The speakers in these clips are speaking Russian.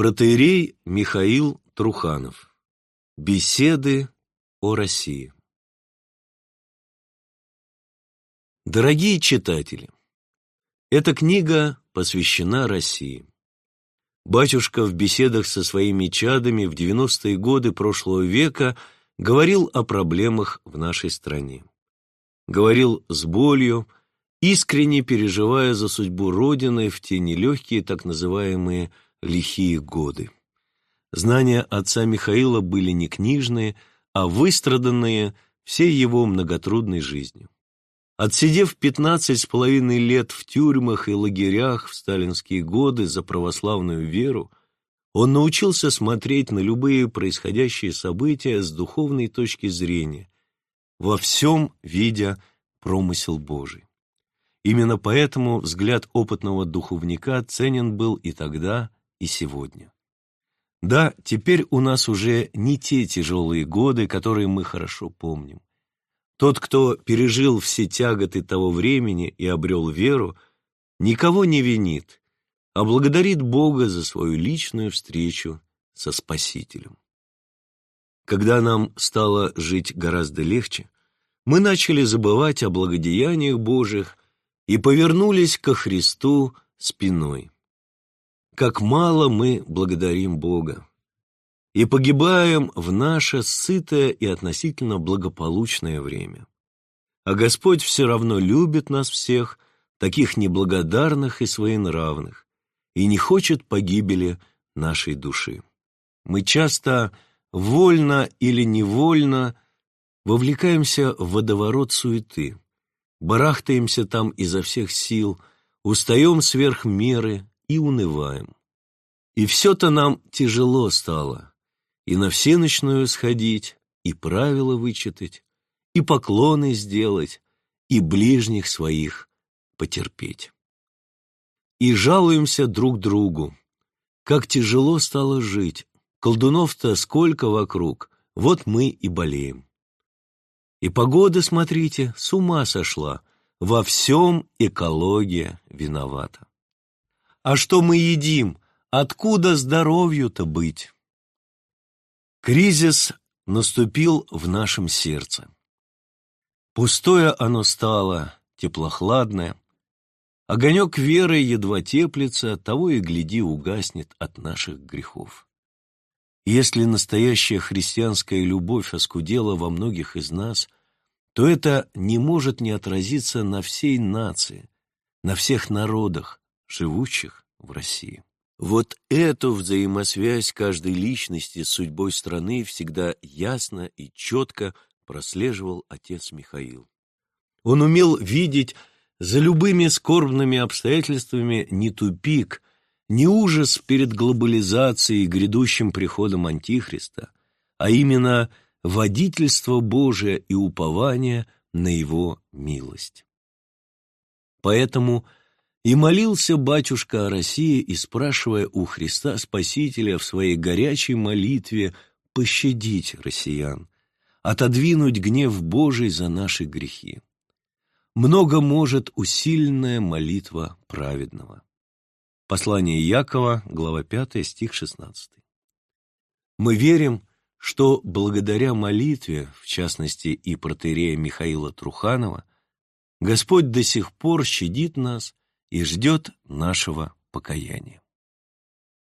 Протеерей Михаил Труханов. Беседы о России. Дорогие читатели, эта книга посвящена России. Батюшка в беседах со своими чадами в 90-е годы прошлого века говорил о проблемах в нашей стране. Говорил с болью, искренне переживая за судьбу Родины в те нелегкие так называемые лихие годы. Знания отца Михаила были не книжные, а выстраданные всей его многотрудной жизнью. Отсидев пятнадцать с половиной лет в тюрьмах и лагерях в сталинские годы за православную веру, он научился смотреть на любые происходящие события с духовной точки зрения, во всем видя промысел Божий. Именно поэтому взгляд опытного духовника ценен был и тогда, и сегодня. Да, теперь у нас уже не те тяжелые годы, которые мы хорошо помним. Тот, кто пережил все тяготы того времени и обрел веру, никого не винит, а благодарит Бога за свою личную встречу со Спасителем. Когда нам стало жить гораздо легче, мы начали забывать о благодеяниях Божьих и повернулись ко Христу спиной как мало мы благодарим Бога и погибаем в наше сытое и относительно благополучное время. А Господь все равно любит нас всех, таких неблагодарных и своенравных, и не хочет погибели нашей души. Мы часто, вольно или невольно, вовлекаемся в водоворот суеты, барахтаемся там изо всех сил, устаем сверх меры и унываем. И все-то нам тяжело стало, и на всеночную сходить, и правила вычитать, и поклоны сделать, и ближних своих потерпеть. И жалуемся друг другу, как тяжело стало жить, колдунов-то сколько вокруг, вот мы и болеем. И погода, смотрите, с ума сошла, во всем экология виновата. А что мы едим? Откуда здоровью-то быть? Кризис наступил в нашем сердце. Пустое оно стало, теплохладное. Огонек веры едва теплится, того и гляди угаснет от наших грехов. Если настоящая христианская любовь оскудела во многих из нас, то это не может не отразиться на всей нации, на всех народах, живущих в России. Вот эту взаимосвязь каждой личности с судьбой страны всегда ясно и четко прослеживал отец Михаил. Он умел видеть за любыми скорбными обстоятельствами не тупик, не ужас перед глобализацией и грядущим приходом Антихриста, а именно водительство Божие и упование на Его милость. Поэтому – и молился батюшка о России, и спрашивая у Христа Спасителя в своей горячей молитве пощадить россиян, отодвинуть гнев Божий за наши грехи. Много может усиленная молитва праведного. Послание Якова, глава 5, стих 16. Мы верим, что благодаря молитве, в частности и протерея Михаила Труханова, Господь до сих пор щадит нас и ждет нашего покаяния.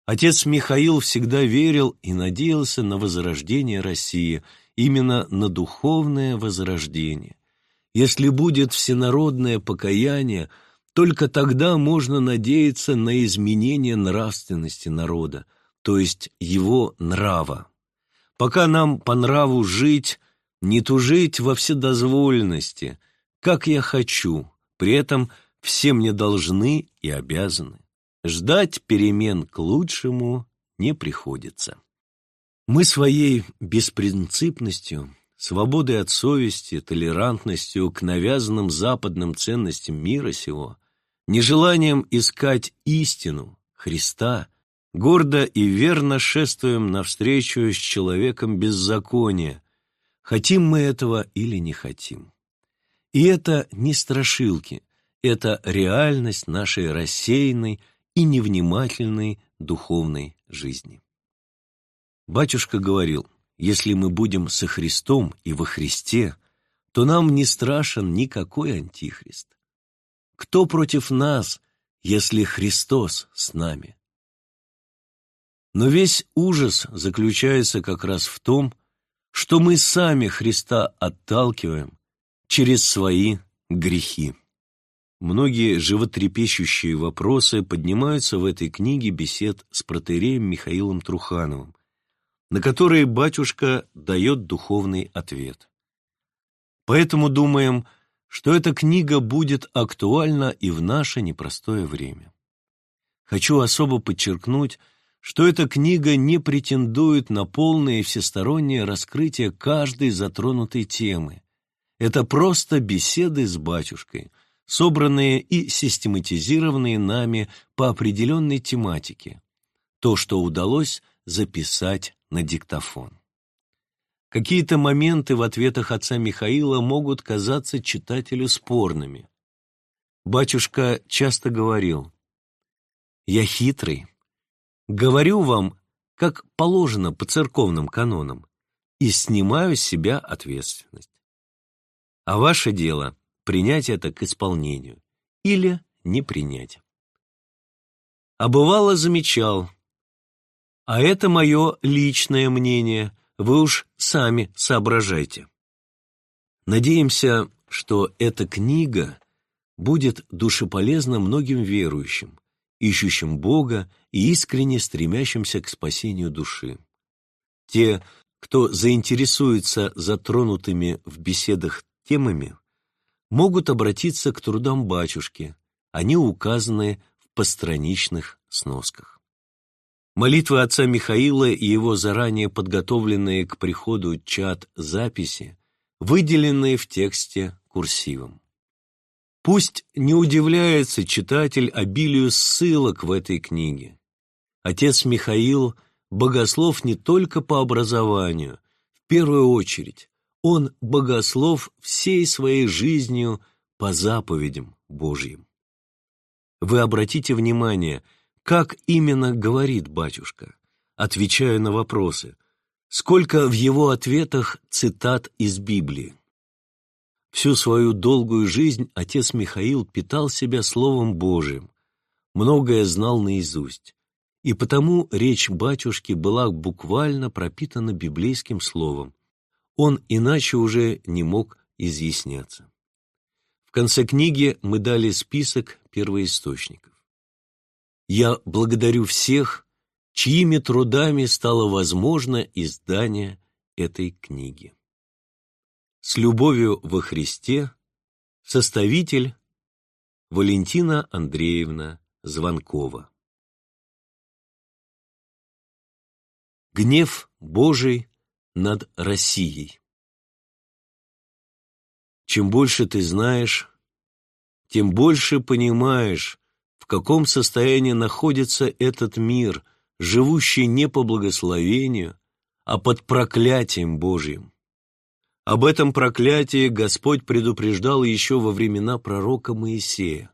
Отец Михаил всегда верил и надеялся на возрождение России, именно на духовное возрождение. Если будет всенародное покаяние, только тогда можно надеяться на изменение нравственности народа, то есть его нрава. Пока нам по нраву жить, не тужить во вседозволенности, как я хочу, при этом – все мне должны и обязаны. Ждать перемен к лучшему не приходится. Мы своей беспринципностью, свободой от совести, толерантностью к навязанным западным ценностям мира сего, нежеланием искать истину, Христа, гордо и верно шествуем навстречу с человеком беззакония, хотим мы этого или не хотим. И это не страшилки, это реальность нашей рассеянной и невнимательной духовной жизни. Батюшка говорил, если мы будем со Христом и во Христе, то нам не страшен никакой антихрист. Кто против нас, если Христос с нами? Но весь ужас заключается как раз в том, что мы сами Христа отталкиваем через свои грехи. Многие животрепещущие вопросы поднимаются в этой книге бесед с протереем Михаилом Трухановым, на которые батюшка дает духовный ответ. Поэтому думаем, что эта книга будет актуальна и в наше непростое время. Хочу особо подчеркнуть, что эта книга не претендует на полное и всестороннее раскрытие каждой затронутой темы. Это просто беседы с батюшкой, собранные и систематизированные нами по определенной тематике. То, что удалось записать на диктофон. Какие-то моменты в ответах отца Михаила могут казаться читателю спорными. Батюшка часто говорил, «Я хитрый, говорю вам, как положено по церковным канонам, и снимаю с себя ответственность. А ваше дело — принять это к исполнению или не принять. А бывало замечал, а это мое личное мнение, вы уж сами соображайте. Надеемся, что эта книга будет душеполезна многим верующим, ищущим Бога и искренне стремящимся к спасению души. Те, кто заинтересуется затронутыми в беседах темами, могут обратиться к трудам батюшки, они указаны в постраничных сносках. Молитвы отца Михаила и его заранее подготовленные к приходу чат записи, выделенные в тексте курсивом. Пусть не удивляется читатель обилию ссылок в этой книге. Отец Михаил – богослов не только по образованию, в первую очередь, он богослов всей своей жизнью по заповедям Божьим. Вы обратите внимание – как именно говорит батюшка, отвечая на вопросы, сколько в его ответах цитат из Библии. Всю свою долгую жизнь отец Михаил питал себя Словом Божиим, многое знал наизусть, и потому речь батюшки была буквально пропитана библейским словом. Он иначе уже не мог изъясняться. В конце книги мы дали список первоисточников. Я благодарю всех, чьими трудами стало возможно издание этой книги. С любовью во Христе, составитель Валентина Андреевна Звонкова. Гнев Божий над Россией. Чем больше ты знаешь, тем больше понимаешь, в каком состоянии находится этот мир, живущий не по благословению, а под проклятием Божьим. Об этом проклятии Господь предупреждал еще во времена пророка Моисея.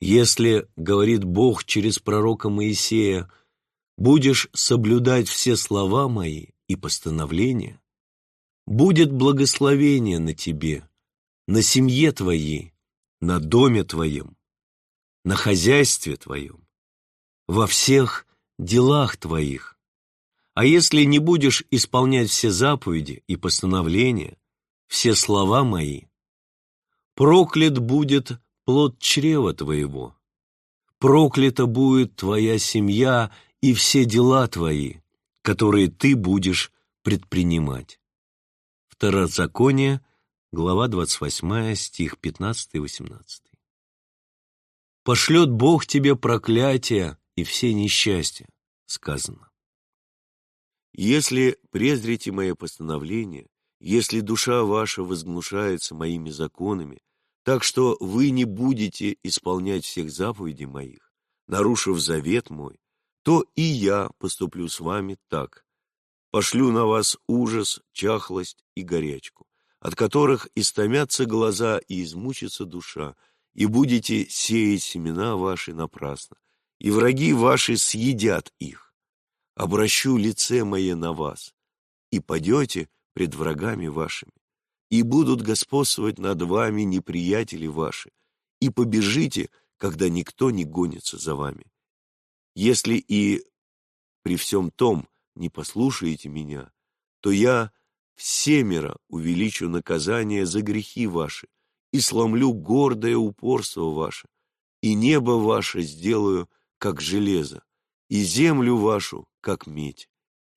«Если, — говорит Бог через пророка Моисея, — будешь соблюдать все слова мои и постановления, будет благословение на тебе, на семье твоей, на доме твоем, на хозяйстве твоем, во всех делах твоих. А если не будешь исполнять все заповеди и постановления, все слова мои, проклят будет плод чрева твоего, проклята будет твоя семья и все дела твои, которые ты будешь предпринимать. Второзаконие, глава 28, стих 15-18 пошлет Бог тебе проклятие и все несчастья, сказано. Если презрите мои постановления, если душа ваша возгнушается моими законами, так что вы не будете исполнять всех заповедей моих, нарушив завет мой, то и я поступлю с вами так. Пошлю на вас ужас, чахлость и горячку, от которых истомятся глаза и измучится душа, и будете сеять семена ваши напрасно, и враги ваши съедят их. обращу лице мое на вас, и падете пред врагами вашими, и будут господствовать над вами неприятели ваши, и побежите, когда никто не гонится за вами. Если и при всем том не послушаете меня, то я всемеро увеличу наказание за грехи ваши и сломлю гордое упорство ваше, и небо ваше сделаю, как железо, и землю вашу, как медь.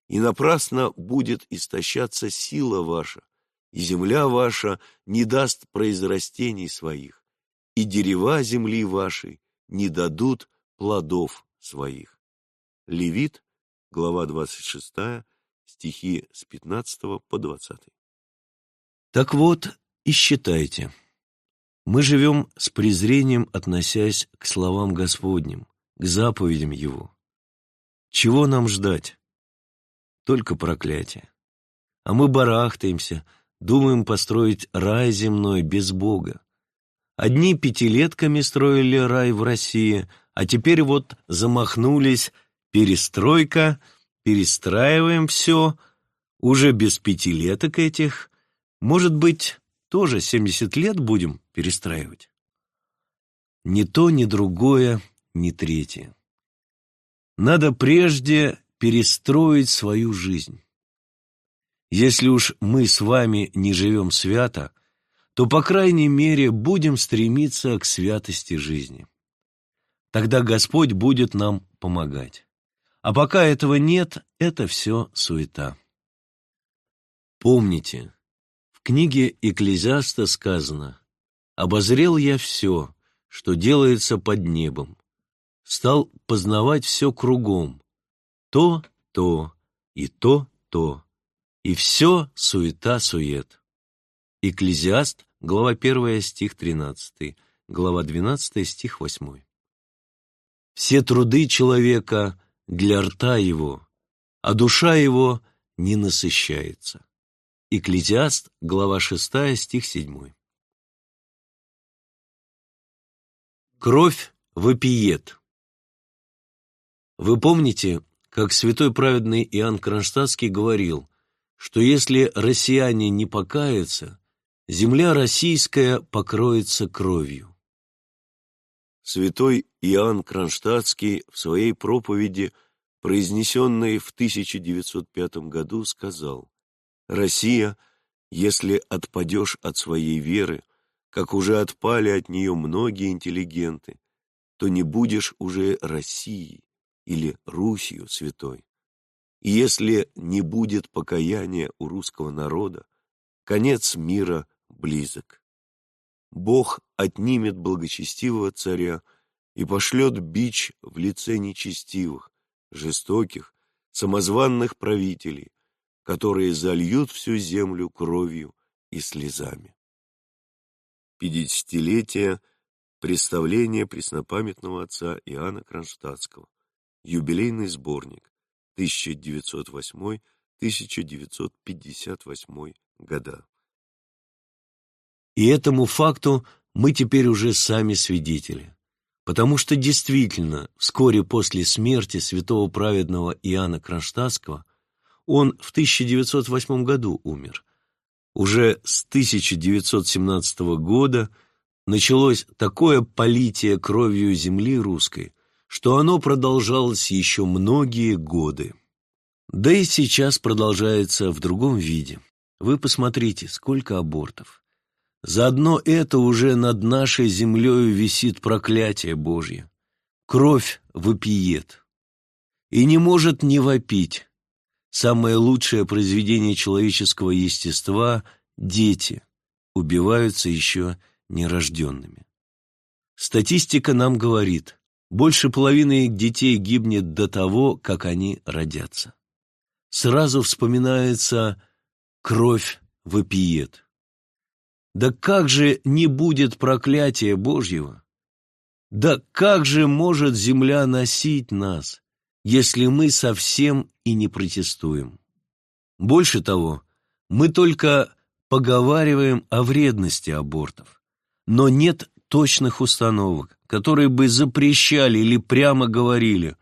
И напрасно будет истощаться сила ваша, и земля ваша не даст произрастений своих, и дерева земли вашей не дадут плодов своих. Левит, глава 26, стихи с 15 по 20. Так вот, и считайте. Мы живем с презрением, относясь к словам Господним, к заповедям Его. Чего нам ждать? Только проклятие. А мы барахтаемся, думаем построить рай земной без Бога. Одни пятилетками строили рай в России, а теперь вот замахнулись перестройка, перестраиваем все, уже без пятилеток этих. Может быть, тоже семьдесят лет будем перестраивать? Ни то, ни другое, ни третье. Надо прежде перестроить свою жизнь. Если уж мы с вами не живем свято, то, по крайней мере, будем стремиться к святости жизни. Тогда Господь будет нам помогать. А пока этого нет, это все суета. Помните, в книге Экклезиаста сказано «Обозрел я все, что делается под небом, стал познавать все кругом, то, то, и то, то, и все суета-сует. Экклезиаст, глава 1, стих 13, глава 12, стих 8. Все труды человека для рта его, а душа его не насыщается. Экклезиаст, глава 6, стих 7. Кровь вопиет. Вы помните, как святой праведный Иоанн Кронштадтский говорил, что если россияне не покаются, земля российская покроется кровью. Святой Иоанн Кронштадтский в своей проповеди, произнесенной в 1905 году, сказал «Россия, если отпадешь от своей веры, как уже отпали от нее многие интеллигенты, то не будешь уже Россией, или Русью святой. И если не будет покаяния у русского народа, конец мира близок. Бог отнимет благочестивого царя и пошлет бич в лице нечестивых, жестоких, самозванных правителей, которые зальют всю землю кровью и слезами. Пятидесятилетие представления преснопамятного отца Иоанна Кронштадтского Юбилейный сборник 1908-1958 года. И этому факту мы теперь уже сами свидетели, потому что действительно вскоре после смерти святого праведного Иоанна Кронштадтского он в 1908 году умер. Уже с 1917 года началось такое политие кровью земли русской, что оно продолжалось еще многие годы. Да и сейчас продолжается в другом виде. Вы посмотрите, сколько абортов. Заодно это уже над нашей землею висит проклятие Божье. Кровь вопиет. И не может не вопить. Самое лучшее произведение человеческого естества – дети, убиваются еще нерожденными. Статистика нам говорит, больше половины детей гибнет до того, как они родятся. Сразу вспоминается «кровь вопиет». Да как же не будет проклятия Божьего? Да как же может земля носить нас, если мы совсем и не протестуем? Больше того, мы только поговариваем о вредности абортов, но нет точных установок, которые бы запрещали или прямо говорили,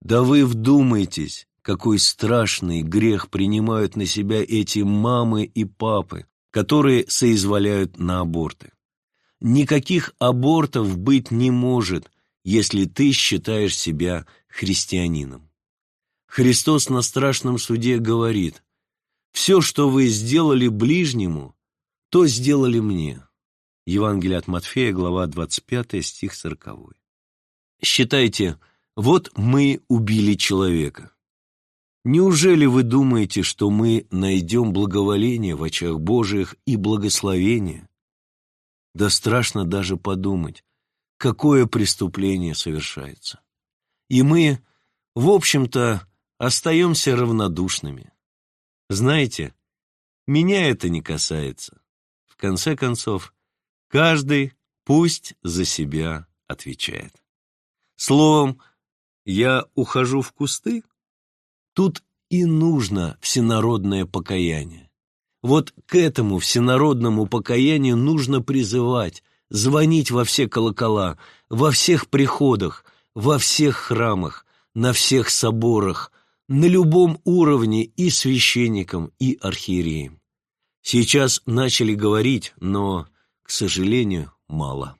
да вы вдумайтесь, какой страшный грех принимают на себя эти мамы и папы, которые соизволяют на аборты. Никаких абортов быть не может, если ты считаешь себя христианином. Христос на страшном суде говорит, «Все, что вы сделали ближнему, то сделали мне». Евангелие от Матфея, глава 25, стих 40. Считайте, вот мы убили человека. Неужели вы думаете, что мы найдем благоволение в очах Божиих и благословение? Да страшно даже подумать, какое преступление совершается. И мы, в общем-то, остаемся равнодушными. Знаете, меня это не касается. В конце концов, каждый пусть за себя отвечает. Словом, я ухожу в кусты, тут и нужно всенародное покаяние. Вот к этому всенародному покаянию нужно призывать, звонить во все колокола, во всех приходах, во всех храмах, на всех соборах, на любом уровне и священникам, и архиереям. Сейчас начали говорить, но, к сожалению, мало.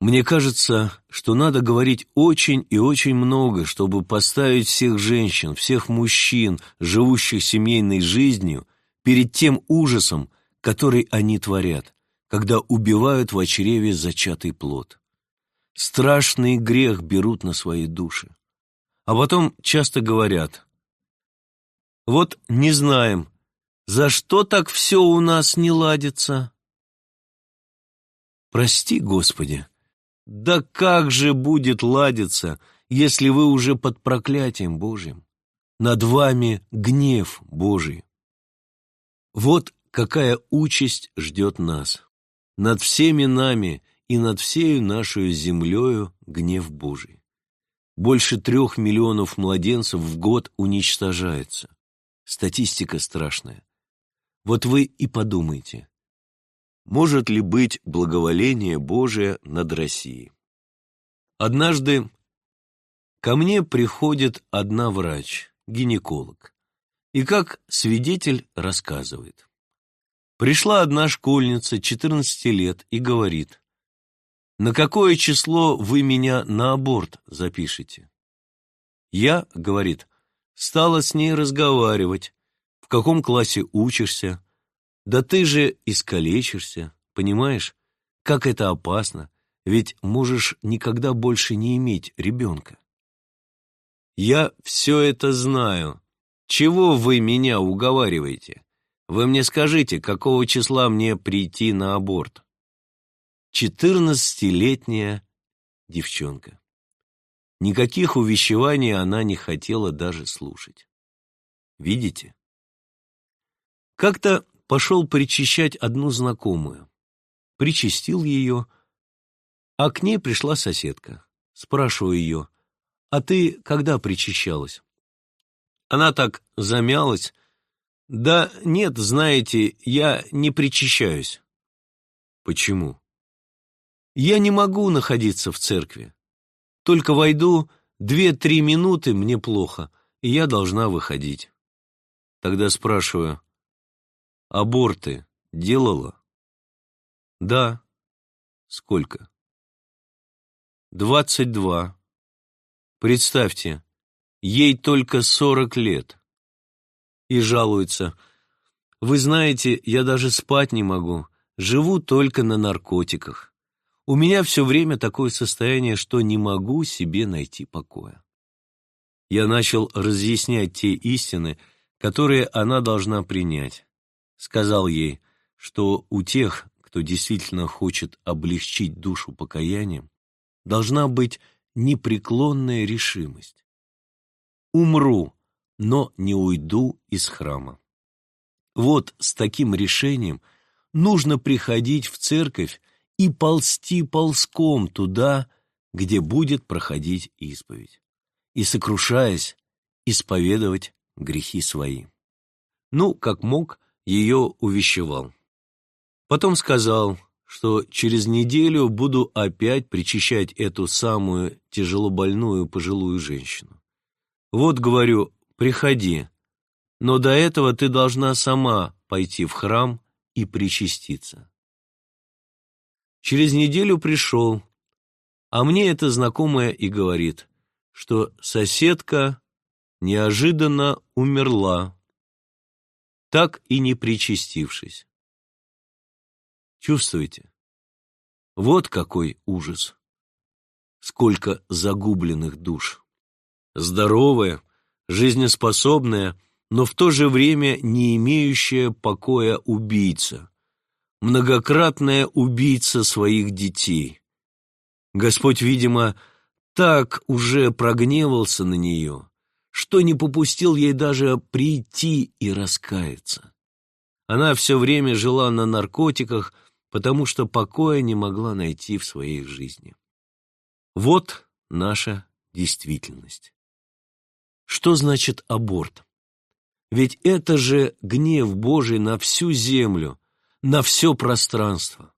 Мне кажется, что надо говорить очень и очень много, чтобы поставить всех женщин, всех мужчин, живущих семейной жизнью, перед тем ужасом, который они творят, когда убивают в чреве зачатый плод. Страшный грех берут на свои души. А потом часто говорят, вот не знаем, за что так все у нас не ладится? Прости, Господи, да как же будет ладиться, если вы уже под проклятием Божьим? Над вами гнев Божий. Вот какая участь ждет нас. Над всеми нами и над всею нашу землею гнев Божий. Больше трех миллионов младенцев в год уничтожается. Статистика страшная. Вот вы и подумайте, может ли быть благоволение Божие над Россией? Однажды ко мне приходит одна врач, гинеколог. И как свидетель рассказывает. Пришла одна школьница 14 лет и говорит, «На какое число вы меня на аборт запишете?» Я, говорит, стала с ней разговаривать, в каком классе учишься, да ты же искалечишься, понимаешь, как это опасно, ведь можешь никогда больше не иметь ребенка. Я все это знаю, чего вы меня уговариваете? Вы мне скажите, какого числа мне прийти на аборт? Четырнадцатилетняя девчонка. Никаких увещеваний она не хотела даже слушать. Видите? Как-то пошел причащать одну знакомую. Причастил ее, а к ней пришла соседка. Спрашиваю ее, а ты когда причащалась? Она так замялась. «Да нет, знаете, я не причащаюсь». «Почему?» «Я не могу находиться в церкви. Только войду, две-три минуты мне плохо, и я должна выходить». Тогда спрашиваю, «Аборты делала?» «Да». «Сколько?» «Двадцать два». Представьте, Ей только сорок лет. И жалуется. Вы знаете, я даже спать не могу. Живу только на наркотиках. У меня все время такое состояние, что не могу себе найти покоя. Я начал разъяснять те истины, которые она должна принять. Сказал ей, что у тех, кто действительно хочет облегчить душу покаянием, должна быть непреклонная решимость умру, но не уйду из храма. Вот с таким решением нужно приходить в церковь и ползти ползком туда, где будет проходить исповедь, и, сокрушаясь, исповедовать грехи свои. Ну, как мог, ее увещевал. Потом сказал, что через неделю буду опять причащать эту самую тяжелобольную пожилую женщину. Вот, говорю, приходи, но до этого ты должна сама пойти в храм и причаститься. Через неделю пришел, а мне это знакомая и говорит, что соседка неожиданно умерла, так и не причастившись. Чувствуете? Вот какой ужас! Сколько загубленных душ! Здоровая, жизнеспособная, но в то же время не имеющая покоя убийца, многократная убийца своих детей. Господь, видимо, так уже прогневался на нее, что не попустил ей даже прийти и раскаяться. Она все время жила на наркотиках, потому что покоя не могла найти в своей жизни. Вот наша действительность. Что значит аборт? Ведь это же гнев Божий на всю землю, на все пространство.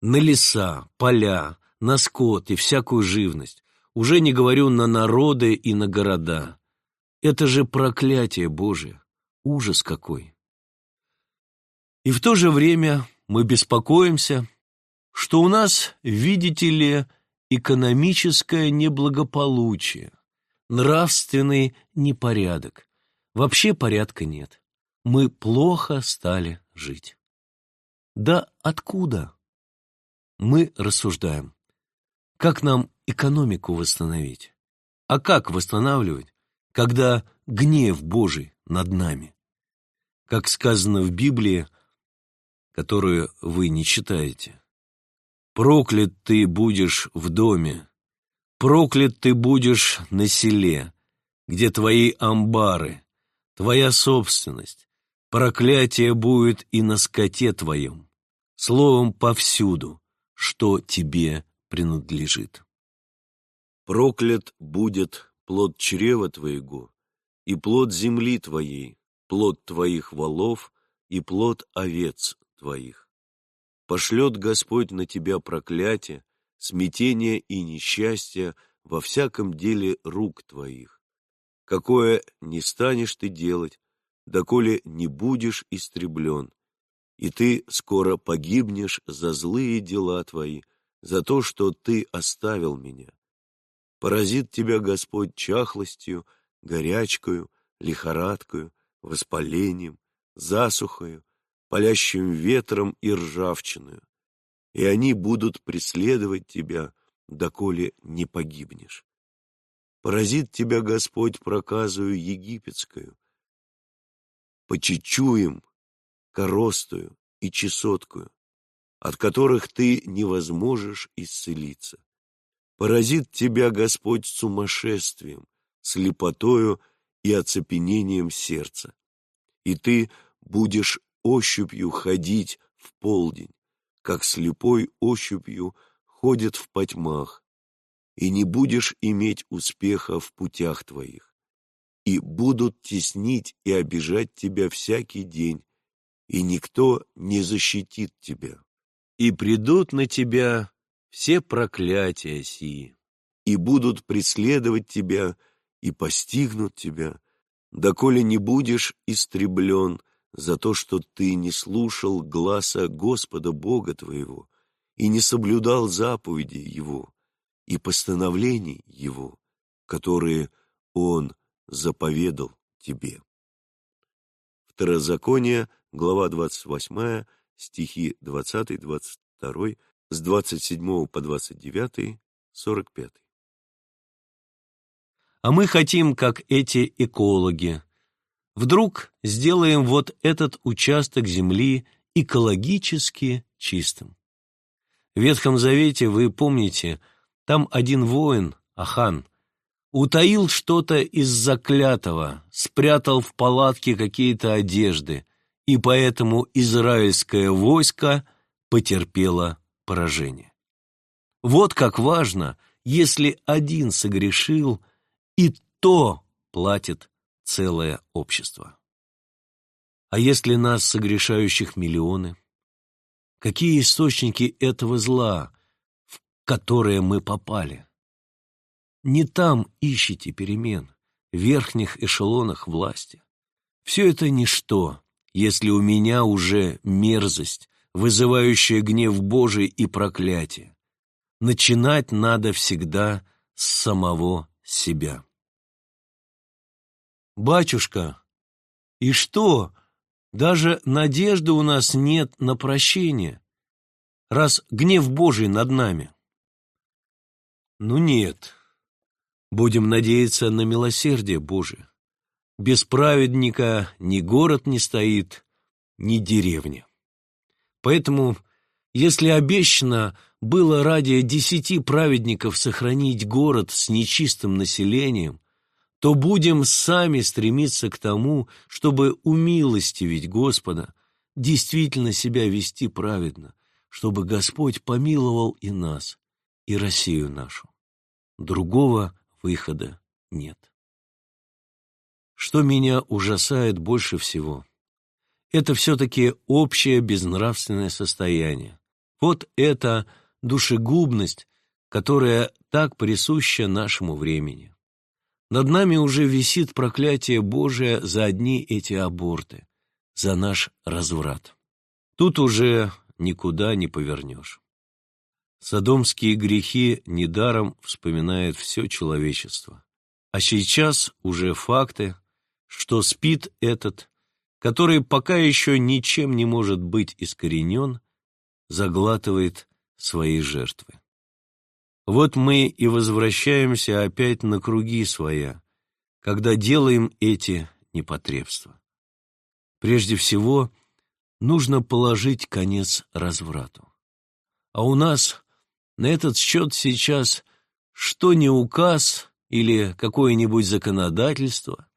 На леса, поля, на скот и всякую живность. Уже не говорю на народы и на города. Это же проклятие Божие. Ужас какой. И в то же время мы беспокоимся, что у нас, видите ли, экономическое неблагополучие, нравственный непорядок. Вообще порядка нет. Мы плохо стали жить. Да откуда? Мы рассуждаем. Как нам экономику восстановить? А как восстанавливать, когда гнев Божий над нами? Как сказано в Библии, которую вы не читаете. Проклят ты будешь в доме, проклят ты будешь на селе, где твои амбары, твоя собственность, проклятие будет и на скоте твоем, словом повсюду, что тебе принадлежит. Проклят будет плод чрева твоего, и плод земли твоей, плод твоих волов и плод овец твоих. Пошлет Господь на тебя проклятие, смятение и несчастье во всяком деле рук твоих какое не станешь ты делать, доколе не будешь истреблен, и ты скоро погибнешь за злые дела твои, за то, что ты оставил меня. Поразит тебя Господь чахлостью, горячкою, лихорадкою, воспалением, засухою, палящим ветром и ржавчиною, и они будут преследовать тебя, доколе не погибнешь. Поразит тебя Господь проказую египетскую, почечуем, коростую и чесоткую, от которых ты не возможешь исцелиться. Поразит тебя Господь сумасшествием, слепотою и оцепенением сердца, и ты будешь ощупью ходить в полдень, как слепой ощупью ходит в потьмах, и не будешь иметь успеха в путях твоих, и будут теснить и обижать тебя всякий день, и никто не защитит тебя. И придут на тебя все проклятия сии, и будут преследовать тебя, и постигнут тебя, доколе не будешь истреблен за то, что ты не слушал гласа Господа Бога твоего и не соблюдал заповеди Его, и постановлений Его, которые Он заповедал тебе. Второзаконие, глава 28, стихи 20-22, с 27 по 29, 45. А мы хотим, как эти экологи, вдруг сделаем вот этот участок земли экологически чистым. В Ветхом Завете, вы помните, там один воин, Ахан, утаил что-то из заклятого, спрятал в палатке какие-то одежды, и поэтому израильское войско потерпело поражение. Вот как важно, если один согрешил, и то платит целое общество. А если нас, согрешающих, миллионы? Какие источники этого зла, которые мы попали. Не там ищите перемен, верхних эшелонах власти. Все это ничто, если у меня уже мерзость, вызывающая гнев Божий и проклятие. Начинать надо всегда с самого себя. «Батюшка, и что, даже надежды у нас нет на прощение, раз гнев Божий над нами?» «Ну нет, будем надеяться на милосердие Божие. Без праведника ни город не стоит, ни деревня. Поэтому, если обещано было ради десяти праведников сохранить город с нечистым населением, то будем сами стремиться к тому, чтобы умилостивить Господа, действительно себя вести праведно, чтобы Господь помиловал и нас, и Россию нашу. Другого выхода нет. Что меня ужасает больше всего, это все-таки общее безнравственное состояние. Вот это душегубность, которая так присуща нашему времени. Над нами уже висит проклятие Божие за одни эти аборты, за наш разврат. Тут уже никуда не повернешь. Содомские грехи недаром вспоминает все человечество. А сейчас уже факты, что спит этот, который пока еще ничем не может быть искоренен, заглатывает свои жертвы. Вот мы и возвращаемся опять на круги своя, когда делаем эти непотребства. Прежде всего, нужно положить конец разврату. А у нас на этот счет сейчас что не указ или какое-нибудь законодательство,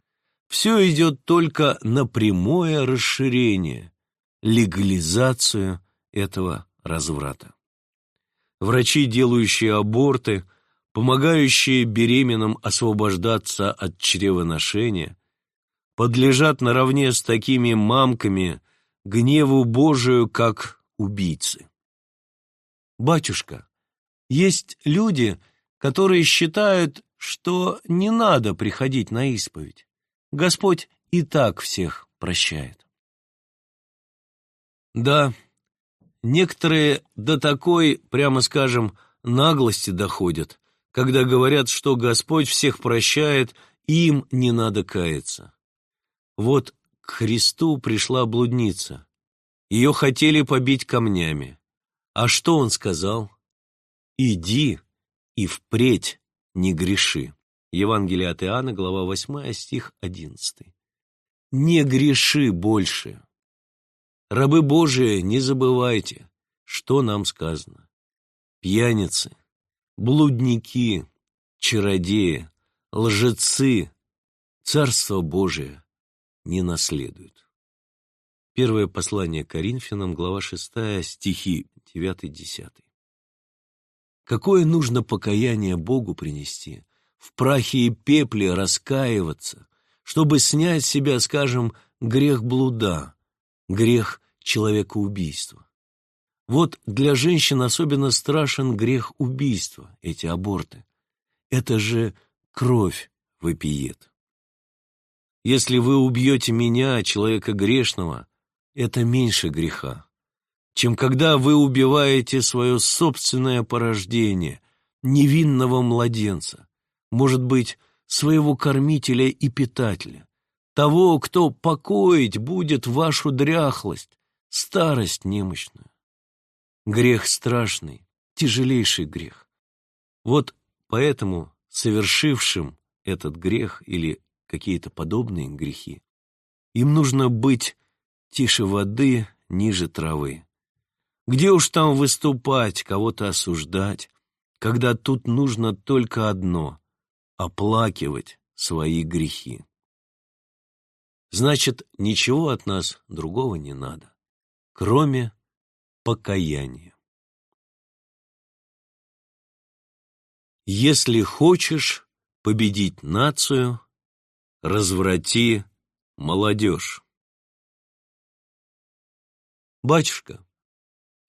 все идет только на прямое расширение, легализацию этого разврата. Врачи, делающие аборты, помогающие беременным освобождаться от чревоношения, подлежат наравне с такими мамками гневу Божию, как убийцы. Батюшка, есть люди, которые считают, что не надо приходить на исповедь. Господь и так всех прощает. Да, Некоторые до такой, прямо скажем, наглости доходят, когда говорят, что Господь всех прощает, им не надо каяться. Вот к Христу пришла блудница. Ее хотели побить камнями. А что он сказал? «Иди и впредь не греши». Евангелие от Иоанна, глава 8, стих 11. «Не греши больше». Рабы Божии, не забывайте, что нам сказано. Пьяницы, блудники, чародеи, лжецы, Царство Божие не наследуют. Первое послание Коринфянам, глава 6, стихи 9-10. Какое нужно покаяние Богу принести, в прахе и пепле раскаиваться, чтобы снять с себя, скажем, грех блуда, грех человекоубийства. Вот для женщин особенно страшен грех убийства, эти аборты. Это же кровь выпиет. Если вы убьете меня, человека грешного, это меньше греха, чем когда вы убиваете свое собственное порождение, невинного младенца, может быть, своего кормителя и питателя того, кто покоить будет вашу дряхлость, старость немощную. Грех страшный, тяжелейший грех. Вот поэтому совершившим этот грех или какие-то подобные грехи, им нужно быть тише воды, ниже травы. Где уж там выступать, кого-то осуждать, когда тут нужно только одно — оплакивать свои грехи. Значит, ничего от нас другого не надо, кроме покаяния. Если хочешь победить нацию, разврати молодежь. Батюшка,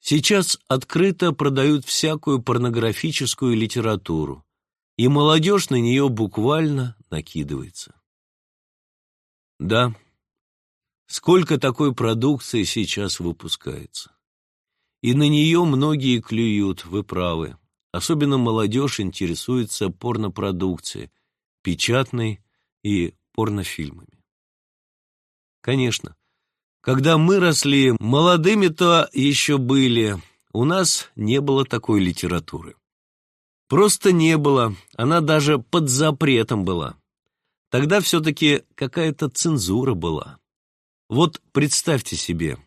сейчас открыто продают всякую порнографическую литературу, и молодежь на нее буквально накидывается. Да, сколько такой продукции сейчас выпускается. И на нее многие клюют, вы правы. Особенно молодежь интересуется порнопродукцией, печатной и порнофильмами. Конечно, когда мы росли, молодыми-то еще были, у нас не было такой литературы. Просто не было, она даже под запретом была. Тогда все-таки какая-то цензура была. Вот представьте себе,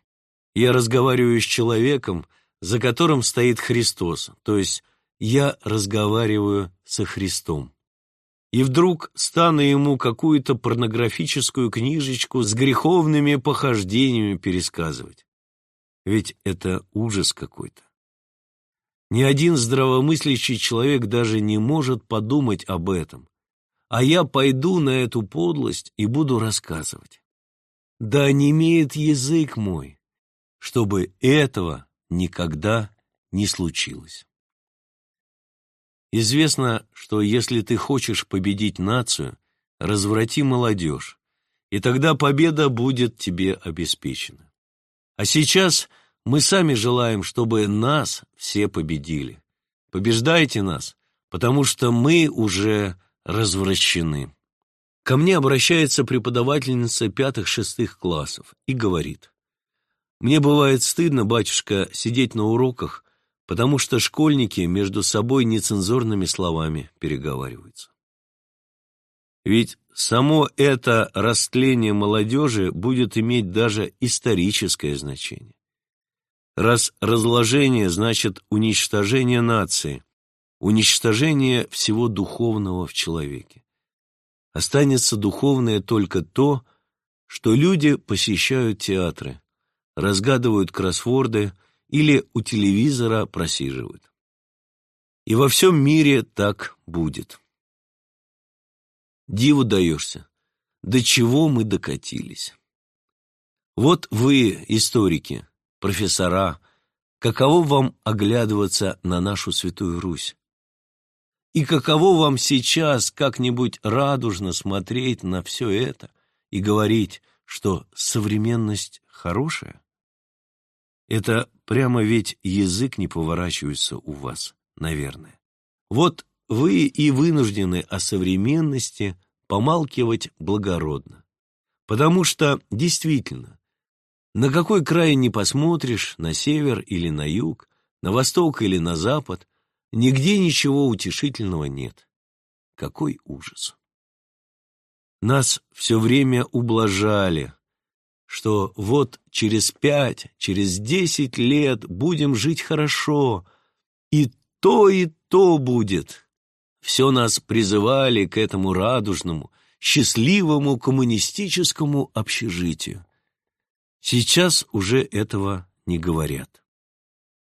я разговариваю с человеком, за которым стоит Христос, то есть я разговариваю со Христом. И вдруг стану ему какую-то порнографическую книжечку с греховными похождениями пересказывать. Ведь это ужас какой-то. Ни один здравомыслящий человек даже не может подумать об этом. А я пойду на эту подлость и буду рассказывать. Да не имеет язык мой, чтобы этого никогда не случилось. Известно, что если ты хочешь победить нацию, разврати молодежь, и тогда победа будет тебе обеспечена. А сейчас мы сами желаем, чтобы нас все победили. Побеждайте нас, потому что мы уже развращены. Ко мне обращается преподавательница пятых-шестых классов и говорит, «Мне бывает стыдно, батюшка, сидеть на уроках, потому что школьники между собой нецензурными словами переговариваются». Ведь само это растление молодежи будет иметь даже историческое значение. Раз разложение значит уничтожение нации, уничтожение всего духовного в человеке. Останется духовное только то, что люди посещают театры, разгадывают кроссворды или у телевизора просиживают. И во всем мире так будет. Диву даешься, до чего мы докатились. Вот вы, историки, профессора, каково вам оглядываться на нашу Святую Русь? И каково вам сейчас как-нибудь радужно смотреть на все это и говорить, что современность хорошая? Это прямо ведь язык не поворачивается у вас, наверное. Вот вы и вынуждены о современности помалкивать благородно. Потому что, действительно, на какой край не посмотришь, на север или на юг, на восток или на запад, нигде ничего утешительного нет. Какой ужас! Нас все время ублажали, что вот через пять, через десять лет будем жить хорошо, и то, и то будет. Все нас призывали к этому радужному, счастливому коммунистическому общежитию. Сейчас уже этого не говорят.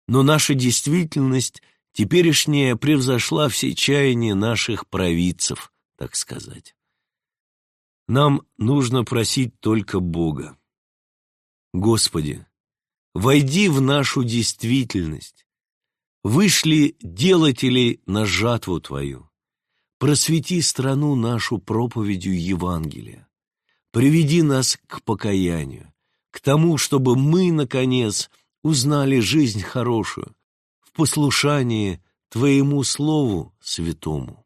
Но наша действительность теперешняя превзошла все чаяния наших провидцев, так сказать. Нам нужно просить только Бога. Господи, войди в нашу действительность, вышли делателей на жатву Твою, просвети страну нашу проповедью Евангелия, приведи нас к покаянию, к тому, чтобы мы, наконец, узнали жизнь хорошую в послушании Твоему Слову Святому.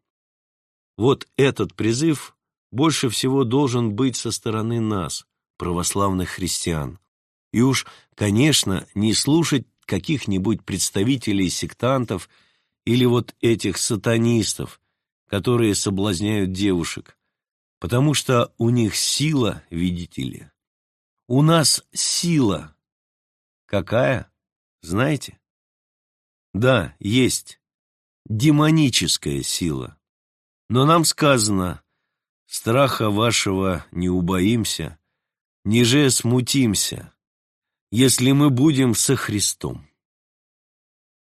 Вот этот призыв больше всего должен быть со стороны нас, православных христиан. И уж, конечно, не слушать каких-нибудь представителей сектантов или вот этих сатанистов, которые соблазняют девушек, потому что у них сила, видите ли, у нас сила. Какая? Знаете? Да, есть. Демоническая сила. Но нам сказано, страха вашего не убоимся, ниже смутимся, если мы будем со Христом.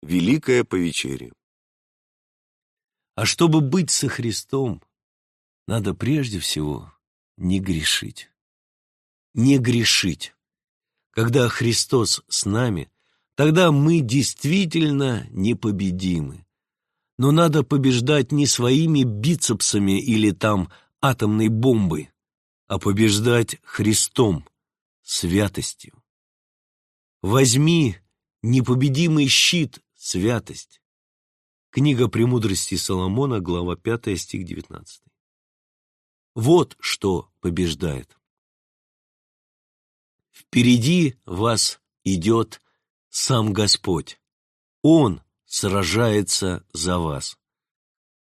Великое повечерие. А чтобы быть со Христом, надо прежде всего не грешить не грешить. Когда Христос с нами, тогда мы действительно непобедимы. Но надо побеждать не своими бицепсами или там атомной бомбой, а побеждать Христом, святостью. Возьми непобедимый щит, святость. Книга «Премудрости Соломона», глава 5, стих 19. Вот что побеждает. Впереди вас идет сам Господь. Он сражается за вас.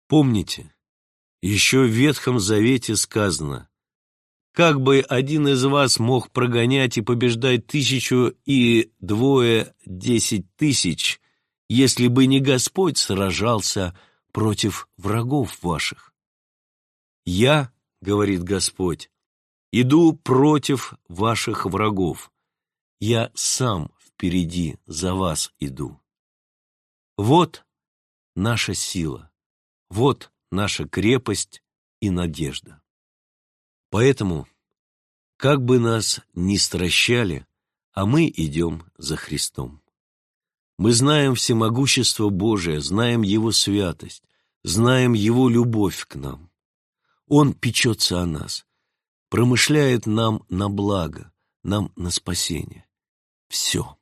Помните, еще в Ветхом Завете сказано, как бы один из вас мог прогонять и побеждать тысячу и двое десять тысяч, если бы не Господь сражался против врагов ваших? Я, говорит Господь, иду против ваших врагов. Я сам впереди за вас иду. Вот наша сила, вот наша крепость и надежда. Поэтому, как бы нас ни стращали, а мы идем за Христом. Мы знаем всемогущество Божие, знаем Его святость, знаем Его любовь к нам. Он печется о нас, промышляет нам на благо, нам на спасение. Все.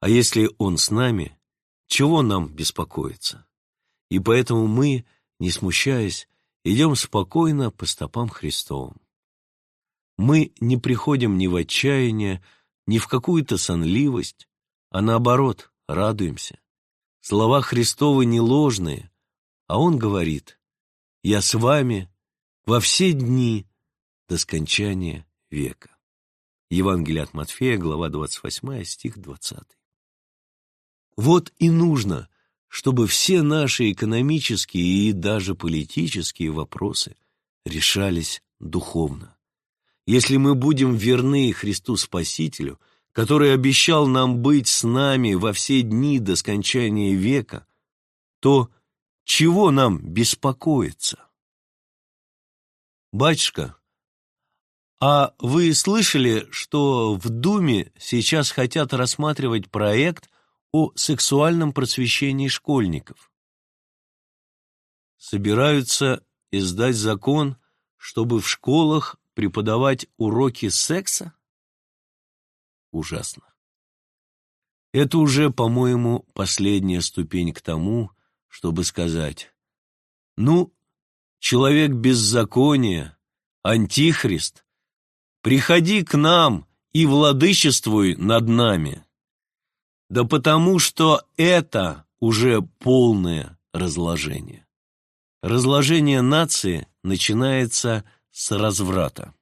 А если Он с нами, чего нам беспокоиться? И поэтому мы, не смущаясь, идем спокойно по стопам Христовым. Мы не приходим ни в отчаяние, ни в какую-то сонливость, а наоборот, радуемся. Слова Христовы не ложные, а Он говорит, «Я с вами во все дни до скончания века». Евангелие от Матфея, глава 28, стих 20. Вот и нужно, чтобы все наши экономические и даже политические вопросы решались духовно. Если мы будем верны Христу Спасителю, который обещал нам быть с нами во все дни до скончания века, то чего нам беспокоиться? Батюшка, а вы слышали, что в Думе сейчас хотят рассматривать проект о сексуальном просвещении школьников. Собираются издать закон, чтобы в школах преподавать уроки секса? Ужасно. Это уже, по-моему, последняя ступень к тому, чтобы сказать, ну, человек беззакония, антихрист, приходи к нам и владычествуй над нами. Да потому что это уже полное разложение. Разложение нации начинается с разврата.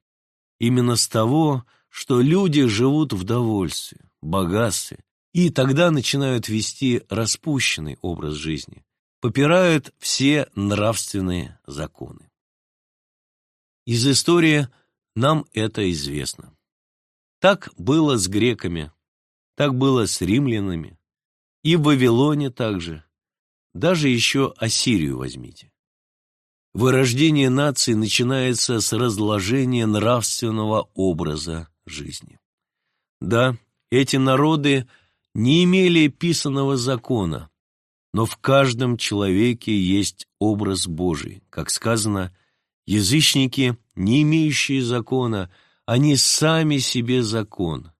Именно с того, что люди живут в довольстве, богатстве, и тогда начинают вести распущенный образ жизни, попирают все нравственные законы. Из истории нам это известно. Так было с греками, так было с римлянами. И в Вавилоне также. Даже еще Ассирию возьмите. Вырождение нации начинается с разложения нравственного образа жизни. Да, эти народы не имели писанного закона, но в каждом человеке есть образ Божий. Как сказано, язычники, не имеющие закона, они сами себе закон,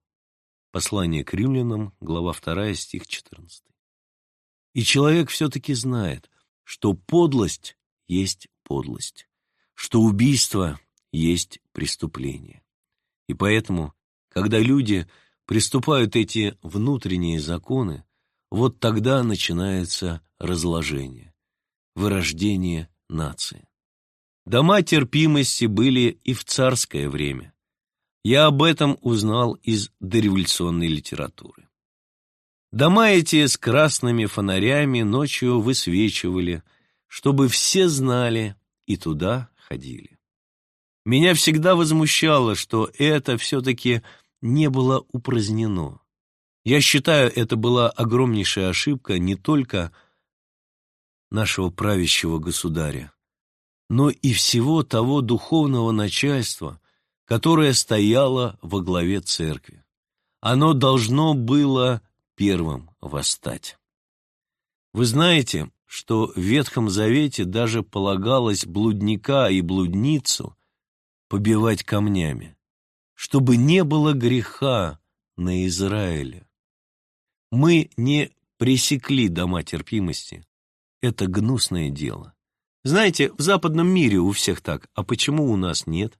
Послание к римлянам, глава 2, стих 14. И человек все-таки знает, что подлость есть подлость, что убийство есть преступление. И поэтому, когда люди приступают эти внутренние законы, вот тогда начинается разложение, вырождение нации. Дома терпимости были и в царское время. Я об этом узнал из дореволюционной литературы. Дома эти с красными фонарями ночью высвечивали, чтобы все знали и туда ходили. Меня всегда возмущало, что это все-таки не было упразднено. Я считаю, это была огромнейшая ошибка не только нашего правящего государя, но и всего того духовного начальства, которое стояло во главе церкви. Оно должно было первым восстать. Вы знаете, что в Ветхом Завете даже полагалось блудника и блудницу побивать камнями, чтобы не было греха на Израиле. Мы не пресекли дома терпимости. Это гнусное дело. Знаете, в западном мире у всех так, а почему у нас нет?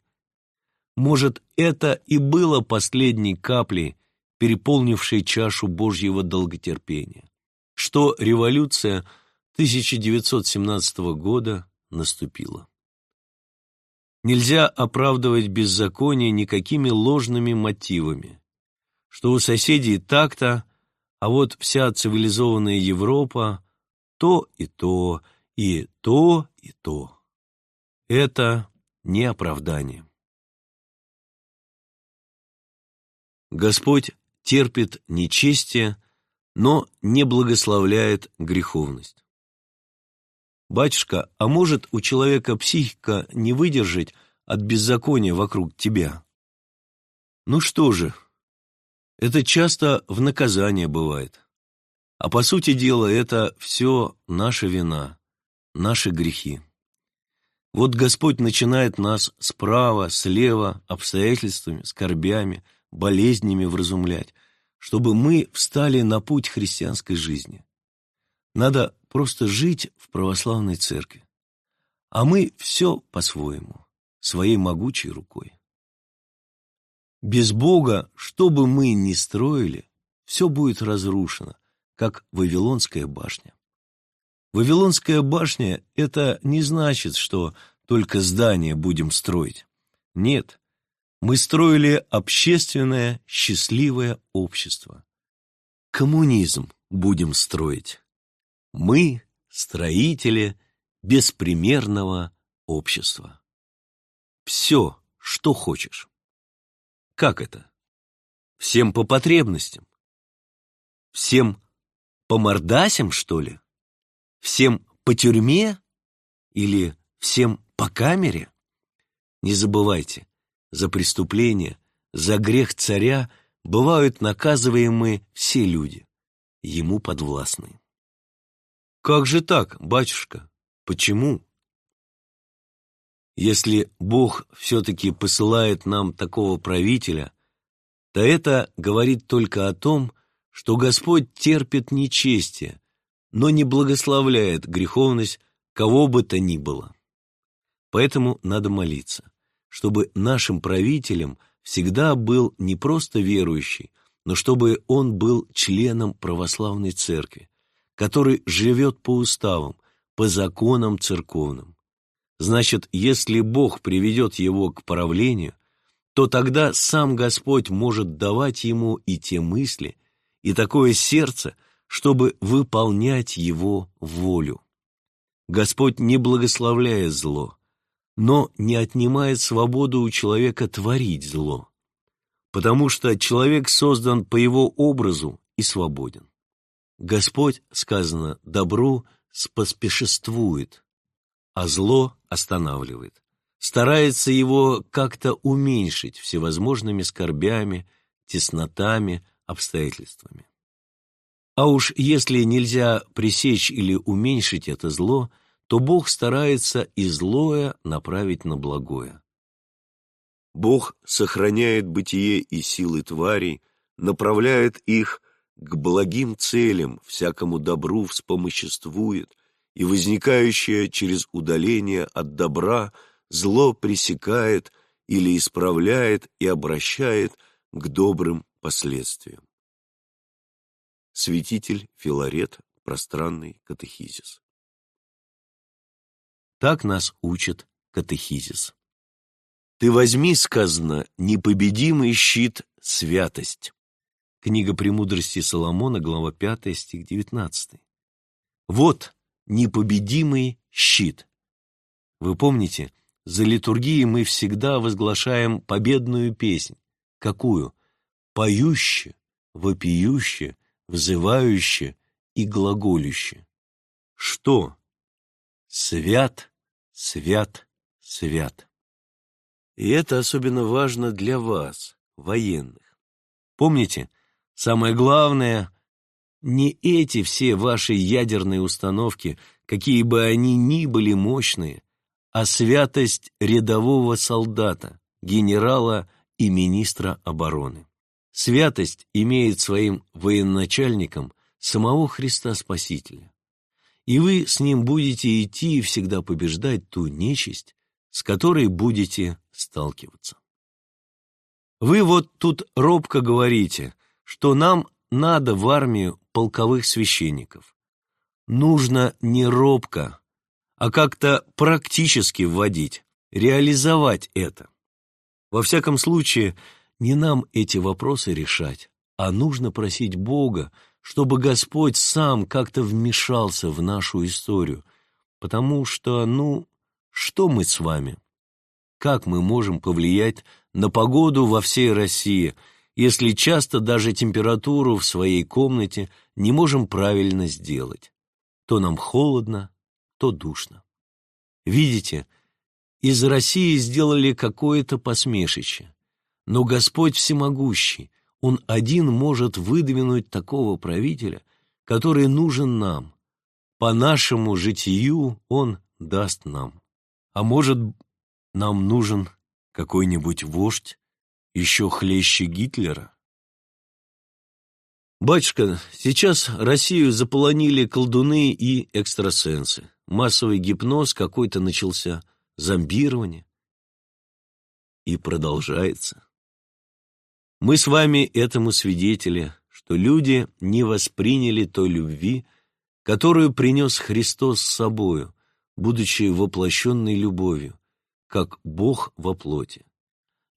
Может, это и было последней каплей, переполнившей чашу Божьего долготерпения, что революция 1917 года наступила. Нельзя оправдывать беззаконие никакими ложными мотивами, что у соседей так-то, а вот вся цивилизованная Европа то и то, и то, и то. Это не оправдание. Господь терпит нечестие, но не благословляет греховность. Батюшка, а может у человека психика не выдержать от беззакония вокруг тебя? Ну что же, это часто в наказание бывает. А по сути дела это все наша вина, наши грехи. Вот Господь начинает нас справа, слева, обстоятельствами, скорбями, болезнями вразумлять, чтобы мы встали на путь христианской жизни. Надо просто жить в православной церкви. А мы все по-своему, своей могучей рукой. Без Бога, что бы мы ни строили, все будет разрушено, как Вавилонская башня. Вавилонская башня — это не значит, что только здание будем строить. Нет, мы строили общественное счастливое общество. Коммунизм будем строить. Мы — строители беспримерного общества. Все, что хочешь. Как это? Всем по потребностям? Всем по мордасям, что ли? Всем по тюрьме? Или всем по камере? Не забывайте, за преступление, за грех царя бывают наказываемы все люди, ему подвластные. Как же так, батюшка? Почему? Если Бог все-таки посылает нам такого правителя, то это говорит только о том, что Господь терпит нечестие, но не благословляет греховность кого бы то ни было. Поэтому надо молиться чтобы нашим правителем всегда был не просто верующий, но чтобы он был членом православной церкви, который живет по уставам, по законам церковным. Значит, если Бог приведет его к правлению, то тогда сам Господь может давать ему и те мысли, и такое сердце, чтобы выполнять его волю. Господь не благословляет зло, но не отнимает свободу у человека творить зло, потому что человек создан по его образу и свободен. Господь, сказано, добру споспешествует, а зло останавливает, старается его как-то уменьшить всевозможными скорбями, теснотами, обстоятельствами. А уж если нельзя пресечь или уменьшить это зло – то Бог старается и злое направить на благое. Бог сохраняет бытие и силы тварей, направляет их к благим целям, всякому добру вспомоществует, и возникающее через удаление от добра зло пресекает или исправляет и обращает к добрым последствиям. Святитель Филарет, пространный катехизис. Так нас учит катехизис. «Ты возьми, сказано, непобедимый щит — святость». Книга «Премудрости Соломона», глава 5, стих 19. Вот непобедимый щит. Вы помните, за литургией мы всегда возглашаем победную песнь. Какую? Поюще, вопиюще, взывающе и глаголюще. Что? Свят свят, свят. И это особенно важно для вас, военных. Помните, самое главное не эти все ваши ядерные установки, какие бы они ни были мощные, а святость рядового солдата, генерала и министра обороны. Святость имеет своим военачальником самого Христа Спасителя. И вы с ним будете идти и всегда побеждать ту нечисть, с которой будете сталкиваться. Вы вот тут робко говорите, что нам надо в армию полковых священников. Нужно не робко, а как-то практически вводить, реализовать это. Во всяком случае, не нам эти вопросы решать, а нужно просить Бога, чтобы Господь сам как-то вмешался в нашу историю, потому что, ну, что мы с вами? Как мы можем повлиять на погоду во всей России, если часто даже температуру в своей комнате не можем правильно сделать? То нам холодно, то душно. Видите, из России сделали какое-то посмешище. Но Господь всемогущий, Он один может выдвинуть такого правителя, который нужен нам. По нашему житию Он даст нам. А может, нам нужен какой-нибудь вождь, еще хлеще Гитлера? Батюшка, сейчас Россию заполонили колдуны и экстрасенсы. Массовый гипноз какой-то начался, зомбирование. И продолжается. Мы с вами этому свидетели, что люди не восприняли той любви, которую принес Христос с собою, будучи воплощенной любовью, как Бог во плоти.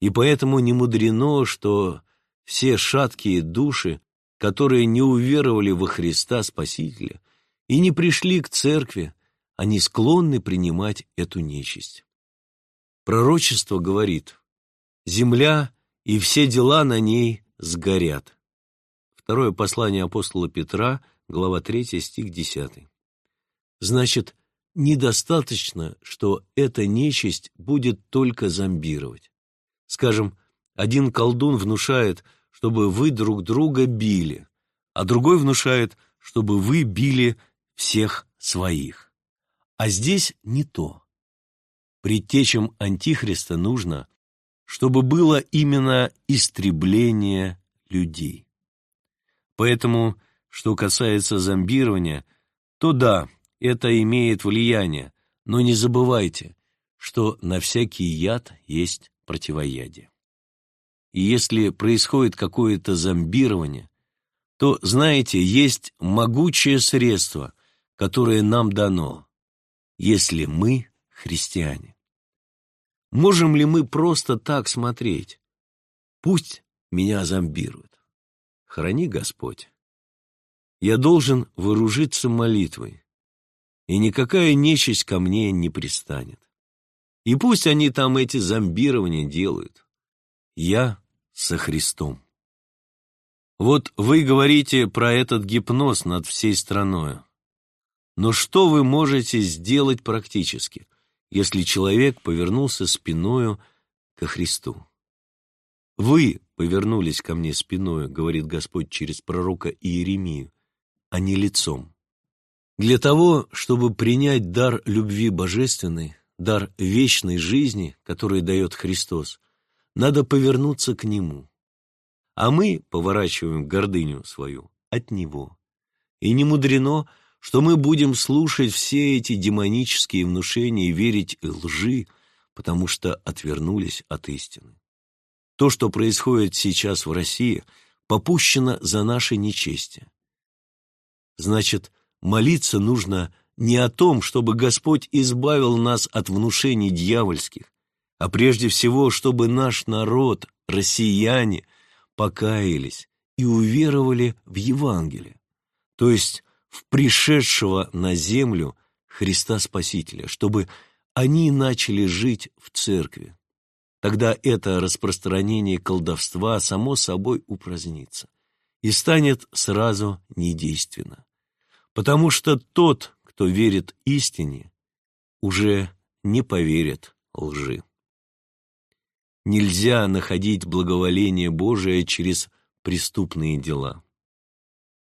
И поэтому не мудрено, что все шаткие души, которые не уверовали во Христа Спасителя и не пришли к церкви, они склонны принимать эту нечисть. Пророчество говорит, «Земля и все дела на ней сгорят». Второе послание апостола Петра, глава 3, стих 10. Значит, недостаточно, что эта нечисть будет только зомбировать. Скажем, один колдун внушает, чтобы вы друг друга били, а другой внушает, чтобы вы били всех своих. А здесь не то. Предтечам Антихриста нужно, чтобы было именно истребление людей. Поэтому, что касается зомбирования, то да, это имеет влияние, но не забывайте, что на всякий яд есть противоядие. И если происходит какое-то зомбирование, то, знаете, есть могучее средство, которое нам дано, если мы христиане. Можем ли мы просто так смотреть? Пусть меня зомбируют. Храни Господь. Я должен вооружиться молитвой, и никакая нечисть ко мне не пристанет. И пусть они там эти зомбирования делают. Я со Христом. Вот вы говорите про этот гипноз над всей страною. Но что вы можете сделать практически – если человек повернулся спиною ко Христу. «Вы повернулись ко мне спиною», — говорит Господь через пророка Иеремию, «а не лицом». Для того, чтобы принять дар любви божественной, дар вечной жизни, который дает Христос, надо повернуться к Нему. А мы поворачиваем гордыню свою от Него. И не мудрено, что мы будем слушать все эти демонические внушения и верить лжи, потому что отвернулись от истины. То, что происходит сейчас в России, попущено за наше нечестие. Значит, молиться нужно не о том, чтобы Господь избавил нас от внушений дьявольских, а прежде всего, чтобы наш народ, россияне, покаялись и уверовали в Евангелие, то есть в пришедшего на землю Христа Спасителя, чтобы они начали жить в церкви. Тогда это распространение колдовства само собой упразднится и станет сразу недейственно. Потому что тот, кто верит истине, уже не поверит лжи. Нельзя находить благоволение Божие через преступные дела.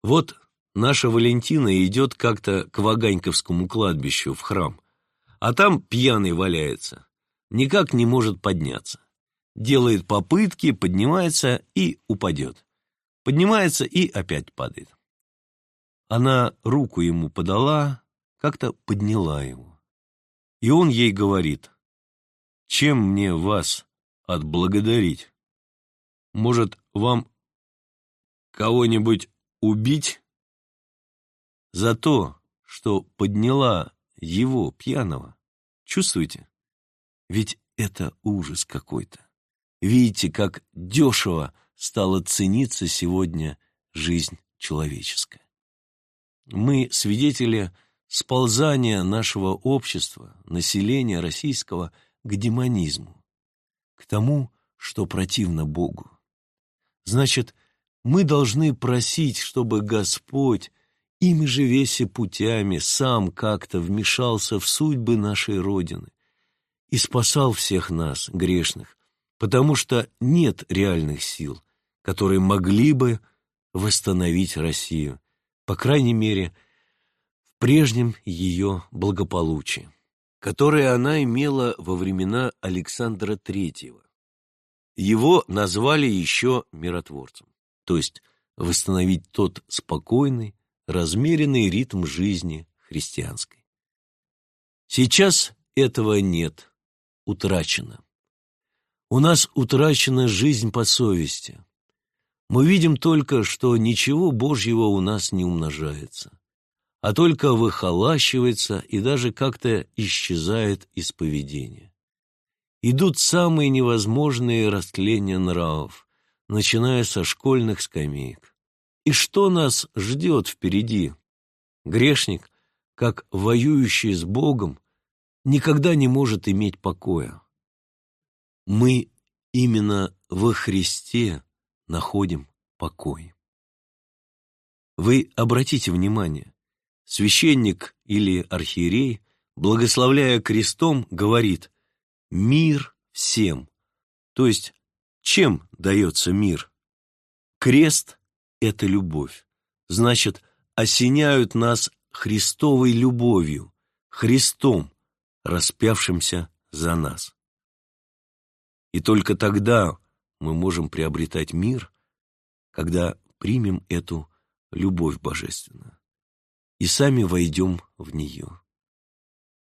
Вот наша Валентина идет как-то к Ваганьковскому кладбищу в храм, а там пьяный валяется, никак не может подняться. Делает попытки, поднимается и упадет. Поднимается и опять падает. Она руку ему подала, как-то подняла его. И он ей говорит, «Чем мне вас отблагодарить? Может, вам кого-нибудь убить?» За то, что подняла его, пьяного. Чувствуете? Ведь это ужас какой-то. Видите, как дешево стала цениться сегодня жизнь человеческая. Мы свидетели сползания нашего общества, населения российского к демонизму, к тому, что противно Богу. Значит, мы должны просить, чтобы Господь ими же весе путями сам как-то вмешался в судьбы нашей Родины и спасал всех нас, грешных, потому что нет реальных сил, которые могли бы восстановить Россию, по крайней мере, в прежнем ее благополучии, которое она имела во времена Александра III. Его назвали еще миротворцем, то есть восстановить тот спокойный, размеренный ритм жизни христианской. Сейчас этого нет, утрачено. У нас утрачена жизнь по совести, мы видим только, что ничего Божьего у нас не умножается, а только выхолащивается и даже как-то исчезает из поведения. Идут самые невозможные растления нравов, начиная со школьных скамеек. И что нас ждет впереди? Грешник, как воюющий с Богом, никогда не может иметь покоя. Мы именно во Христе находим покой. Вы обратите внимание, священник или архиерей, благословляя крестом, говорит «мир всем». То есть, чем дается мир? Крест — это любовь. Значит, осеняют нас Христовой любовью, Христом, распявшимся за нас. И только тогда мы можем приобретать мир, когда примем эту любовь божественную и сами войдем в нее.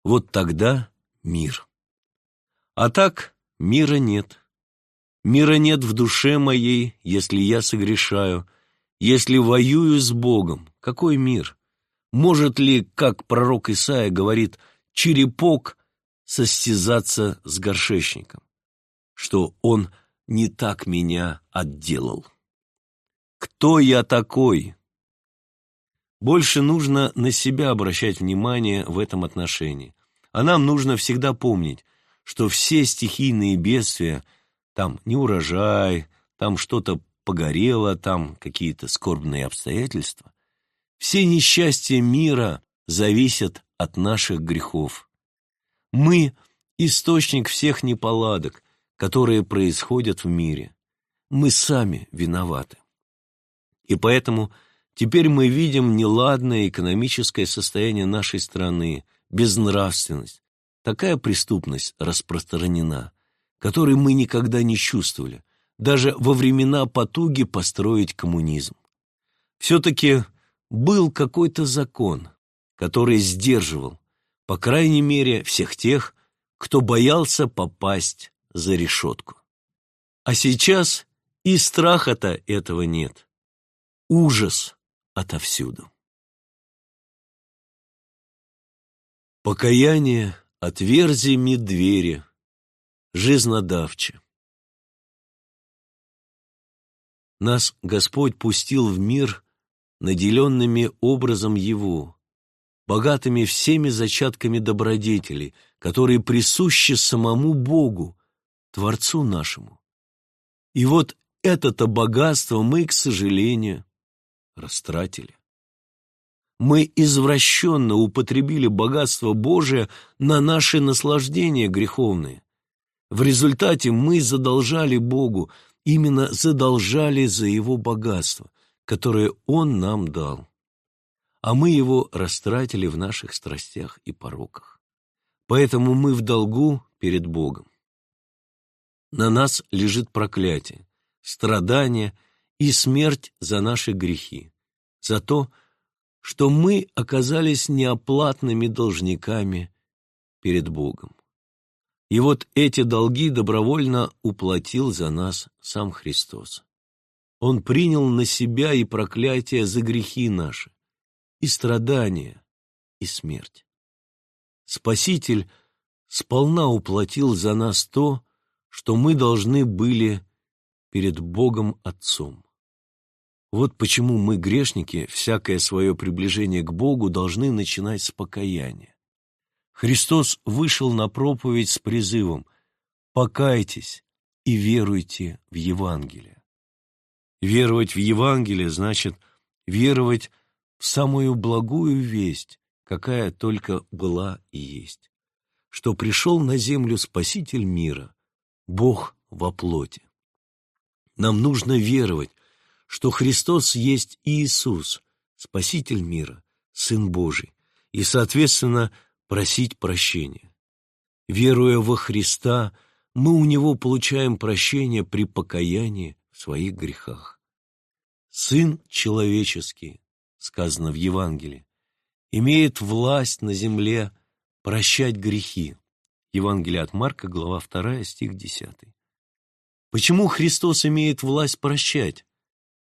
Вот тогда мир. А так мира нет. Мира нет в душе моей, если я согрешаю, если воюю с Богом. Какой мир? Может ли, как пророк Исаия говорит, черепок состязаться с горшечником? Что он – не так меня отделал. Кто я такой? Больше нужно на себя обращать внимание в этом отношении. А нам нужно всегда помнить, что все стихийные бедствия, там не урожай, там что-то погорело, там какие-то скорбные обстоятельства, все несчастья мира зависят от наших грехов. Мы – источник всех неполадок, которые происходят в мире. Мы сами виноваты. И поэтому теперь мы видим неладное экономическое состояние нашей страны, безнравственность. Такая преступность распространена, которой мы никогда не чувствовали, даже во времена потуги построить коммунизм. Все-таки был какой-то закон, который сдерживал, по крайней мере, всех тех, кто боялся попасть за решетку. А сейчас и страха-то этого нет. Ужас отовсюду. Покаяние отверзи ми двери, жизнодавче. Нас Господь пустил в мир наделенными образом Его, богатыми всеми зачатками добродетелей, которые присущи самому Богу, Творцу нашему. И вот это-то богатство мы, к сожалению, растратили. Мы извращенно употребили богатство Божие на наши наслаждения греховные. В результате мы задолжали Богу, именно задолжали за Его богатство, которое Он нам дал. а мы его растратили в наших страстях и пороках. Поэтому мы в долгу перед Богом. На нас лежит проклятие, страдание и смерть за наши грехи, за то, что мы оказались неоплатными должниками перед Богом. И вот эти долги добровольно уплатил за нас сам Христос. Он принял на себя и проклятие за грехи наши, и страдания, и смерть. Спаситель сполна уплатил за нас то, что мы должны были перед Богом Отцом. Вот почему мы, грешники, всякое свое приближение к Богу должны начинать с покаяния. Христос вышел на проповедь с призывом «Покайтесь и веруйте в Евангелие». Веровать в Евангелие значит веровать в самую благую весть, какая только была и есть, что пришел на землю Спаситель мира, Бог во плоти. Нам нужно веровать, что Христос есть Иисус, Спаситель мира, Сын Божий, и, соответственно, просить прощения. Веруя во Христа, мы у Него получаем прощение при покаянии в своих грехах. Сын человеческий, сказано в Евангелии, имеет власть на земле прощать грехи. Евангелие от Марка, глава 2, стих 10. Почему Христос имеет власть прощать?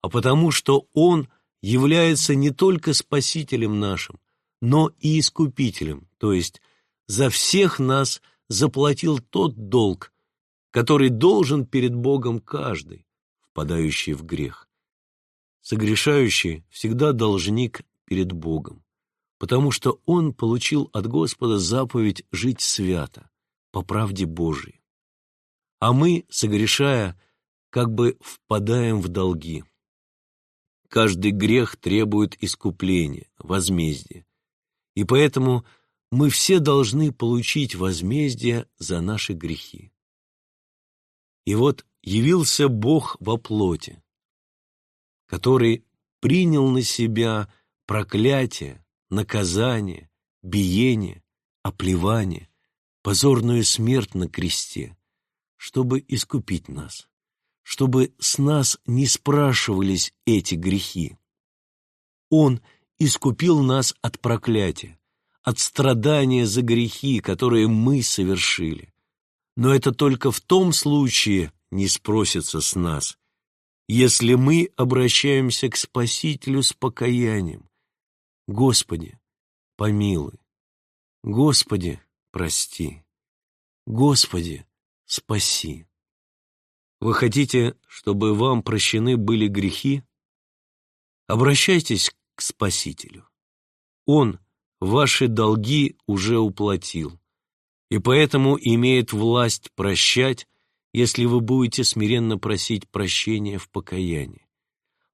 А потому что Он является не только Спасителем нашим, но и Искупителем, то есть за всех нас заплатил тот долг, который должен перед Богом каждый, впадающий в грех. Согрешающий всегда должник перед Богом, потому что он получил от Господа заповедь жить свято, по правде Божией. А мы, согрешая, как бы впадаем в долги. Каждый грех требует искупления, возмездия. И поэтому мы все должны получить возмездие за наши грехи. И вот явился Бог во плоти, который принял на себя проклятие, наказание, биение, оплевание, позорную смерть на кресте, чтобы искупить нас, чтобы с нас не спрашивались эти грехи. Он искупил нас от проклятия, от страдания за грехи, которые мы совершили. Но это только в том случае не спросится с нас, если мы обращаемся к Спасителю с покаянием. Господи, помилуй. Господи, прости. Господи, спаси. Вы хотите, чтобы вам прощены были грехи? Обращайтесь к Спасителю. Он ваши долги уже уплатил, и поэтому имеет власть прощать если вы будете смиренно просить прощения в покаянии.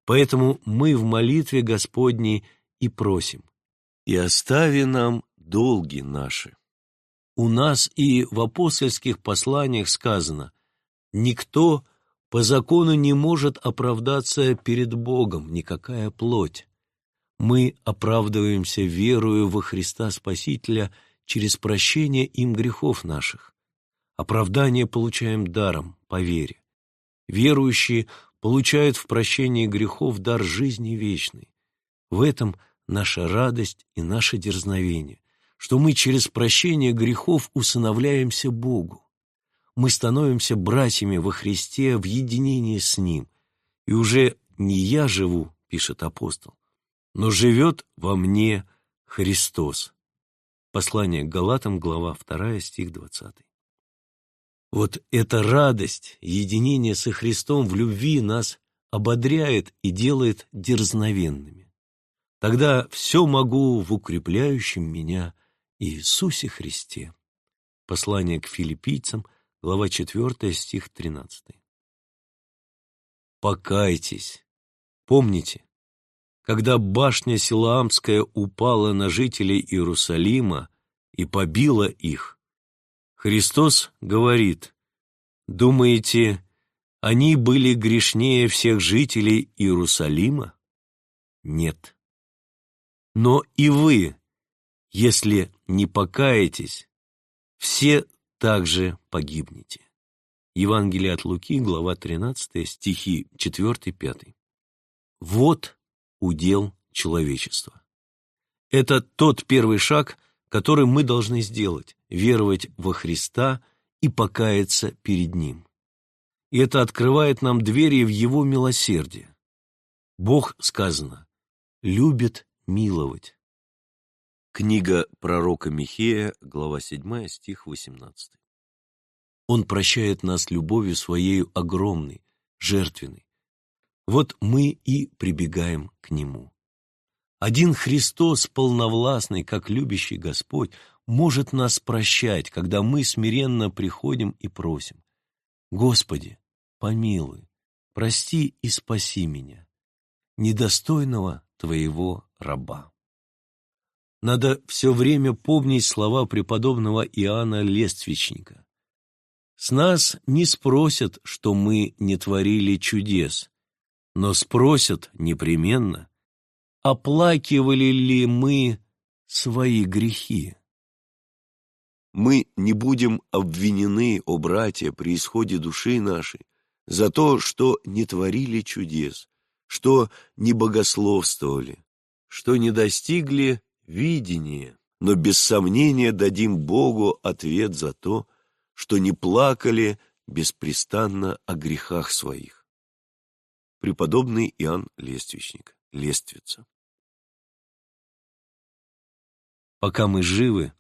Поэтому мы в молитве Господней и просим, и остави нам долги наши. У нас и в апостольских посланиях сказано, никто по закону не может оправдаться перед Богом, никакая плоть. Мы оправдываемся верою во Христа Спасителя через прощение им грехов наших. Оправдание получаем даром, по вере. Верующие получают в прощении грехов дар жизни вечной. В этом наша радость и наше дерзновение, что мы через прощение грехов усыновляемся Богу. Мы становимся братьями во Христе в единении с Ним. И уже не я живу, пишет апостол, но живет во мне Христос. Послание к Галатам, глава 2, стих 20. Вот эта радость, единение со Христом в любви нас ободряет и делает дерзновенными. Тогда все могу в укрепляющем меня Иисусе Христе. Послание к филиппийцам, глава 4, стих 13. Покайтесь. Помните, когда башня Силаамская упала на жителей Иерусалима и побила их, Христос говорит, «Думаете, они были грешнее всех жителей Иерусалима? Нет. Но и вы, если не покаетесь, все также погибнете. Евангелие от Луки, глава 13, стихи 4-5. Вот удел человечества. Это тот первый шаг, который мы должны сделать – веровать во Христа и покаяться перед Ним. И это открывает нам двери в Его милосердие. Бог, сказано, любит миловать. Книга пророка Михея, глава 7, стих 18. Он прощает нас любовью Своей огромной, жертвенной. Вот мы и прибегаем к Нему. Один Христос, полновластный, как любящий Господь, может нас прощать, когда мы смиренно приходим и просим. Господи, помилуй, прости и спаси меня, недостойного Твоего раба. Надо все время помнить слова преподобного Иоанна Лествичника. С нас не спросят, что мы не творили чудес, но спросят непременно, оплакивали ли мы свои грехи. Мы не будем обвинены, о братья, при исходе души нашей, за то, что не творили чудес, что не богословствовали, что не достигли видения, но без сомнения дадим Богу ответ за то, что не плакали беспрестанно о грехах своих. Преподобный Иоанн Лествичник, Лествица. Пока мы живы,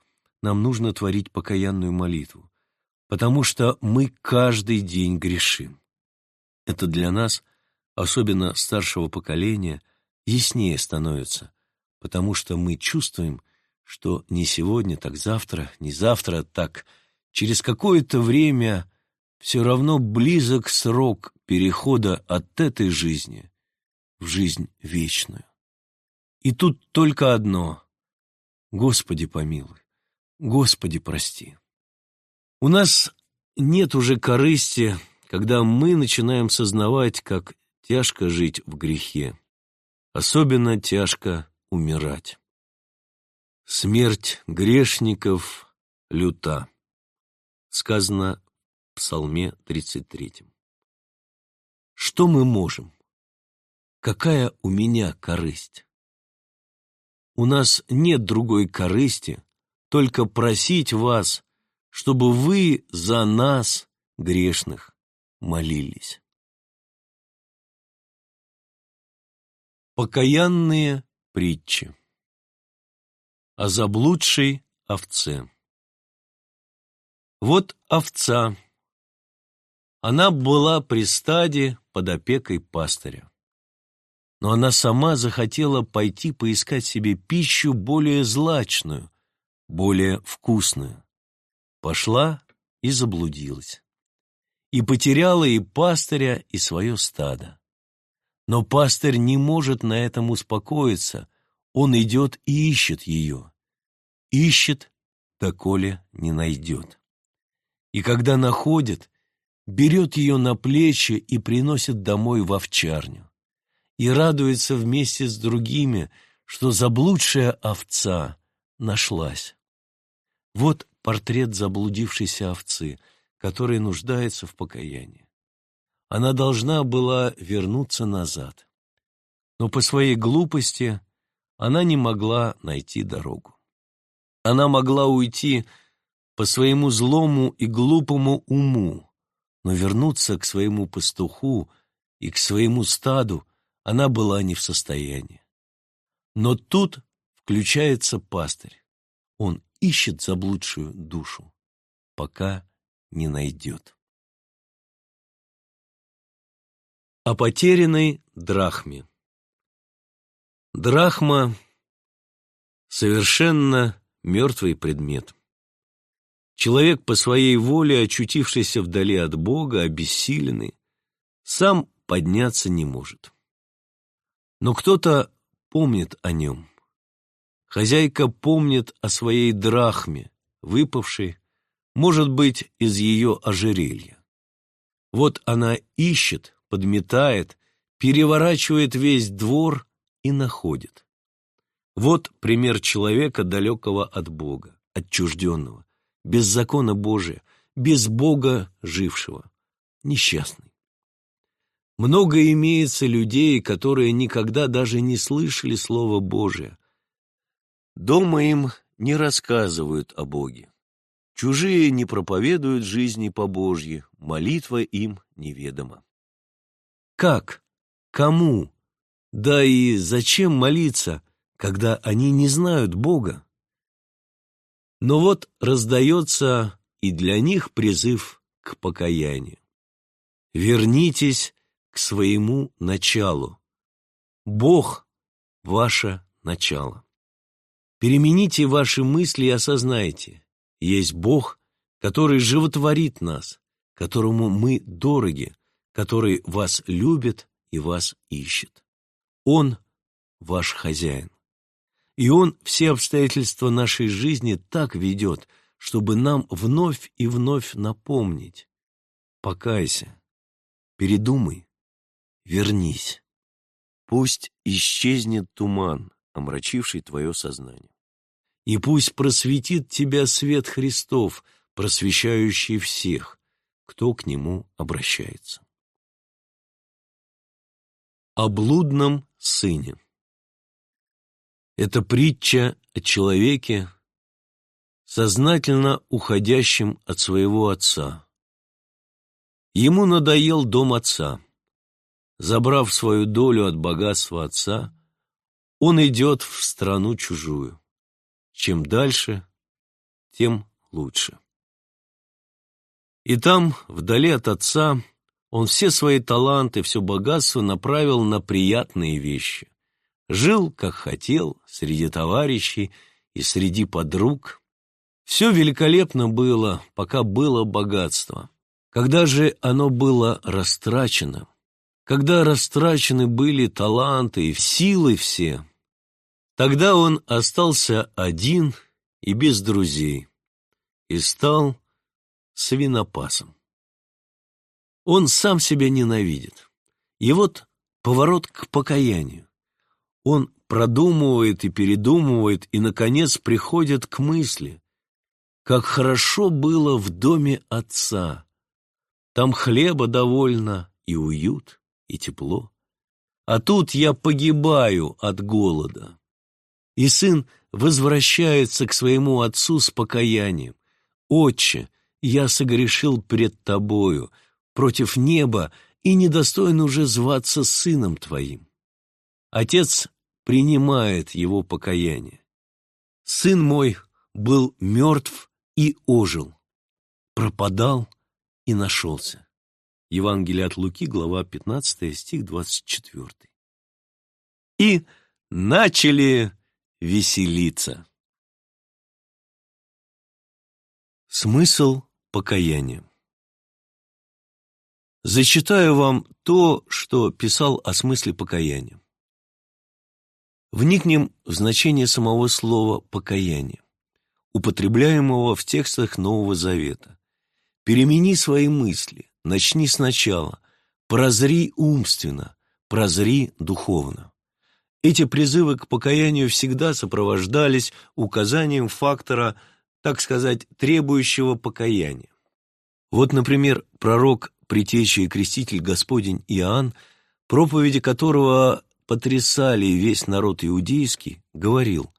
нам нужно творить покаянную молитву, потому что мы каждый день грешим. Это для нас, особенно старшего поколения, яснее становится, потому что мы чувствуем, что не сегодня, так завтра, не завтра, так через какое-то время все равно близок срок перехода от этой жизни в жизнь вечную. И тут только одно Господи помилуй, Господи прости. У нас нет уже корысти, когда мы начинаем сознавать, как тяжко жить в грехе, особенно тяжко умирать. Смерть грешников люта. Сказано Псалме 33. Что мы можем? Какая у меня корысть? У нас нет другой корысти, только просить вас, чтобы вы за нас, грешных, молились. Покаянные притчи о заблудшей овце. Вот овца. Она была при стаде под опекой пастыря но она сама захотела пойти поискать себе пищу более злачную, более вкусную. Пошла и заблудилась. И потеряла и пастыря, и свое стадо. Но пастырь не может на этом успокоиться, он идет и ищет ее. Ищет, доколе не найдет. И когда находит, берет ее на плечи и приносит домой в овчарню и радуется вместе с другими, что заблудшая овца нашлась. Вот портрет заблудившейся овцы, которая нуждается в покаянии. Она должна была вернуться назад, но по своей глупости она не могла найти дорогу. Она могла уйти по своему злому и глупому уму, но вернуться к своему пастуху и к своему стаду она была не в состоянии. Но тут включается пастырь. Он ищет заблудшую душу, пока не найдет. О потерянной драхме. Драхма — совершенно мертвый предмет. Человек по своей воле, очутившийся вдали от Бога, обессиленный, сам подняться не может. Но кто-то помнит о нем. Хозяйка помнит о своей драхме, выпавшей, может быть, из ее ожерелья. Вот она ищет, подметает, переворачивает весь двор и находит. Вот пример человека, далекого от Бога, отчужденного, без закона Божия, без Бога жившего, несчастный. Много имеется людей, которые никогда даже не слышали Слова Божия. Дома им не рассказывают о Боге. Чужие не проповедуют жизни по Божьей, молитва им неведома. Как? Кому? Да и зачем молиться, когда они не знают Бога? Но вот раздается и для них призыв к покаянию. Вернитесь к своему началу. Бог – ваше начало. Перемените ваши мысли и осознайте, есть Бог, который животворит нас, которому мы дороги, который вас любит и вас ищет. Он ваш хозяин. И Он все обстоятельства нашей жизни так ведет, чтобы нам вновь и вновь напомнить. Покайся, передумай, вернись. Пусть исчезнет туман, омрачивший твое сознание. И пусть просветит тебя свет Христов, просвещающий всех, кто к Нему обращается. О блудном сыне Это притча о человеке, сознательно уходящем от своего отца. Ему надоел дом отца. Забрав свою долю от богатства отца, он идет в страну чужую. Чем дальше, тем лучше. И там, вдали от отца, он все свои таланты, все богатство направил на приятные вещи. Жил, как хотел, среди товарищей и среди подруг. Все великолепно было, пока было богатство. Когда же оно было растрачено, когда растрачены были таланты и силы все, тогда он остался один и без друзей и стал свинопасом. Он сам себя ненавидит. И вот поворот к покаянию. Он продумывает и передумывает, и, наконец, приходит к мысли, как хорошо было в доме отца. Там хлеба довольно, и уют, и тепло. А тут я погибаю от голода. И сын возвращается к своему отцу с покаянием. «Отче, я согрешил пред тобою, против неба и недостоин уже зваться сыном твоим. Отец принимает его покаяние. Сын мой был мертв и ожил, пропадал и нашелся. Евангелие от Луки, глава 15, стих 24. И начали веселиться. Смысл покаяния Зачитаю вам то, что писал о смысле покаяния. Вникнем в значение самого слова «покаяние», употребляемого в текстах Нового Завета. Перемени свои мысли, начни сначала, прозри умственно, прозри духовно. Эти призывы к покаянию всегда сопровождались указанием фактора, так сказать, требующего покаяния. Вот, например, пророк Притеча креститель Господень Иоанн, проповеди которого потрясали весь народ иудейский, говорил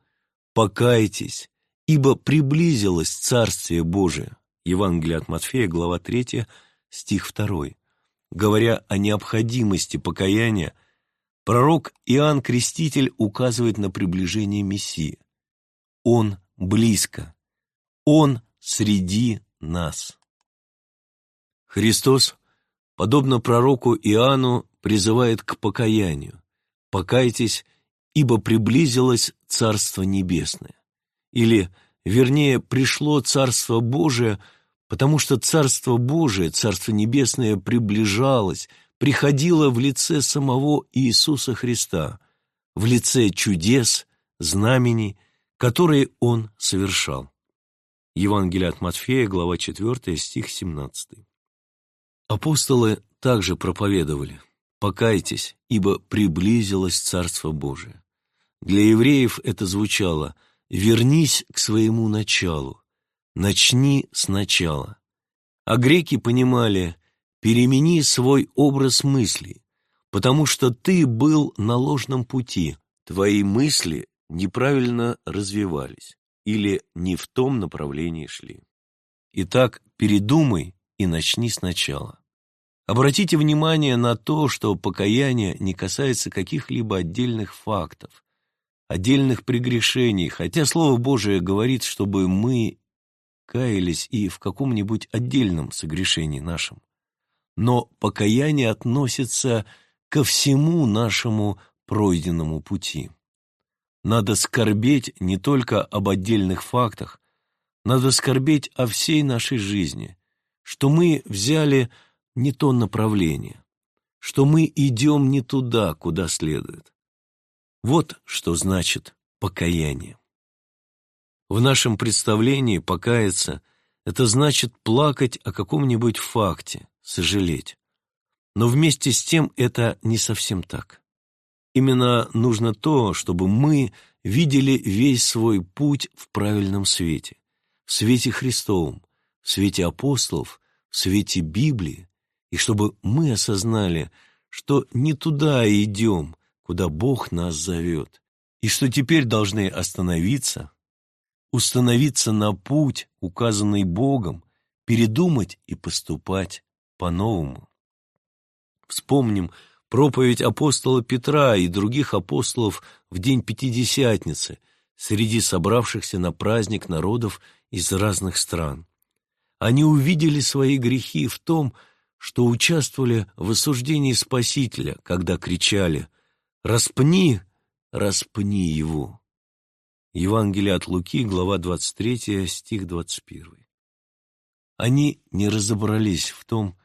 «Покайтесь, ибо приблизилось Царствие Божие». Евангелие от Матфея, глава 3, стих 2. Говоря о необходимости покаяния, пророк Иоанн Креститель указывает на приближение Мессии. Он близко, Он среди нас. Христос, подобно пророку Иоанну, призывает к покаянию. «Покайтесь, ибо приблизилось Царство Небесное». Или, вернее, пришло Царство Божие, потому что Царство Божие, Царство Небесное приближалось, приходило в лице самого Иисуса Христа, в лице чудес, знамений, которые Он совершал. Евангелие от Матфея, глава 4, стих 17. Апостолы также проповедовали «Покайтесь, ибо приблизилось Царство Божие». Для евреев это звучало «вернись к своему началу, начни сначала». А греки понимали «перемени свой образ мыслей, потому что ты был на ложном пути, твои мысли неправильно развивались или не в том направлении шли». Итак, передумай и начни сначала. Обратите внимание на то, что покаяние не касается каких-либо отдельных фактов, отдельных прегрешений, хотя Слово Божие говорит, чтобы мы каялись и в каком-нибудь отдельном согрешении нашем. Но покаяние относится ко всему нашему пройденному пути. Надо скорбеть не только об отдельных фактах, надо скорбеть о всей нашей жизни, что мы взяли не то направление, что мы идем не туда, куда следует. Вот что значит покаяние. В нашем представлении покаяться – это значит плакать о каком-нибудь факте, сожалеть. Но вместе с тем это не совсем так. Именно нужно то, чтобы мы видели весь свой путь в правильном свете, в свете Христовом, в свете апостолов, в свете Библии, и чтобы мы осознали, что не туда идем, куда Бог нас зовет, и что теперь должны остановиться, установиться на путь, указанный Богом, передумать и поступать по-новому. Вспомним проповедь апостола Петра и других апостолов в день Пятидесятницы среди собравшихся на праздник народов из разных стран. Они увидели свои грехи в том, что участвовали в осуждении Спасителя, когда кричали «Распни, распни его». Евангелие от Луки, глава 23, стих 21. Они не разобрались в том,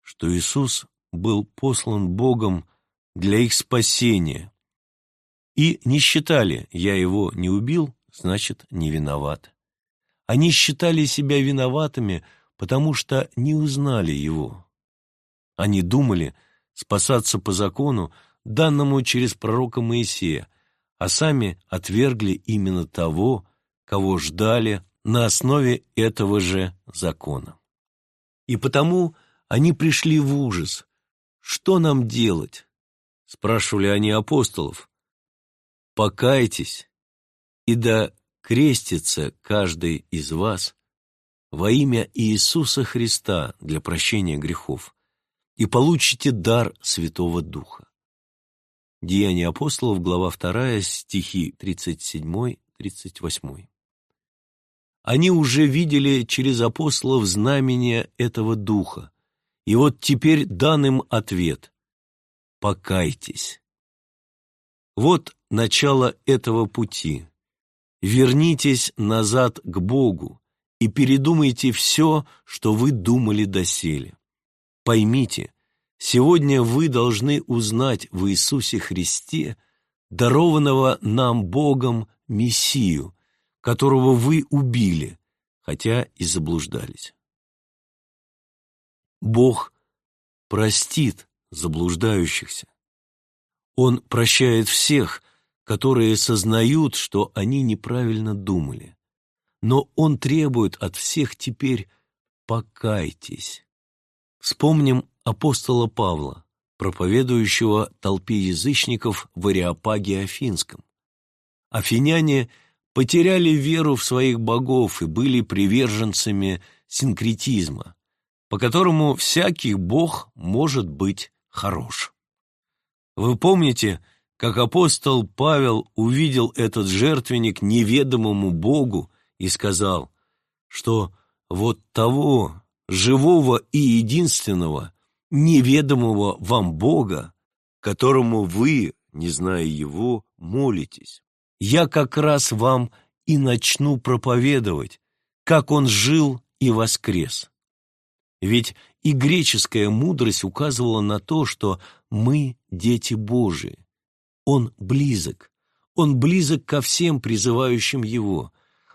что Иисус был послан Богом для их спасения, и не считали «я его не убил, значит, не виноват». Они считали себя виноватыми, потому что не узнали его. Они думали спасаться по закону, данному через пророка Моисея, а сами отвергли именно того, кого ждали на основе этого же закона. И потому они пришли в ужас. «Что нам делать?» — спрашивали они апостолов. «Покайтесь, и да крестится каждый из вас во имя Иисуса Христа для прощения грехов, и получите дар Святого Духа. Деяния апостолов, глава 2, стихи 37-38. Они уже видели через апостолов знамения этого Духа, и вот теперь дан им ответ – покайтесь. Вот начало этого пути. Вернитесь назад к Богу и передумайте все, что вы думали доселе. Поймите, сегодня вы должны узнать в Иисусе Христе дарованного нам Богом Мессию, которого вы убили, хотя и заблуждались. Бог простит заблуждающихся. Он прощает всех, которые сознают, что они неправильно думали. Но Он требует от всех теперь «покайтесь». Вспомним апостола Павла, проповедующего толпе язычников в Ариапаге Афинском. Афиняне потеряли веру в своих богов и были приверженцами синкретизма, по которому всякий бог может быть хорош. Вы помните, как апостол Павел увидел этот жертвенник неведомому Богу и сказал, что вот того живого и единственного, неведомого вам Бога, которому вы, не зная Его, молитесь. Я как раз вам и начну проповедовать, как Он жил и воскрес. Ведь и греческая мудрость указывала на то, что мы дети Божии. Он близок, Он близок ко всем призывающим Его.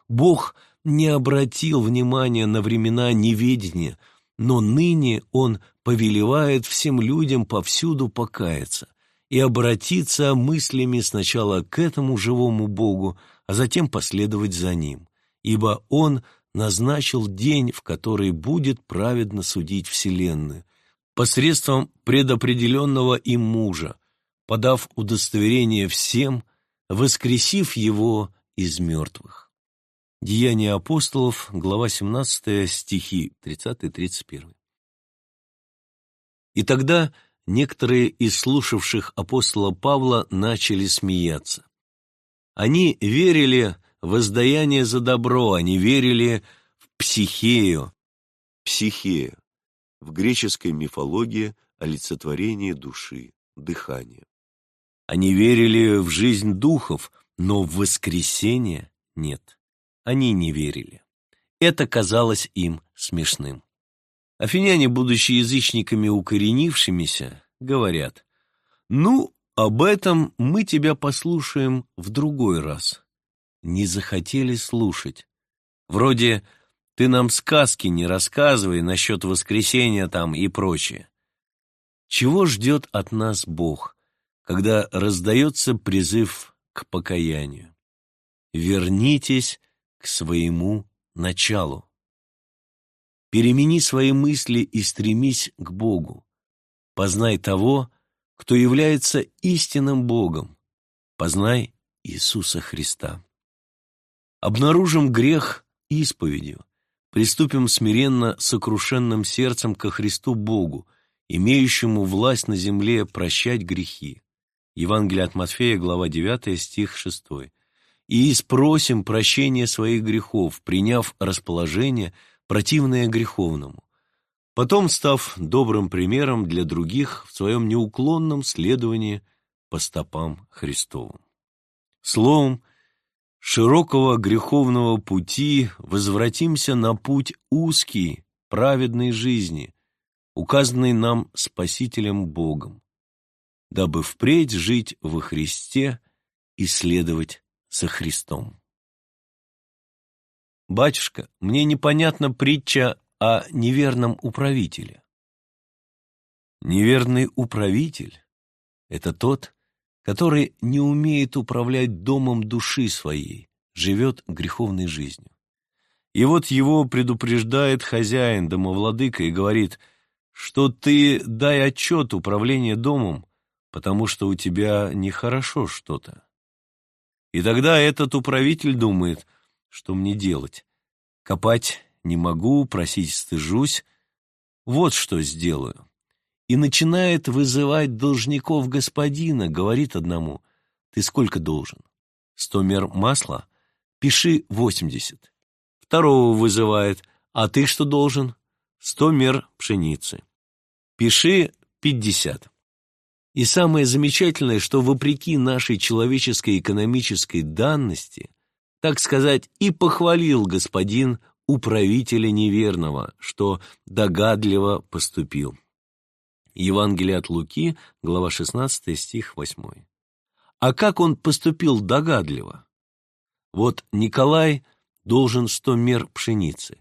Бог не обратил внимания на времена неведения, но ныне Он повелевает всем людям повсюду покаяться и обратиться мыслями сначала к этому живому Богу, а затем последовать за Ним, ибо Он назначил день, в который будет праведно судить Вселенную, посредством предопределенного им мужа, подав удостоверение всем, воскресив его из мертвых. Деяния апостолов, глава 17, стихи 30-31. И тогда некоторые из слушавших апостола Павла начали смеяться. Они верили в воздаяние за добро, они верили в психею. Психея. В греческой мифологии олицетворение души, дыхание. Они верили в жизнь духов, но в воскресение нет. Они не верили. Это казалось им смешным. Афиняне, будучи язычниками укоренившимися, говорят, «Ну, об этом мы тебя послушаем в другой раз». Не захотели слушать. Вроде «ты нам сказки не рассказывай насчет воскресения там и прочее». Чего ждет от нас Бог, когда раздается призыв к покаянию? Вернитесь к своему началу. Перемени свои мысли и стремись к Богу. Познай того, кто является истинным Богом. Познай Иисуса Христа. Обнаружим грех исповедью, приступим смиренно сокрушенным сердцем ко Христу Богу, имеющему власть на земле прощать грехи. Евангелие от Матфея, глава 9, стих 6. И спросим прощения своих грехов, приняв расположение – противное греховному, потом став добрым примером для других в своем неуклонном следовании по стопам Христовым. Словом, широкого греховного пути возвратимся на путь узкий, праведной жизни, указанный нам Спасителем Богом, дабы впредь жить во Христе и следовать за Христом. «Батюшка, мне непонятна притча о неверном управителе». Неверный управитель — это тот, который не умеет управлять домом души своей, живет греховной жизнью. И вот его предупреждает хозяин, домовладыка, и говорит, что ты дай отчет управления домом, потому что у тебя нехорошо что-то. И тогда этот управитель думает, что мне делать? Копать не могу, просить стыжусь. Вот что сделаю. И начинает вызывать должников господина, говорит одному, ты сколько должен? Сто мер масла? Пиши восемьдесят. Второго вызывает, а ты что должен? Сто мер пшеницы. Пиши пятьдесят. И самое замечательное, что вопреки нашей человеческой экономической данности, так сказать, и похвалил господин управителя неверного, что догадливо поступил. Евангелие от Луки, глава 16, стих 8. А как он поступил догадливо? Вот Николай должен сто мер пшеницы,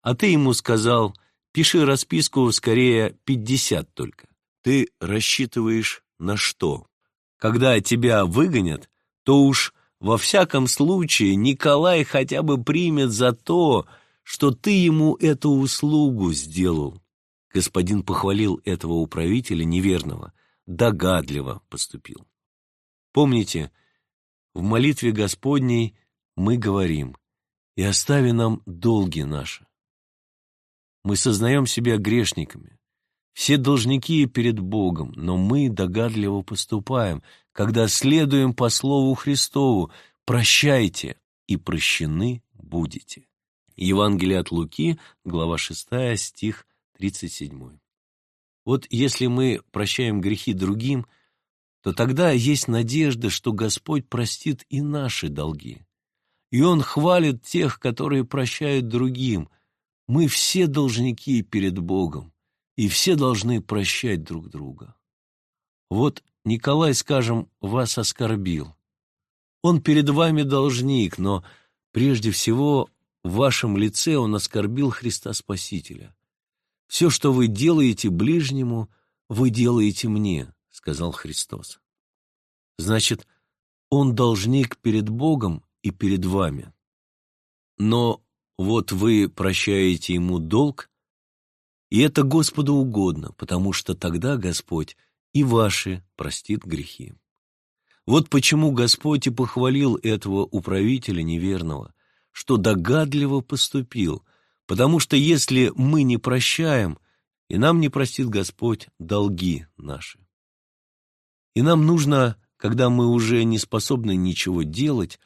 а ты ему сказал, пиши расписку скорее пятьдесят только. Ты рассчитываешь на что? Когда тебя выгонят, то уж во всяком случае, Николай хотя бы примет за то, что ты ему эту услугу сделал. Господин похвалил этого управителя неверного, догадливо поступил. Помните, в молитве Господней мы говорим «И остави нам долги наши». Мы сознаем себя грешниками, все должники перед Богом, но мы догадливо поступаем, когда следуем по Слову Христову «Прощайте, и прощены будете». Евангелие от Луки, глава 6, стих 37. Вот если мы прощаем грехи другим, то тогда есть надежда, что Господь простит и наши долги. И Он хвалит тех, которые прощают другим. Мы все должники перед Богом, и все должны прощать друг друга. Вот Николай, скажем, вас оскорбил. Он перед вами должник, но прежде всего в вашем лице он оскорбил Христа Спасителя. «Все, что вы делаете ближнему, вы делаете мне», — сказал Христос. значит, он должник перед Богом и перед вами. Но вот вы прощаете ему долг, и это Господу угодно, потому что тогда Господь и ваши простит грехи. Вот почему Господь и похвалил этого управителя неверного, что догадливо поступил, потому что если мы не прощаем, и нам не простит Господь долги наши. И нам нужно, когда мы уже не способны ничего делать,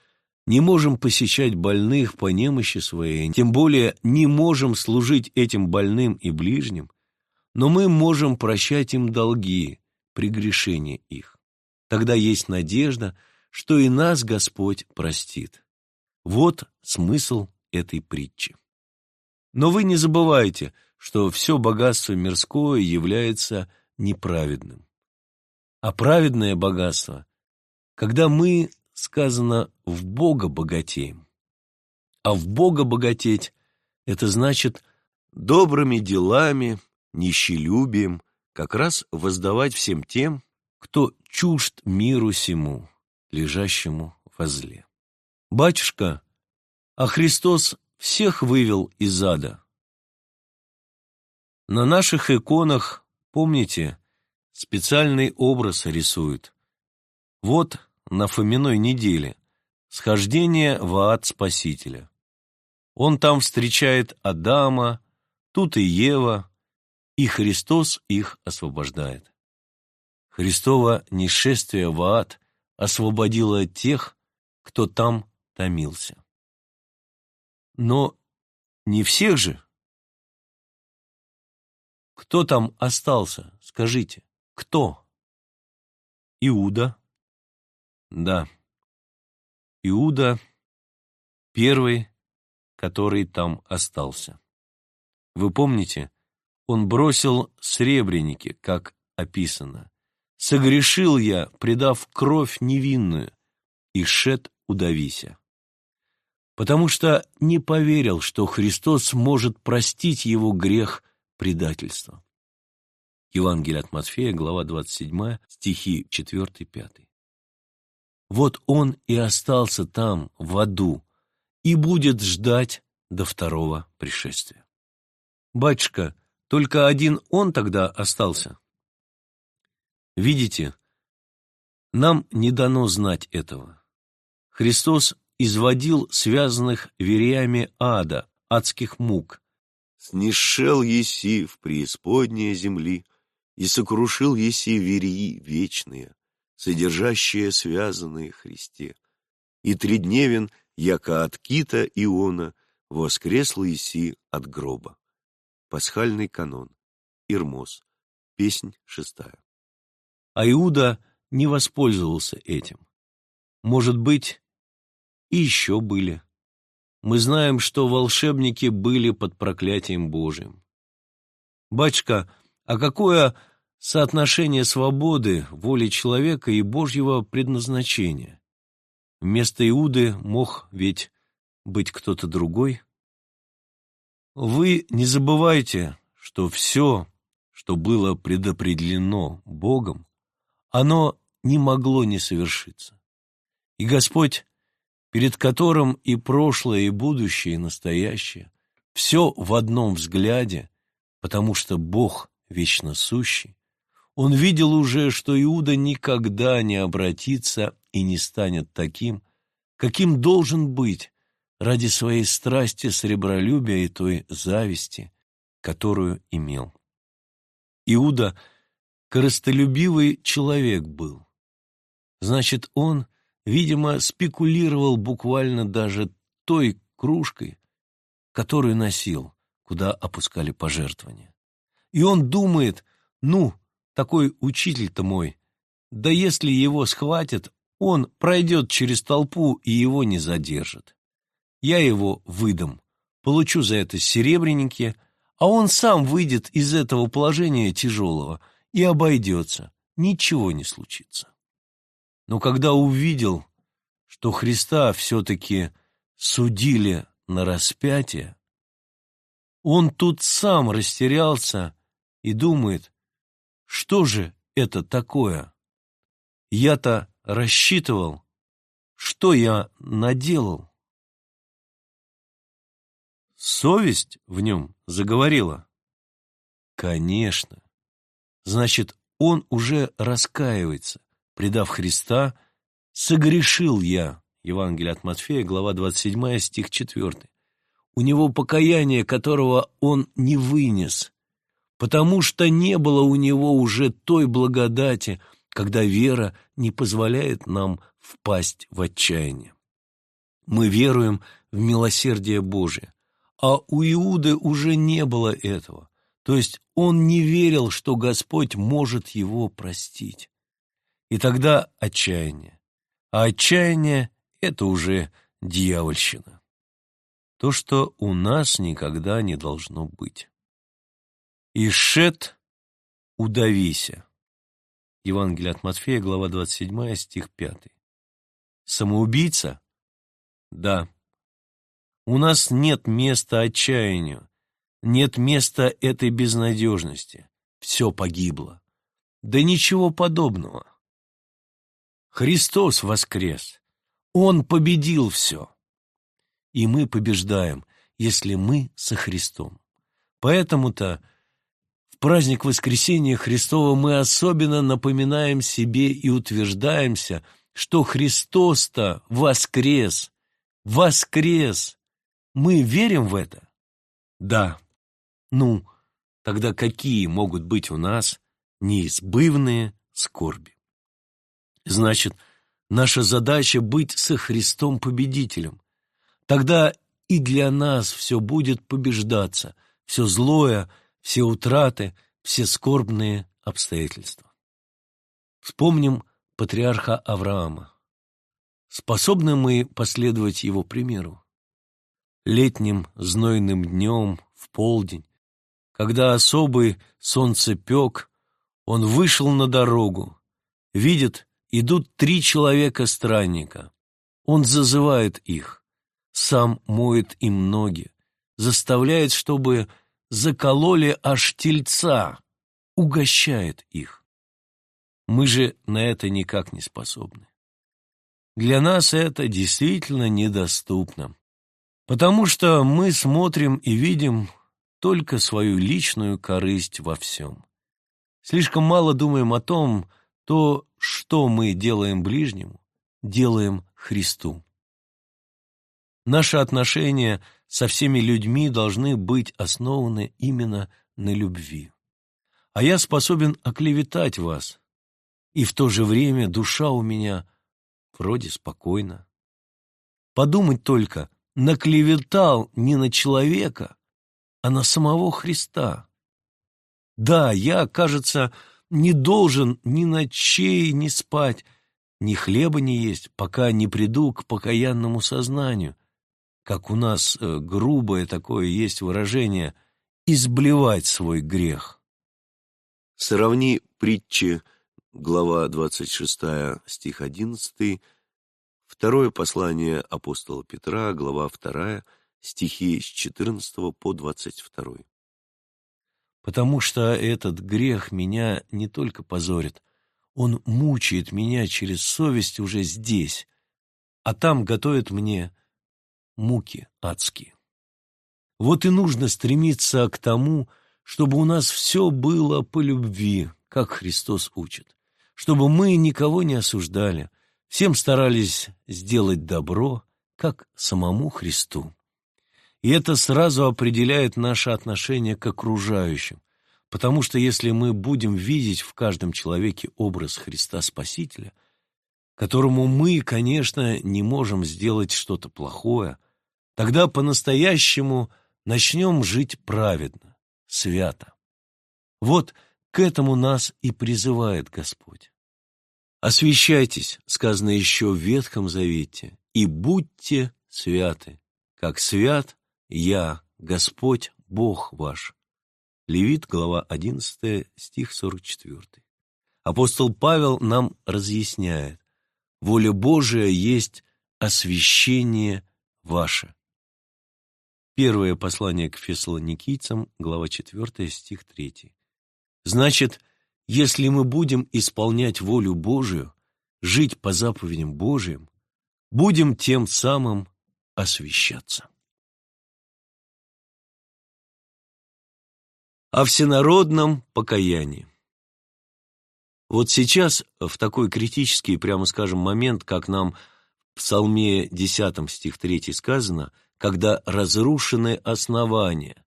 не можем посещать больных по немощи своей, тем более не можем служить этим больным и ближним, но мы можем прощать им долги, прегрешения их. Тогда есть надежда, что и нас Господь простит. Вот смысл этой притчи. Но вы не забывайте, что все богатство мирское является неправедным. А праведное богатство, когда мы сказано «в Бога богатеем». А в Бога богатеть — это значит добрыми делами, нищелюбием, как раз воздавать всем тем, кто чужд миру сему, лежащему возле. Батюшка, а Христос всех вывел из ада. На наших иконах, помните, специальный образ рисуют. Вот на Фоминой неделе «Схождение в ад Спасителя». Он там встречает Адама, тут и Ева, и Христос их освобождает. Христово нешествие в ад освободило тех, кто там томился. Но не всех же. Кто там остался, скажите, кто? Иуда, да. Иуда — первый, который там остался. Вы помните, он бросил сребреники, как описано. «Согрешил я, предав кровь невинную, и шед удавися». Потому что не поверил, что Христос может простить его грех предательства. Евангелие от Матфея, глава 27, стихи 4-5. Вот он и остался там, в аду, и будет ждать до второго пришествия. Батюшка, только один он тогда остался. Видите, нам не дано знать этого. Христос изводил связанных верями ада, адских мук. «Снишел еси в преисподние земли, и сокрушил еси верии вечные, содержащее связанные Христе. И тридневен, яко от кита Иона, воскресл Иси от гроба. Пасхальный канон. Ирмос. Песнь шестая. А Иуда не воспользовался этим. Может быть, и еще были. Мы знаем, что волшебники были под проклятием Божьим. Батюшка, а какое соотношение свободы, воли человека и Божьего предназначения. Вместо Иуды мог ведь быть кто-то другой. Вы не забывайте, что все, что было предопределено Богом, оно не могло не совершиться. И Господь, перед которым и прошлое, и будущее, и настоящее, все в одном взгляде, потому что Бог вечно сущий, он видел уже, что Иуда никогда не обратится и не станет таким, каким должен быть ради своей страсти сребролюбия и той зависти, которую имел. Иуда — корыстолюбивый человек был. Значит, он, видимо, спекулировал буквально даже той кружкой, которую носил, куда опускали пожертвования. И он думает, ну, такой учитель-то мой. Да если его схватят, он пройдет через толпу и его не задержат. Я его выдам, получу за это серебряники, а он сам выйдет из этого положения тяжелого и обойдется, ничего не случится. Но когда увидел, что Христа все-таки судили на распятие, он тут сам растерялся и думает, что же это такое? Я-то рассчитывал, что я наделал. Совесть в нем заговорила. Конечно. Значит, он уже раскаивается, предав Христа, согрешил я. Евангелие от Матфея, глава 27, стих 4. У него покаяние, которого он не вынес, потому что не было у него уже той благодати, когда вера не позволяет нам впасть в отчаяние. Мы веруем в милосердие Божие, а у Иуды уже не было этого, то есть он не верил, что Господь может его простить. И тогда отчаяние. А отчаяние — это уже дьявольщина. То, что у нас никогда не должно быть. Ишет удавися. Евангелие от Матфея, глава 27, стих 5. Самоубийца? Да. У нас нет места отчаянию, нет места этой безнадежности. Все погибло. Да ничего подобного. Христос воскрес. Он победил все. И мы побеждаем, если мы со Христом. Поэтому-то праздник Воскресения Христова мы особенно напоминаем себе и утверждаемся, что Христос-то воскрес, воскрес. Мы верим в это? Да. Ну, тогда какие могут быть у нас неизбывные скорби? Значит, наша задача быть со Христом победителем. Тогда и для нас все будет побеждаться, все злое – все утраты, все скорбные обстоятельства. Вспомним патриарха Авраама. Способны мы последовать его примеру? Летним знойным днем, в полдень, когда особый солнцепек, он вышел на дорогу, видит, идут три человека-странника. Он зазывает их, сам моет им ноги, заставляет, чтобы закололи аж тельца, угощает их. Мы же на это никак не способны. Для нас это действительно недоступно, потому что мы смотрим и видим только свою личную корысть во всем. Слишком мало думаем о том, то, что мы делаем ближнему, делаем Христу. Наши отношения со всеми людьми должны быть основаны именно на любви. А я способен оклеветать вас, и в то же время душа у меня вроде спокойна. Подумать только, наклеветал не на человека, а на самого Христа. Да, я, кажется, не должен ни ночей не спать, ни хлеба не есть, пока не приду к покаянному сознанию, как у нас э, грубое такое есть выражение, изблевать свой грех. Сравни притчи, глава 26, стих 11, второе послание апостола Петра, глава 2, стихи с 14 по 22. Потому что этот грех меня не только позорит, он мучает меня через совесть уже здесь, а там готовит мне муки адские. Вот и нужно стремиться к тому, чтобы у нас все было по любви, как Христос учит, чтобы мы никого не осуждали, всем старались сделать добро, как самому Христу. И это сразу определяет наше отношение к окружающим, потому что если мы будем видеть в каждом человеке образ Христа Спасителя, которому мы, конечно, не можем сделать что-то плохое, тогда по-настоящему начнем жить праведно, свято. Вот к этому нас и призывает Господь. «Освящайтесь», сказано еще в Ветхом Завете, «и будьте святы, как свят я, Господь, Бог ваш». Левит, глава 11, стих 44. Апостол Павел нам разъясняет, воля Божия есть освящение ваше. Первое послание к фессалоникийцам, глава 4, стих 3. Значит, если мы будем исполнять волю Божию, жить по заповедям Божиим, будем тем самым освящаться. О всенародном покаянии. Вот сейчас, в такой критический, прямо скажем, момент, как нам в Псалме 10 стих 3 сказано, когда разрушены основания,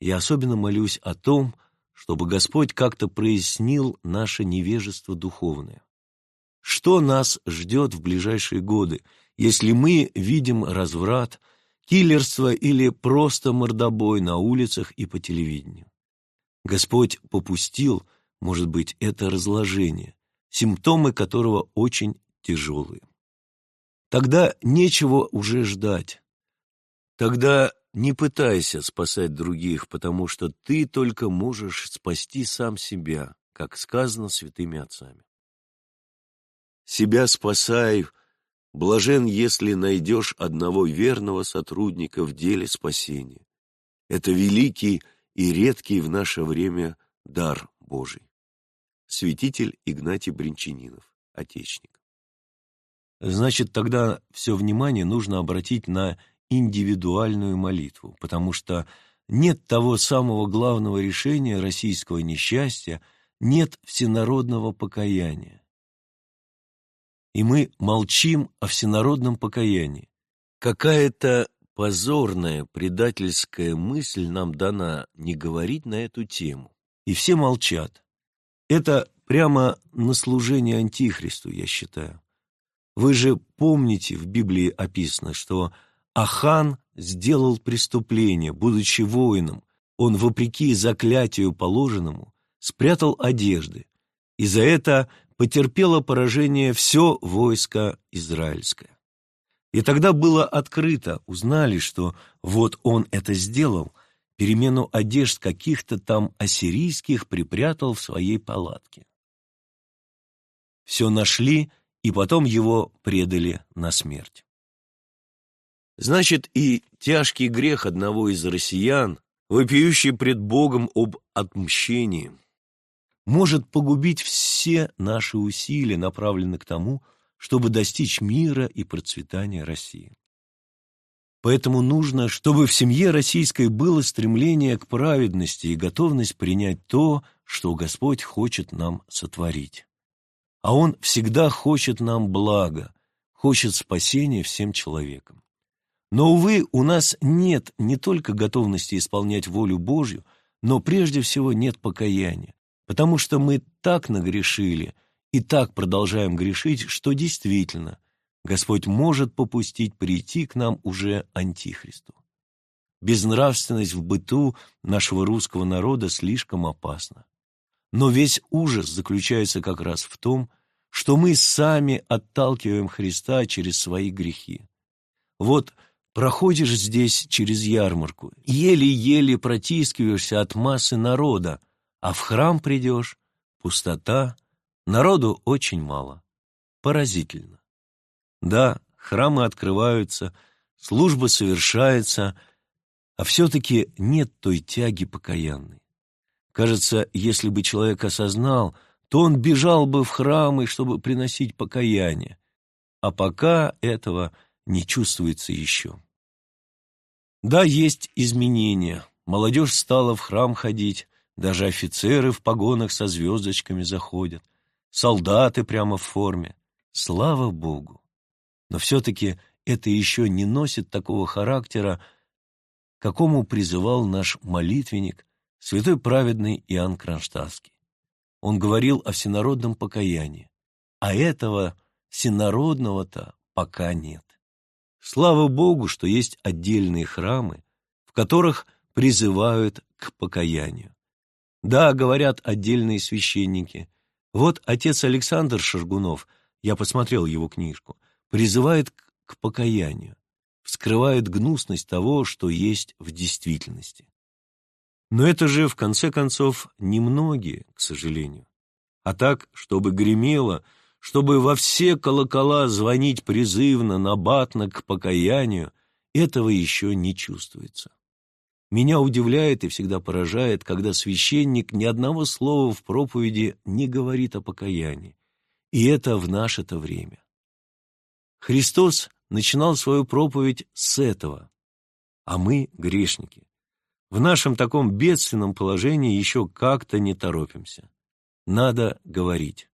я особенно молюсь о том, чтобы Господь как-то прояснил наше невежество духовное. Что нас ждет в ближайшие годы, если мы видим разврат, киллерство или просто мордобой на улицах и по телевидению? Господь попустил, может быть, это разложение, симптомы которого очень тяжелые. Тогда нечего уже ждать. Тогда не пытайся спасать других, потому что ты только можешь спасти сам себя, как сказано святыми отцами. Себя спасай, блажен, если найдешь одного верного сотрудника в деле спасения. Это великий и редкий в наше время дар Божий. Святитель Игнатий Бринчанинов, отечник. Значит, тогда все внимание нужно обратить на индивидуальную молитву, потому что нет того самого главного решения российского несчастья, нет всенародного покаяния. И мы молчим о всенародном покаянии. Какая-то позорная предательская мысль нам дана не говорить на эту тему. И все молчат. Это прямо на служение Антихристу, я считаю. Вы же помните, в Библии описано, что Ахан сделал преступление, будучи воином. Он, вопреки заклятию положенному, спрятал одежды, и за это потерпело поражение все войско израильское. И тогда было открыто, узнали, что вот он это сделал, перемену одежд каких-то там ассирийских припрятал в своей палатке. Все нашли, и потом его предали на смерть. Значит, и тяжкий грех одного из россиян, вопиющий пред Богом об отмщении, может погубить все наши усилия, направленные к тому, чтобы достичь мира и процветания России. Поэтому нужно, чтобы в семье российской было стремление к праведности и готовность принять то, что Господь хочет нам сотворить. А Он всегда хочет нам блага, хочет спасения всем человекам. Но, увы, у нас нет не только готовности исполнять волю Божью, но прежде всего нет покаяния, потому что мы так нагрешили и так продолжаем грешить, что действительно Господь может попустить прийти к нам уже Антихристу. Безнравственность в быту нашего русского народа слишком опасна. Но весь ужас заключается как раз в том, что мы сами отталкиваем Христа через свои грехи. Вот проходишь здесь через ярмарку, еле-еле протискиваешься от массы народа, а в храм придешь — пустота, Народу очень мало. Поразительно. Да, храмы открываются, служба совершается, а все-таки нет той тяги покаянной. Кажется, если бы человек осознал, то он бежал бы в храмы, чтобы приносить покаяние, а пока этого не чувствуется еще. Да, есть изменения. Молодежь стала в храм ходить, даже офицеры в погонах со звездочками заходят солдаты прямо в форме. Слава Богу! Но все-таки это еще не носит такого характера, какому призывал наш молитвенник, святой праведный Иоанн Кронштадтский. Он говорил о всенародном покаянии, а этого всенародного-то пока нет. Слава Богу, что есть отдельные храмы, в которых призывают к покаянию. Да, говорят отдельные священники, вот отец Александр Шаргунов, я посмотрел его книжку, призывает к покаянию, вскрывает гнусность того, что есть в действительности. Но это же, в конце концов, немногие, к сожалению. А так, чтобы гремело, чтобы во все колокола звонить призывно, набатно к покаянию, этого еще не чувствуется. Меня удивляет и всегда поражает, когда священник ни одного слова в проповеди не говорит о покаянии. И это в наше-то время. Христос начинал свою проповедь с этого, а мы — грешники. В нашем таком бедственном положении еще как-то не торопимся. Надо говорить.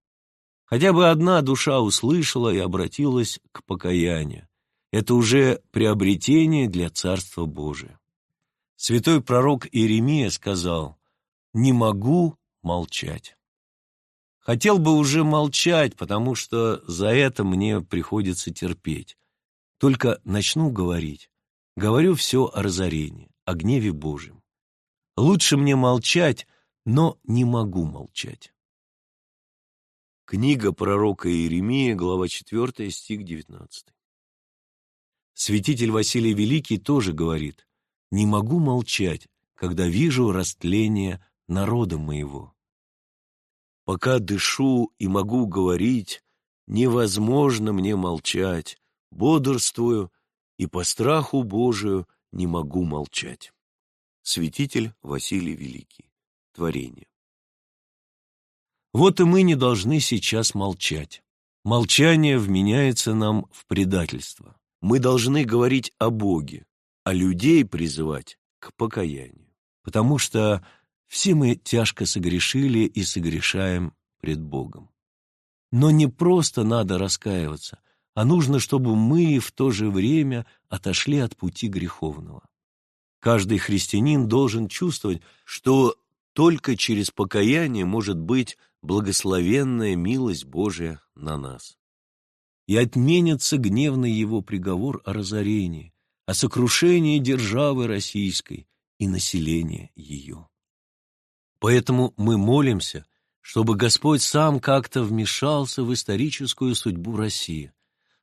Хотя бы одна душа услышала и обратилась к покаянию. Это уже приобретение для Царства Божия. Святой пророк Иеремия сказал, «Не могу молчать». Хотел бы уже молчать, потому что за это мне приходится терпеть. Только начну говорить. Говорю все о разорении, о гневе Божьем. Лучше мне молчать, но не могу молчать. Книга пророка Иеремия, глава 4, стих 19. Святитель Василий Великий тоже говорит, «Не могу молчать, когда вижу растление народа моего». Пока дышу и могу говорить, невозможно мне молчать, бодрствую и по страху Божию не могу молчать. Святитель Василий Великий. Творение. Вот и мы не должны сейчас молчать. Молчание вменяется нам в предательство. Мы должны говорить о Боге, а людей призывать к покаянию. Потому что все мы тяжко согрешили и согрешаем пред Богом. Но не просто надо раскаиваться, а нужно, чтобы мы в то же время отошли от пути греховного. Каждый христианин должен чувствовать, что только через покаяние может быть благословенная милость Божия на нас. И отменится гневный его приговор о разорении, о сокрушении державы российской и населения ее. Поэтому мы молимся, чтобы Господь сам как-то вмешался в историческую судьбу России,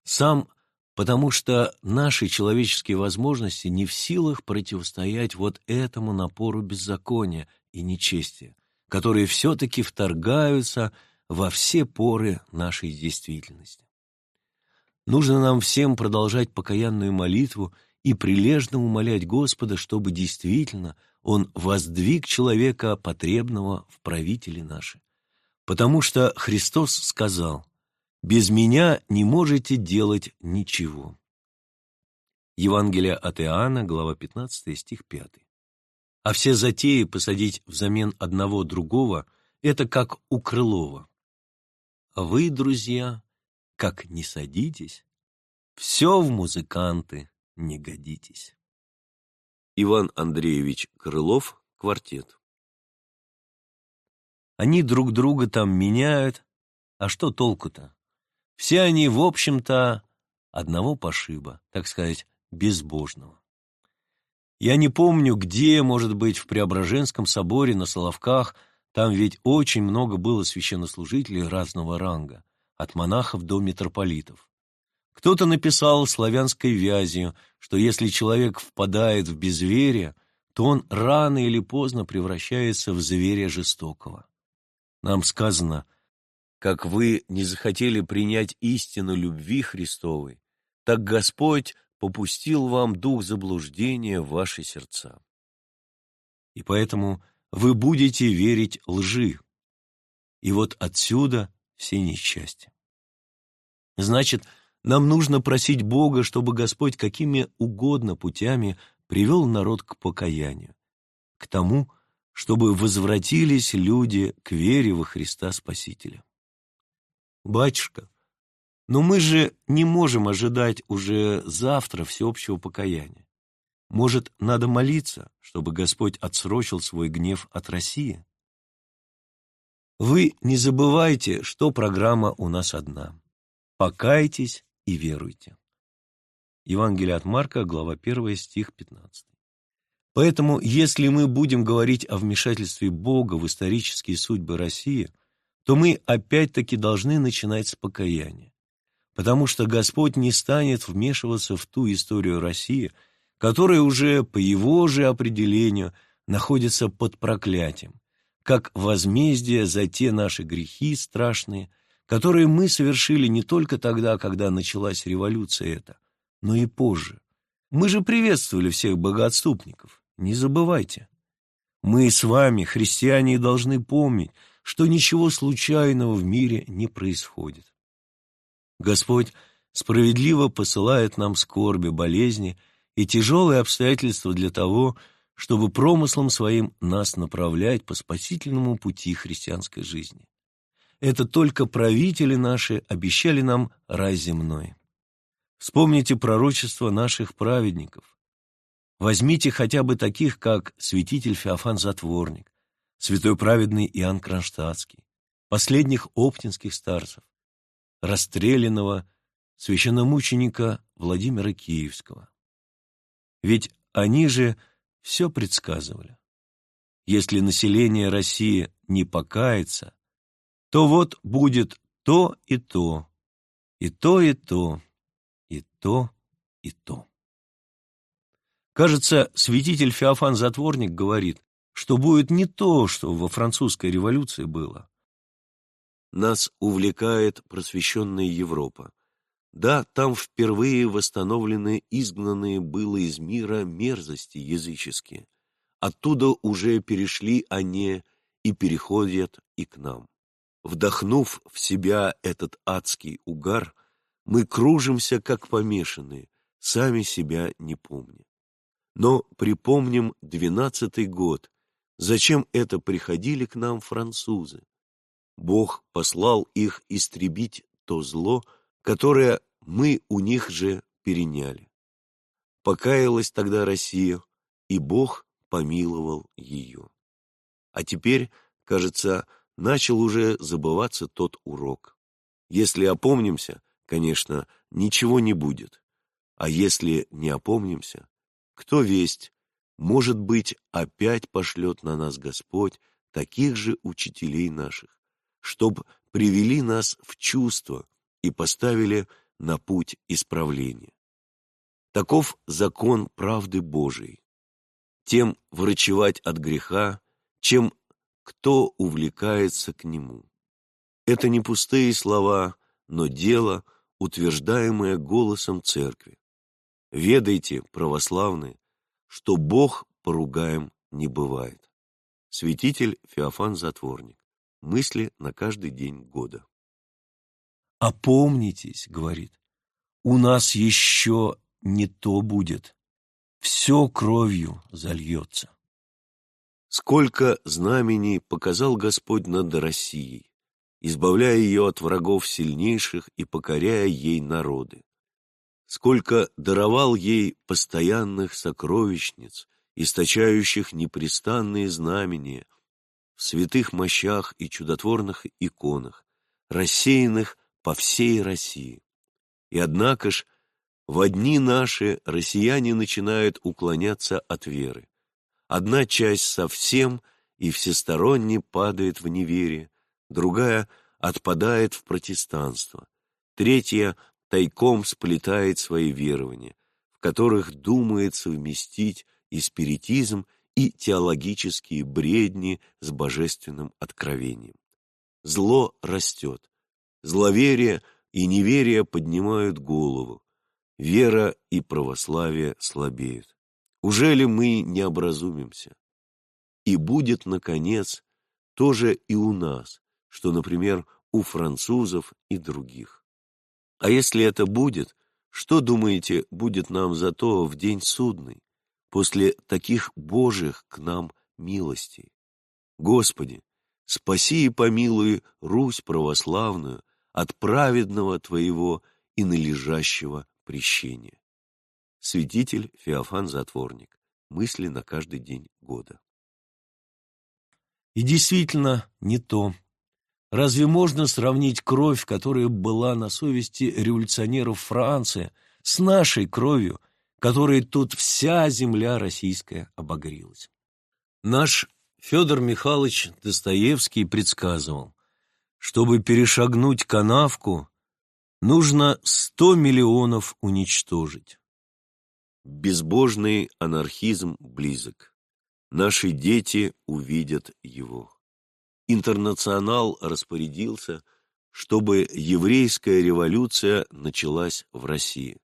сам потому что наши человеческие возможности не в силах противостоять вот этому напору беззакония и нечестия, которые все-таки вторгаются во все поры нашей действительности. Нужно нам всем продолжать покаянную молитву и прилежно умолять Господа, чтобы действительно Он воздвиг человека потребного в правителе наши. Потому что Христос сказал, «Без меня не можете делать ничего». Евангелие от Иоанна, глава 15, стих 5. А все затеи посадить взамен одного другого — это как у Крылова. А вы, друзья, как не садитесь, все в музыканты не годитесь. Иван Андреевич Крылов, квартет. Они друг друга там меняют, а что толку-то? Все они, в общем-то, одного пошиба, так сказать, безбожного. Я не помню, где, может быть, в Преображенском соборе, на Соловках, там ведь очень много было священнослужителей разного ранга, от монахов до митрополитов. Кто-то написал славянской вязью, что если человек впадает в безверие, то он рано или поздно превращается в зверя жестокого. Нам сказано, как вы не захотели принять истину любви Христовой, так Господь попустил вам дух заблуждения в ваши сердца. И поэтому вы будете верить лжи. И вот отсюда все несчастья. Значит, нам нужно просить Бога, чтобы Господь какими угодно путями привел народ к покаянию, к тому, чтобы возвратились люди к вере во Христа Спасителя. Батюшка, но мы же не можем ожидать уже завтра всеобщего покаяния. Может, надо молиться, чтобы Господь отсрочил свой гнев от России? Вы не забывайте, что программа у нас одна. Покайтесь и веруйте. Евангелие от Марка, глава 1, стих 15. Поэтому, если мы будем говорить о вмешательстве Бога в исторические судьбы России, то мы опять-таки должны начинать с покаяния потому что Господь не станет вмешиваться в ту историю России, которая уже по его же определению находится под проклятием, как возмездие за те наши грехи страшные, которые мы совершили не только тогда, когда началась революция эта, но и позже. Мы же приветствовали всех богоотступников, не забывайте. Мы с вами, христиане, должны помнить, что ничего случайного в мире не происходит. Господь справедливо посылает нам скорби, болезни и тяжелые обстоятельства для того, чтобы промыслом своим нас направлять по спасительному пути христианской жизни. Это только правители наши обещали нам рай земной. Вспомните пророчество наших праведников. Возьмите хотя бы таких, как святитель Феофан Затворник, святой праведный Иоанн Кронштадтский, последних оптинских старцев, расстрелянного священномученика Владимира Киевского. Ведь они же все предсказывали. Если население России не покается, то вот будет то и то, и то и то, и то и то. Кажется, святитель Феофан Затворник говорит, что будет не то, что во французской революции было. Нас увлекает просвещенная Европа. Да, там впервые восстановлены изгнанные было из мира мерзости языческие. Оттуда уже перешли они и переходят и к нам. Вдохнув в себя этот адский угар, мы кружимся, как помешанные, сами себя не помня. Но припомним двенадцатый год, зачем это приходили к нам французы. Бог послал их истребить то зло, которое мы у них же переняли. Покаялась тогда Россия, и Бог помиловал ее. А теперь, кажется, начал уже забываться тот урок. Если опомнимся, конечно, ничего не будет. А если не опомнимся, кто весть, может быть, опять пошлет на нас Господь таких же учителей наших, чтоб привели нас в чувство и поставили на путь исправления. Таков закон правды Божией. Тем врачевать от греха, чем кто увлекается к нему. Это не пустые слова, но дело, утверждаемое голосом церкви. Ведайте, православные, что Бог поругаем не бывает. Святитель Феофан Затворник. Мысли на каждый день года. «Опомнитесь», — говорит, — «у нас еще не то будет. Все кровью зальется». Сколько знамений показал Господь над Россией, избавляя ее от врагов сильнейших и покоряя ей народы. Сколько даровал ей постоянных сокровищниц, источающих непрестанные знамения в святых мощах и чудотворных иконах, рассеянных по всей России. И однако ж, в дни наши россияне начинают уклоняться от веры. Одна часть совсем и всесторонне падает в неверие, другая отпадает в протестанство, третья тайком сплетает свои верования, в которых думает совместить и спиритизм, и теологические бредни с божественным откровением. Зло растет, зловерие и неверие поднимают голову, вера и православие слабеют. Уже ли мы не образумимся? И будет, наконец, тоже и у нас, что, например, у французов и других. А если это будет, что, думаете, будет нам за то в день судный, после таких Божьих к нам милостей? Господи, спаси и помилуй Русь православную от праведного Твоего и належащего прещения. Святитель Феофан Затворник. Мысли на каждый день года. И действительно не то. Разве можно сравнить кровь, которая была на совести революционеров Франции, с нашей кровью, которой тут вся земля российская обогрелась? Наш Федор Михайлович Достоевский предсказывал, чтобы перешагнуть канавку, нужно сто миллионов уничтожить. Безбожный анархизм близок. Наши дети увидят его. Интернационал распорядился, чтобы еврейская революция началась в России.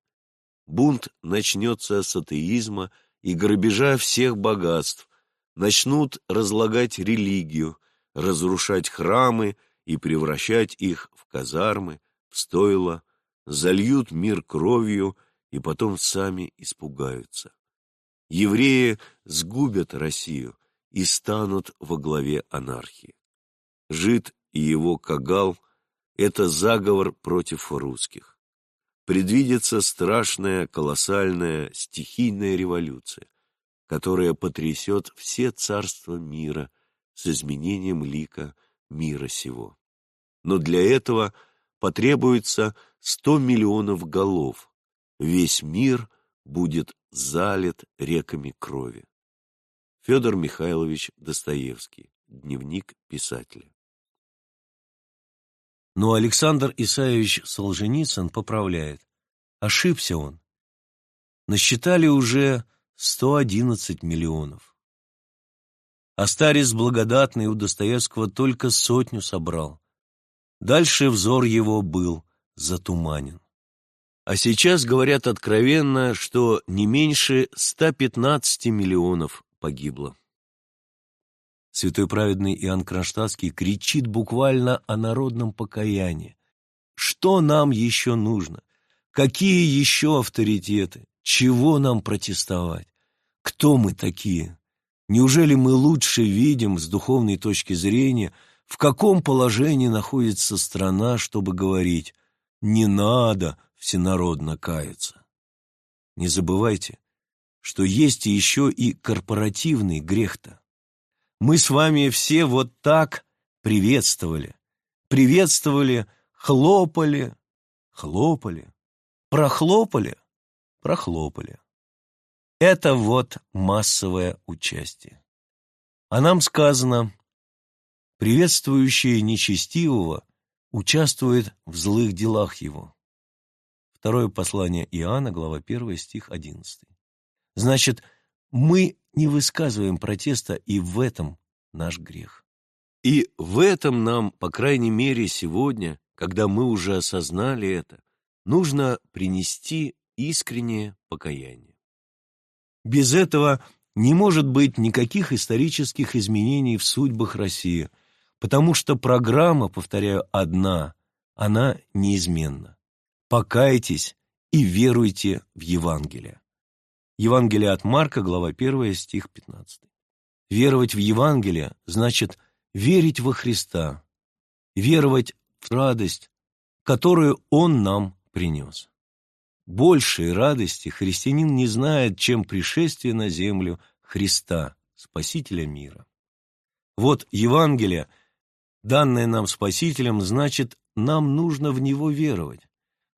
Бунт начнется с атеизма и грабежа всех богатств, начнут разлагать религию, разрушать храмы и превращать их в казармы, в стойла, зальют мир кровью и потом сами испугаются. Евреи сгубят Россию и станут во главе анархии. Жид и его кагал – это заговор против русских. Предвидится страшная, колоссальная, стихийная революция, которая потрясет все царства мира с изменением лика мира сего. Но для этого потребуется сто миллионов голов. Весь мир будет залит реками крови. Федор Михайлович Достоевский. Дневник писателя. Но Александр Исаевич Солженицын поправляет. Ошибся он. Насчитали уже 111 миллионов. А старец благодатный у Достоевского только сотню собрал. Дальше взор его был затуманен. А сейчас говорят откровенно, что не меньше 115 миллионов погибло. Святой праведный Иоанн Кронштадтский кричит буквально о народном покаянии. Что нам еще нужно? Какие еще авторитеты? Чего нам протестовать? Кто мы такие? Неужели мы лучше видим с духовной точки зрения, в каком положении находится страна, чтобы говорить «не надо всенародно каяться»? Не забывайте, что есть еще и корпоративный грех-то. Мы с вами все вот так приветствовали, приветствовали, хлопали, хлопали, прохлопали, прохлопали. Это вот массовое участие. А нам сказано, приветствующие нечестивого участвует в злых делах его. Второе послание Иоанна, глава 1, стих 11. Значит, мы не высказываем протеста, и в этом наш грех. И в этом нам, по крайней мере, сегодня, когда мы уже осознали это, нужно принести искреннее покаяние. Без этого не может быть никаких исторических изменений в судьбах России, потому что программа, повторяю, одна, она неизменна. Покайтесь и веруйте в Евангелие. Евангелие от Марка, глава 1, стих 15. Веровать в Евангелие значит верить во Христа, веровать в радость, которую Он нам принес. Большей радости христианин не знает, чем пришествие на землю Христа, Спасителя мира. Вот Евангелие, данное нам Спасителем, значит, нам нужно в него веровать.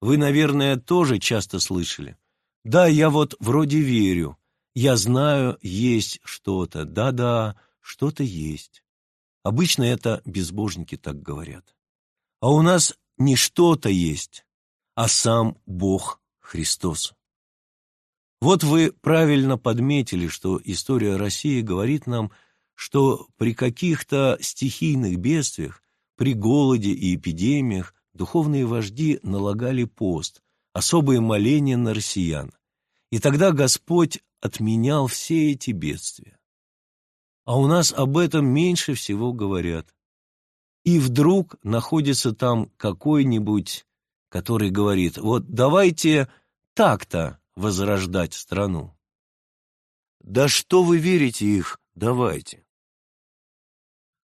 Вы, наверное, тоже часто слышали. Да, я вот вроде верю, я знаю, есть что-то, да-да, что-то есть. Обычно это безбожники так говорят. А у нас не что-то есть, а сам Бог Христос. Вот вы правильно подметили, что история России говорит нам, что при каких-то стихийных бедствиях, при голоде и эпидемиях духовные вожди налагали пост, особые моления на россиян. И тогда Господь отменял все эти бедствия. А у нас об этом меньше всего говорят. И вдруг находится там какой-нибудь, который говорит, вот давайте так-то возрождать страну. Да что вы верите их, давайте.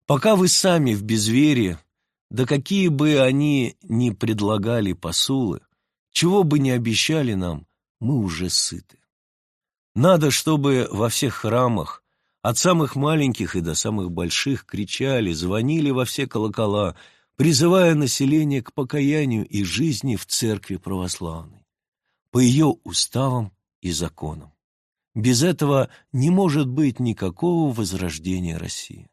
Пока вы сами в безверии, да какие бы они ни предлагали посулы, чего бы ни обещали нам, мы уже сыты. Надо, чтобы во всех храмах, от самых маленьких и до самых больших, кричали, звонили во все колокола, призывая население к покаянию и жизни в церкви православной, по ее уставам и законам. Без этого не может быть никакого возрождения России.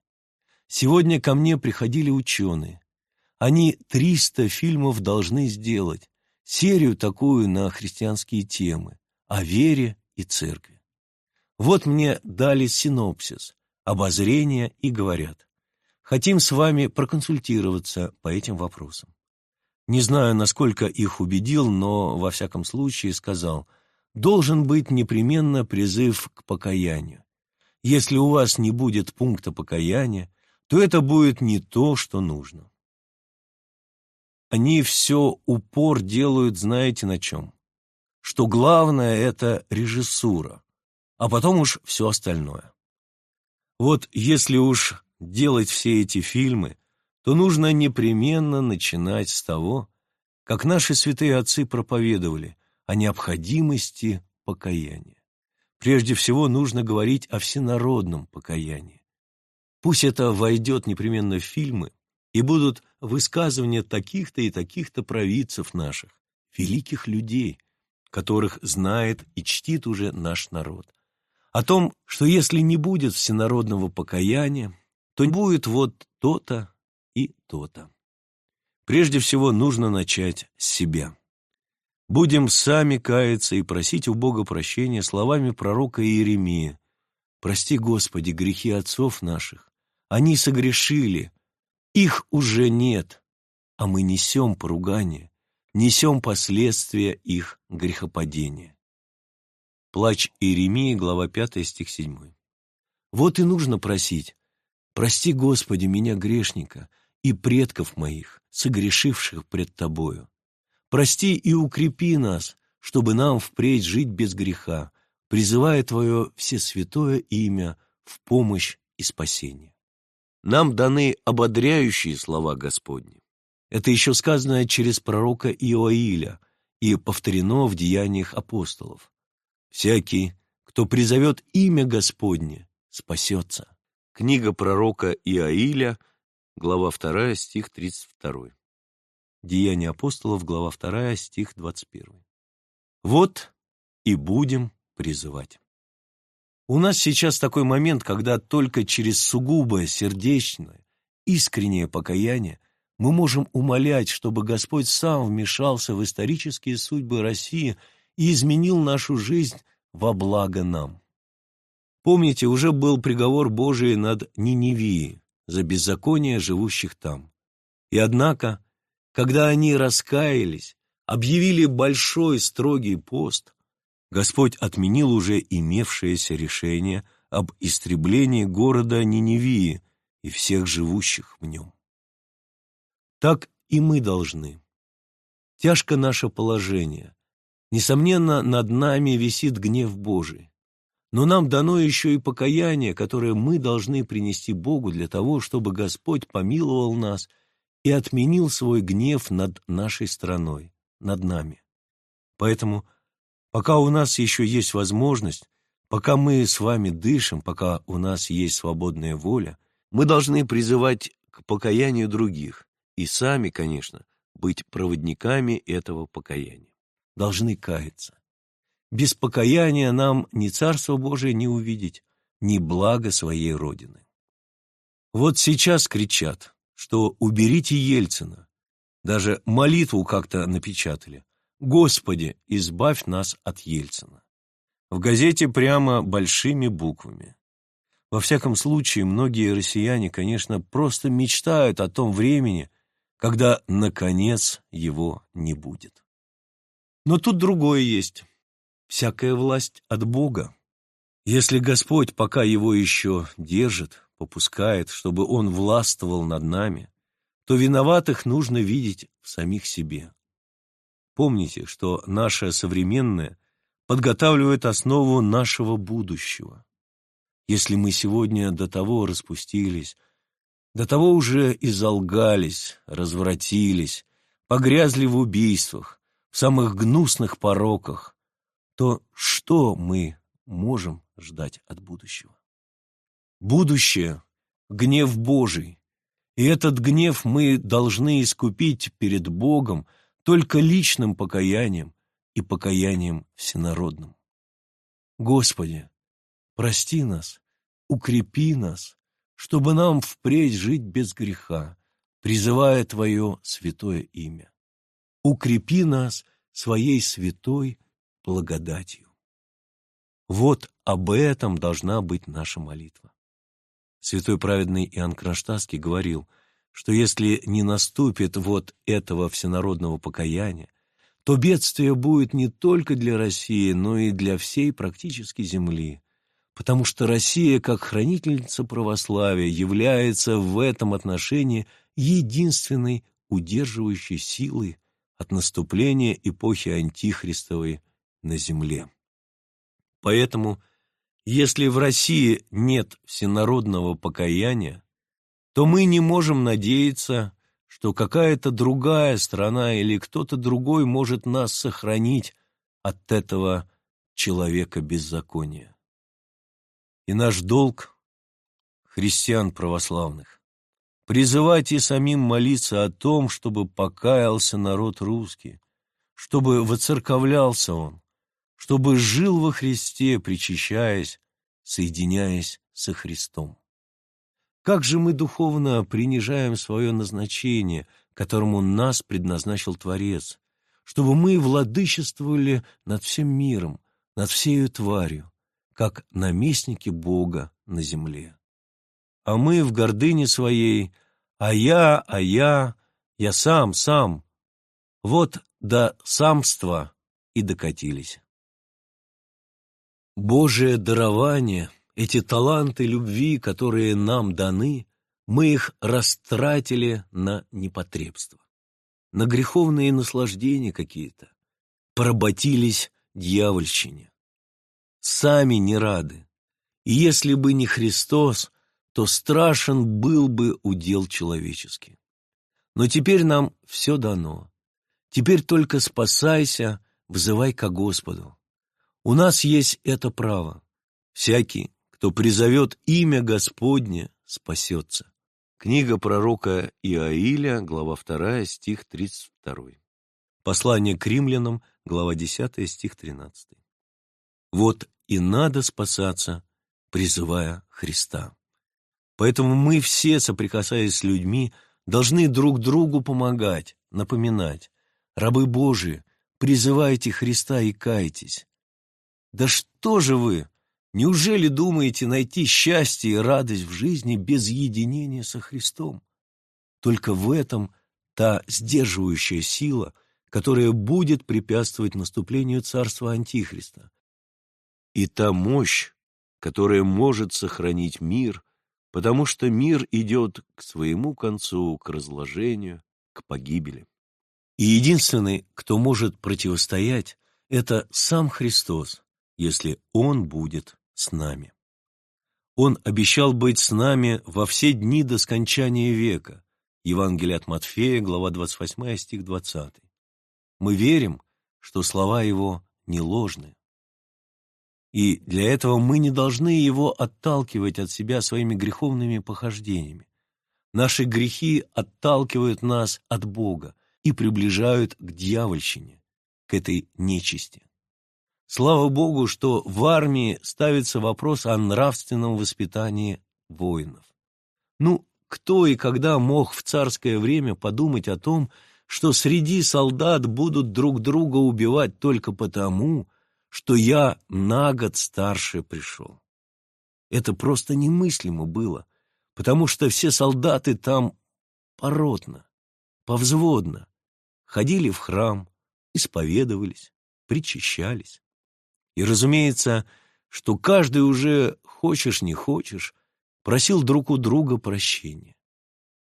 Сегодня ко мне приходили ученые. Они 300 фильмов должны сделать, серию такую на христианские темы, о вере и церкви. Вот мне дали синопсис, обозрение и говорят, хотим с вами проконсультироваться по этим вопросам. Не знаю, насколько их убедил, но, во всяком случае, сказал, должен быть непременно призыв к покаянию. Если у вас не будет пункта покаяния, то это будет не то, что нужно. Они все упор делают, знаете на чем? Что главное – это режиссура, а потом уж все остальное. Вот если уж делать все эти фильмы, то нужно непременно начинать с того, как наши святые отцы проповедовали о необходимости покаяния. Прежде всего нужно говорить о всенародном покаянии. Пусть это войдет непременно в фильмы, и будут высказывания таких-то и таких-то провидцев наших, великих людей, которых знает и чтит уже наш народ. О том, что если не будет всенародного покаяния, то будет вот то-то и то-то. Прежде всего нужно начать с себя. Будем сами каяться и просить у Бога прощения словами пророка Иеремии. «Прости, Господи, грехи отцов наших. Они согрешили, их уже нет, а мы несем поругание, несем последствия их грехопадения». Плач Иеремии, глава 5, стих 7. Вот и нужно просить, «Прости, Господи, меня, грешника, и предков моих, согрешивших пред Тобою. Прости и укрепи нас, чтобы нам впредь жить без греха, призывая Твое всесвятое имя в помощь и спасение. Нам даны ободряющие слова Господни. Это еще сказано через пророка Иоиля и повторено в деяниях апостолов. «Всякий, кто призовет имя Господне, спасется». Книга пророка Иоиля – глава 2, стих 32. Деяния апостолов, глава 2, стих 21. Вот и будем призывать. У нас сейчас такой момент, когда только через сугубое, сердечное, искреннее покаяние мы можем умолять, чтобы Господь сам вмешался в исторические судьбы России и изменил нашу жизнь во благо нам. Помните, уже был приговор Божий над Ниневией, за беззаконие живущих там. И однако, когда они раскаялись, объявили большой строгий пост, Господь отменил уже имевшееся решение об истреблении города Ниневии и всех живущих в нем. Так и мы должны. Тяжко наше положение. Несомненно, над нами висит гнев Божий. Но нам дано еще и покаяние, которое мы должны принести Богу для того, чтобы Господь помиловал нас и отменил свой гнев над нашей страной, над нами. Поэтому, пока у нас еще есть возможность, пока мы с вами дышим, пока у нас есть свободная воля, мы должны призывать к покаянию других и сами, конечно, быть проводниками этого покаяния. Должны каяться. Без покаяния нам ни Царство Божие не увидеть, ни благо своей Родины. Вот сейчас кричат, что уберите Ельцина. Даже молитву как-то напечатали. «Господи, избавь нас от Ельцина». В газете прямо большими буквами. Во всяком случае, многие россияне, конечно, просто мечтают о том времени, когда, наконец, его не будет. Но тут другое есть всякая власть от Бога. Если Господь пока его еще держит, попускает, чтобы он властвовал над нами, то виноватых нужно видеть в самих себе. Помните, что наше современное подготавливает основу нашего будущего. Если мы сегодня до того распустились, до того уже изолгались, развратились, погрязли в убийствах, в самых гнусных пороках, то что мы можем ждать от будущего? Будущее — гнев Божий, и этот гнев мы должны искупить перед Богом только личным покаянием и покаянием всенародным. Господи, прости нас, укрепи нас, чтобы нам впредь жить без греха, призывая Твое святое имя. Укрепи нас своей святой благодатью. Вот об этом должна быть наша молитва. Святой праведный Иоанн Кронштадтский говорил, что если не наступит вот этого всенародного покаяния, то бедствие будет не только для России, но и для всей практически земли, потому что Россия, как хранительница православия, является в этом отношении единственной удерживающей силой от наступления эпохи антихристовой на земле. Поэтому, если в России нет всенародного покаяния, то мы не можем надеяться, что какая-то другая страна или кто-то другой может нас сохранить от этого человека беззакония. И наш долг, христиан православных, призывать и самим молиться о том, чтобы покаялся народ русский, чтобы воцерковлялся он, чтобы жил во Христе, причащаясь, соединяясь со Христом. Как же мы духовно принижаем свое назначение, которому нас предназначил Творец, чтобы мы владычествовали над всем миром, над всею тварью, как наместники Бога на земле. А мы в гордыне своей, а я, а я, я сам, сам, вот до самства и докатились. Божие дарование эти таланты любви, которые нам даны, мы их растратили на непотребство, на греховные наслаждения какие-то, поработились дьявольщине. Сами не рады. И если бы не Христос, то страшен был бы удел человеческий. Но теперь нам все дано. Теперь только спасайся, взывай ко Господу. У нас есть это право. Всякий, кто призовет имя Господне, спасется. Книга пророка Иаиля, глава 2, стих 32. Послание к римлянам, глава 10, стих 13. Вот и надо спасаться, призывая Христа. Поэтому мы все, соприкасаясь с людьми, должны друг другу помогать, напоминать. Рабы Божии, призывайте Христа и кайтесь. Да что же вы, Неужели думаете найти счастье и радость в жизни без единения со Христом? Только в этом та сдерживающая сила, которая будет препятствовать наступлению царства Антихриста. И та мощь, которая может сохранить мир, потому что мир идет к своему концу, к разложению, к погибели. И единственный, кто может противостоять, это сам Христос, если Он будет с нами. Он обещал быть с нами во все дни до скончания века. Евангелие от Матфея, глава 28, стих 20. Мы верим, что слова Его не ложны. И для этого мы не должны Его отталкивать от себя своими греховными похождениями. Наши грехи отталкивают нас от Бога и приближают к дьявольщине, к этой нечисти. Слава Богу, что в армии ставится вопрос о нравственном воспитании воинов. Ну, кто и когда мог в царское время подумать о том, что среди солдат будут друг друга убивать только потому, что я на год старше пришел? Это просто немыслимо было, потому что все солдаты там поротно, повзводно, ходили в храм, исповедовались, причащались. И, разумеется, что каждый уже, хочешь не хочешь, просил друг у друга прощения.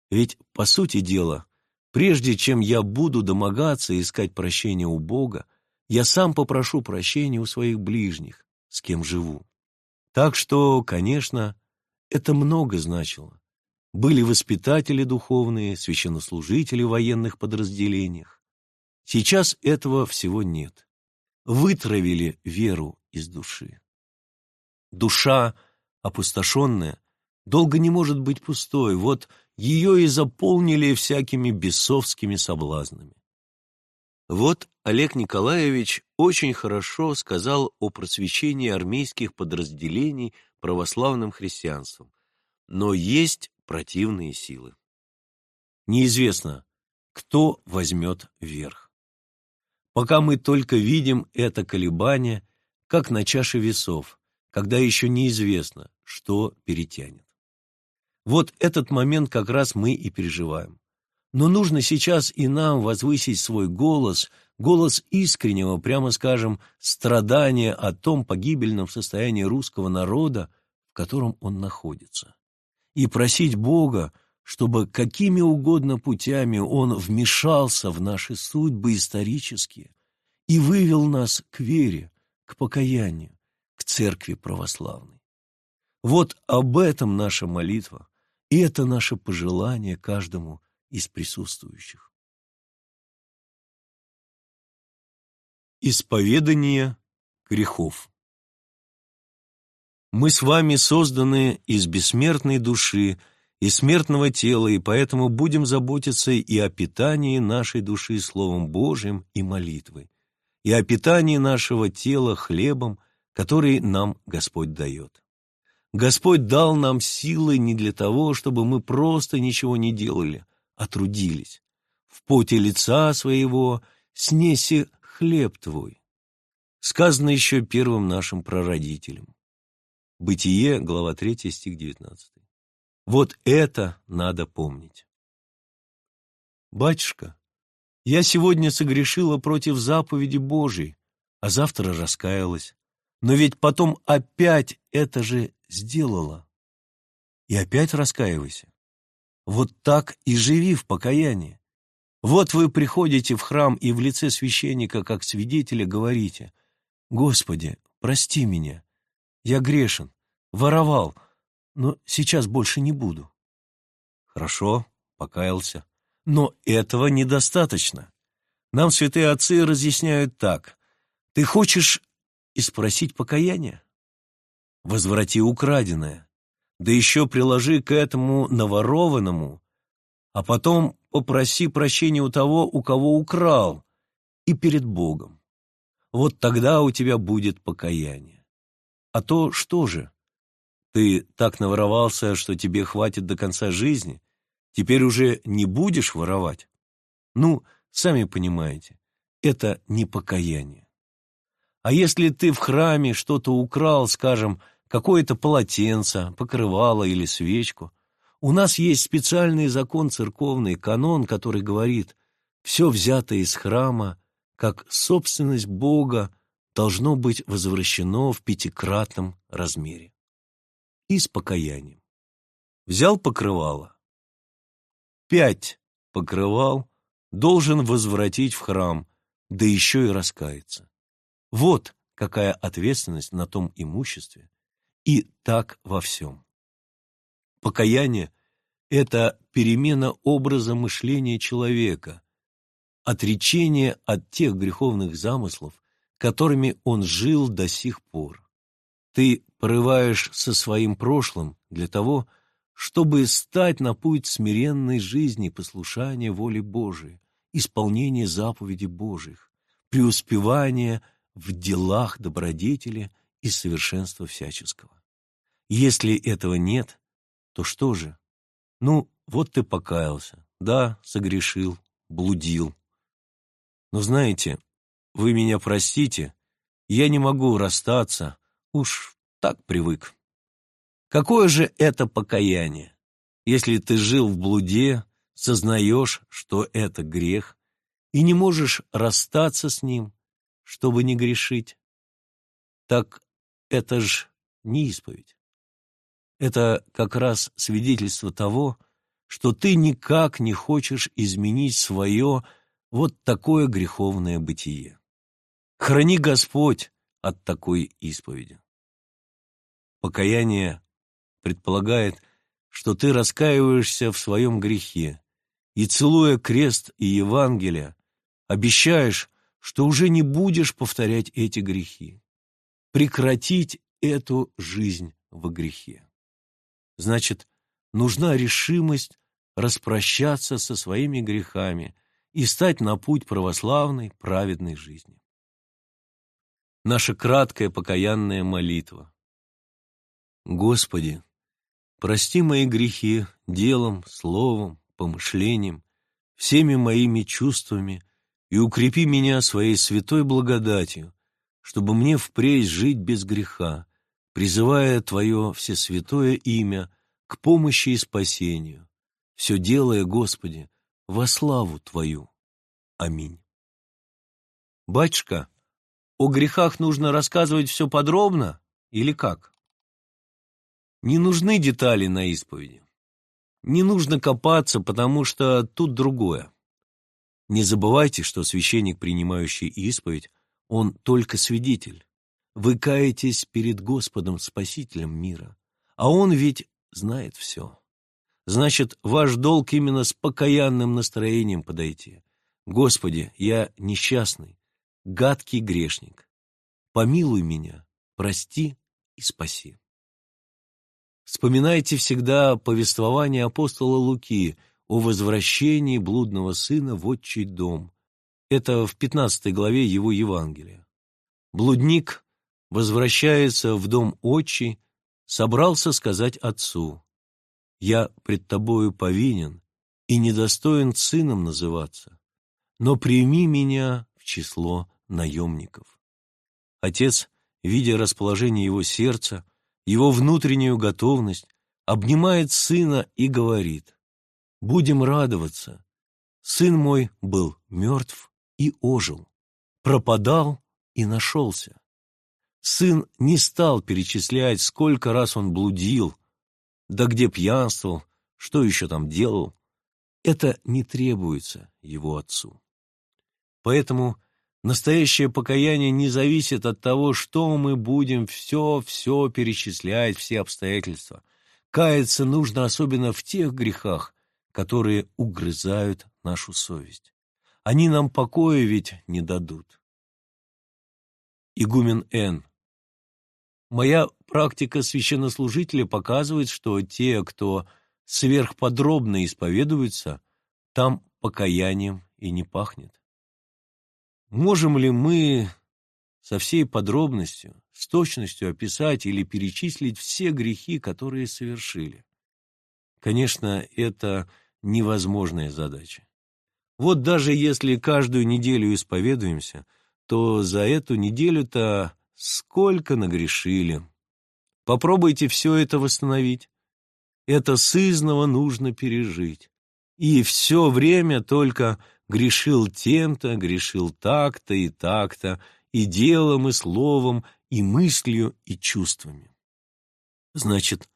Ведь, по сути дела, прежде чем я буду домогаться и искать прощения у Бога, я сам попрошу прощения у своих ближних, с кем живу. Так что, конечно, это много значило. Были воспитатели духовные, священнослужители в военных подразделениях. Сейчас этого всего нет вытравили веру из души. Душа, опустошенная, долго не может быть пустой, вот ее и заполнили всякими бесовскими соблазнами. Вот Олег Николаевич очень хорошо сказал о просвещении армейских подразделений православным христианством, но есть противные силы. Неизвестно, кто возьмет верх пока мы только видим это колебание, как на чаше весов, когда еще неизвестно, что перетянет. Вот этот момент как раз мы и переживаем. но нужно сейчас и нам возвысить свой голос, голос искреннего, прямо скажем, страдания о том погибельном состоянии русского народа, в котором он находится, и просить Бога, чтобы какими угодно путями Он вмешался в наши судьбы исторические и вывел нас к вере, к покаянию, к церкви православной. Вот об этом наша молитва, и это наше пожелание каждому из присутствующих. Исповедание грехов Мы с вами созданы из бессмертной души, и смертного тела, и поэтому будем заботиться и о питании нашей души Словом Божьим и молитвой, и о питании нашего тела хлебом, который нам Господь дает. Господь дал нам силы не для того, чтобы мы просто ничего не делали, а трудились. В поте лица своего снеси хлеб твой. Сказано еще первым нашим прародителям. Бытие, глава 3, стих 19. Вот это надо помнить. Батюшка, я сегодня согрешила против заповеди Божией, а завтра раскаялась. Но ведь потом опять это же сделала. И опять раскаивайся. Вот так и живи в покаянии. Вот вы приходите в храм и в лице священника, как свидетеля, говорите, «Господи, прости меня, я грешен, воровал, но сейчас больше не буду. Хорошо, покаялся. Но этого недостаточно. Нам святые отцы разъясняют так. Ты хочешь и спросить покаяние? Возврати украденное, да еще приложи к этому наворованному, а потом попроси прощения у того, у кого украл, и перед Богом. Вот тогда у тебя будет покаяние. А то что же? Ты так наворовался, что тебе хватит до конца жизни? Теперь уже не будешь воровать? Ну, сами понимаете, это не покаяние. А если ты в храме что-то украл, скажем, какое-то полотенце, покрывало или свечку, у нас есть специальный закон церковный, канон, который говорит, все взятое из храма, как собственность Бога, должно быть возвращено в пятикратном размере и с покаянием. Взял покрывало. Пять покрывал должен возвратить в храм, да еще и раскаяться. Вот какая ответственность на том имуществе, и так во всем. Покаяние – это перемена образа мышления человека, отречение от тех греховных замыслов, которыми он жил до сих пор. Ты порываешь со своим прошлым для того, чтобы стать на путь смиренной жизни, послушания воле Божией, исполнения заповедей Божьих, преуспевания в делах добродетели и совершенства всяческого. Если этого нет, то что же? Ну, вот ты покаялся, да, согрешил, блудил. Но знаете, вы меня простите, я не могу расстаться, Уж так привык. Какое же это покаяние, если ты жил в блуде, сознаешь, что это грех, и не можешь расстаться с ним, чтобы не грешить? Так это ж не исповедь. Это как раз свидетельство того, что ты никак не хочешь изменить свое вот такое греховное бытие. Храни Господь от такой исповеди. Покаяние предполагает, что ты раскаиваешься в своем грехе и, целуя крест и Евангелие, обещаешь, что уже не будешь повторять эти грехи, прекратить эту жизнь в грехе. Значит, нужна решимость распрощаться со своими грехами и стать на путь православной, праведной жизни. Наша краткая покаянная молитва. Господи, прости мои грехи делом, словом, помышлением, всеми моими чувствами и укрепи меня своей святой благодатью, чтобы мне впредь жить без греха, призывая Твое всесвятое имя к помощи и спасению, все делая, Господи, во славу Твою. Аминь. Батюшка, о грехах нужно рассказывать все подробно или как? Не нужны детали на исповеди. Не нужно копаться, потому что тут другое. Не забывайте, что священник, принимающий исповедь, он только свидетель. Вы каетесь перед Господом, Спасителем мира, а Он ведь знает все. Значит, ваш долг именно с покаянным настроением подойти. Господи, я несчастный, гадкий грешник. Помилуй меня, прости и спаси. Вспоминайте всегда повествование апостола Луки о возвращении блудного сына в отчий дом. Это в 15 главе его Евангелия. Блудник возвращается в дом отчий, собрался сказать отцу, «Я пред тобою повинен и недостоин сыном называться, но прими меня в число наемников». Отец, видя расположение его сердца, его внутреннюю готовность, обнимает сына и говорит, «Будем радоваться. Сын мой был мертв и ожил, пропадал и нашелся». Сын не стал перечислять, сколько раз он блудил, да где пьянствовал, что еще там делал. Это не требуется его отцу. Поэтому Настоящее покаяние не зависит от того, что мы будем все-все перечислять, все обстоятельства. Каяться нужно особенно в тех грехах, которые угрызают нашу совесть. Они нам покоя ведь не дадут. Игумен Н. Моя практика священнослужителя показывает, что те, кто сверхподробно исповедуются, там покаянием и не пахнет. Можем ли мы со всей подробностью, с точностью описать или перечислить все грехи, которые совершили? Конечно, это невозможная задача. Вот даже если каждую неделю исповедуемся, то за эту неделю-то сколько нагрешили. Попробуйте все это восстановить. Это сызново нужно пережить. И все время только грешил тем-то, грешил так-то и так-то, и делом, и словом, и мыслью, и чувствами. Значит,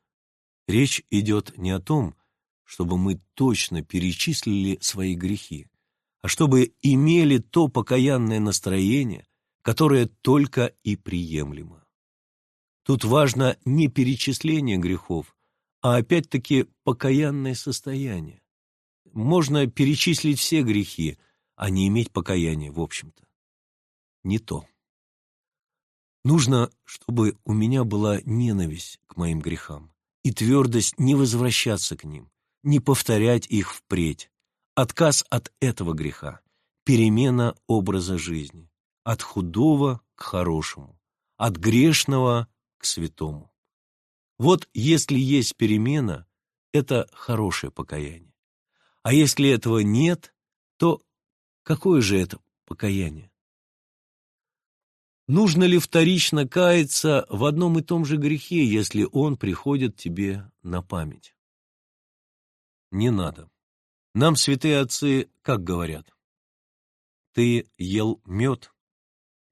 речь идет не о том, чтобы мы точно перечислили свои грехи, а чтобы имели то покаянное настроение, которое только и приемлемо. Тут важно не перечисление грехов, а опять-таки покаянное состояние можно перечислить все грехи, а не иметь покаяния, в общем-то. Не то. Нужно, чтобы у меня была ненависть к моим грехам и твердость не возвращаться к ним, не повторять их впредь. Отказ от этого греха, перемена образа жизни, от худого к хорошему, от грешного к святому. Вот если есть перемена, это хорошее покаяние. А если этого нет, то какое же это покаяние? Нужно ли вторично каяться в одном и том же грехе, если он приходит тебе на память? Не надо. Нам святые отцы как говорят? Ты ел мед,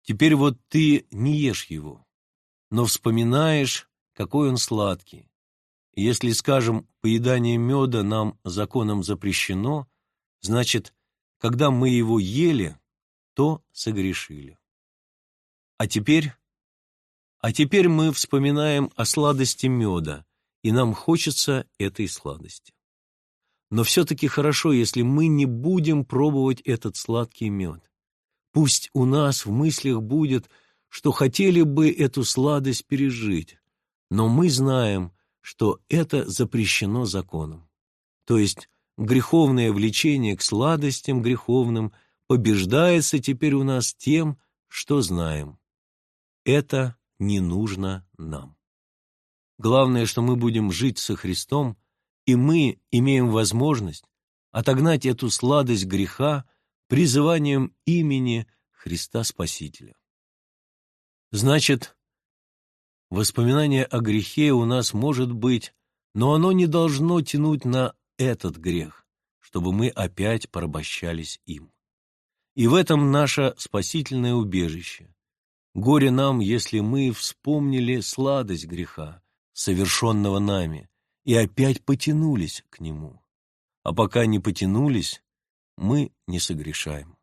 теперь вот ты не ешь его, но вспоминаешь, какой он сладкий, если, скажем, поедание меда нам законом запрещено, значит, когда мы его ели, то согрешили. А теперь, а теперь мы вспоминаем о сладости меда, и нам хочется этой сладости. Но все-таки хорошо, если мы не будем пробовать этот сладкий мед. Пусть у нас в мыслях будет, что хотели бы эту сладость пережить, но мы знаем, что это запрещено законом. То есть греховное влечение к сладостям греховным побеждается теперь у нас тем, что знаем. Это не нужно нам. Главное, что мы будем жить со Христом, и мы имеем возможность отогнать эту сладость греха призыванием имени Христа Спасителя. Значит, Воспоминание о грехе у нас может быть, но оно не должно тянуть на этот грех, чтобы мы опять порабощались им. И в этом наше спасительное убежище. Горе нам, если мы вспомнили сладость греха, совершенного нами, и опять потянулись к нему. А пока не потянулись, мы не согрешаем.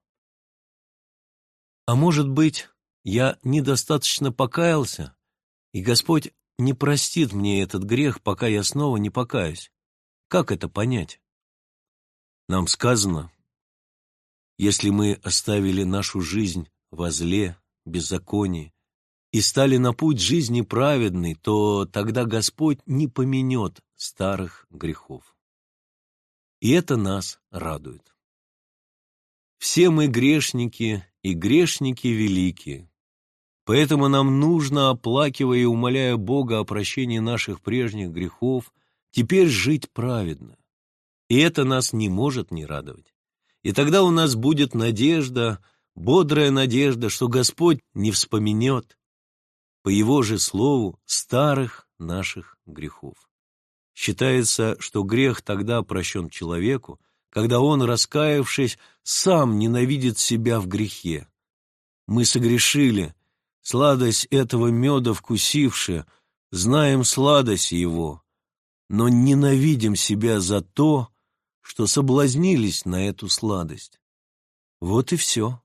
А может быть, я недостаточно покаялся, и Господь не простит мне этот грех, пока я снова не покаюсь. Как это понять? Нам сказано, если мы оставили нашу жизнь во зле, беззаконии и стали на путь жизни праведный, то тогда Господь не поменет старых грехов. И это нас радует. Все мы грешники, и грешники великие. Поэтому нам нужно, оплакивая и умоляя Бога о прощении наших прежних грехов, теперь жить праведно. И это нас не может не радовать. И тогда у нас будет надежда, бодрая надежда, что Господь не вспоменет, по Его же слову, старых наших грехов. Считается, что грех тогда прощен человеку, когда он, раскаявшись, сам ненавидит себя в грехе. Мы согрешили, сладость этого меда вкусивши, знаем сладость его, но ненавидим себя за то, что соблазнились на эту сладость. Вот и все.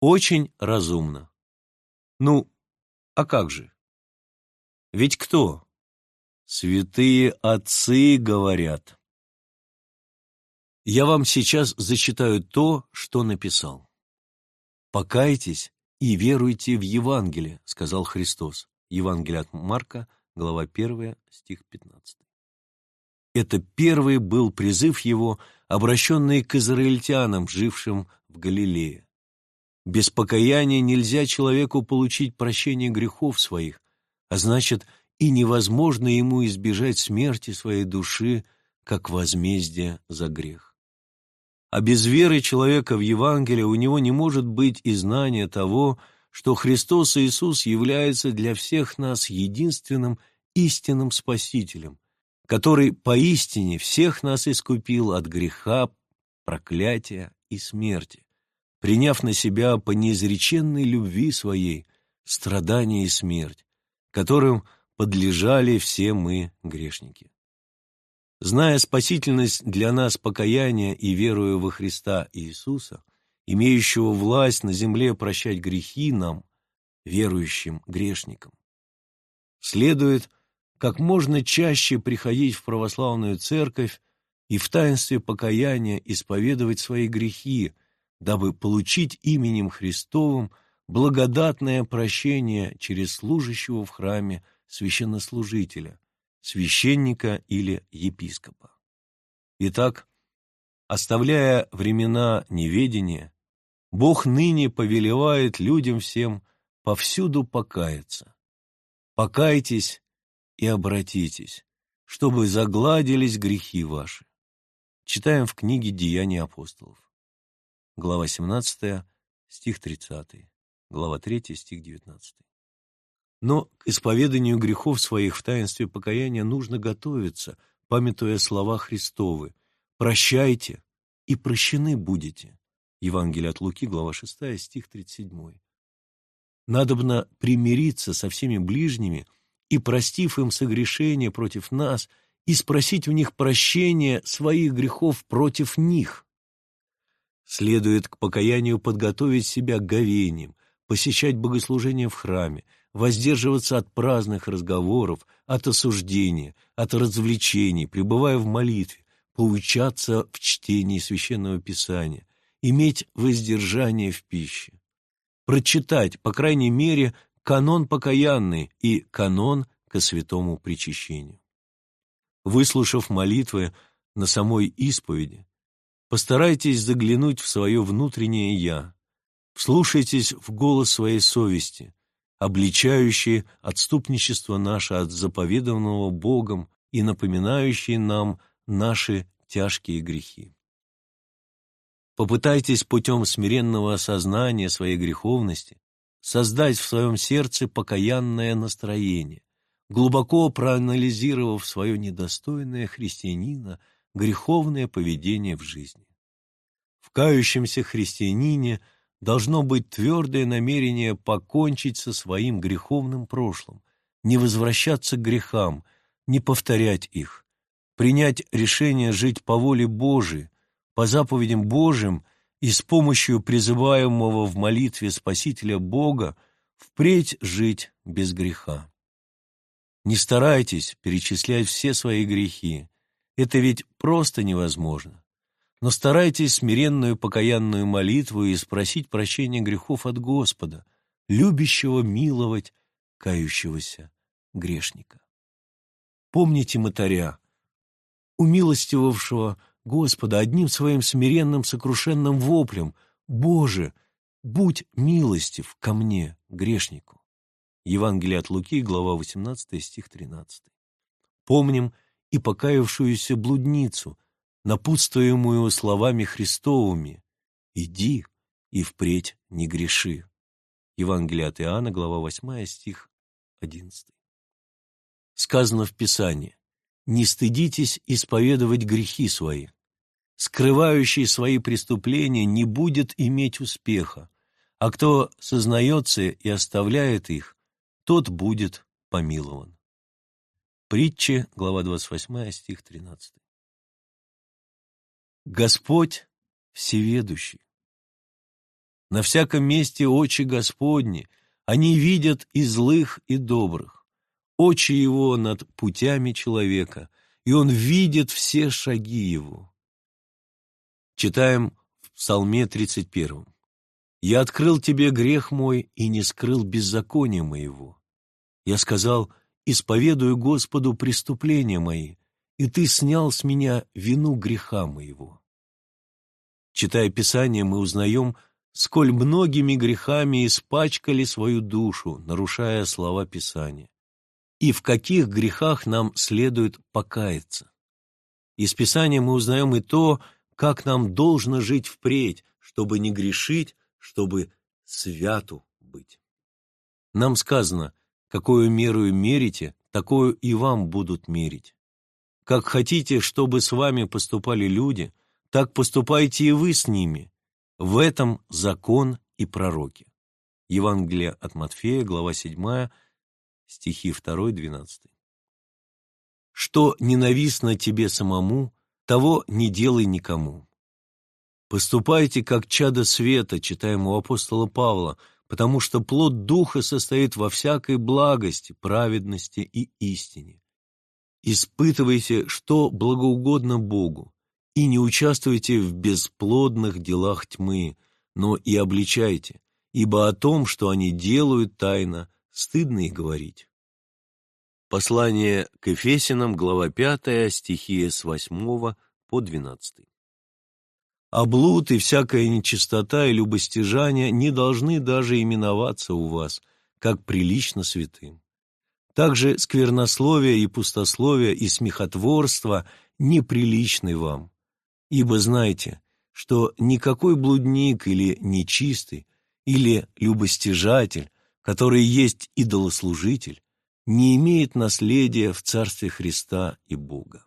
Очень разумно. Ну, а как же? Ведь кто? Святые отцы говорят. Я вам сейчас зачитаю то, что написал. «Покайтесь и веруйте в Евангелие», — сказал Христос. Евангелие от Марка, глава 1, стих 15. Это первый был призыв его, обращенный к израильтянам, жившим в Галилее. Без покаяния нельзя человеку получить прощение грехов своих, а значит, и невозможно ему избежать смерти своей души, как возмездие за грех. А без веры человека в Евангелие у него не может быть и знания того, что Христос Иисус является для всех нас единственным истинным Спасителем, который поистине всех нас искупил от греха, проклятия и смерти, приняв на себя по неизреченной любви своей страдания и смерть, которым подлежали все мы грешники. Зная спасительность для нас покаяния и веруя во Христа Иисуса, имеющего власть на земле прощать грехи нам, верующим грешникам, следует как можно чаще приходить в православную церковь и в таинстве покаяния исповедовать свои грехи, дабы получить именем Христовым благодатное прощение через служащего в храме священнослужителя, священника или епископа. Итак, оставляя времена неведения, Бог ныне повелевает людям всем повсюду покаяться. Покайтесь и обратитесь, чтобы загладились грехи ваши. Читаем в книге «Деяния апостолов». Глава 17, стих 30, глава 3, стих 19. Но к исповеданию грехов своих в таинстве покаяния нужно готовиться, памятуя слова Христовы «Прощайте, и прощены будете». Евангелие от Луки, глава 6, стих 37. Надобно примириться со всеми ближними и, простив им согрешение против нас, и спросить у них прощения своих грехов против них. Следует к покаянию подготовить себя к говениям, посещать богослужения в храме, воздерживаться от праздных разговоров, от осуждения, от развлечений, пребывая в молитве, поучаться в чтении Священного Писания, иметь воздержание в пище, прочитать, по крайней мере, канон покаянный и канон ко святому причащению. Выслушав молитвы на самой исповеди, постарайтесь заглянуть в свое внутреннее «я», вслушайтесь в голос своей совести, обличающие отступничество наше от заповеданного Богом и напоминающие нам наши тяжкие грехи. Попытайтесь путем смиренного осознания своей греховности создать в своем сердце покаянное настроение, глубоко проанализировав свое недостойное христианина греховное поведение в жизни. В кающемся христианине должно быть твердое намерение покончить со своим греховным прошлым, не возвращаться к грехам, не повторять их, принять решение жить по воле Божией, по заповедям Божьим и с помощью призываемого в молитве Спасителя Бога впредь жить без греха. Не старайтесь перечислять все свои грехи, это ведь просто невозможно. Но старайтесь смиренную покаянную молитву и спросить прощения грехов от Господа, любящего миловать кающегося грешника. Помните мотаря, умилостивавшего Господа одним своим смиренным сокрушенным воплем «Боже, будь милостив ко мне, грешнику». Евангелие от Луки, глава 18, стих 13. Помним и покаявшуюся блудницу, напутствуемую словами Христовыми «Иди и впредь не греши». Евангелие от Иоанна, глава 8, стих 11. Сказано в Писании «Не стыдитесь исповедовать грехи свои». Скрывающий свои преступления не будет иметь успеха, а кто сознается и оставляет их, тот будет помилован. Притчи, глава 28, стих 13. Господь всеведущий. На всяком месте очи Господни, они видят и злых, и добрых. Очи Его над путями человека, и Он видит все шаги Его. Читаем в Псалме 31. «Я открыл тебе грех мой и не скрыл беззакония моего. Я сказал, исповедую Господу преступления мои, и ты снял с меня вину греха моего». Читая Писание, мы узнаем, сколь многими грехами испачкали свою душу, нарушая слова Писания, и в каких грехах нам следует покаяться. Из Писания мы узнаем и то, как нам должно жить впредь, чтобы не грешить, чтобы святу быть. Нам сказано, какую меру мерите, такую и вам будут мерить. Как хотите, чтобы с вами поступали люди, так поступайте и вы с ними. В этом закон и пророки. Евангелие от Матфея, глава 7, стихи 2-12. Что ненавистно тебе самому, того не делай никому. Поступайте, как чадо света, читаем у апостола Павла, потому что плод Духа состоит во всякой благости, праведности и истине. Испытывайте, что благоугодно Богу, и не участвуйте в бесплодных делах тьмы, но и обличайте, ибо о том, что они делают тайно, стыдно и говорить. Послание к Эфесинам, глава 5, стихи с 8 по 12. А блуд и всякая нечистота и любостяжание не должны даже именоваться у вас, как прилично святым. Также сквернословие и пустословие и смехотворство неприличны вам, ибо знайте, что никакой блудник или нечистый, или любостяжатель, который есть идолослужитель, не имеет наследия в Царстве Христа и Бога.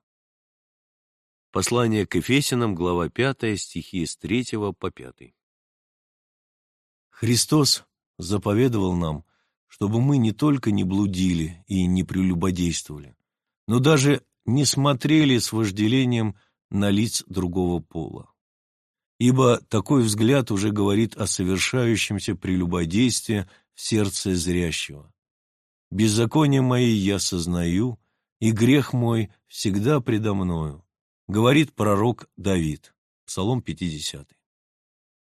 Послание к Ефесянам, глава 5, стихи с 3 по 5. Христос заповедовал нам, чтобы мы не только не блудили и не прелюбодействовали, но даже не смотрели с вожделением на лиц другого пола. Ибо такой взгляд уже говорит о совершающемся прелюбодействии в сердце зрящего. «Беззаконие мои я сознаю, и грех мой всегда предо мною говорит пророк Давид, Псалом 50.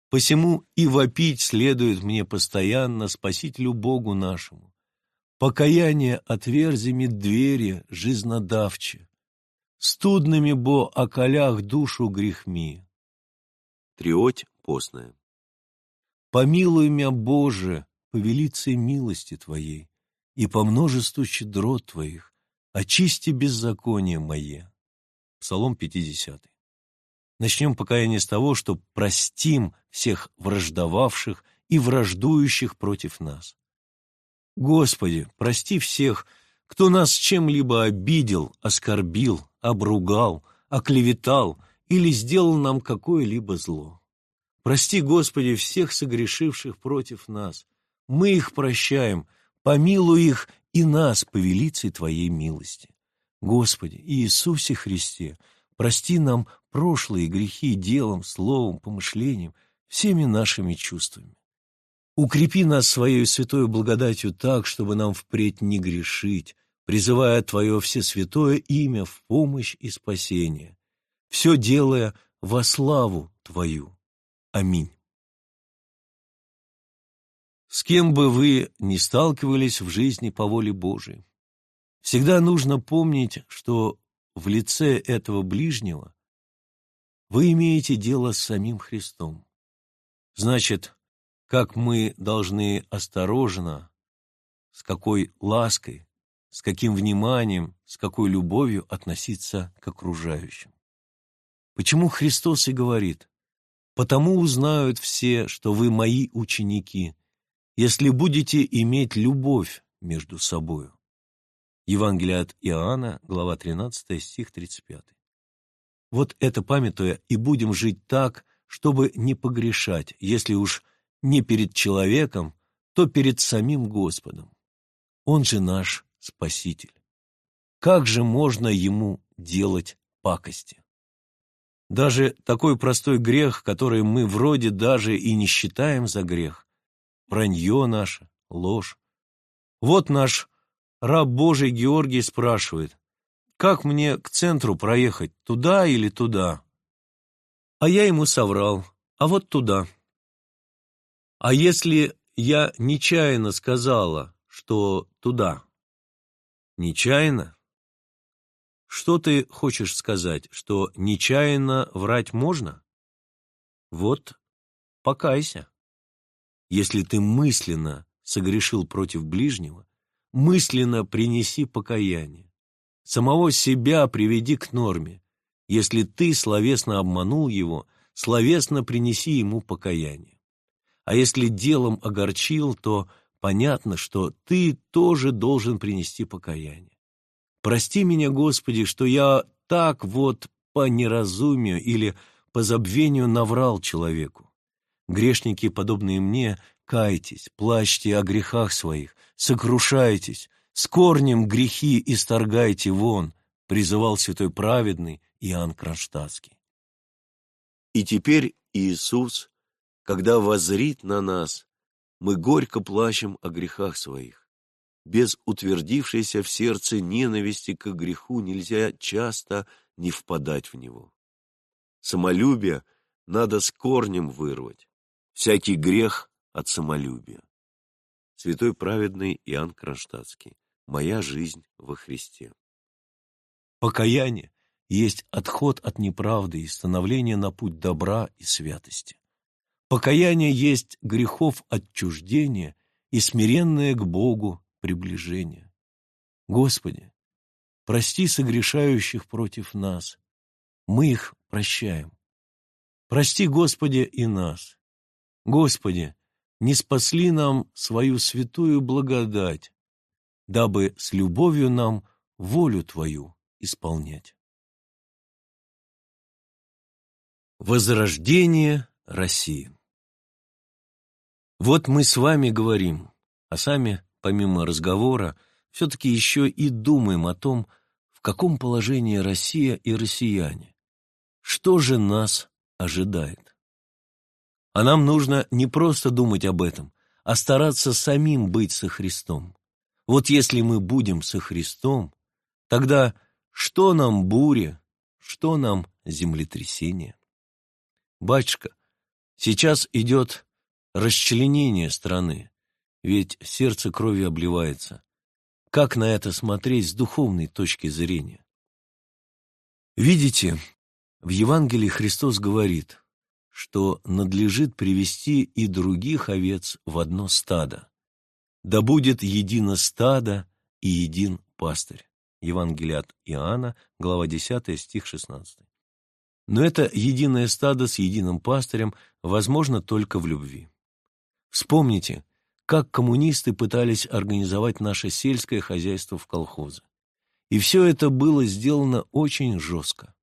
«Посему и вопить следует мне постоянно Спасителю Богу нашему. Покаяние отверзими двери жизнодавче, студными бо околях душу грехми». Триоть постная. «Помилуй меня, Боже, по велице милости Твоей, и по множеству щедрот Твоих, очисти беззаконие мое». Псалом 50. Начнем покаяние с того, что простим всех враждовавших и враждующих против нас. Господи, прости всех, кто нас чем-либо обидел, оскорбил, обругал, оклеветал или сделал нам какое-либо зло. Прости, Господи, всех согрешивших против нас. Мы их прощаем, помилуй их и нас по велицей Твоей милости. Господи, Иисусе Христе, прости нам прошлые грехи делом, словом, помышлением, всеми нашими чувствами. Укрепи нас своей святой благодатью так, чтобы нам впредь не грешить, призывая Твое всесвятое имя в помощь и спасение, все делая во славу Твою. Аминь. С кем бы вы ни сталкивались в жизни по воле Божией, всегда нужно помнить, что в лице этого ближнего вы имеете дело с самим Христом. Значит, как мы должны осторожно, с какой лаской, с каким вниманием, с какой любовью относиться к окружающим. Почему Христос и говорит, «Потому узнают все, что вы мои ученики, если будете иметь любовь между собою». Евангелие от Иоанна, глава 13, стих 35. Вот это памятуя, и будем жить так, чтобы не погрешать, если уж не перед человеком, то перед самим Господом. Он же наш Спаситель. Как же можно ему делать пакости? Даже такой простой грех, который мы вроде даже и не считаем за грех, вранье наше, ложь. Вот наш раб Божий Георгий спрашивает, как мне к центру проехать, туда или туда? А я ему соврал, а вот туда. А если я нечаянно сказала, что туда? Нечаянно? Что ты хочешь сказать, что нечаянно врать можно? Вот, покайся. Если ты мысленно согрешил против ближнего, мысленно принеси покаяние. Самого себя приведи к норме. Если ты словесно обманул его, словесно принеси ему покаяние. А если делом огорчил, то понятно, что ты тоже должен принести покаяние. Прости меня, Господи, что я так вот по неразумию или по забвению наврал человеку. Грешники, подобные мне, кайтесь, плачьте о грехах своих, сокрушайтесь, с корнем грехи исторгайте вон, призывал святой праведный Иоанн Кронштадтский. И теперь Иисус, когда воззрит на нас, мы горько плачем о грехах своих. Без утвердившейся в сердце ненависти к греху нельзя часто не впадать в него. Самолюбие надо с корнем вырвать, всякий грех от самолюбия. Святой праведный Иоанн Кронштадтский. Моя жизнь во Христе. Покаяние есть отход от неправды и становление на путь добра и святости. Покаяние есть грехов отчуждения и смиренное к Богу приближение. Господи, прости согрешающих против нас, мы их прощаем. Прости, Господи, и нас. Господи, не спасли нам свою святую благодать, дабы с любовью нам волю Твою исполнять. Возрождение России вот мы с вами говорим, а сами, помимо разговора, все-таки еще и думаем о том, в каком положении Россия и россияне. Что же нас ожидает? А нам нужно не просто думать об этом, а стараться самим быть со Христом. Вот если мы будем со Христом, тогда что нам буря, что нам землетрясение? Батюшка, сейчас идет расчленение страны, ведь сердце кровью обливается. Как на это смотреть с духовной точки зрения? Видите, в Евангелии Христос говорит, что надлежит привести и других овец в одно стадо. Да будет едино стадо и един пастырь. Евангелие от Иоанна, глава 10, стих 16. Но это единое стадо с единым пастырем возможно только в любви. Вспомните, как коммунисты пытались организовать наше сельское хозяйство в колхозы. И все это было сделано очень жестко.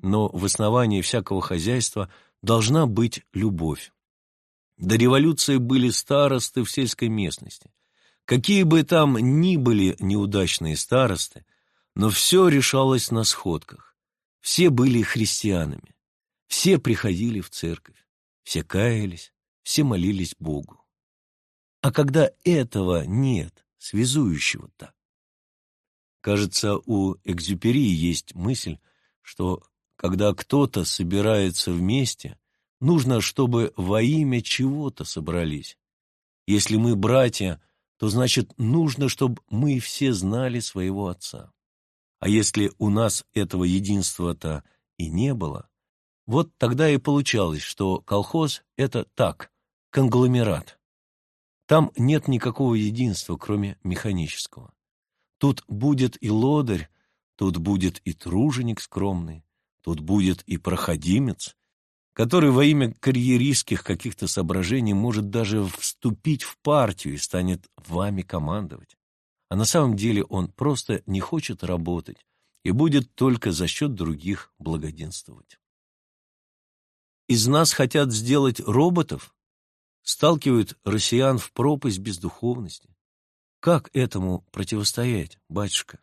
но в основании всякого хозяйства должна быть любовь. До революции были старосты в сельской местности. Какие бы там ни были неудачные старосты, но все решалось на сходках. Все были христианами. Все приходили в церковь. Все каялись, все молились Богу. А когда этого нет, связующего-то? Кажется, у Экзюперии есть мысль, что когда кто-то собирается вместе, нужно, чтобы во имя чего-то собрались. Если мы братья, то значит нужно, чтобы мы все знали своего отца. А если у нас этого единства-то и не было, вот тогда и получалось, что колхоз — это так, конгломерат. Там нет никакого единства, кроме механического. Тут будет и лодырь, тут будет и труженик скромный, тут будет и проходимец, который во имя карьеристских каких-то соображений может даже вступить в партию и станет вами командовать. А на самом деле он просто не хочет работать и будет только за счет других благоденствовать. Из нас хотят сделать роботов, сталкивают россиян в пропасть бездуховности. Как этому противостоять, батюшка?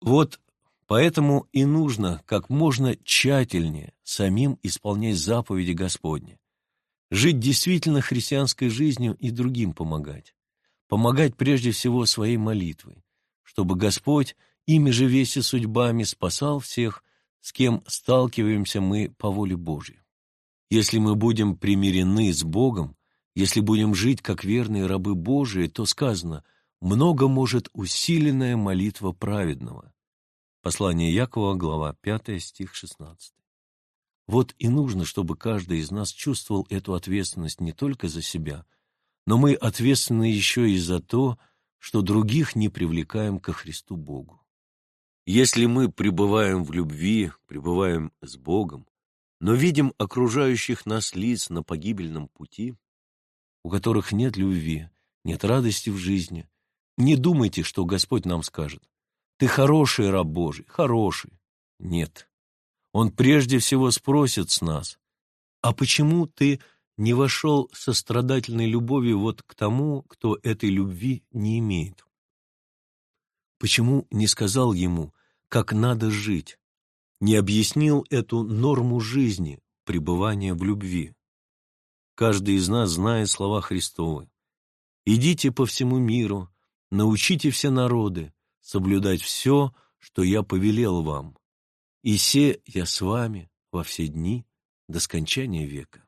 Вот поэтому и нужно как можно тщательнее самим исполнять заповеди Господни, жить действительно христианской жизнью и другим помогать, помогать прежде всего своей молитвой, чтобы Господь ими же веси судьбами спасал всех, с кем сталкиваемся мы по воле Божьей. Если мы будем примирены с Богом, если будем жить как верные рабы Божии, то сказано «много может усиленная молитва праведного». Послание Якова, глава 5, стих 16. Вот и нужно, чтобы каждый из нас чувствовал эту ответственность не только за себя, но мы ответственны еще и за то, что других не привлекаем ко Христу Богу. Если мы пребываем в любви, пребываем с Богом, но видим окружающих нас лиц на погибельном пути, у которых нет любви, нет радости в жизни. Не думайте, что Господь нам скажет. Ты хороший раб Божий, хороший. Нет. Он прежде всего спросит с нас, а почему ты не вошел со страдательной любовью вот к тому, кто этой любви не имеет? Почему не сказал ему, как надо жить, не объяснил эту норму жизни, пребывания в любви? Каждый из нас знает слова Христовы. «Идите по всему миру, научите все народы соблюдать все, что я повелел вам, и се я с вами во все дни до скончания века».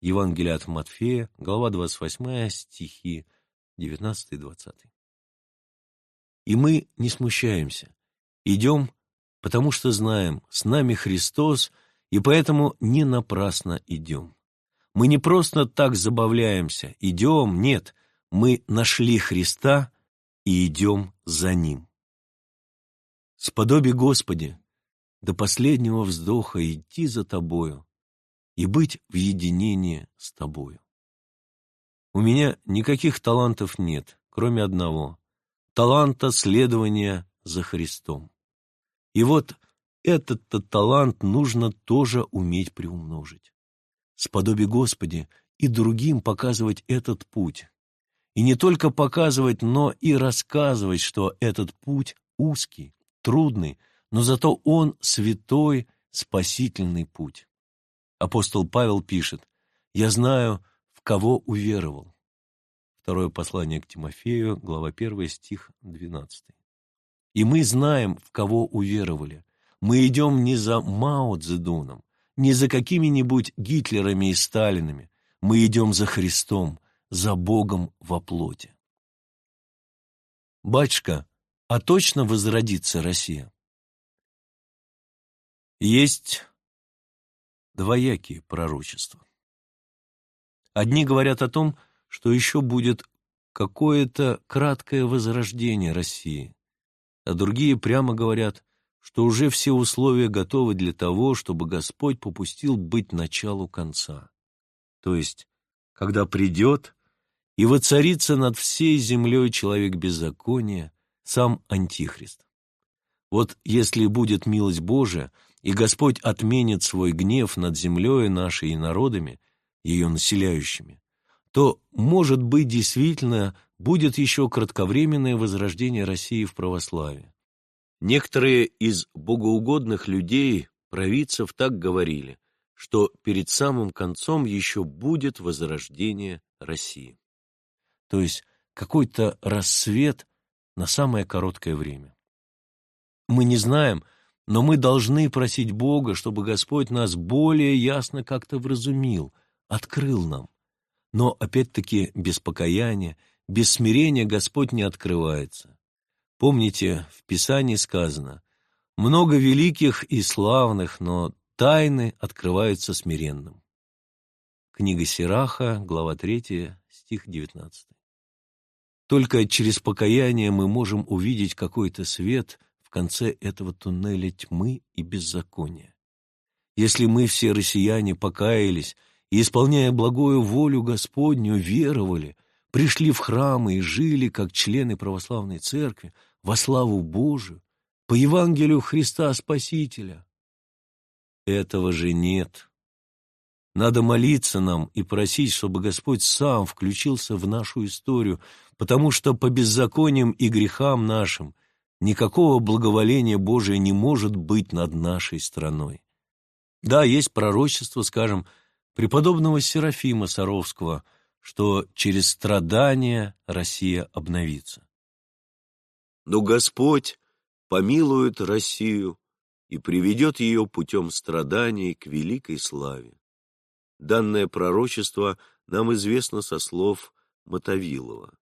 Евангелие от Матфея, глава 28, стихи 19-20. И мы не смущаемся, идем, потому что знаем, с нами Христос, и поэтому не напрасно идем. Мы не просто так забавляемся, идем, нет, мы нашли Христа и идем за Ним. Сподоби, Господи, до последнего вздоха идти за Тобою и быть в единении с Тобою. У меня никаких талантов нет, кроме одного — таланта следования за Христом. И вот этот-то талант нужно тоже уметь приумножить сподоби Господи, и другим показывать этот путь. И не только показывать, но и рассказывать, что этот путь узкий, трудный, но зато он святой, спасительный путь. Апостол Павел пишет, «Я знаю, в кого уверовал». Второе послание к Тимофею, глава 1, стих 12. И мы знаем, в кого уверовали. Мы идем не за Мао Цзэдуном, не за какими-нибудь Гитлерами и Сталинами. Мы идем за Христом, за Богом во плоти. Батюшка, а точно возродится Россия? Есть двоякие пророчества. Одни говорят о том, что еще будет какое-то краткое возрождение России, а другие прямо говорят, что уже все условия готовы для того, чтобы Господь попустил быть началу конца. То есть, когда придет и воцарится над всей землей человек беззакония, сам Антихрист. Вот если будет милость Божия, и Господь отменит свой гнев над землей нашей и народами, ее населяющими, то, может быть, действительно будет еще кратковременное возрождение России в православии. Некоторые из богоугодных людей, провидцев, так говорили, что перед самым концом еще будет возрождение России. То есть какой-то рассвет на самое короткое время. Мы не знаем, но мы должны просить Бога, чтобы Господь нас более ясно как-то вразумил, открыл нам. Но, опять-таки, без покаяния, без смирения Господь не открывается. Помните, в Писании сказано, «Много великих и славных, но тайны открываются смиренным». Книга Сираха, глава 3, стих 19. Только через покаяние мы можем увидеть какой-то свет в конце этого туннеля тьмы и беззакония. Если мы все россияне покаялись и, исполняя благую волю Господню, веровали, пришли в храмы и жили, как члены православной церкви, во славу Божию, по Евангелию Христа Спасителя. Этого же нет. Надо молиться нам и просить, чтобы Господь сам включился в нашу историю, потому что по беззакониям и грехам нашим никакого благоволения Божия не может быть над нашей страной. Да, есть пророчество, скажем, преподобного Серафима Саровского, что через страдания Россия обновится. Но Господь помилует Россию и приведет ее путем страданий к великой славе. Данное пророчество нам известно со слов Мотовилова,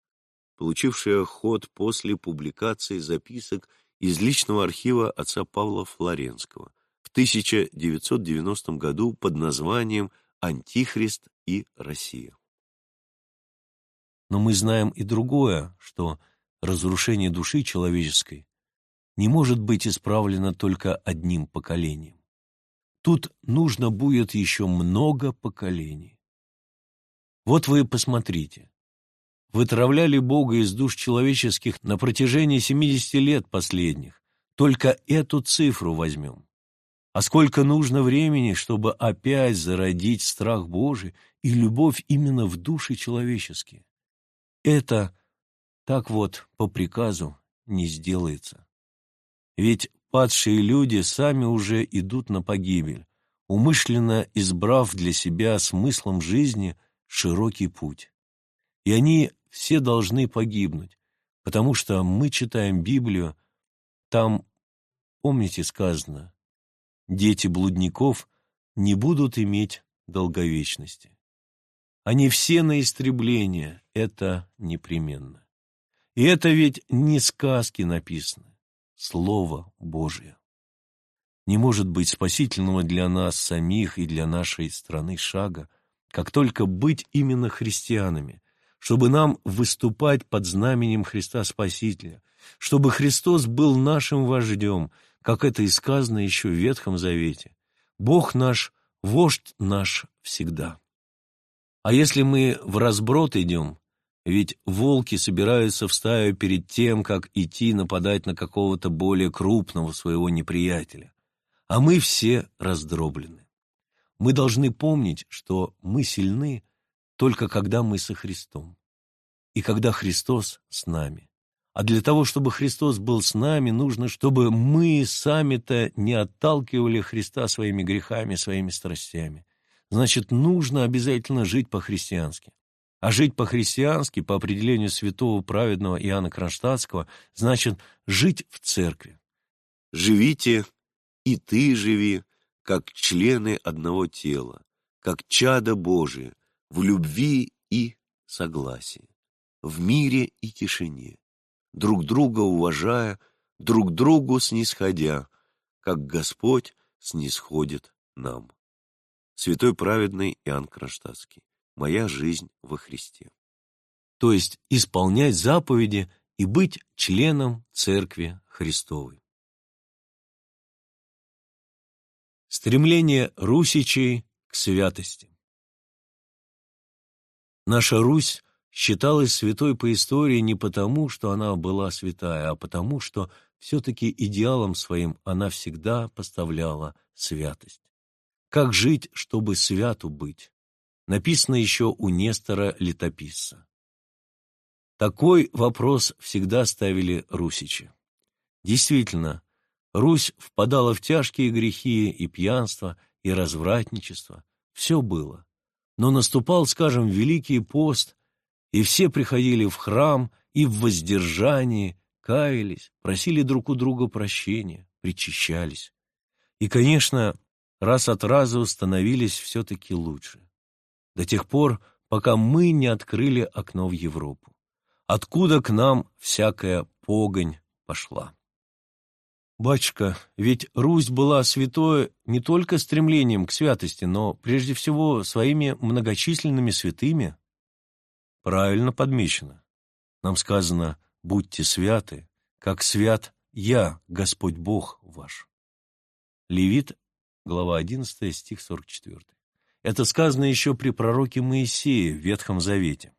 получившее ход после публикации записок из личного архива отца Павла Флоренского в 1990 году под названием «Антихрист и Россия». Но мы знаем и другое, что разрушение души человеческой не может быть исправлено только одним поколением. Тут нужно будет еще много поколений. Вот вы посмотрите. Вытравляли Бога из душ человеческих на протяжении 70 лет последних. Только эту цифру возьмем. А сколько нужно времени, чтобы опять зародить страх Божий и любовь именно в души человеческие? Это так вот по приказу не сделается. Ведь падшие люди сами уже идут на погибель, умышленно избрав для себя смыслом жизни широкий путь. И они все должны погибнуть, потому что мы читаем Библию, там, помните, сказано, дети блудников не будут иметь долговечности. Они все на истребление, это непременно. И это ведь не сказки написаны, Слово Божие. Не может быть спасительного для нас самих и для нашей страны шага, как только быть именно христианами, чтобы нам выступать под знаменем Христа Спасителя, чтобы Христос был нашим вождем, как это и сказано еще в Ветхом Завете. Бог наш, вождь наш всегда. А если мы в разброд идем, ведь волки собираются в стаю перед тем, как идти нападать на какого-то более крупного своего неприятеля. А мы все раздроблены. Мы должны помнить, что мы сильны только когда мы со Христом. И когда Христос с нами. А для того, чтобы Христос был с нами, нужно, чтобы мы сами-то не отталкивали Христа своими грехами, своими страстями. Значит, нужно обязательно жить по-христиански. А жить по-христиански, по определению святого праведного Иоанна Кронштадтского, значит жить в церкви. «Живите, и ты живи, как члены одного тела, как чада Божие, в любви и согласии, в мире и тишине, друг друга уважая, друг другу снисходя, как Господь снисходит нам». Святой праведный Иоанн Кронштадтский моя жизнь во Христе. То есть исполнять заповеди и быть членом Церкви Христовой. Стремление русичей к святости. Наша Русь считалась святой по истории не потому, что она была святая, а потому, что все-таки идеалом своим она всегда поставляла святость. Как жить, чтобы святу быть? Написано еще у Нестора Летописца. Такой вопрос всегда ставили русичи. Действительно, Русь впадала в тяжкие грехи и пьянство, и развратничество. Все было. Но наступал, скажем, Великий пост, и все приходили в храм и в воздержании, каялись, просили друг у друга прощения, причащались. И, конечно, раз от раза становились все-таки лучше. До тех пор, пока мы не открыли окно в Европу. Откуда к нам всякая погонь пошла? Батюшка, ведь Русь была святой не только стремлением к святости, но прежде всего своими многочисленными святыми. Правильно подмечено. Нам сказано «Будьте святы, как свят я, Господь Бог ваш». Левит, глава 11, стих 44. Это сказано еще при пророке Моисее в Ветхом Завете.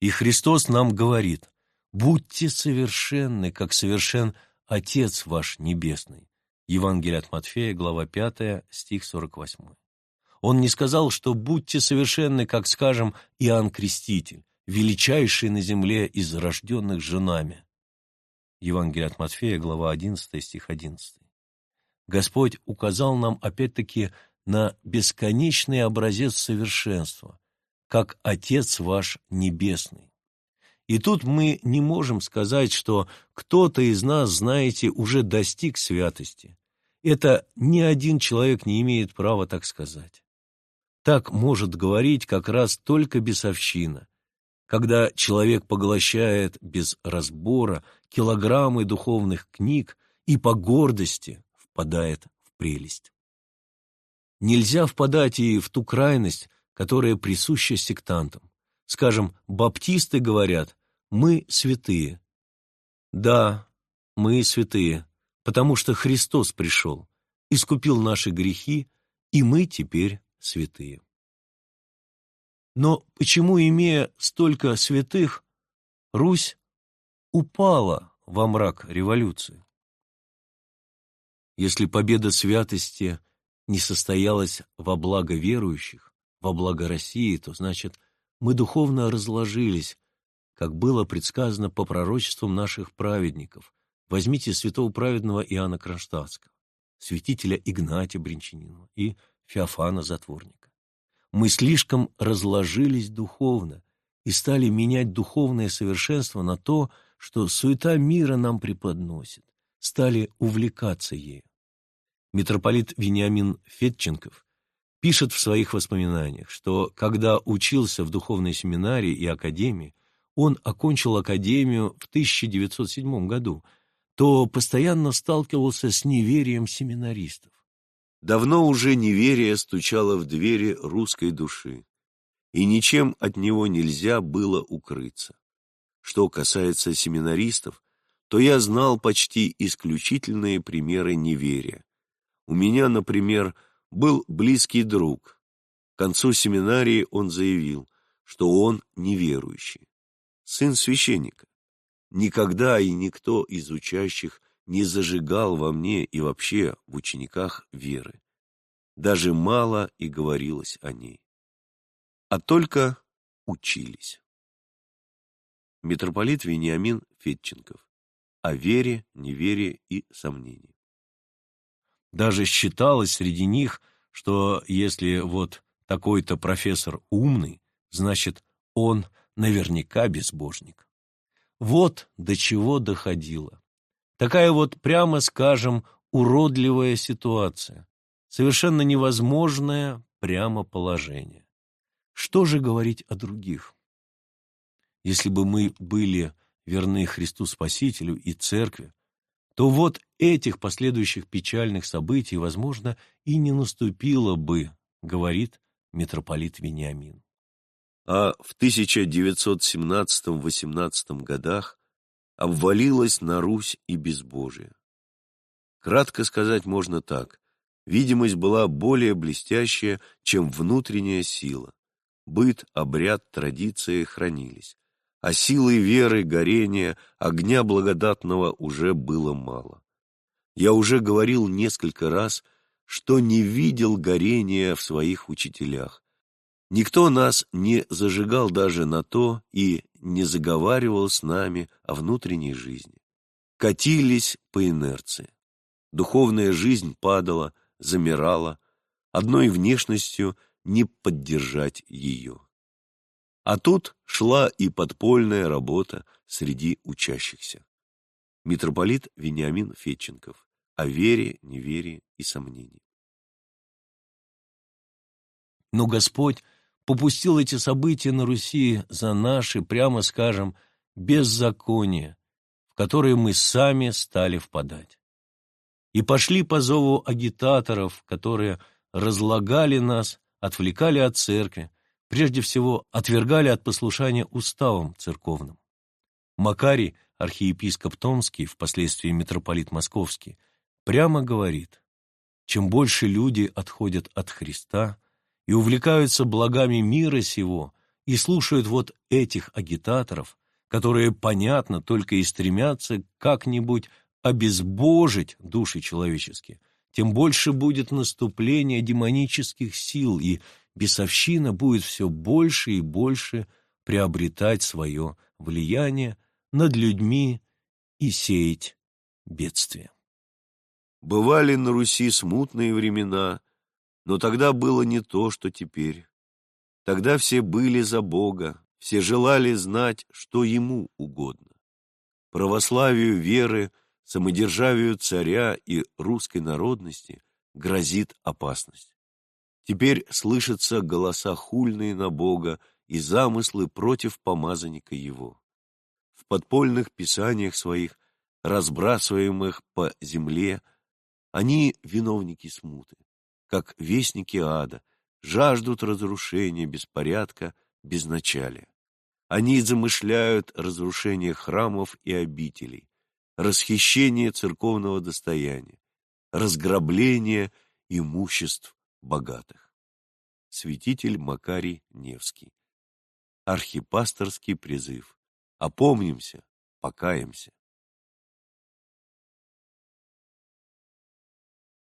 И Христос нам говорит «Будьте совершенны, как совершен Отец ваш Небесный». Евангелие от Матфея, глава 5, стих 48. Он не сказал, что будьте совершенны, как, скажем, Иоанн Креститель, величайший на земле из рожденных женами. Евангелие от Матфея, глава 11, стих 11. Господь указал нам опять-таки на бесконечный образец совершенства, как Отец ваш Небесный. И тут мы не можем сказать, что кто-то из нас, знаете, уже достиг святости. Это ни один человек не имеет права так сказать. Так может говорить как раз только бесовщина, когда человек поглощает без разбора килограммы духовных книг и по гордости впадает в прелесть. Нельзя впадать и в ту крайность, которая присуща сектантам. Скажем, баптисты говорят, мы святые. Да, мы святые, потому что Христос пришел, искупил наши грехи, и мы теперь святые. Но почему, имея столько святых, Русь упала во мрак революции? Если победа святости не состоялась во благо верующих, во благо России, то значит, мы духовно разложились, как было предсказано по пророчествам наших праведников. Возьмите святого праведного Иоанна Кронштадтского, святителя Игнатия Бринчанинова и Феофана Затворника. Мы слишком разложились духовно и стали менять духовное совершенство на то, что суета мира нам преподносит, стали увлекаться ею. Митрополит Вениамин Фетченков пишет в своих воспоминаниях, что когда учился в духовной семинарии и академии, он окончил академию в 1907 году, то постоянно сталкивался с неверием семинаристов. Давно уже неверие стучало в двери русской души, и ничем от него нельзя было укрыться. Что касается семинаристов, то я знал почти исключительные примеры неверия. У меня, например, был близкий друг. К концу семинарии он заявил, что он неверующий, сын священника. Никогда и никто из учащих не зажигал во мне и вообще в учениках веры. Даже мало и говорилось о ней. А только учились. Митрополит Вениамин Фетченков. О вере, неверии и сомнении. Даже считалось среди них, что если вот такой-то профессор умный, значит, он наверняка безбожник. Вот до чего доходило. Такая вот, прямо скажем, уродливая ситуация, совершенно невозможное прямо положение. Что же говорить о других? Если бы мы были верны Христу Спасителю и Церкви, то вот этих последующих печальных событий, возможно, и не наступило бы, говорит митрополит Вениамин. А в 1917-18 годах обвалилась на Русь и безбожие. Кратко сказать можно так. Видимость была более блестящая, чем внутренняя сила. Быт, обряд, традиции хранились. А силы веры, горения, огня благодатного уже было мало. Я уже говорил несколько раз, что не видел горения в своих учителях. Никто нас не зажигал даже на то и не заговаривал с нами о внутренней жизни. Катились по инерции. Духовная жизнь падала, замирала, одной внешностью не поддержать ее. А тут шла и подпольная работа среди учащихся. Митрополит Вениамин Фетченков о вере, неверии и сомнении. Но Господь попустил эти события на Руси за наши, прямо скажем, беззаконие, в которые мы сами стали впадать. И пошли по зову агитаторов, которые разлагали нас, отвлекали от церкви, прежде всего отвергали от послушания уставам церковным. Макарий, архиепископ Томский, впоследствии митрополит Московский, прямо говорит, чем больше люди отходят от Христа и увлекаются благами мира сего и слушают вот этих агитаторов, которые, понятно, только и стремятся как-нибудь обезбожить души человеческие, тем больше будет наступление демонических сил, и бесовщина будет все больше и больше приобретать свое влияние над людьми и сеять бедствие. Бывали на Руси смутные времена, но тогда было не то, что теперь. Тогда все были за Бога, все желали знать, что Ему угодно. Православию веры – самодержавию царя и русской народности грозит опасность. Теперь слышатся голоса хульные на Бога и замыслы против помазанника его. В подпольных писаниях своих, разбрасываемых по земле, они виновники смуты, как вестники ада, жаждут разрушения, беспорядка, безначалия. Они замышляют разрушение храмов и обителей, расхищение церковного достояния, разграбление имуществ богатых. Святитель Макарий Невский. Архипасторский призыв. Опомнимся, покаемся.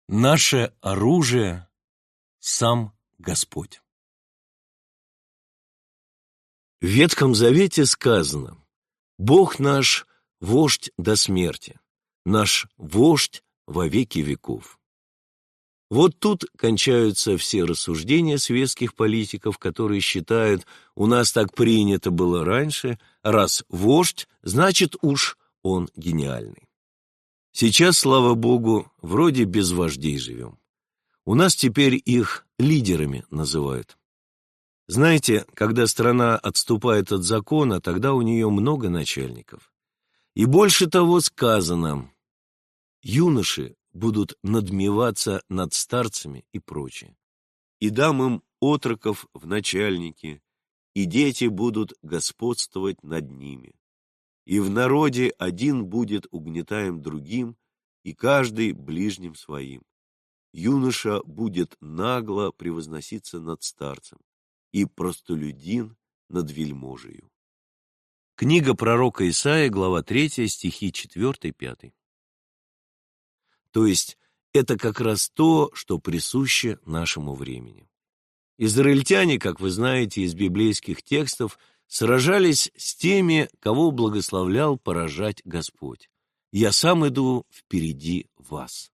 Наше оружие – сам Господь. В Ветхом Завете сказано «Бог наш вождь до смерти, наш вождь во веки веков. Вот тут кончаются все рассуждения светских политиков, которые считают, у нас так принято было раньше, раз вождь, значит уж он гениальный. Сейчас, слава богу, вроде без вождей живем. У нас теперь их лидерами называют. Знаете, когда страна отступает от закона, тогда у нее много начальников. И больше того сказано, юноши будут надмеваться над старцами и прочее. И дам им отроков в начальники, и дети будут господствовать над ними. И в народе один будет угнетаем другим, и каждый ближним своим. Юноша будет нагло превозноситься над старцем, и простолюдин над вельможею. Книга пророка Исаия, глава 3, стихи 4-5. То есть это как раз то, что присуще нашему времени. Израильтяне, как вы знаете из библейских текстов, сражались с теми, кого благословлял поражать Господь. «Я сам иду впереди вас».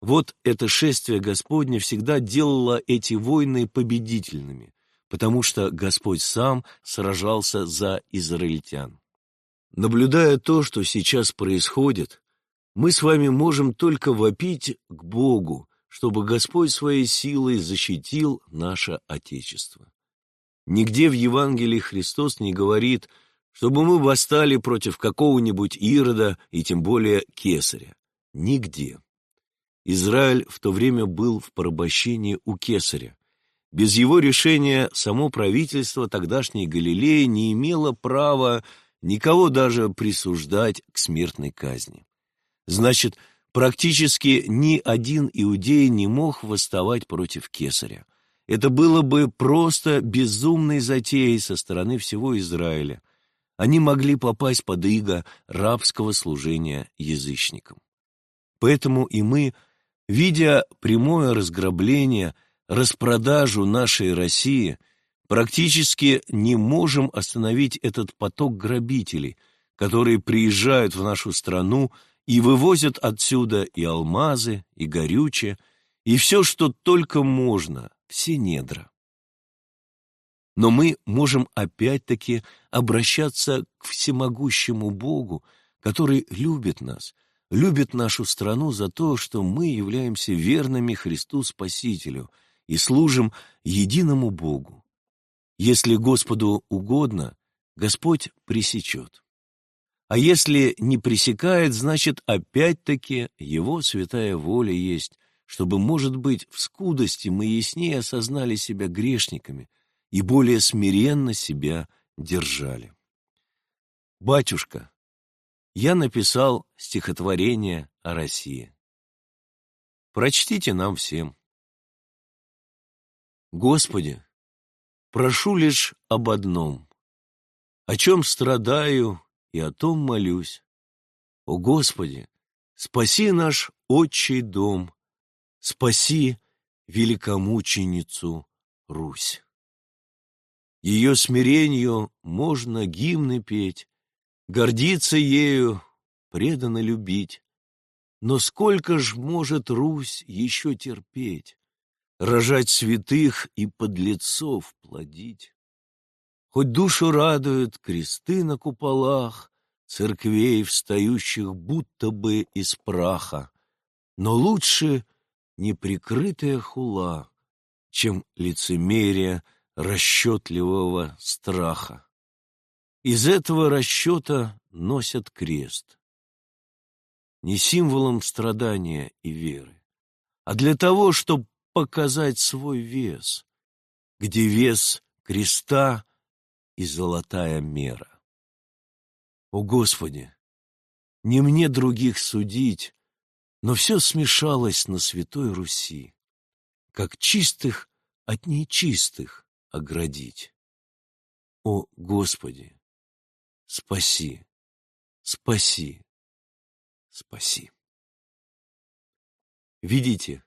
Вот это шествие Господне всегда делало эти войны победительными, потому что Господь сам сражался за израильтян. Наблюдая то, что сейчас происходит, мы с вами можем только вопить к Богу, чтобы Господь своей силой защитил наше Отечество. Нигде в Евангелии Христос не говорит, чтобы мы восстали против какого-нибудь Ирода и тем более Кесаря. Нигде. Израиль в то время был в порабощении у Кесаря, без его решения само правительство тогдашней Галилеи не имело права никого даже присуждать к смертной казни. Значит, практически ни один иудей не мог восставать против кесаря. Это было бы просто безумной затеей со стороны всего Израиля, они могли попасть под иго рабского служения язычникам. Поэтому и мы, видя прямое разграбление, распродажу нашей России, практически не можем остановить этот поток грабителей, которые приезжают в нашу страну и вывозят отсюда и алмазы, и горючее, и все, что только можно, все недра. Но мы можем опять-таки обращаться к всемогущему Богу, который любит нас, любит нашу страну за то, что мы являемся верными Христу Спасителю и служим единому Богу. Если Господу угодно, Господь пресечет. А если не пресекает, значит, опять-таки Его святая воля есть, чтобы, может быть, в скудости мы яснее осознали себя грешниками – и более смиренно себя держали. «Батюшка, я написал стихотворение о России. Прочтите нам всем. Господи, прошу лишь об одном, о чем страдаю и о том молюсь. О Господи, спаси наш отчий дом, спаси великомученицу Русь. Ее смирению можно гимны петь, Гордиться ею, преданно любить. Но сколько ж может Русь еще терпеть, Рожать святых и подлецов плодить? Хоть душу радуют кресты на куполах, Церквей, встающих будто бы из праха, Но лучше неприкрытая хула, Чем лицемерие, расчетливого страха. Из этого расчета носят крест. Не символом страдания и веры, а для того, чтобы показать свой вес, где вес креста и золотая мера. О Господи, не мне других судить, но все смешалось на Святой Руси, как чистых от нечистых, оградить. О, Господи, спаси, спаси, спаси. Видите,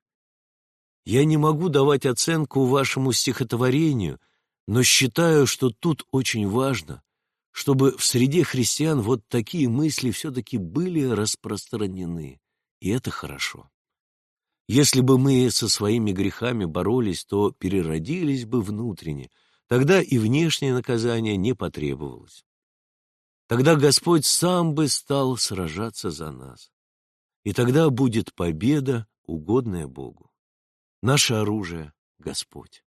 я не могу давать оценку вашему стихотворению, но считаю, что тут очень важно, чтобы в среде христиан вот такие мысли все-таки были распространены, и это хорошо. Если бы мы со своими грехами боролись, то переродились бы внутренне, тогда и внешнее наказание не потребовалось. Тогда Господь сам бы стал сражаться за нас. И тогда будет победа, угодная Богу. Наше оружие — Господь.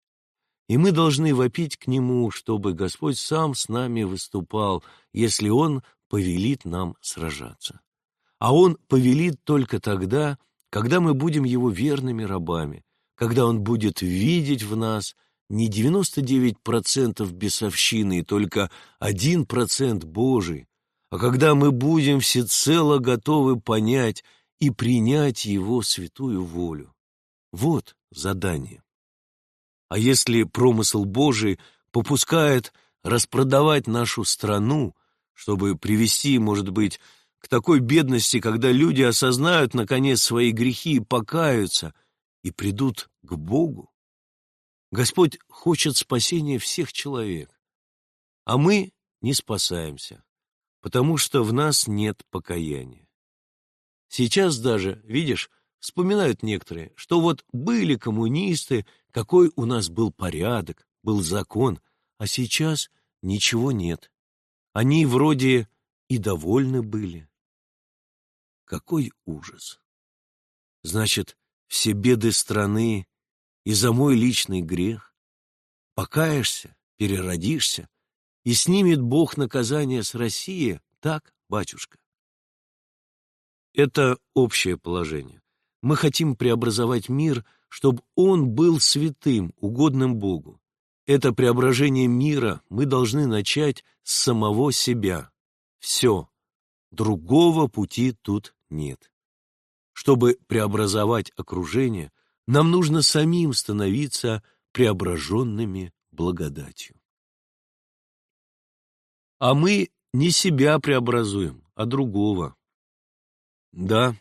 И мы должны вопить к Нему, чтобы Господь сам с нами выступал, если Он повелит нам сражаться. А Он повелит только тогда, когда мы будем Его верными рабами, когда Он будет видеть в нас не 99% бесовщины и только 1% Божий, а когда мы будем всецело готовы понять и принять Его святую волю. Вот задание. А если промысл Божий попускает распродавать нашу страну, чтобы привести, может быть, к такой бедности, когда люди осознают, наконец, свои грехи и покаются, и придут к Богу. Господь хочет спасения всех человек, а мы не спасаемся, потому что в нас нет покаяния. Сейчас даже, видишь, вспоминают некоторые, что вот были коммунисты, какой у нас был порядок, был закон, а сейчас ничего нет. Они вроде и довольны были. Какой ужас! Значит, все беды страны и за мой личный грех. Покаешься, переродишься, и снимет Бог наказание с России, так, батюшка? Это общее положение. Мы хотим преобразовать мир, чтобы он был святым, угодным Богу. Это преображение мира мы должны начать с самого себя. Все. Другого пути тут нет. Чтобы преобразовать окружение, нам нужно самим становиться преображенными благодатью. А мы не себя преобразуем, а другого. Да,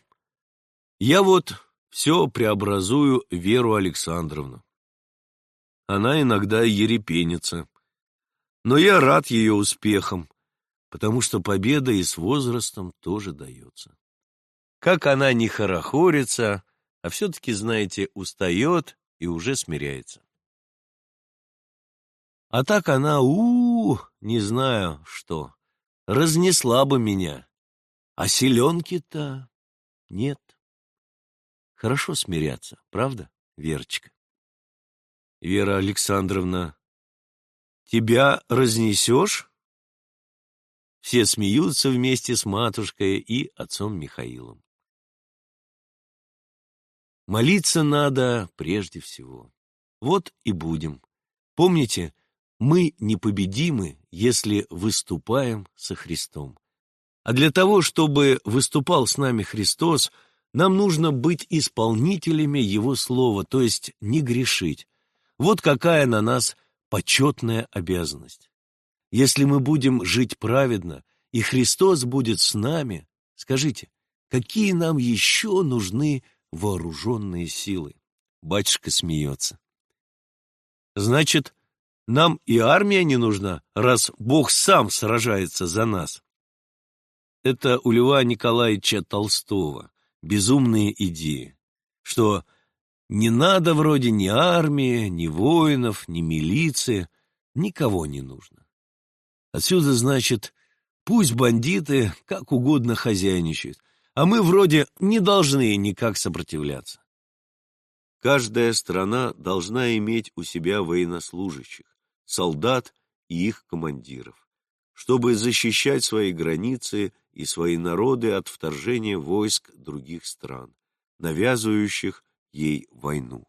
я вот все преобразую Веру Александровну. Она иногда ерепенится, но я рад ее успехам, потому что победа и с возрастом тоже дается. Как она не хорохорится, а все-таки, знаете, устает и уже смиряется. А так она, у, -у, -у не знаю что, разнесла бы меня. А селенки-то нет. Хорошо смиряться, правда, Верочка? Вера Александровна, тебя разнесешь? Все смеются вместе с матушкой и отцом Михаилом. Молиться надо прежде всего. Вот и будем. Помните, мы непобедимы, если выступаем со Христом. А для того, чтобы выступал с нами Христос, нам нужно быть исполнителями Его Слова, то есть не грешить. Вот какая на нас почетная обязанность. Если мы будем жить праведно, и Христос будет с нами, скажите, какие нам еще нужны вооруженные силы? Батюшка смеется. Значит, нам и армия не нужна, раз Бог сам сражается за нас. Это у Льва Николаевича Толстого безумные идеи, что не надо вроде ни армии, ни воинов, ни милиции, никого не нужно. Отсюда, значит, пусть бандиты как угодно хозяйничают, а мы вроде не должны никак сопротивляться. Каждая страна должна иметь у себя военнослужащих, солдат и их командиров, чтобы защищать свои границы и свои народы от вторжения войск других стран, навязывающих ей войну.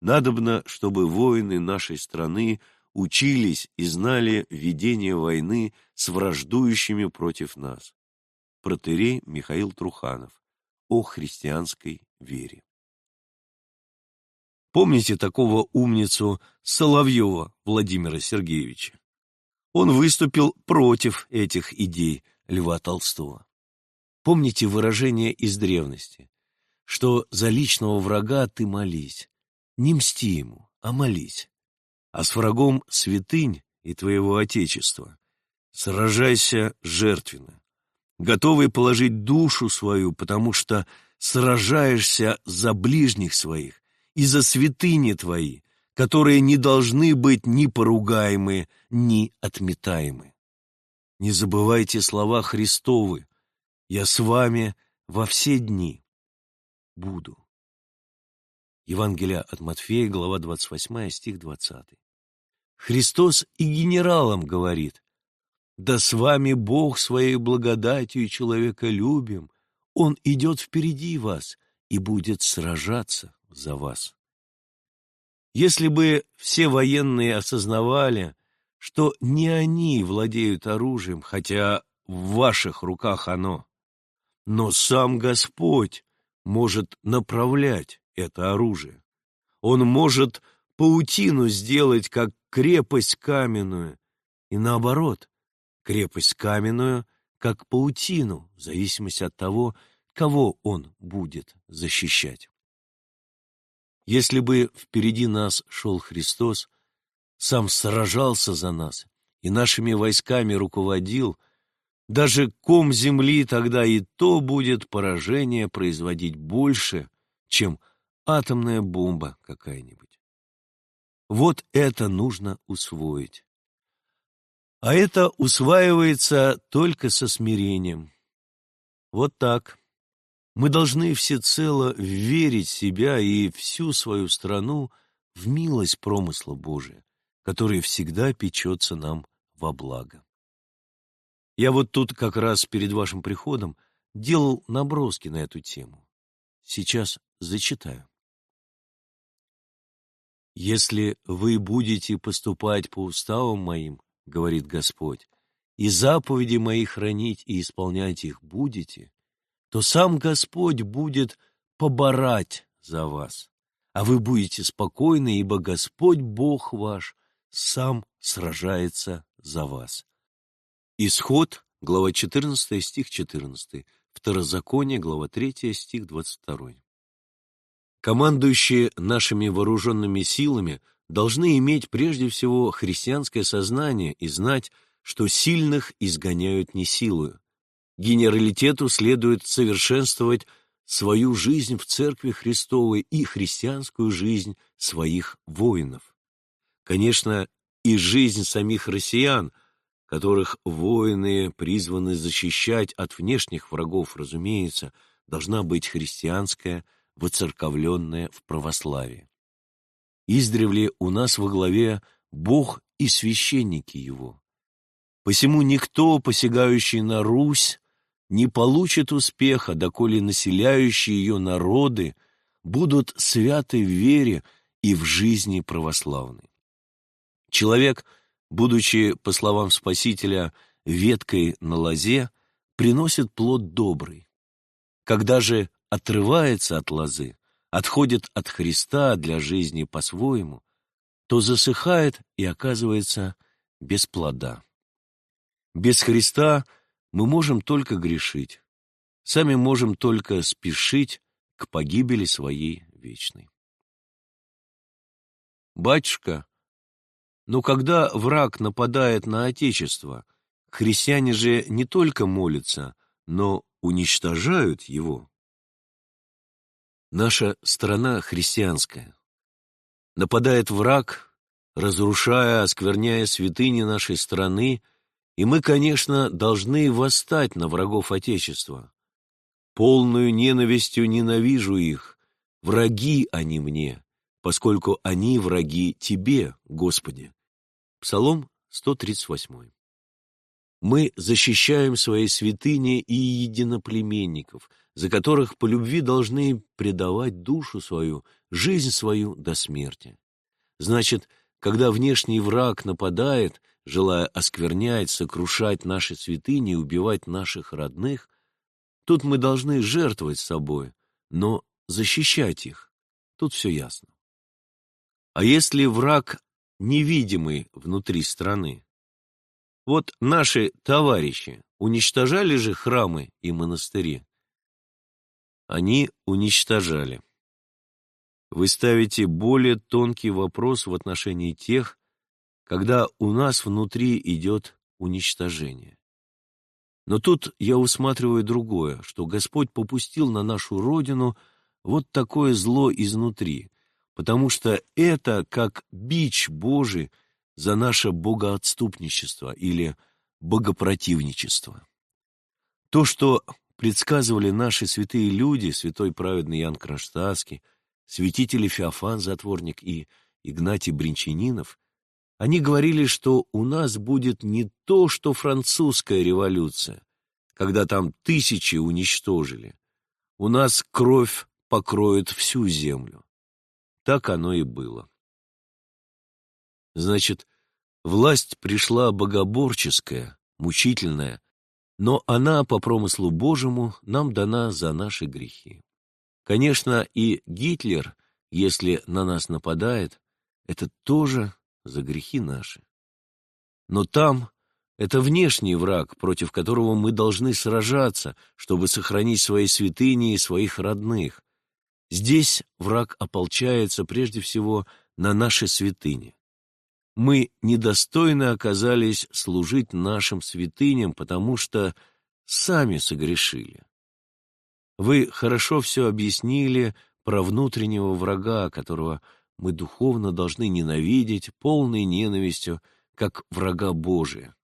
Надобно, чтобы воины нашей страны учились и знали ведение войны с враждующими против нас. Протерей Михаил Труханов о христианской вере. Помните такого умницу Соловьева Владимира Сергеевича? Он выступил против этих идей Льва Толстого. Помните выражение из древности, что за личного врага ты молись, не мсти ему, а молись, а с врагом святынь и твоего Отечества сражайся жертвенно, готовый положить душу свою, потому что сражаешься за ближних своих, и за святыни Твои, которые не должны быть ни поругаемы, ни отметаемы. Не забывайте слова Христовы «Я с вами во все дни буду». Евангелие от Матфея, глава 28, стих 20. Христос и генералам говорит «Да с вами Бог своей благодатью и человеколюбием, Он идет впереди вас и будет сражаться за вас. Если бы все военные осознавали, что не они владеют оружием, хотя в ваших руках оно, но сам Господь может направлять это оружие. Он может паутину сделать, как крепость каменную, и наоборот, крепость каменную, как паутину, в зависимости от того, кого он будет защищать. Если бы впереди нас шел Христос, сам сражался за нас и нашими войсками руководил, даже ком земли тогда и то будет поражение производить больше, чем атомная бомба какая-нибудь. Вот это нужно усвоить. А это усваивается только со смирением. Вот так. Мы должны всецело верить себя и всю свою страну в милость промысла Божия, который всегда печется нам во благо. Я вот тут как раз перед вашим приходом делал наброски на эту тему. Сейчас зачитаю. «Если вы будете поступать по уставам моим, — говорит Господь, — и заповеди мои хранить и исполнять их будете, то сам Господь будет поборать за вас, а вы будете спокойны, ибо Господь Бог ваш сам сражается за вас. Исход, глава 14, стих 14, Второзаконие, глава 3, стих 22. Командующие нашими вооруженными силами должны иметь прежде всего христианское сознание и знать, что сильных изгоняют не силою. Генералитету следует совершенствовать свою жизнь в Церкви Христовой и христианскую жизнь своих воинов. Конечно, и жизнь самих россиян, которых воины призваны защищать от внешних врагов, разумеется, должна быть христианская, воцерковленная в православии. Издревле у нас во главе Бог и священники Его. Посему никто, посягающий на Русь, не получит успеха, доколе населяющие ее народы будут святы в вере и в жизни православной. Человек, будучи, по словам Спасителя, веткой на лозе, приносит плод добрый. Когда же отрывается от лозы, отходит от Христа для жизни по-своему, то засыхает и оказывается без плода. Без Христа мы можем только грешить, сами можем только спешить к погибели своей вечной. Батюшка, но когда враг нападает на Отечество, христиане же не только молятся, но уничтожают его. Наша страна христианская. Нападает враг, разрушая, оскверняя святыни нашей страны, и мы, конечно, должны восстать на врагов Отечества. Полную ненавистью ненавижу их, враги они мне, поскольку они враги Тебе, Господи. Псалом 138. Мы защищаем свои святыни и единоплеменников, за которых по любви должны предавать душу свою, жизнь свою до смерти. Значит, когда внешний враг нападает, желая осквернять, сокрушать наши святыни и убивать наших родных, тут мы должны жертвовать собой, но защищать их. Тут все ясно. А если враг невидимый внутри страны. Вот наши товарищи уничтожали же храмы и монастыри. Они уничтожали. Вы ставите более тонкий вопрос в отношении тех, когда у нас внутри идет уничтожение. Но тут я усматриваю другое, что Господь попустил на нашу родину вот такое зло изнутри, потому что это как бич Божий за наше богоотступничество или богопротивничество. То, что предсказывали наши святые люди, святой праведный Ян Кронштадтский, святители Феофан Затворник и Игнатий Бринчанинов, они говорили, что у нас будет не то, что французская революция, когда там тысячи уничтожили. У нас кровь покроет всю землю. Так оно и было. Значит, власть пришла богоборческая, мучительная, но она по промыслу Божьему нам дана за наши грехи. Конечно, и Гитлер, если на нас нападает, это тоже за грехи наши. Но там это внешний враг, против которого мы должны сражаться, чтобы сохранить свои святыни и своих родных, Здесь враг ополчается прежде всего на наши святыни. Мы недостойны оказались служить нашим святыням, потому что сами согрешили. Вы хорошо все объяснили про внутреннего врага, которого мы духовно должны ненавидеть полной ненавистью, как врага Божия.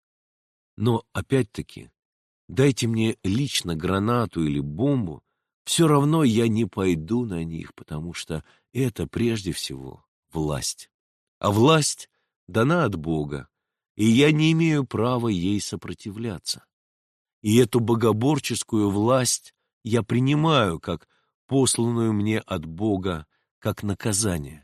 Но, опять-таки, дайте мне лично гранату или бомбу, все равно я не пойду на них, потому что это прежде всего власть. А власть дана от Бога, и я не имею права ей сопротивляться. И эту богоборческую власть я принимаю как посланную мне от Бога, как наказание.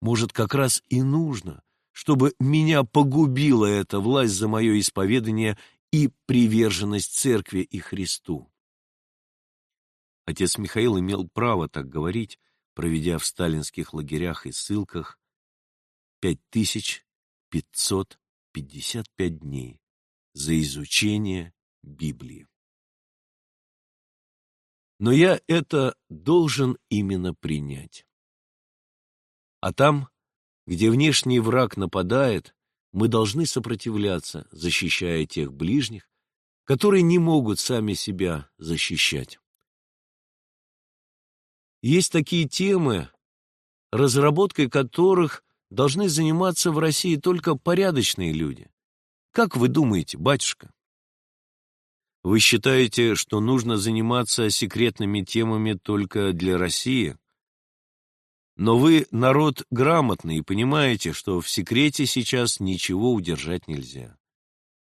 Может, как раз и нужно, чтобы меня погубила эта власть за мое исповедание и приверженность Церкви и Христу. Отец Михаил имел право так говорить, проведя в сталинских лагерях и ссылках 5555 дней, за изучение Библии. Но я это должен именно принять. А там, где внешний враг нападает, мы должны сопротивляться, защищая тех ближних, которые не могут сами себя защищать. Есть такие темы, разработкой которых должны заниматься в России только порядочные люди. Как вы думаете, батюшка? Вы считаете, что нужно заниматься секретными темами только для России? Но вы народ грамотный и понимаете, что в секрете сейчас ничего удержать нельзя.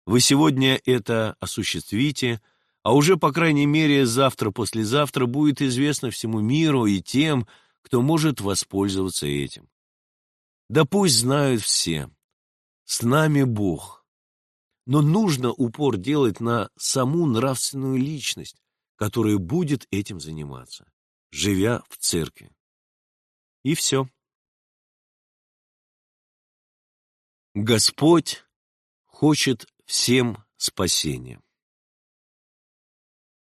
Вы сегодня это осуществите, а уже, по крайней мере, завтра-послезавтра будет известно всему миру и тем, кто может воспользоваться этим. Да пусть знают все. С нами Бог. Но нужно упор делать на саму нравственную личность, которая будет этим заниматься, живя в церкви. И все. Господь хочет всем спасения.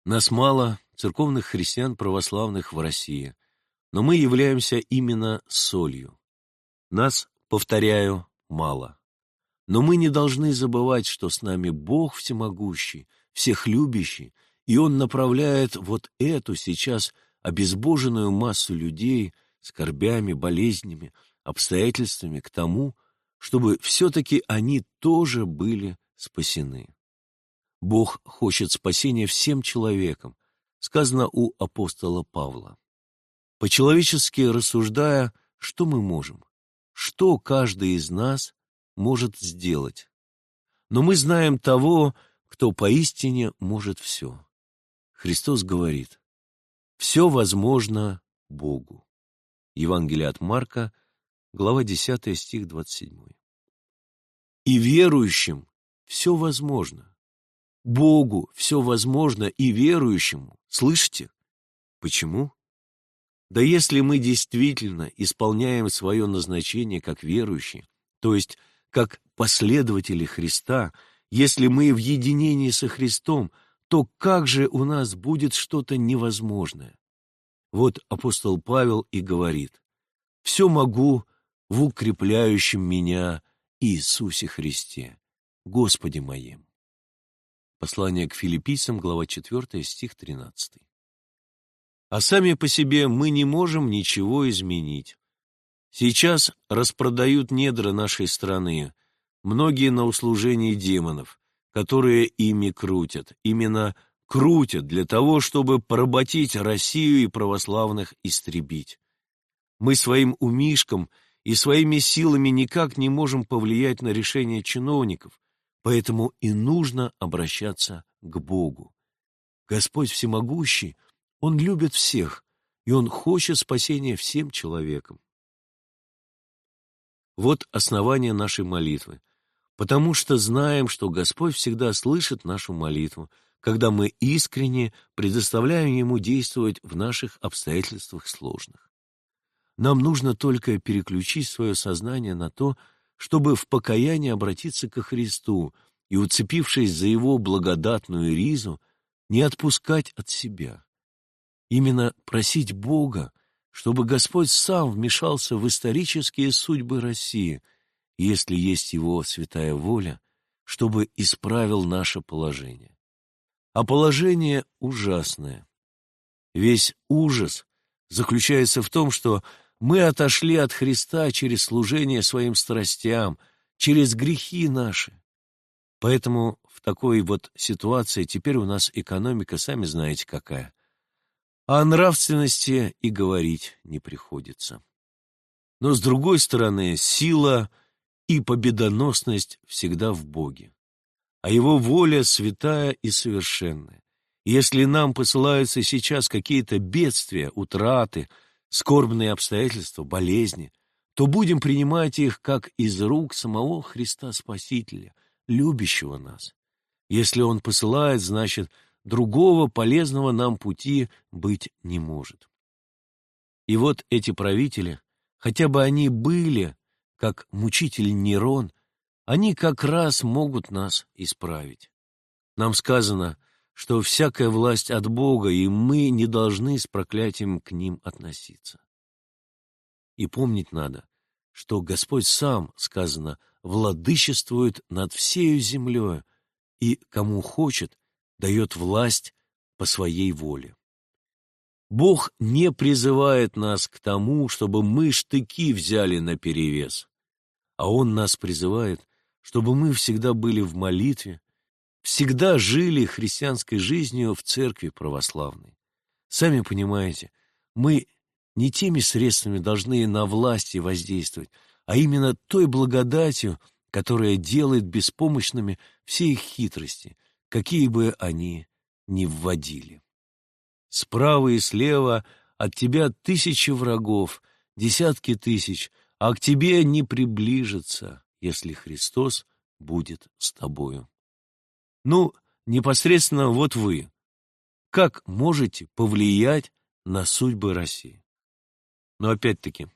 Нас мало, церковных христиан православных в России, но мы являемся именно солью. Нас, повторяю, мало. Но мы не должны забывать, что с нами Бог всемогущий, всех любящий, и Он направляет вот эту сейчас обезбоженную массу людей скорбями, болезнями, обстоятельствами к тому, чтобы все-таки они тоже были спасены. Бог хочет спасения всем человекам, сказано у апостола Павла. По-человечески рассуждая, что мы можем? Что каждый из нас может сделать? Но мы знаем того, кто поистине может все. Христос говорит, «Все возможно Богу». Евангелие от Марка, глава 10, стих 27. И верующим все возможно. Богу все возможно и верующему. Слышите? Почему? Да если мы действительно исполняем свое назначение как верующие, то есть как последователи Христа, если мы в единении со Христом, то как же у нас будет что-то невозможное? Вот апостол Павел и говорит, «Все могу в укрепляющем меня Иисусе Христе». Господи моем. Послание к филиппийцам, глава 4, стих 13. А сами по себе мы не можем ничего изменить. Сейчас распродают недра нашей страны, многие на услужении демонов, которые ими крутят, именно крутят для того, чтобы поработить Россию и православных истребить. Мы своим умишком и своими силами никак не можем повлиять на решение чиновников, Поэтому и нужно обращаться к Богу. Господь всемогущий, Он любит всех, и Он хочет спасения всем человекам. Вот основание нашей молитвы. Потому что знаем, что Господь всегда слышит нашу молитву, когда мы искренне предоставляем Ему действовать в наших обстоятельствах сложных. Нам нужно только переключить свое сознание на то, чтобы в покаянии обратиться ко Христу и, уцепившись за Его благодатную ризу, не отпускать от себя. Именно просить Бога, чтобы Господь сам вмешался в исторические судьбы России, если есть Его святая воля, чтобы исправил наше положение. А положение ужасное. Весь ужас заключается в том, что мы отошли от Христа через служение своим страстям, через грехи наши. Поэтому в такой вот ситуации теперь у нас экономика, сами знаете, какая. О нравственности и говорить не приходится. Но, с другой стороны, сила и победоносность всегда в Боге, а Его воля святая и совершенная. Если нам посылаются сейчас какие-то бедствия, утраты, скорбные обстоятельства, болезни, то будем принимать их как из рук самого Христа Спасителя, любящего нас. Если Он посылает, значит, другого полезного нам пути быть не может. И вот эти правители, хотя бы они были, как мучитель Нерон, они как раз могут нас исправить. Нам сказано, что всякая власть от Бога, и мы не должны с проклятием к ним относиться. И помнить надо, что Господь сам, сказано, владычествует над всею землей, и кому хочет, дает власть по своей воле. Бог не призывает нас к тому, чтобы мы штыки взяли наперевес, а Он нас призывает, чтобы мы всегда были в молитве, всегда жили христианской жизнью в церкви православной. Сами понимаете, мы не теми средствами должны на власти воздействовать, а именно той благодатью, которая делает беспомощными все их хитрости, какие бы они ни вводили. Справа и слева от тебя тысячи врагов, десятки тысяч, а к тебе не приближится, если Христос будет с тобою. Ну, непосредственно вот вы. Как можете повлиять на судьбы России? Но опять-таки,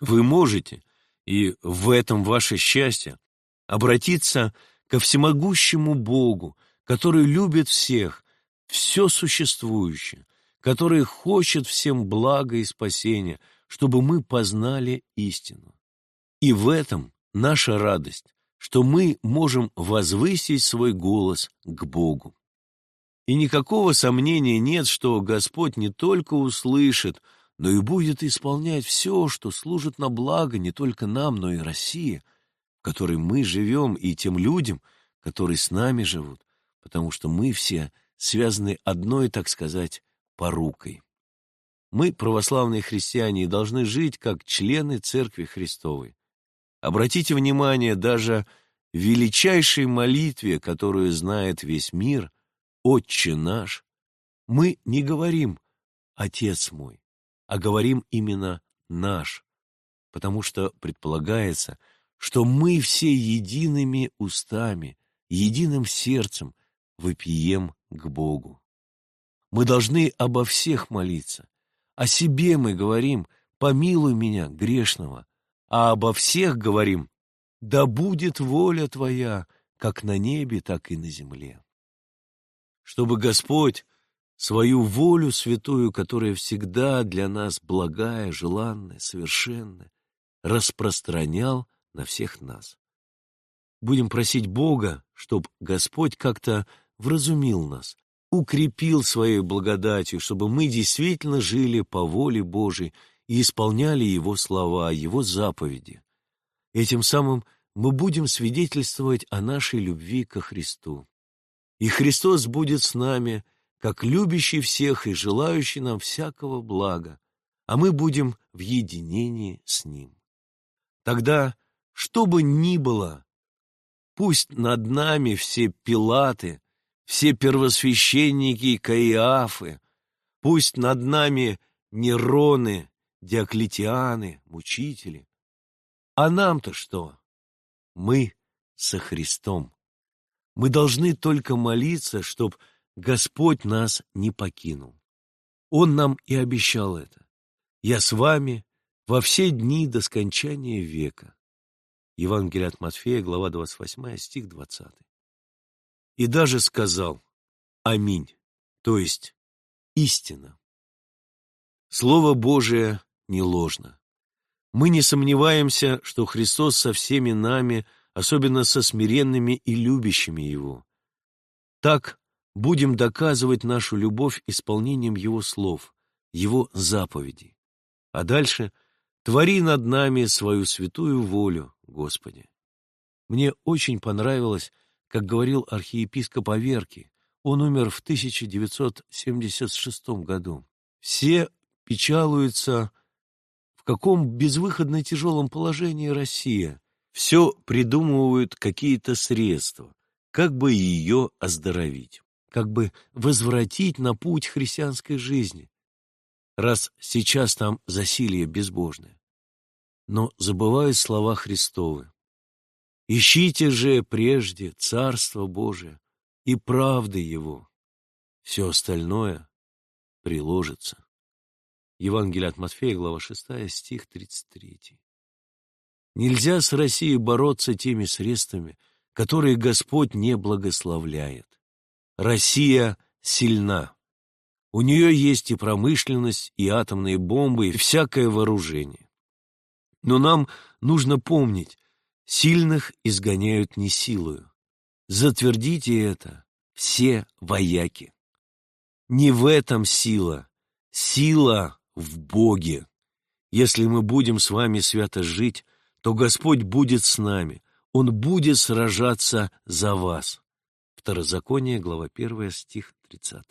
вы можете, и в этом ваше счастье, обратиться ко всемогущему Богу, который любит всех, все существующее, который хочет всем блага и спасения, чтобы мы познали истину. И в этом наша радость, что мы можем возвысить свой голос к Богу. И никакого сомнения нет, что Господь не только услышит, но и будет исполнять все, что служит на благо не только нам, но и России, в которой мы живем, и тем людям, которые с нами живут, потому что мы все – связаны одной, так сказать, порукой. Мы, православные христиане, должны жить как члены Церкви Христовой. Обратите внимание, даже в величайшей молитве, которую знает весь мир, «Отче наш», мы не говорим «Отец мой», а говорим именно «наш», потому что предполагается, что мы все едиными устами, единым сердцем вопием к Богу. Мы должны обо всех молиться. О себе мы говорим «помилуй меня, грешного», а обо всех говорим «да будет воля Твоя, как на небе, так и на земле». Чтобы Господь свою волю святую, которая всегда для нас благая, желанная, совершенная, распространял на всех нас. Будем просить Бога, чтобы Господь как-то вразумил нас, укрепил своей благодатью, чтобы мы действительно жили по воле Божией и исполняли Его слова, Его заповеди. Этим самым мы будем свидетельствовать о нашей любви ко Христу. И Христос будет с нами, как любящий всех и желающий нам всякого блага, а мы будем в единении с Ним. Тогда, что бы ни было, пусть над нами все пилаты, все первосвященники и Каиафы, пусть над нами Нероны, Диоклетианы, мучители. А нам-то что? Мы со Христом. Мы должны только молиться, чтоб Господь нас не покинул. Он нам и обещал это. Я с вами во все дни до скончания века. Евангелие от Матфея, глава 28, стих 20 и даже сказал «Аминь», то есть истина. Слово Божие не ложно. Мы не сомневаемся, что Христос со всеми нами, особенно со смиренными и любящими Его. Так будем доказывать нашу любовь исполнением Его слов, Его заповедей. А дальше «Твори над нами свою святую волю, Господи». Мне очень понравилось, как говорил архиепископ Аверки. Он умер в 1976 году. Все печалуются, в каком безвыходно тяжелом положении Россия. Все придумывают какие-то средства, как бы ее оздоровить, как бы возвратить на путь христианской жизни, раз сейчас там засилье безбожное. Но забывают слова Христовы. Ищите же прежде Царство Божие и правды Его. Все остальное приложится. Евангелие от Матфея, глава 6, стих 33. Нельзя с Россией бороться теми средствами, которые Господь не благословляет. Россия сильна. У нее есть и промышленность, и атомные бомбы, и всякое вооружение. Но нам нужно помнить, сильных изгоняют не силою. Затвердите это, все вояки. Не в этом сила, сила в Боге. Если мы будем с вами свято жить, то Господь будет с нами, Он будет сражаться за вас. Второзаконие, глава 1, стих 30.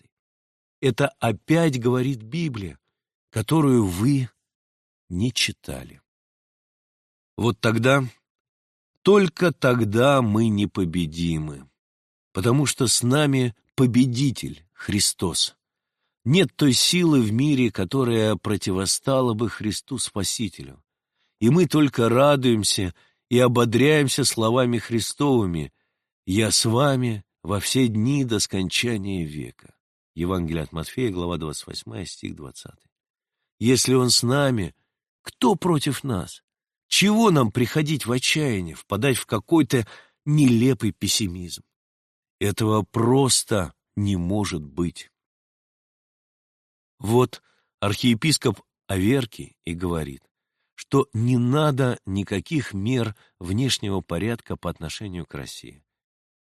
Это опять говорит Библия, которую вы не читали. Вот тогда, только тогда мы непобедимы, потому что с нами победитель Христос. Нет той силы в мире, которая противостала бы Христу Спасителю. И мы только радуемся и ободряемся словами Христовыми «Я с вами во все дни до скончания века». Евангелие от Матфея, глава 28, стих 20. Если Он с нами, кто против нас? Чего нам приходить в отчаяние, впадать в какой-то нелепый пессимизм? Этого просто не может быть. Вот архиепископ Аверки и говорит, что не надо никаких мер внешнего порядка по отношению к России.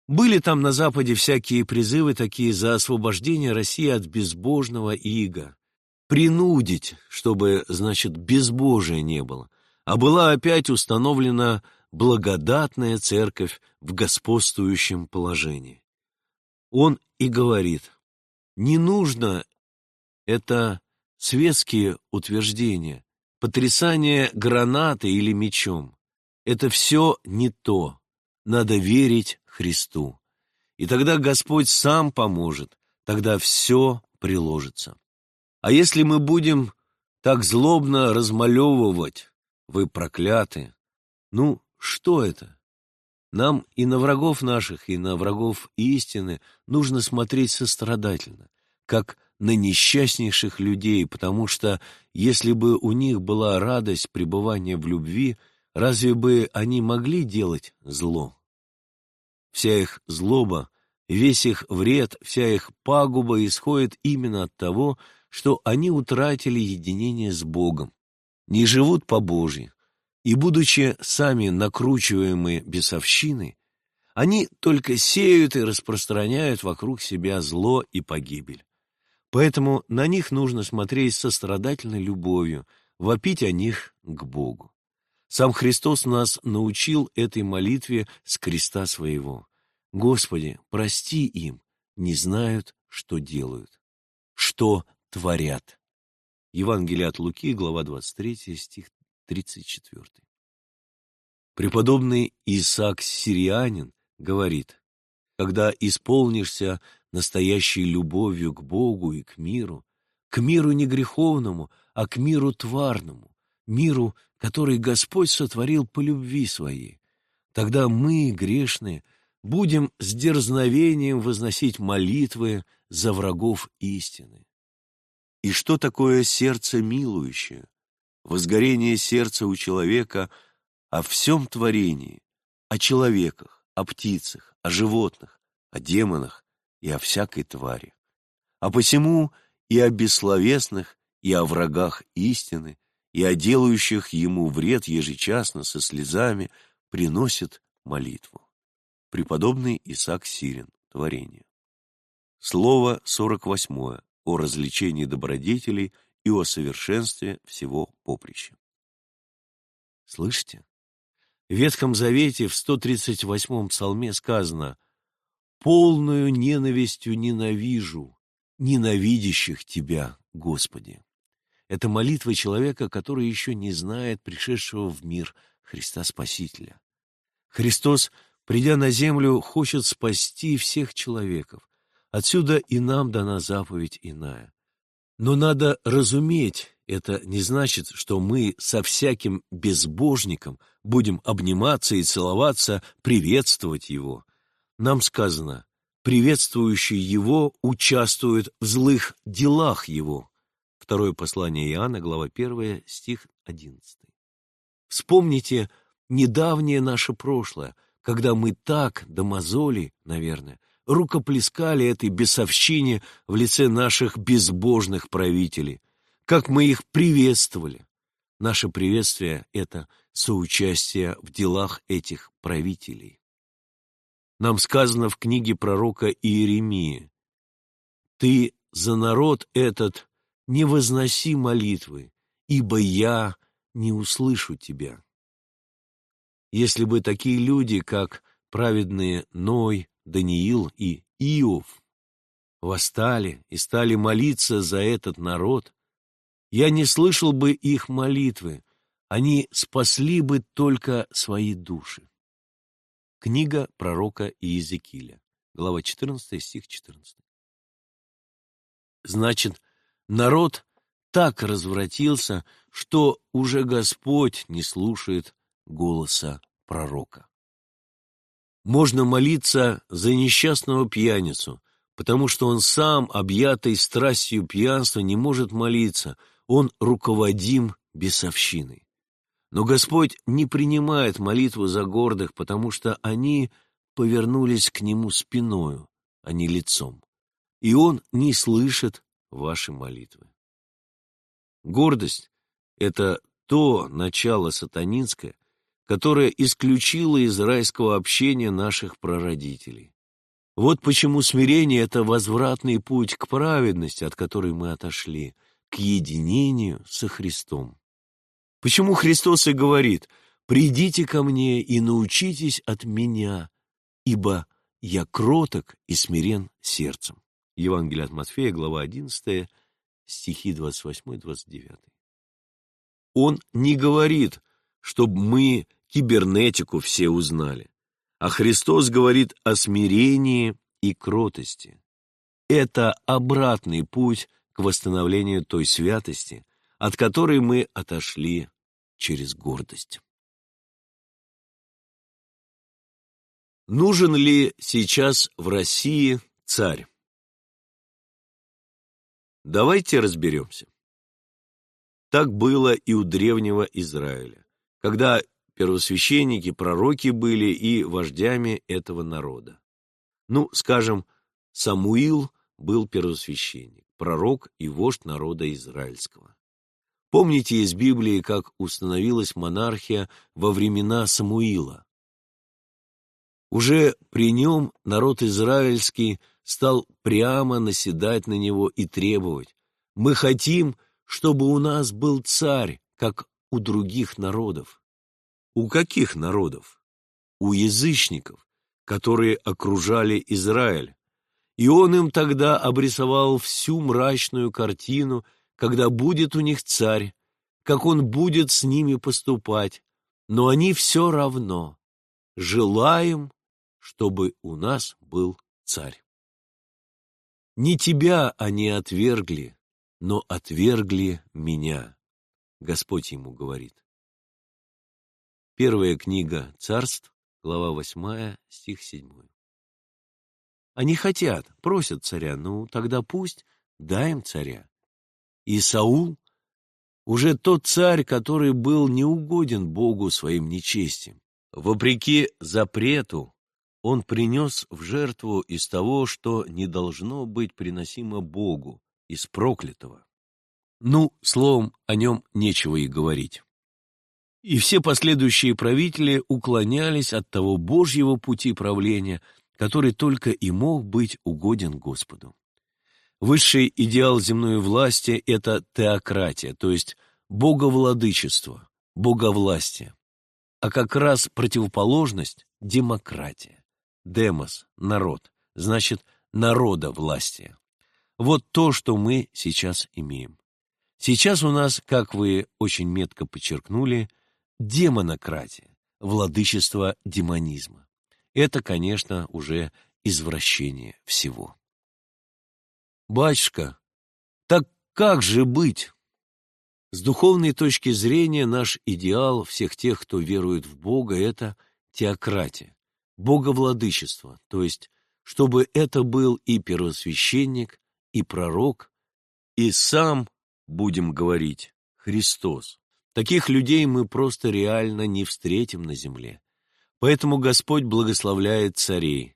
Были там на Западе всякие призывы такие за освобождение России от безбожного ига. Принудить, чтобы, значит, безбожия не было. А была опять установлена благодатная церковь в господствующем положении. Он и говорит, не нужно это светские утверждения, потрясание гранатой или мечом. Это все не то. Надо верить Христу. И тогда Господь сам поможет, тогда все приложится. А если мы будем так злобно размалевывать, вы прокляты, ну, что это? Нам и на врагов наших, и на врагов истины нужно смотреть сострадательно, как на несчастнейших людей, потому что если бы у них была радость пребывания в любви, разве бы они могли делать зло? Вся их злоба, весь их вред, вся их пагуба исходит именно от того, что они утратили единение с Богом, не живут по Божьи, и, будучи сами накручиваемы бесовщиной, они только сеют и распространяют вокруг себя зло и погибель. Поэтому на них нужно смотреть со страдательной любовью, вопить о них к Богу. Сам Христос нас научил этой молитве с креста своего. Господи, прости им, не знают, что делают, что творят. Евангелие от Луки, глава 23, стих 34. Преподобный Исаак Сирианин говорит, когда исполнишься настоящей любовью к Богу и к миру, к миру не греховному, а к миру тварному, миру, который Господь сотворил по любви своей. Тогда мы, грешные, будем с дерзновением возносить молитвы за врагов истины. И что такое сердце милующее? Возгорение сердца у человека о всем творении, о человеках, о птицах, о животных, о демонах и о всякой твари. А посему и о бессловесных, и о врагах истины, и о делающих ему вред ежечасно со слезами приносит молитву. Преподобный Исаак Сирин. Творение. Слово 48 о развлечении добродетелей и о совершенстве всего поприща. Слышите? В Ветхом Завете в 138-м псалме сказано «Полную ненавистью ненавижу, ненавидящих Тебя, Господи». Это молитва человека, который еще не знает пришедшего в мир Христа Спасителя. Христос, придя на землю, хочет спасти всех человеков. Отсюда и нам дана заповедь иная. Но надо разуметь, это не значит, что мы со всяким безбожником будем обниматься и целоваться, приветствовать его. Нам сказано, приветствующий его участвует в злых делах его. Второе послание Иоанна, глава 1, стих 11. Вспомните недавнее наше прошлое, когда мы так, до мозоли, наверное, рукоплескали этой бесовщине в лице наших безбожных правителей, как мы их приветствовали. Наше приветствие — это соучастие в делах этих правителей. Нам сказано в книге пророка Иеремии, «Ты за народ этот не возноси молитвы, ибо я не услышу тебя». Если бы такие люди, как праведные Ной, Даниил и Иов, восстали и стали молиться за этот народ, я не слышал бы их молитвы, они спасли бы только свои души. Книга пророка Иезекииля, глава 14, стих 14. Значит, народ так развратился, что уже Господь не слушает голоса пророка. Можно молиться за несчастного пьяницу, потому что он сам, объятый страстью пьянства, не может молиться, он руководим бесовщиной. Но Господь не принимает молитву за гордых, потому что они повернулись к Нему спиною, а не лицом, и Он не слышит ваши молитвы. Гордость — это то начало сатанинское, которое исключило из райского общения наших прародителей. Вот почему смирение — это возвратный путь к праведности, от которой мы отошли, к единению со Христом. Почему Христос и говорит «Придите ко мне и научитесь от меня, ибо я кроток и смирен сердцем». Евангелие от Матфея, глава 11, стихи 28-29. Он не говорит, чтобы мы кибернетику все узнали. А Христос говорит о смирении и кротости. Это обратный путь к восстановлению той святости, от которой мы отошли через гордость. Нужен ли сейчас в России царь? Давайте разберемся. Так было и у древнего Израиля, когда первосвященники, пророки были и вождями этого народа. Ну, скажем, Самуил был первосвященник, пророк и вождь народа израильского. Помните из Библии, как установилась монархия во времена Самуила? Уже при нем народ израильский стал прямо наседать на него и требовать. Мы хотим, чтобы у нас был царь, как у других народов. У каких народов? У язычников, которые окружали Израиль. И он им тогда обрисовал всю мрачную картину, когда будет у них царь, как он будет с ними поступать, но они все равно желаем, чтобы у нас был царь. Не тебя они отвергли, но отвергли меня, Господь ему говорит. Первая книга Царств, глава 8, стих 7. Они хотят, просят царя, ну тогда пусть, дай им царя. И Саул уже тот царь, который был неугоден Богу своим нечестием. Вопреки запрету, он принес в жертву из того, что не должно быть приносимо Богу, из проклятого. Ну, словом, о нем нечего и говорить и все последующие правители уклонялись от того Божьего пути правления, который только и мог быть угоден Господу. Высший идеал земной власти – это теократия, то есть боговладычество, боговластие. А как раз противоположность – демократия. Демос – народ, значит, народовластие. Вот то, что мы сейчас имеем. Сейчас у нас, как вы очень метко подчеркнули, демонократия, владычество демонизма. Это, конечно, уже извращение всего. Батюшка, так как же быть? С духовной точки зрения наш идеал всех тех, кто верует в Бога, это теократия, боговладычество, то есть, чтобы это был и первосвященник, и пророк, и сам, будем говорить, Христос. Таких людей мы просто реально не встретим на земле. Поэтому Господь благословляет царей.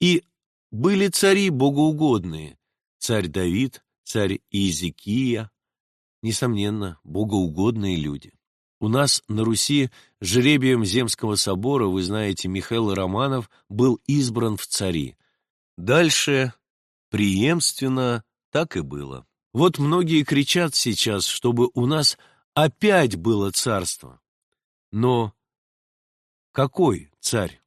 И были цари богоугодные. Царь Давид, царь Иезекия. Несомненно, богоугодные люди. У нас на Руси жребием Земского собора, вы знаете, Михаил Романов был избран в цари. Дальше преемственно так и было. Вот многие кричат сейчас, чтобы у нас опять было царство. Но какой царь?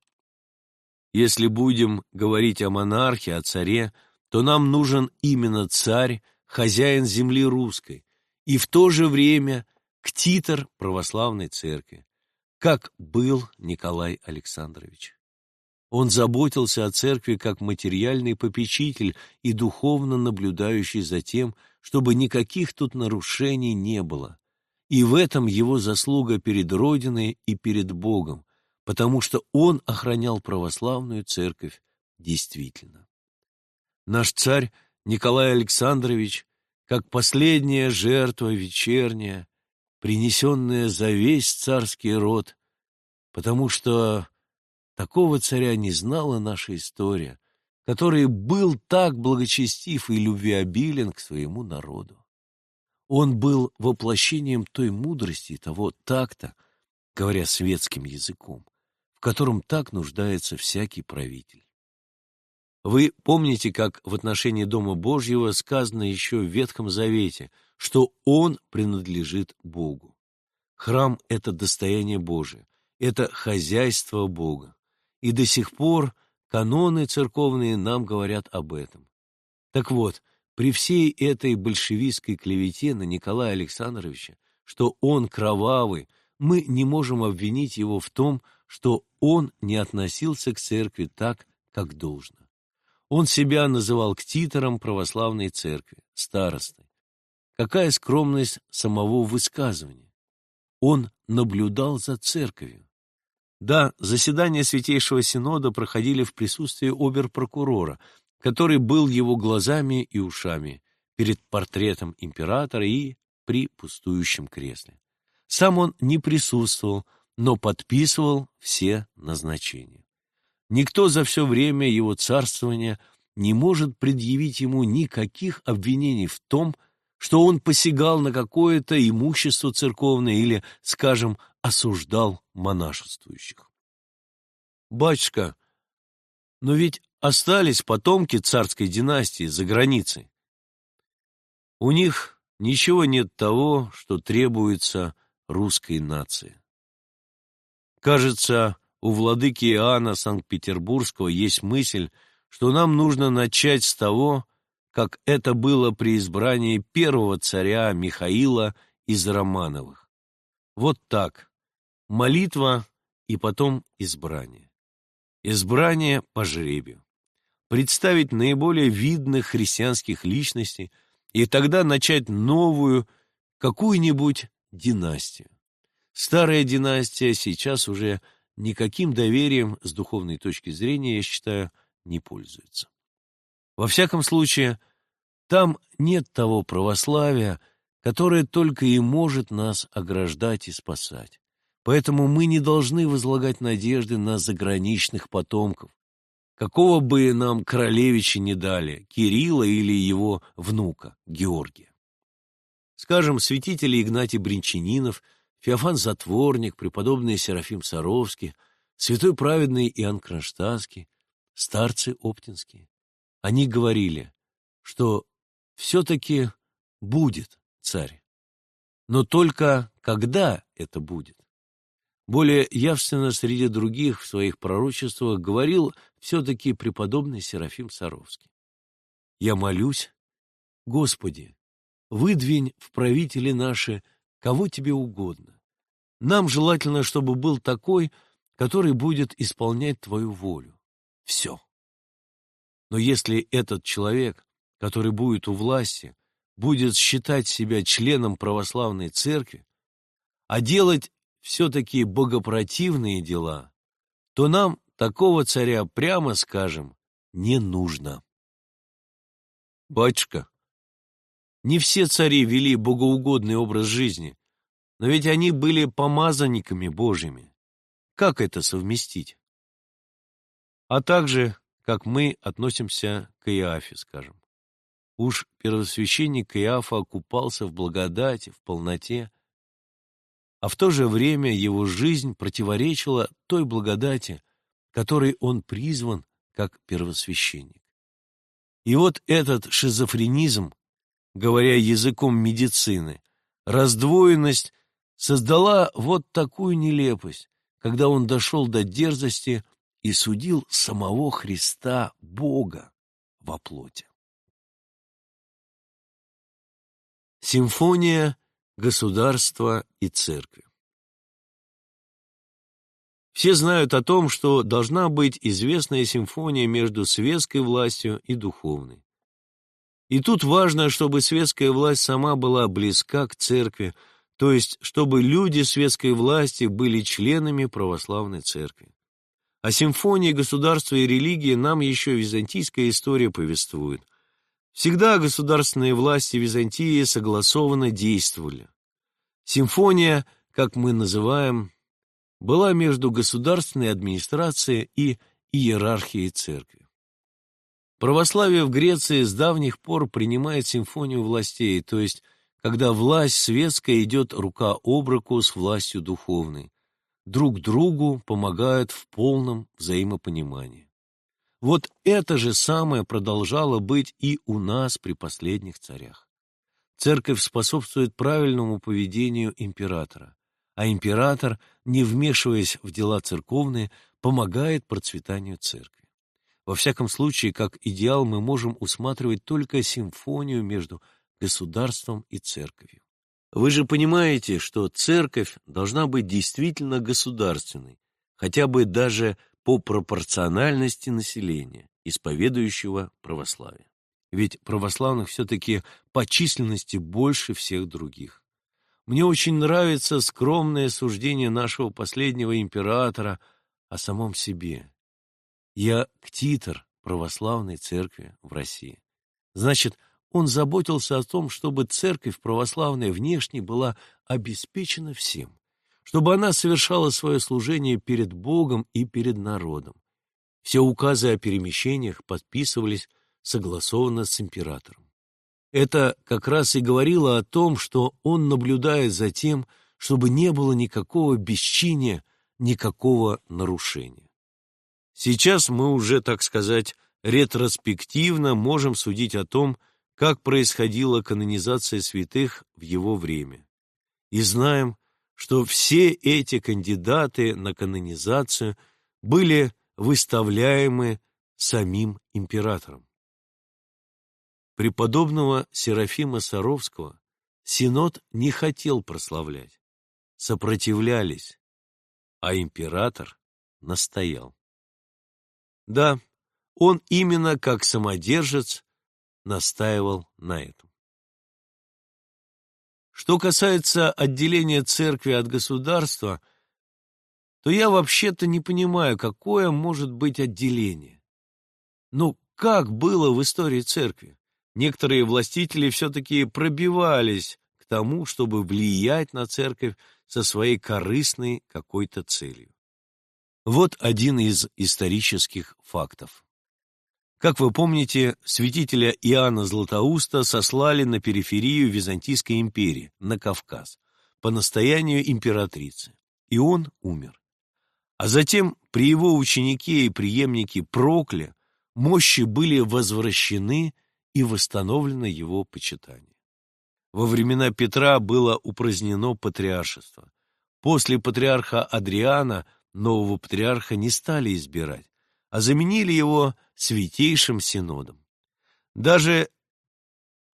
Если будем говорить о монархе, о царе, то нам нужен именно царь, хозяин земли русской, и в то же время ктитор православной церкви, как был Николай Александрович. Он заботился о церкви как материальный попечитель и духовно наблюдающий за тем, чтобы никаких тут нарушений не было. И в этом его заслуга перед Родиной и перед Богом, потому что он охранял православную церковь действительно. Наш царь Николай Александрович, как последняя жертва вечерняя, принесенная за весь царский род, потому что такого царя не знала наша история, который был так благочестив и любвеобилен к своему народу. Он был воплощением той мудрости, того такта, говоря светским языком, в котором так нуждается всякий правитель. Вы помните, как в отношении Дома Божьего сказано еще в Ветхом Завете, что он принадлежит Богу. Храм — это достояние Божие, это хозяйство Бога. И до сих пор Каноны церковные нам говорят об этом. Так вот, при всей этой большевистской клевете на Николая Александровича, что он кровавый, мы не можем обвинить его в том, что он не относился к церкви так, как должно. Он себя называл ктитором православной церкви, старостой. Какая скромность самого высказывания! Он наблюдал за церковью. Да, заседания Святейшего Синода проходили в присутствии оберпрокурора, который был его глазами и ушами перед портретом императора и при пустующем кресле. Сам он не присутствовал, но подписывал все назначения. Никто за все время его царствования не может предъявить ему никаких обвинений в том, что он посягал на какое-то имущество церковное или, скажем, осуждал монашествующих. Батюшка, но ведь остались потомки царской династии за границей. У них ничего нет того, что требуется русской нации. Кажется, у владыки Иоанна Санкт-Петербургского есть мысль, что нам нужно начать с того, как это было при избрании первого царя Михаила из Романовых. Вот так. Молитва и потом избрание. Избрание по жребию. Представить наиболее видных христианских личностей и тогда начать новую, какую-нибудь династию. Старая династия сейчас уже никаким доверием с духовной точки зрения, я считаю, не пользуется. Во всяком случае, там нет того православия, которое только и может нас ограждать и спасать. Поэтому мы не должны возлагать надежды на заграничных потомков, какого бы нам королевича не дали, Кирилла или его внука, Георгия. Скажем, святители Игнатий Бринчанинов, Феофан Затворник, преподобный Серафим Саровский, святой праведный Иоанн Кронштадтский, старцы Оптинские. Они говорили, что все-таки будет царь. Но только когда это будет? Более явственно среди других в своих пророчествах говорил все-таки преподобный Серафим Саровский. «Я молюсь, Господи, выдвинь в правители наши кого тебе угодно. Нам желательно, чтобы был такой, который будет исполнять Твою волю. Все. Но если этот человек который будет у власти, будет считать себя членом православной церкви, а делать все-таки богопротивные дела, то нам такого царя, прямо скажем, не нужно. Батюшка, не все цари вели богоугодный образ жизни, но ведь они были помазанниками Божьими. Как это совместить? А также, как мы относимся к Иафе, скажем. Уж первосвященник Иафа окупался в благодати, в полноте, а в то же время его жизнь противоречила той благодати, которой он призван как первосвященник. И вот этот шизофренизм, говоря языком медицины, раздвоенность создала вот такую нелепость, когда он дошел до дерзости и судил самого Христа, Бога, во плоти. Симфония государства и церкви Все знают о том, что должна быть известная симфония между светской властью и духовной. И тут важно, чтобы светская власть сама была близка к церкви, то есть чтобы люди светской власти были членами православной церкви. О симфонии государства и религии нам еще византийская история повествует. Всегда государственные власти Византии согласованно действовали. Симфония, как мы называем, была между государственной администрацией и иерархией церкви. Православие в Греции с давних пор принимает симфонию властей, то есть когда власть светская идет рука об руку с властью духовной, друг другу помогают в полном взаимопонимании. Вот это же самое продолжало быть и у нас при последних царях. Церковь способствует правильному поведению императора, а император, не вмешиваясь в дела церковные, помогает процветанию церкви. Во всяком случае, как идеал мы можем усматривать только симфонию между государством и церковью. Вы же понимаете, что церковь должна быть действительно государственной, хотя бы даже по пропорциональности населения, исповедующего православие. Ведь православных все-таки по численности больше всех других. Мне очень нравится скромное суждение нашего последнего императора о самом себе. Я ктитор православной церкви в России. Значит, он заботился о том, чтобы церковь православная внешне была обеспечена всем, чтобы она совершала свое служение перед Богом и перед народом. Все указы о перемещениях подписывались согласованно с императором. Это как раз и говорило о том, что он наблюдает за тем, чтобы не было никакого бесчиния, никакого нарушения. Сейчас мы уже, так сказать, ретроспективно можем судить о том, как происходила канонизация святых в его время. И знаем, что все эти кандидаты на канонизацию были выставляемы самим императором. Преподобного Серафима Саровского Синод не хотел прославлять, сопротивлялись, а император настоял. Да, он именно как самодержец настаивал на этом. Что касается отделения церкви от государства, то я вообще-то не понимаю, какое может быть отделение. Ну, как было в истории церкви? Некоторые властители все-таки пробивались к тому, чтобы влиять на церковь со своей корыстной какой-то целью. Вот один из исторических фактов. Как вы помните, святителя Иоанна Златоуста сослали на периферию Византийской империи, на Кавказ, по настоянию императрицы, и он умер. А затем при его ученике и преемнике Прокле мощи были возвращены и восстановлено его почитание. Во времена Петра было упразднено патриаршество. После патриарха Адриана нового патриарха не стали избирать, а заменили его Святейшим Синодом. Даже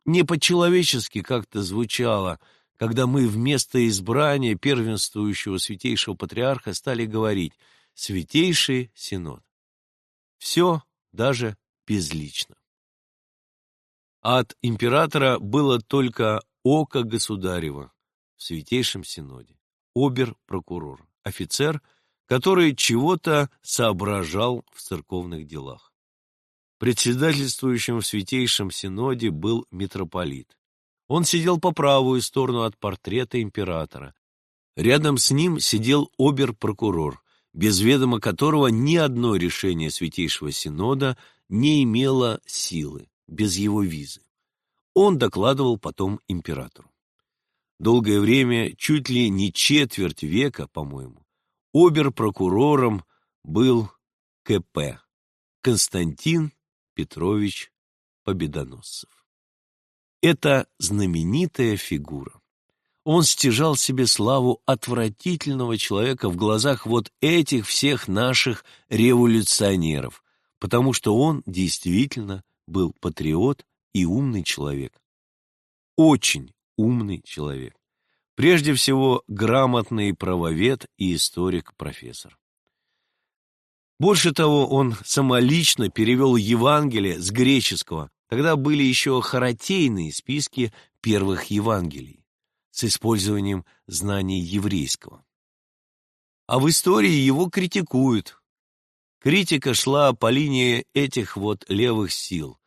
не по-человечески как-то звучало, когда мы вместо избрания первенствующего Святейшего Патриарха стали говорить «Святейший Синод». Все даже безлично. От императора было только око государева в Святейшем Синоде, обер-прокурор, офицер, который чего-то соображал в церковных делах. Председательствующим в Святейшем Синоде был митрополит. Он сидел по правую сторону от портрета императора, Рядом с ним сидел обер-прокурор, без ведома которого ни одно решение Святейшего Синода не имело силы, без его визы. Он докладывал потом императору. Долгое время, чуть ли не четверть века, по-моему, обер-прокурором был КП Константин Петрович Победоносцев. Это знаменитая фигура. Он стяжал себе славу отвратительного человека в глазах вот этих всех наших революционеров, потому что он действительно был патриот и умный человек. Очень умный человек. Прежде всего, грамотный правовед и историк-профессор. Больше того, он самолично перевел Евангелие с греческого. Тогда были еще харатейные списки первых Евангелий с использованием знаний еврейского. А в истории его критикуют. Критика шла по линии этих вот левых сил.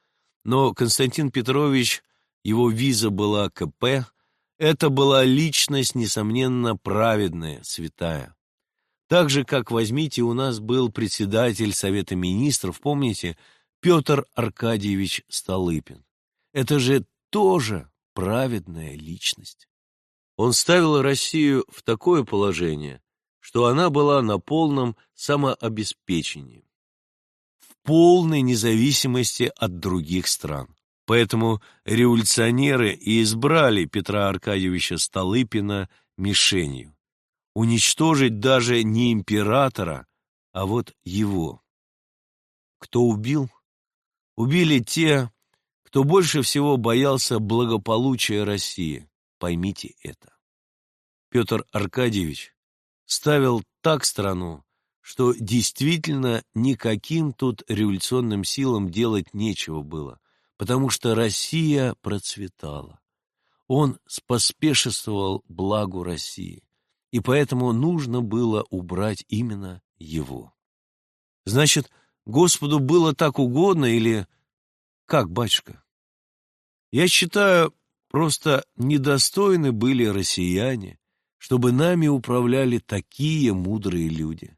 Но Константин Петрович, его виза была КП, это была личность, несомненно, праведная, святая. Так же, как, возьмите, у нас был председатель Совета Министров, помните, Петр Аркадьевич Столыпин. Это же тоже праведная личность. Он ставил Россию в такое положение, что она была на полном самообеспечении, в полной независимости от других стран. Поэтому революционеры и избрали Петра Аркадьевича Столыпина мишенью. Уничтожить даже не императора, а вот его. Кто убил? Убили те, кто больше всего боялся благополучия России. Поймите это. Петр Аркадьевич ставил так страну, что действительно никаким тут революционным силам делать нечего было, потому что Россия процветала. Он споспешествовал благу России, и поэтому нужно было убрать именно его. Значит, Господу было так угодно или как, батюшка? Я считаю, просто недостойны были россияне, чтобы нами управляли такие мудрые люди.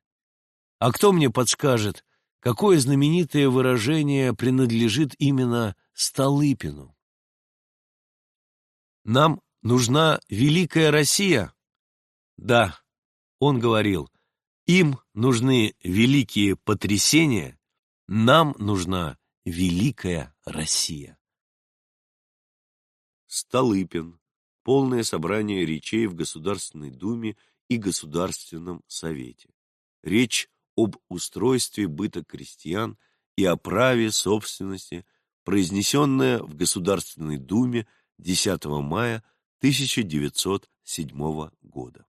А кто мне подскажет, какое знаменитое выражение принадлежит именно Столыпину? Нам нужна великая Россия? Да, он говорил, им нужны великие потрясения, нам нужна великая Россия. Столыпин. Полное собрание речей в Государственной Думе и Государственном Совете. Речь об устройстве быта крестьян и о праве собственности, произнесенная в Государственной Думе 10 мая 1907 года.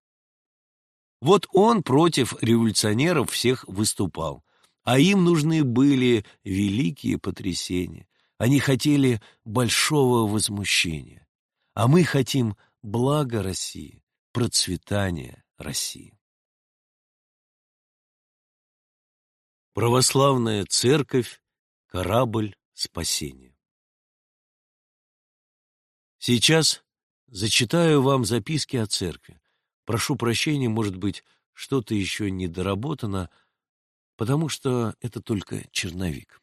Вот он против революционеров всех выступал, а им нужны были великие потрясения. Они хотели большого возмущения, а мы хотим блага России, процветания России. Православная церковь – корабль спасения. Сейчас зачитаю вам записки о церкви. Прошу прощения, может быть, что-то еще не доработано, потому что это только черновик.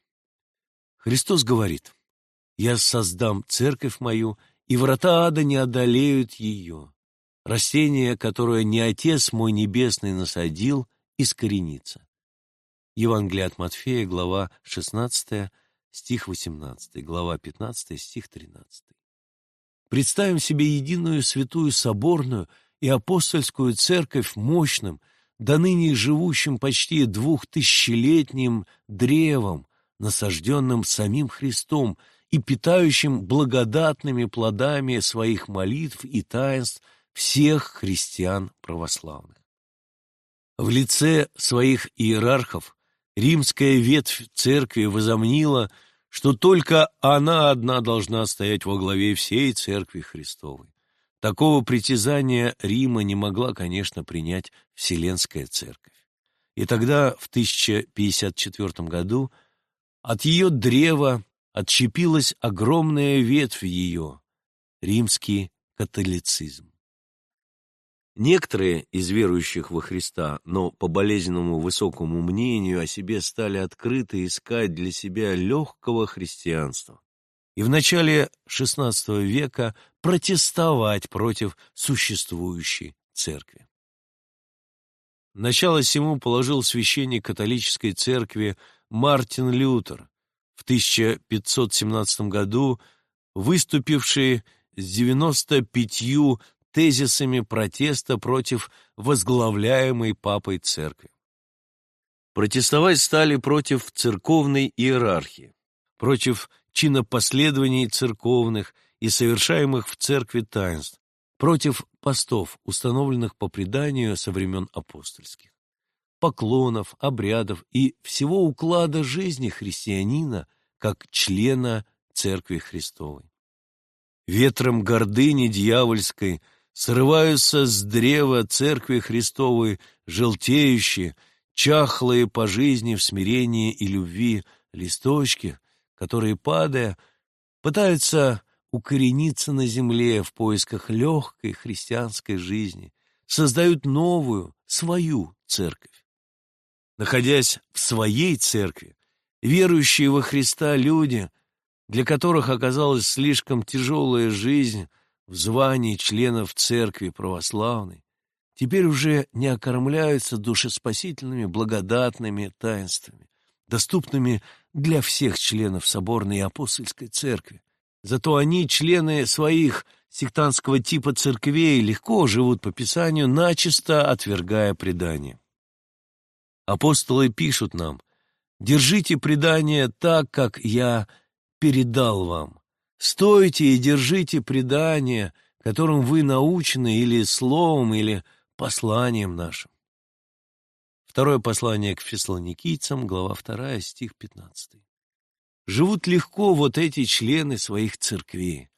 Христос говорит, «Я создам церковь мою, и врата ада не одолеют ее. Растение, которое не Отец мой Небесный насадил, искоренится». Евангелие от Матфея, глава 16, стих 18, глава 15, стих 13. Представим себе единую святую соборную – и апостольскую церковь мощным, до ныне живущим почти двухтысячелетним древом, насажденным самим Христом и питающим благодатными плодами своих молитв и таинств всех христиан православных. В лице своих иерархов римская ветвь церкви возомнила, что только она одна должна стоять во главе всей церкви Христовой. Такого притязания Рима не могла, конечно, принять Вселенская Церковь. И тогда, в 1054 году, от ее древа отщепилась огромная ветвь ее, римский католицизм. Некоторые из верующих во Христа, но по болезненному высокому мнению о себе стали открыто искать для себя легкого христианства и в начале XVI века протестовать против существующей церкви. Начало всему положил священник католической церкви Мартин Лютер, в 1517 году выступивший с 95 тезисами протеста против возглавляемой папой церкви. Протестовать стали против церковной иерархии, против чинопоследований церковных и совершаемых в церкви таинств, против постов, установленных по преданию со времен апостольских, поклонов, обрядов и всего уклада жизни христианина как члена Церкви Христовой. Ветром гордыни дьявольской срываются с древа Церкви Христовой желтеющие, чахлые по жизни в смирении и любви листочки, которые, падая, пытаются укорениться на земле в поисках легкой христианской жизни, создают новую, свою церковь. Находясь в своей церкви, верующие во Христа люди, для которых оказалась слишком тяжелая жизнь в звании членов церкви православной, теперь уже не окормляются душеспасительными благодатными таинствами, доступными для всех членов соборной и апостольской церкви, Зато они, члены своих сектантского типа церквей, легко живут по Писанию, начисто отвергая предание. Апостолы пишут нам, «Держите предание так, как я передал вам. Стойте и держите предание, которым вы научены или словом, или посланием нашим». Второе послание к фессалоникийцам, глава 2, стих 15 живут легко вот эти члены своих церквей.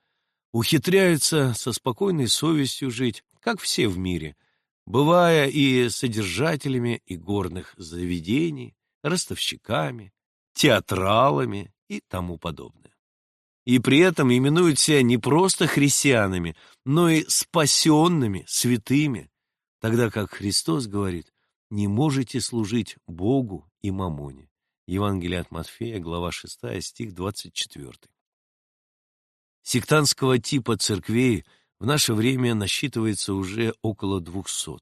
Ухитряются со спокойной совестью жить, как все в мире, бывая и содержателями и горных заведений, ростовщиками, театралами и тому подобное. И при этом именуют себя не просто христианами, но и спасенными, святыми, тогда как Христос говорит, не можете служить Богу и мамоне. Евангелие от Матфея, глава 6, стих 24. Сектантского типа церквей в наше время насчитывается уже около 200.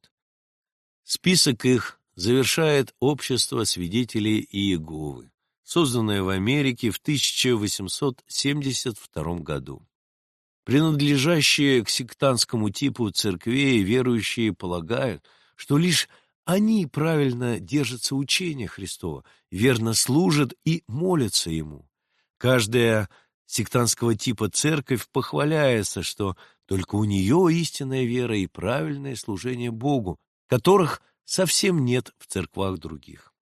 Список их завершает общество свидетелей Иеговы, созданное в Америке в 1872 году. Принадлежащие к сектантскому типу церквей верующие полагают, что лишь они правильно держатся учения Христова, верно служат и молятся Ему. Каждая сектантского типа церковь похваляется, что только у нее истинная вера и правильное служение Богу, которых совсем нет в церквах других.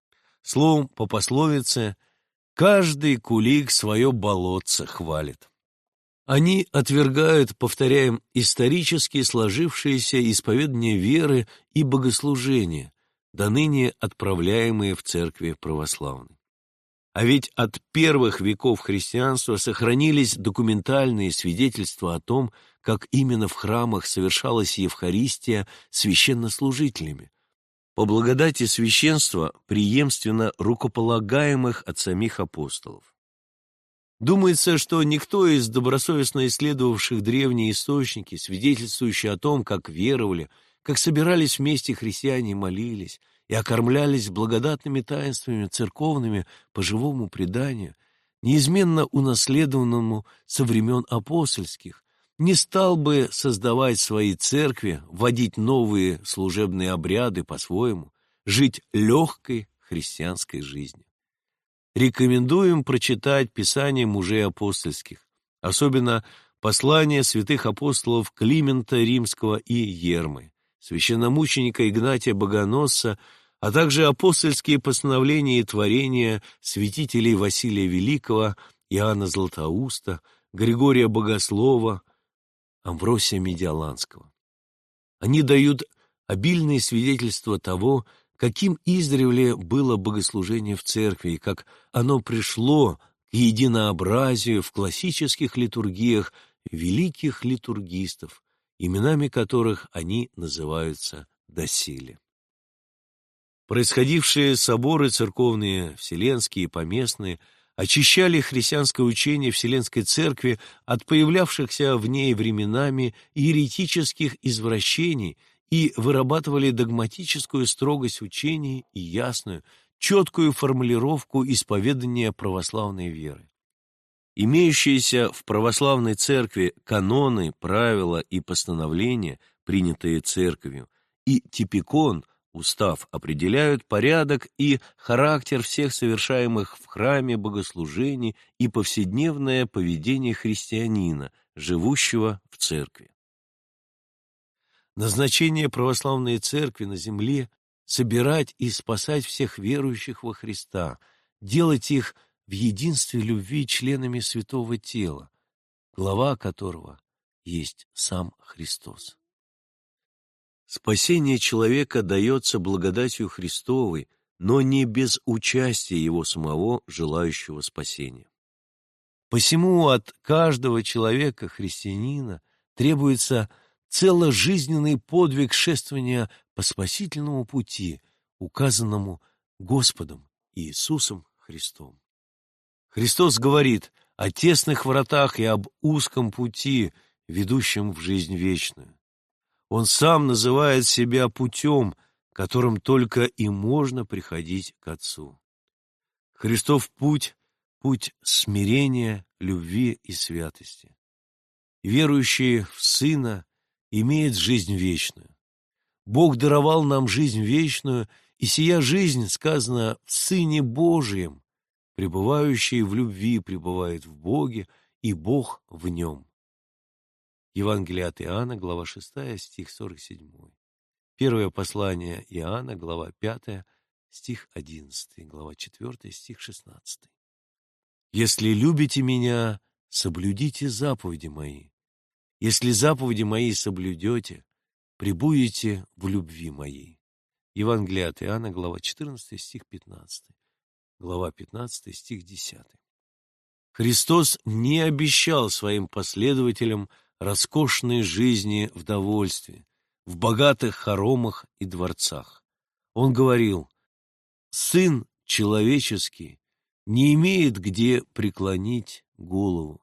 Словом, по пословице, каждый кулик свое болотце хвалит. Они отвергают, повторяем, исторически сложившиеся исповедания веры и богослужения, до ныне отправляемые в церкви православной. А ведь от первых веков христианства сохранились документальные свидетельства о том, как именно в храмах совершалась Евхаристия священнослужителями, по благодати священства преемственно рукополагаемых от самих апостолов. Думается, что никто из добросовестно исследовавших древние источники, свидетельствующие о том, как веровали как собирались вместе христиане и молились, и окормлялись благодатными таинствами церковными по живому преданию, неизменно унаследованному со времен апостольских, не стал бы создавать свои церкви, вводить новые служебные обряды по-своему, жить легкой христианской жизнью. Рекомендуем прочитать Писание мужей апостольских, особенно послания святых апостолов Климента Римского и Ермы, священномученика Игнатия Богоносца, а также апостольские постановления и творения святителей Василия Великого, Иоанна Златоуста, Григория Богослова, Амвросия Медиаланского. Они дают обильные свидетельства того, каким издревле было богослужение в церкви и как оно пришло к единообразию в классических литургиях великих литургистов, именами которых они называются доселе. Происходившие соборы церковные, вселенские поместные, очищали христианское учение Вселенской Церкви от появлявшихся в ней временами еретических извращений и вырабатывали догматическую строгость учений и ясную, четкую формулировку исповедания православной веры. Имеющиеся в православной церкви каноны, правила и постановления, принятые церковью, и типикон – Устав определяют порядок и характер всех совершаемых в храме богослужений и повседневное поведение христианина, живущего в церкви. Назначение православной церкви на земле – собирать и спасать всех верующих во Христа, делать их в единстве любви членами святого тела, глава которого есть сам Христос. Спасение человека дается благодатью Христовой, но не без участия его самого, желающего спасения. Посему от каждого человека, христианина, требуется целожизненный подвиг шествования по спасительному пути, указанному Господом Иисусом Христом. Христос говорит о тесных вратах и об узком пути, ведущем в жизнь вечную. Он сам называет себя путем, которым только и можно приходить к Отцу. Христов путь — путь смирения, любви и святости. Верующий в Сына имеет жизнь вечную. Бог даровал нам жизнь вечную, и сия жизнь, сказано, в Сыне Божьем, пребывающий в любви пребывает в Боге, и Бог в нем. Евангелие от Иоанна, глава 6, стих 47. Первое послание Иоанна, глава 5, стих 11, глава 4, стих 16. «Если любите меня, соблюдите заповеди мои. Если заповеди мои соблюдете, прибудете в любви моей». Евангелие от Иоанна, глава 14, стих 15, глава 15, стих 10. Христос не обещал своим последователям – роскошной жизни в довольстве, в богатых хоромах и дворцах. Он говорил, «Сын человеческий не имеет где преклонить голову.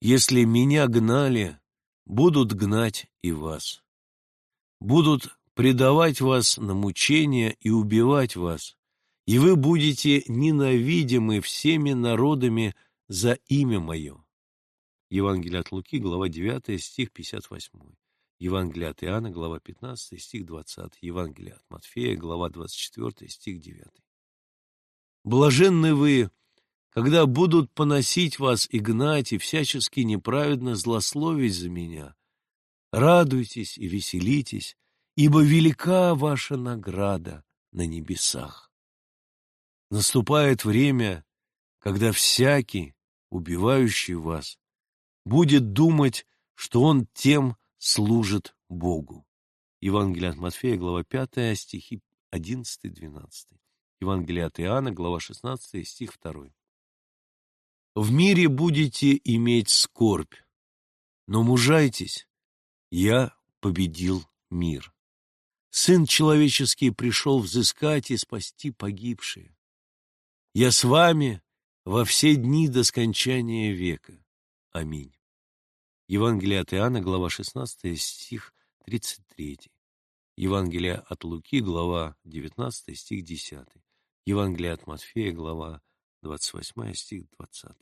Если меня гнали, будут гнать и вас. Будут предавать вас на мучения и убивать вас, и вы будете ненавидимы всеми народами за имя Мое. Евангелие от Луки, глава 9, стих 58. Евангелие от Иоанна, глава 15, стих 20. Евангелие от Матфея, глава 24, стих 9. Блаженны вы, когда будут поносить вас и гнать, и всячески неправедно злословить за меня. Радуйтесь и веселитесь, ибо велика ваша награда на небесах. Наступает время, когда всякий, убивающий вас, будет думать, что он тем служит Богу. Евангелие от Матфея, глава 5, стихи 11-12. Евангелие от Иоанна, глава 16, стих 2. «В мире будете иметь скорбь, но мужайтесь, я победил мир. Сын человеческий пришел взыскать и спасти погибшие. Я с вами во все дни до скончания века. Аминь. Евангелие от Иоанна, глава 16, стих 33. Евангелие от Луки, глава 19, стих 10. Евангелие от Матфея, глава 28, стих 20.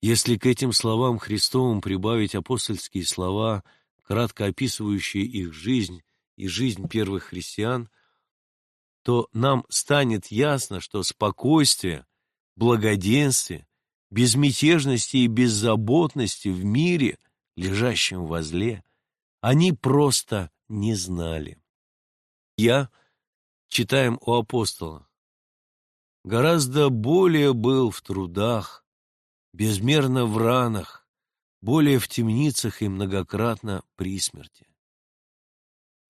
Если к этим словам Христовым прибавить апостольские слова, кратко описывающие их жизнь и жизнь первых христиан, то нам станет ясно, что спокойствие, благоденствие, безмятежности и беззаботности в мире, лежащем возле, они просто не знали. Я, читаем у апостола, гораздо более был в трудах, безмерно в ранах, более в темницах и многократно при смерти.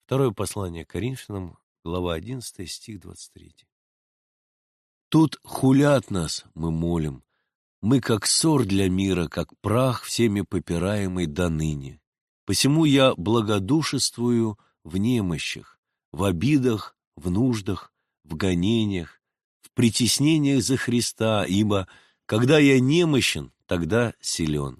Второе послание Коринфянам, глава 11, стих 23. Тут хулят нас, мы молим, Мы как ссор для мира, как прах всеми попираемый до ныне. Посему я благодушествую в немощах, в обидах, в нуждах, в гонениях, в притеснениях за Христа, ибо когда я немощен, тогда силен.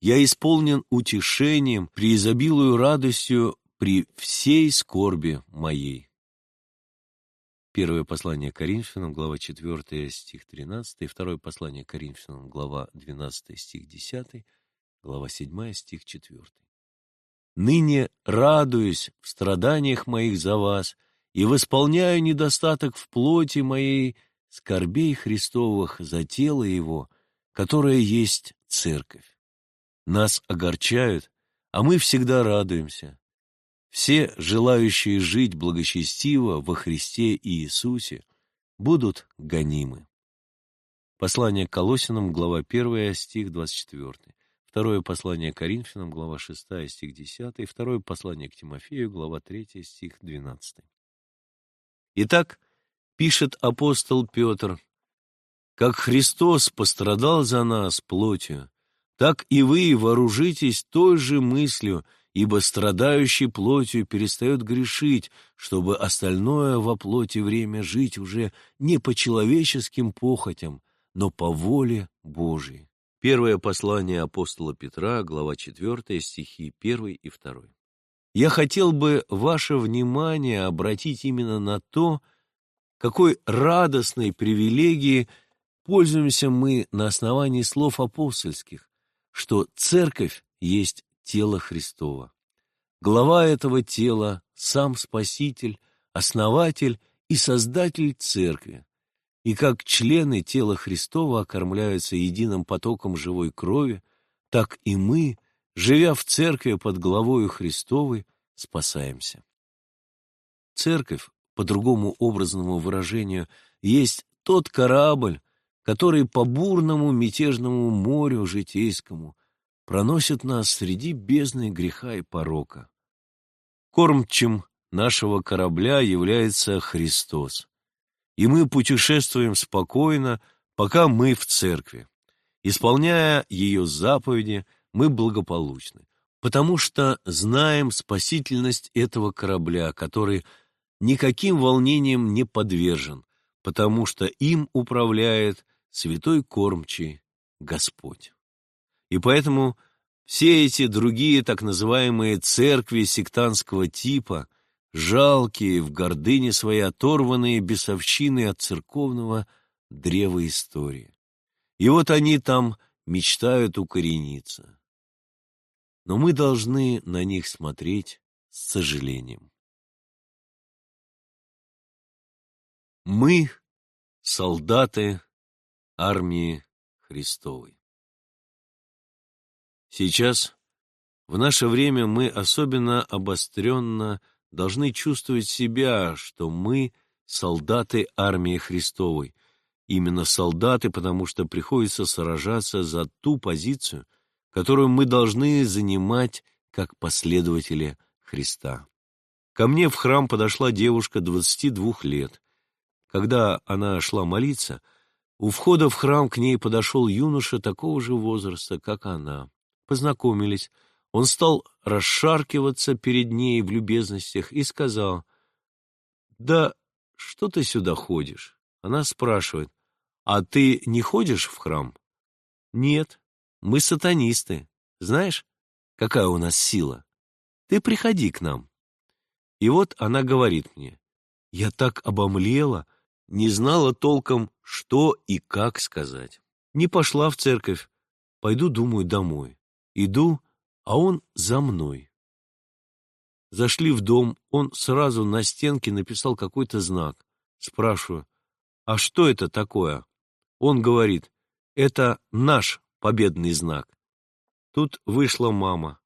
Я исполнен утешением, преизобилую радостью при всей скорби моей. Первое послание Коринфянам, глава 4, стих 13, второе послание Коринфянам, глава 12, стих 10, глава 7, стих 4. «Ныне радуюсь в страданиях моих за вас и восполняю недостаток в плоти моей скорбей Христовых за тело Его, которое есть Церковь. Нас огорчают, а мы всегда радуемся, все желающие жить благочестиво во Христе и Иисусе будут гонимы. Послание к Колосинам, глава 1, стих 24. Второе послание к Коринфянам, глава 6, стих 10. Второе послание к Тимофею, глава 3, стих 12. Итак, пишет апостол Петр, «Как Христос пострадал за нас плотью, так и вы вооружитесь той же мыслью, ибо страдающий плотью перестает грешить, чтобы остальное во плоти время жить уже не по человеческим похотям, но по воле Божией. Первое послание апостола Петра, глава 4, стихи 1 и 2. Я хотел бы ваше внимание обратить именно на то, какой радостной привилегией пользуемся мы на основании слов апостольских, что церковь есть тело Христова. Глава этого тела – сам Спаситель, основатель и создатель церкви. И как члены тела Христова окормляются единым потоком живой крови, так и мы, живя в церкви под главою Христовой, спасаемся. Церковь, по другому образному выражению, есть тот корабль, который по бурному мятежному морю житейскому проносит нас среди бездны греха и порока. Кормчим нашего корабля является Христос, и мы путешествуем спокойно, пока мы в церкви. Исполняя ее заповеди, мы благополучны, потому что знаем спасительность этого корабля, который никаким волнением не подвержен, потому что им управляет святой кормчий Господь. И поэтому все эти другие так называемые церкви сектантского типа, жалкие, в гордыне своей оторванные бесовщины от церковного древа истории. И вот они там мечтают укорениться. Но мы должны на них смотреть с сожалением. Мы — солдаты армии Христовой. Сейчас, в наше время, мы особенно обостренно должны чувствовать себя, что мы — солдаты армии Христовой. Именно солдаты, потому что приходится сражаться за ту позицию, которую мы должны занимать как последователи Христа. Ко мне в храм подошла девушка 22 лет. Когда она шла молиться, у входа в храм к ней подошел юноша такого же возраста, как она познакомились. Он стал расшаркиваться перед ней в любезностях и сказал, «Да что ты сюда ходишь?» Она спрашивает, «А ты не ходишь в храм?» «Нет, мы сатанисты. Знаешь, какая у нас сила? Ты приходи к нам». И вот она говорит мне, «Я так обомлела, не знала толком, что и как сказать. Не пошла в церковь, пойду, думаю, домой. Иду, а он за мной. Зашли в дом, он сразу на стенке написал какой-то знак. Спрашиваю, а что это такое? Он говорит, это наш победный знак. Тут вышла мама.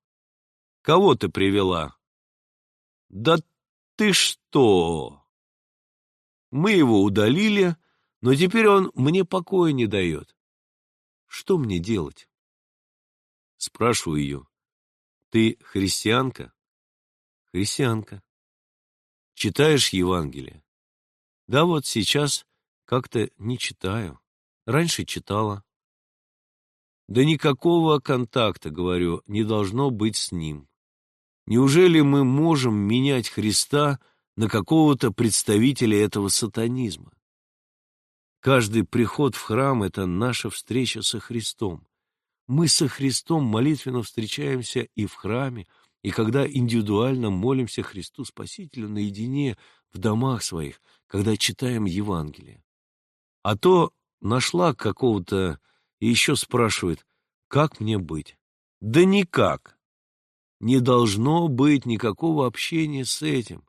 Кого ты привела? Да ты что? Мы его удалили, но теперь он мне покоя не дает. Что мне делать? Спрашиваю ее, ты христианка? Христианка. Читаешь Евангелие? Да вот сейчас как-то не читаю. Раньше читала. Да никакого контакта, говорю, не должно быть с ним. Неужели мы можем менять Христа на какого-то представителя этого сатанизма? Каждый приход в храм — это наша встреча со Христом. Мы со Христом молитвенно встречаемся и в храме, и когда индивидуально молимся Христу Спасителю наедине в домах своих, когда читаем Евангелие. А то нашла какого-то и еще спрашивает, как мне быть? Да никак. Не должно быть никакого общения с этим.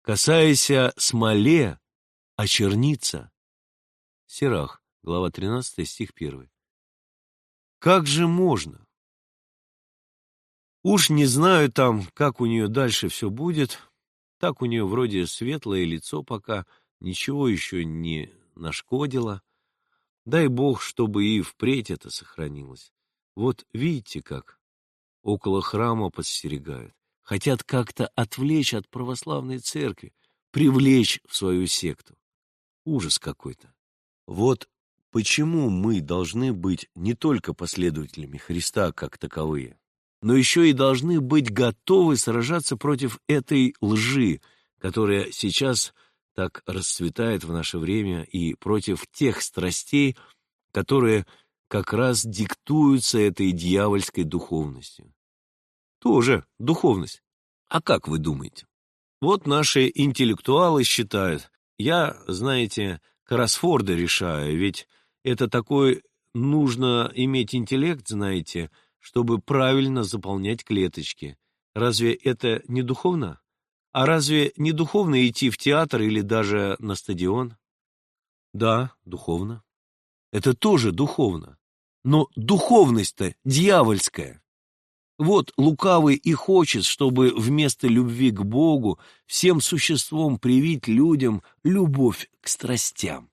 Касаясь смоле, очерниться. Сирах, глава 13, стих 1. Как же можно? Уж не знаю там, как у нее дальше все будет. Так у нее вроде светлое лицо пока, ничего еще не нашкодило. Дай бог, чтобы и впредь это сохранилось. Вот видите как. Около храма подстерегают. Хотят как-то отвлечь от православной церкви, привлечь в свою секту. Ужас какой-то. Вот почему мы должны быть не только последователями Христа как таковые, но еще и должны быть готовы сражаться против этой лжи, которая сейчас так расцветает в наше время, и против тех страстей, которые как раз диктуются этой дьявольской духовностью. Тоже духовность. А как вы думаете? Вот наши интеллектуалы считают, я, знаете, кроссфорды решаю, ведь это такой нужно иметь интеллект, знаете, чтобы правильно заполнять клеточки. Разве это не духовно? А разве не духовно идти в театр или даже на стадион? Да, духовно. Это тоже духовно. Но духовность-то дьявольская. Вот лукавый и хочет, чтобы вместо любви к Богу всем существом привить людям любовь к страстям,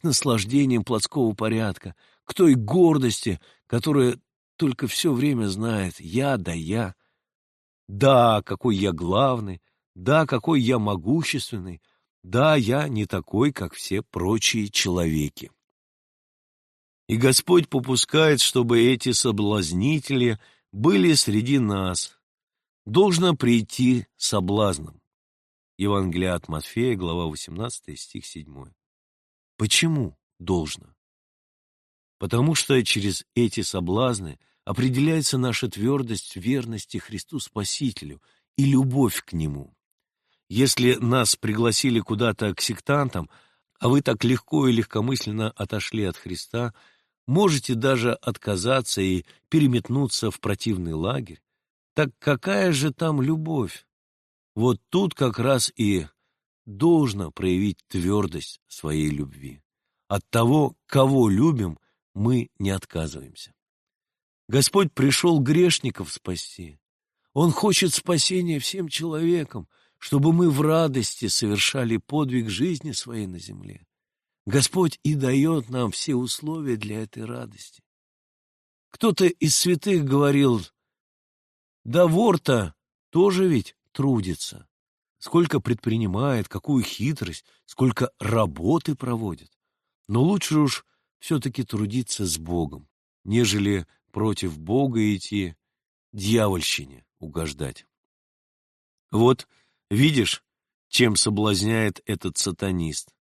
к наслаждениям плотского порядка, к той гордости, которая только все время знает «я да я». Да, какой я главный, да, какой я могущественный, да, я не такой, как все прочие человеки. И Господь попускает, чтобы эти соблазнители были среди нас. Должно прийти соблазном. Евангелие от Матфея, глава 18, стих 7. Почему должно? Потому что через эти соблазны определяется наша твердость верности Христу Спасителю и любовь к Нему. Если нас пригласили куда-то к сектантам, а вы так легко и легкомысленно отошли от Христа, можете даже отказаться и переметнуться в противный лагерь, так какая же там любовь? Вот тут как раз и должно проявить твердость своей любви. От того, кого любим, мы не отказываемся. Господь пришел грешников спасти. Он хочет спасения всем человекам, чтобы мы в радости совершали подвиг жизни своей на земле. Господь и дает нам все условия для этой радости. Кто-то из святых говорил, да вор-то тоже ведь трудится. Сколько предпринимает, какую хитрость, сколько работы проводит. Но лучше уж все-таки трудиться с Богом, нежели против Бога идти, дьявольщине угождать. Вот Видишь, чем соблазняет этот сатанист?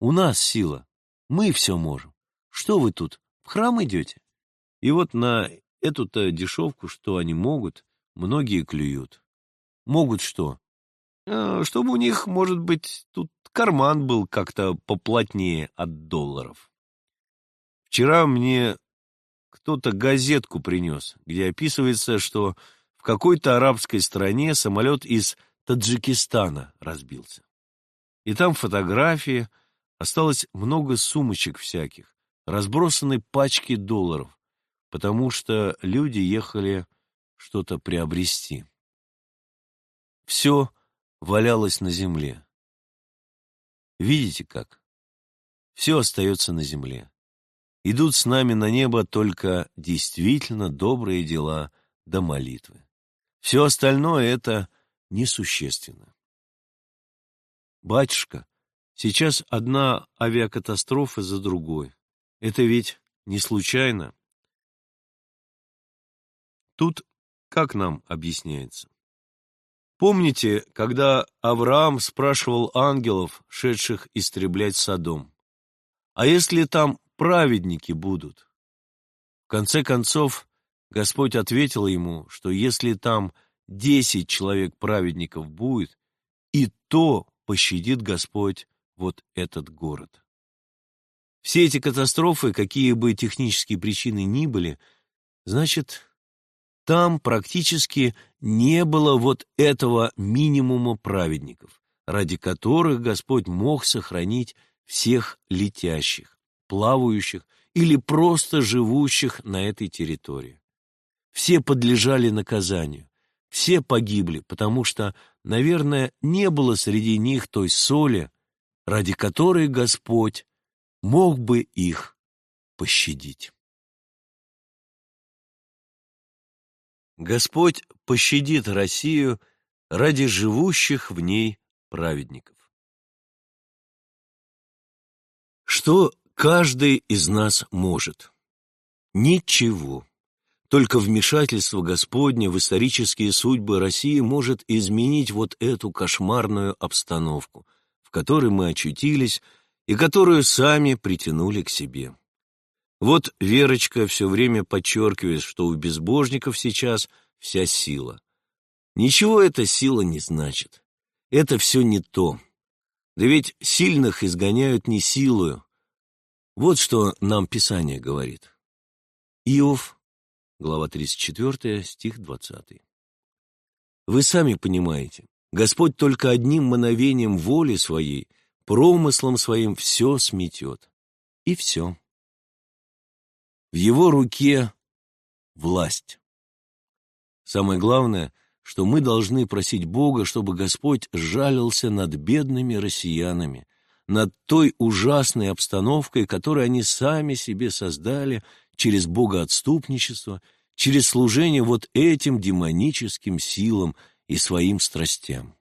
У нас сила, мы все можем. Что вы тут, в храм идете? И вот на эту-то дешевку, что они могут, многие клюют. Могут что? А, чтобы у них, может быть, тут карман был как-то поплотнее от долларов. Вчера мне кто-то газетку принес, где описывается, что в какой-то арабской стране самолет из Таджикистана разбился. И там фотографии, осталось много сумочек всяких, разбросаны пачки долларов, потому что люди ехали что-то приобрести. Все валялось на земле. Видите как? Все остается на земле. Идут с нами на небо только действительно добрые дела до молитвы. Все остальное — это несущественно. Батюшка, сейчас одна авиакатастрофа за другой. Это ведь не случайно. Тут как нам объясняется? Помните, когда Авраам спрашивал ангелов, шедших истреблять Содом, «А если там праведники будут?» В конце концов, Господь ответил ему, что если там десять человек праведников будет, и то пощадит Господь вот этот город. Все эти катастрофы, какие бы технические причины ни были, значит, там практически не было вот этого минимума праведников, ради которых Господь мог сохранить всех летящих, плавающих или просто живущих на этой территории. Все подлежали наказанию, все погибли, потому что, наверное, не было среди них той соли, ради которой Господь мог бы их пощадить. Господь пощадит Россию ради живущих в ней праведников. Что каждый из нас может? Ничего. Только вмешательство Господне в исторические судьбы России может изменить вот эту кошмарную обстановку, в которой мы очутились и которую сами притянули к себе. Вот Верочка все время подчеркивает, что у безбожников сейчас вся сила. Ничего эта сила не значит. Это все не то. Да ведь сильных изгоняют не силою. Вот что нам Писание говорит. Иов глава 34, стих 20. Вы сами понимаете, Господь только одним мановением воли своей, промыслом своим все сметет. И все. В его руке власть. Самое главное, что мы должны просить Бога, чтобы Господь жалился над бедными россиянами, над той ужасной обстановкой, которую они сами себе создали через богоотступничество, через служение вот этим демоническим силам и своим страстям.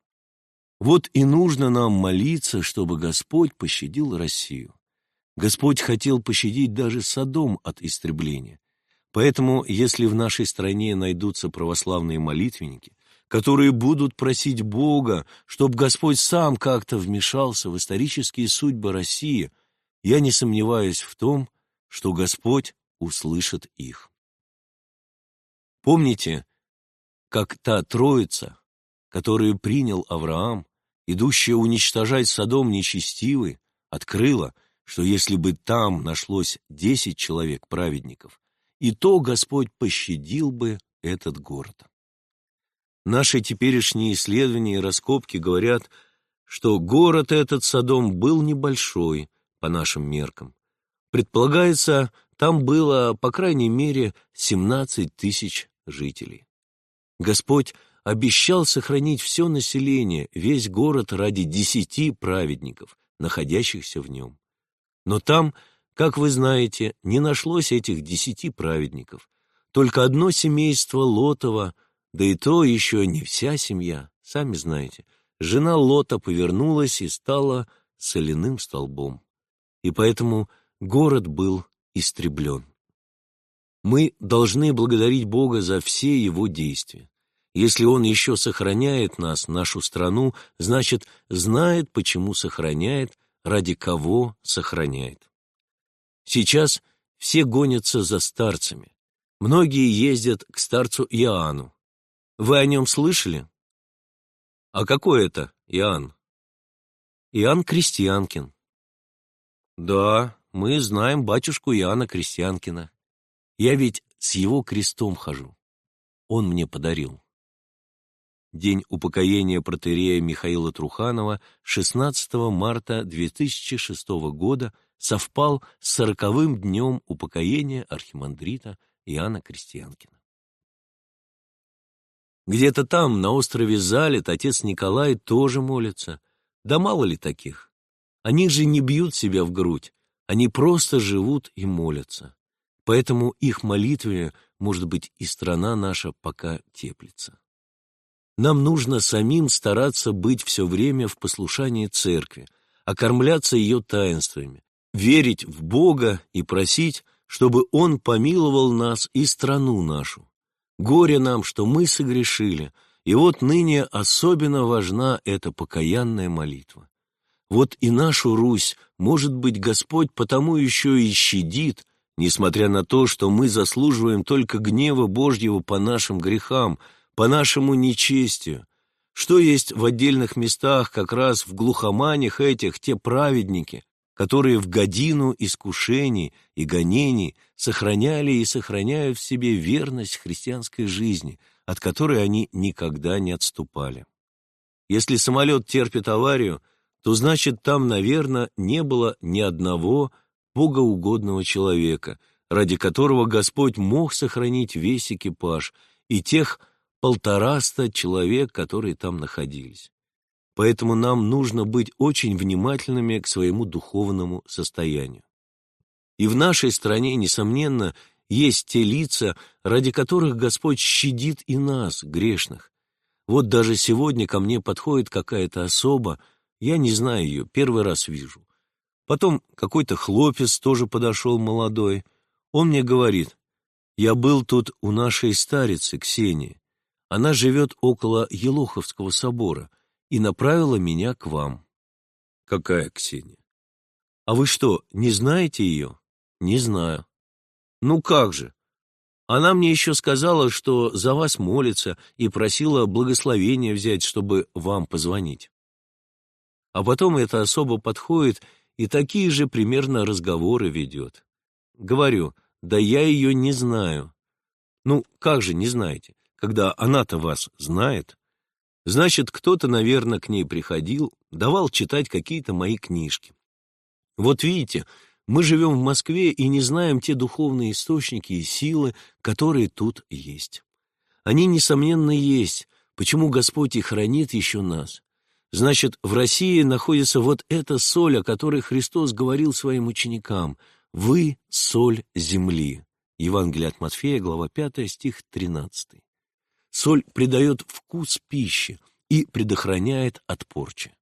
Вот и нужно нам молиться, чтобы Господь пощадил Россию. Господь хотел пощадить даже Содом от истребления. Поэтому, если в нашей стране найдутся православные молитвенники, которые будут просить Бога, чтобы Господь сам как-то вмешался в исторические судьбы России, я не сомневаюсь в том, что Господь услышит их. Помните, как та троица, которую принял Авраам, идущая уничтожать Содом нечестивый, открыла, что если бы там нашлось десять человек праведников, и то Господь пощадил бы этот город. Наши теперешние исследования и раскопки говорят, что город этот Содом был небольшой по нашим меркам. Предполагается, там было, по крайней мере, 17 тысяч жителей. Господь обещал сохранить все население, весь город ради десяти праведников, находящихся в нем. Но там, как вы знаете, не нашлось этих десяти праведников. Только одно семейство Лотова, да и то еще не вся семья, сами знаете. Жена Лота повернулась и стала соляным столбом. И поэтому город был истреблен. Мы должны благодарить Бога за все Его действия. Если Он еще сохраняет нас, нашу страну, значит, знает, почему сохраняет, ради кого сохраняет. Сейчас все гонятся за старцами. Многие ездят к старцу Иоанну. Вы о нем слышали? А какой это Иоанн? Иоанн Крестьянкин. Да, мы знаем батюшку Иоанна Крестьянкина. Я ведь с его крестом хожу. Он мне подарил. День упокоения протерея Михаила Труханова 16 марта 2006 года совпал с сороковым днем упокоения архимандрита Иоанна Крестьянкина. Где-то там, на острове Залит, отец Николай тоже молится. Да мало ли таких. Они же не бьют себя в грудь, они просто живут и молятся. Поэтому их молитве, может быть, и страна наша пока теплится. Нам нужно самим стараться быть все время в послушании церкви, окормляться ее таинствами, верить в Бога и просить, чтобы Он помиловал нас и страну нашу. Горе нам, что мы согрешили, и вот ныне особенно важна эта покаянная молитва. Вот и нашу Русь, может быть, Господь потому еще и щадит, несмотря на то, что мы заслуживаем только гнева Божьего по нашим грехам, по нашему нечестию. Что есть в отдельных местах, как раз в глухоманях этих, те праведники, которые в годину искушений и гонений сохраняли и сохраняют в себе верность христианской жизни, от которой они никогда не отступали. Если самолет терпит аварию, то значит там, наверное, не было ни одного богоугодного человека, ради которого Господь мог сохранить весь экипаж и тех полтораста человек, которые там находились. Поэтому нам нужно быть очень внимательными к своему духовному состоянию. И в нашей стране, несомненно, есть те лица, ради которых Господь щадит и нас, грешных. Вот даже сегодня ко мне подходит какая-то особа, я не знаю ее, первый раз вижу. Потом какой-то хлопец тоже подошел молодой. Он мне говорит, я был тут у нашей старицы, Ксении. Она живет около Елоховского собора и направила меня к вам. Какая Ксения? А вы что, не знаете ее? Не знаю. Ну как же? Она мне еще сказала, что за вас молится и просила благословения взять, чтобы вам позвонить. А потом эта особа подходит и такие же примерно разговоры ведет. Говорю, да я ее не знаю. Ну, как же не знаете, когда она-то вас знает? Значит, кто-то, наверное, к ней приходил, давал читать какие-то мои книжки. Вот видите, мы живем в Москве и не знаем те духовные источники и силы, которые тут есть. Они, несомненно, есть, почему Господь и хранит еще нас. Значит, в России находится вот эта соль, о которой Христос говорил своим ученикам. «Вы — соль земли». Евангелие от Матфея, глава 5, стих 13. Соль придает вкус пищи и предохраняет от порчи.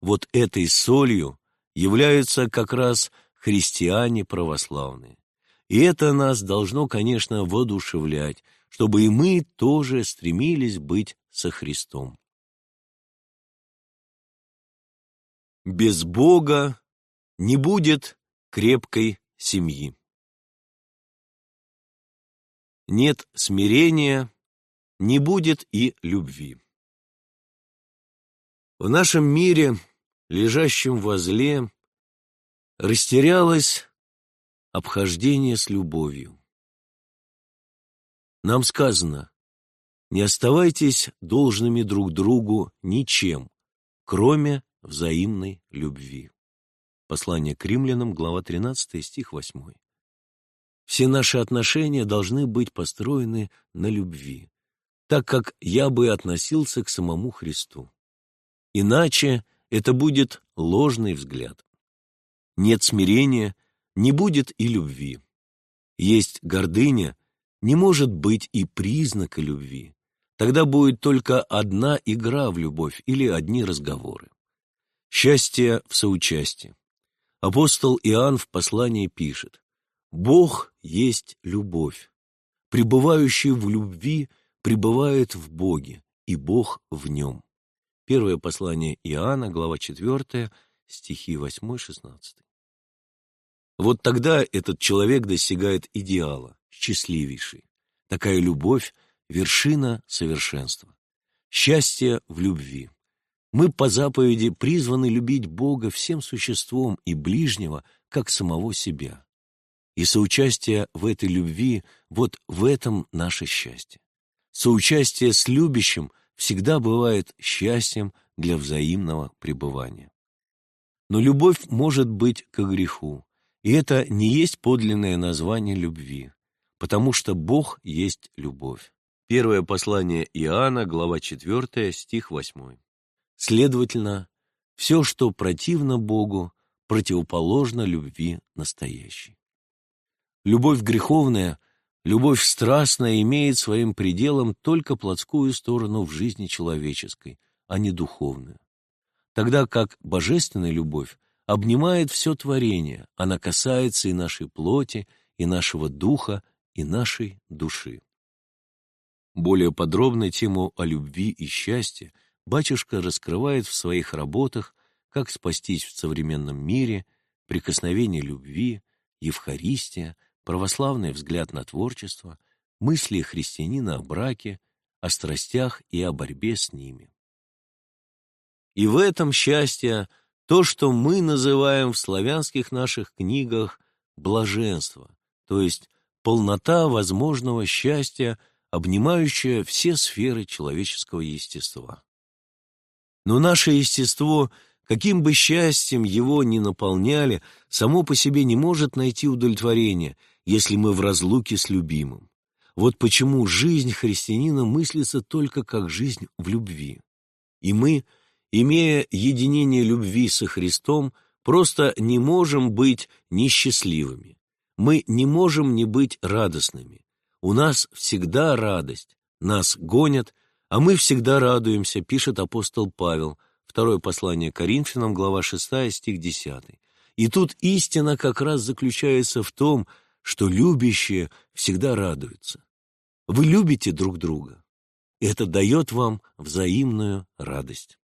Вот этой солью являются как раз христиане православные. И это нас должно, конечно, воодушевлять, чтобы и мы тоже стремились быть со Христом. Без Бога не будет крепкой семьи. Нет смирения, не будет и любви. В нашем мире, лежащем возле, растерялось обхождение с любовью. Нам сказано, не оставайтесь должными друг другу ничем, кроме взаимной любви. Послание к римлянам, глава 13, стих 8. Все наши отношения должны быть построены на любви, так как я бы относился к самому Христу. Иначе это будет ложный взгляд. Нет смирения, не будет и любви. Есть гордыня, не может быть и признака любви. Тогда будет только одна игра в любовь или одни разговоры. Счастье в соучастии. Апостол Иоанн в послании пишет, «Бог есть любовь. Пребывающий в любви пребывает в Боге, и Бог в нем». Первое послание Иоанна, глава 4, стихи 8-16. Вот тогда этот человек достигает идеала, счастливейший. Такая любовь — вершина совершенства. Счастье в любви. Мы по заповеди призваны любить Бога всем существом и ближнего, как самого себя. И соучастие в этой любви, вот в этом наше счастье. Соучастие с любящим всегда бывает счастьем для взаимного пребывания. Но любовь может быть к греху, и это не есть подлинное название любви, потому что Бог есть любовь. Первое послание Иоанна, глава 4, стих 8. Следовательно, все, что противно Богу, противоположно любви настоящей. Любовь греховная, любовь страстная имеет своим пределом только плотскую сторону в жизни человеческой, а не духовную. Тогда как божественная любовь обнимает все творение, она касается и нашей плоти, и нашего духа, и нашей души. Более подробно тему о любви и счастье батюшка раскрывает в своих работах «Как спастись в современном мире», «Прикосновение любви», «Евхаристия», «Православный взгляд на творчество», «Мысли христианина о браке», о страстях и о борьбе с ними. И в этом счастье то, что мы называем в славянских наших книгах блаженство, то есть полнота возможного счастья, обнимающая все сферы человеческого естества. Но наше естество, каким бы счастьем его ни наполняли, само по себе не может найти удовлетворения, если мы в разлуке с любимым. Вот почему жизнь христианина мыслится только как жизнь в любви. И мы, имея единение любви со Христом, просто не можем быть несчастливыми. Мы не можем не быть радостными. У нас всегда радость, нас гонят, а мы всегда радуемся, пишет апостол Павел, второе послание Коринфянам, глава 6, стих 10. И тут истина как раз заключается в том, что любящие всегда радуются. Вы любите друг друга. Это дает вам взаимную радость.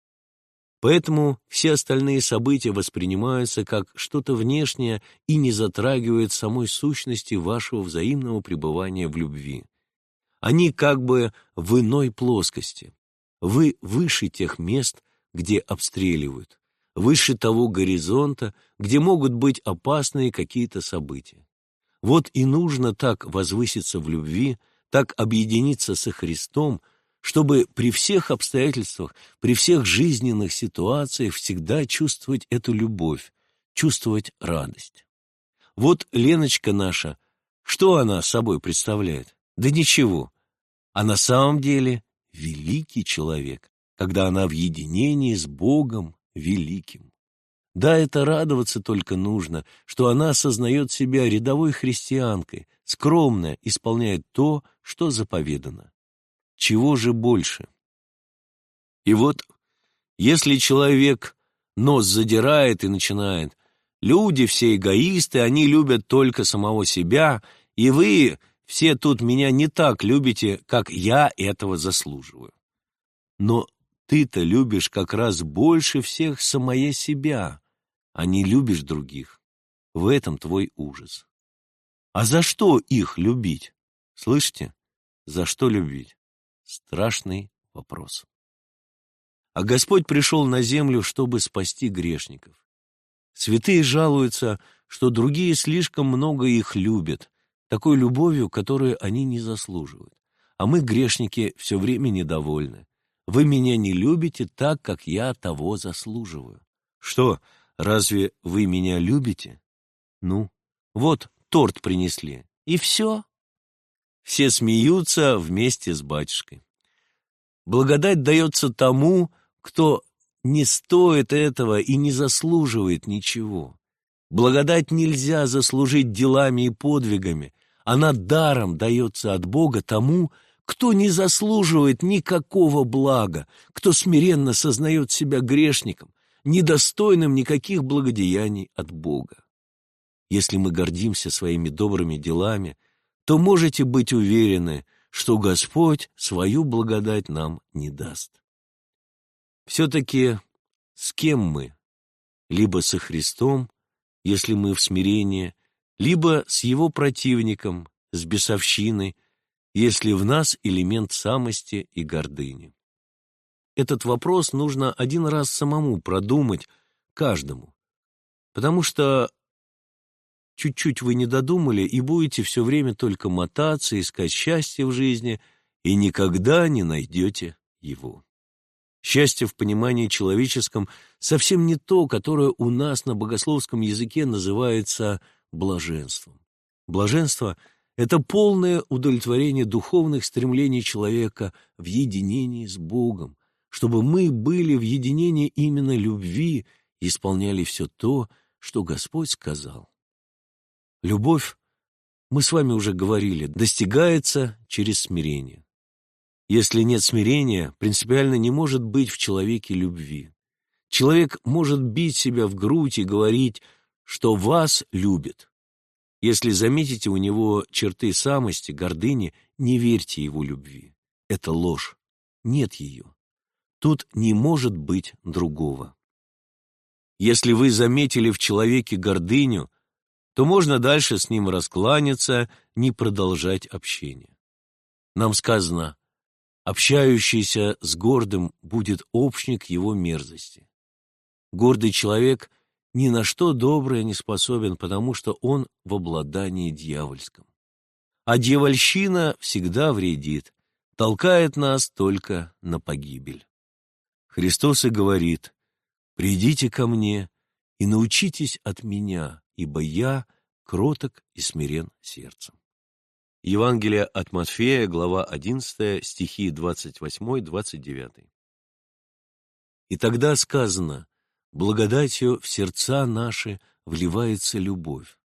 Поэтому все остальные события воспринимаются как что-то внешнее и не затрагивают самой сущности вашего взаимного пребывания в любви. Они как бы в иной плоскости. Вы выше тех мест, где обстреливают, выше того горизонта, где могут быть опасные какие-то события. Вот и нужно так возвыситься в любви, так объединиться со Христом, чтобы при всех обстоятельствах, при всех жизненных ситуациях всегда чувствовать эту любовь, чувствовать радость. Вот Леночка наша, что она собой представляет? Да ничего. А на самом деле великий человек, когда она в единении с Богом великим. Да, это радоваться только нужно, что она осознает себя рядовой христианкой, скромно исполняет то, что заповедано. Чего же больше? И вот, если человек нос задирает и начинает, люди все эгоисты, они любят только самого себя, и вы все тут меня не так любите, как я этого заслуживаю. Но ты-то любишь как раз больше всех самое себя, а не любишь других. В этом твой ужас. А за что их любить? Слышите? За что любить? Страшный вопрос. А Господь пришел на землю, чтобы спасти грешников. Святые жалуются, что другие слишком много их любят, такой любовью, которую они не заслуживают. А мы, грешники, все время недовольны. Вы меня не любите так, как я того заслуживаю. Что, разве вы меня любите? Ну, вот торт принесли. И все. Все смеются вместе с батюшкой. Благодать дается тому, кто не стоит этого и не заслуживает ничего. Благодать нельзя заслужить делами и подвигами. Она даром дается от Бога тому, кто не заслуживает никакого блага, кто смиренно сознает себя грешником, недостойным никаких благодеяний от Бога. Если мы гордимся своими добрыми делами, то можете быть уверены, что Господь свою благодать нам не даст. Все-таки с кем мы? Либо со Христом, если мы в смирении, либо с Его противником, с бесовщиной, если в нас элемент самости и гордыни. Этот вопрос нужно один раз самому продумать каждому, потому что чуть-чуть вы не додумали и будете все время только мотаться, искать счастье в жизни, и никогда не найдете его. Счастье в понимании человеческом совсем не то, которое у нас на богословском языке называется блаженством. Блаженство — это полное удовлетворение духовных стремлений человека в единении с Богом, чтобы мы были в единении именно любви и исполняли все то, что Господь сказал. Любовь, мы с вами уже говорили, достигается через смирение. Если нет смирения, принципиально не может быть в человеке любви. Человек может бить себя в грудь и говорить, что вас любит. Если заметите у него черты самости, гордыни, не верьте его любви. это ложь. Нет ее. Тут не может быть другого. Если вы заметили в человеке гордыню, то можно дальше с ним раскланяться, не продолжать общение. Нам сказано, общающийся с гордым будет общник его мерзости. Гордый человек ни на что доброе не способен, потому что он в обладании дьявольском. А дьявольщина всегда вредит, толкает нас только на погибель. Христос и говорит, «Придите ко мне и научитесь от меня, ибо я кроток и смирен сердцем». Евангелие от Матфея, глава 11, стихи 28-29. И тогда сказано, благодатью в сердца наши вливается любовь.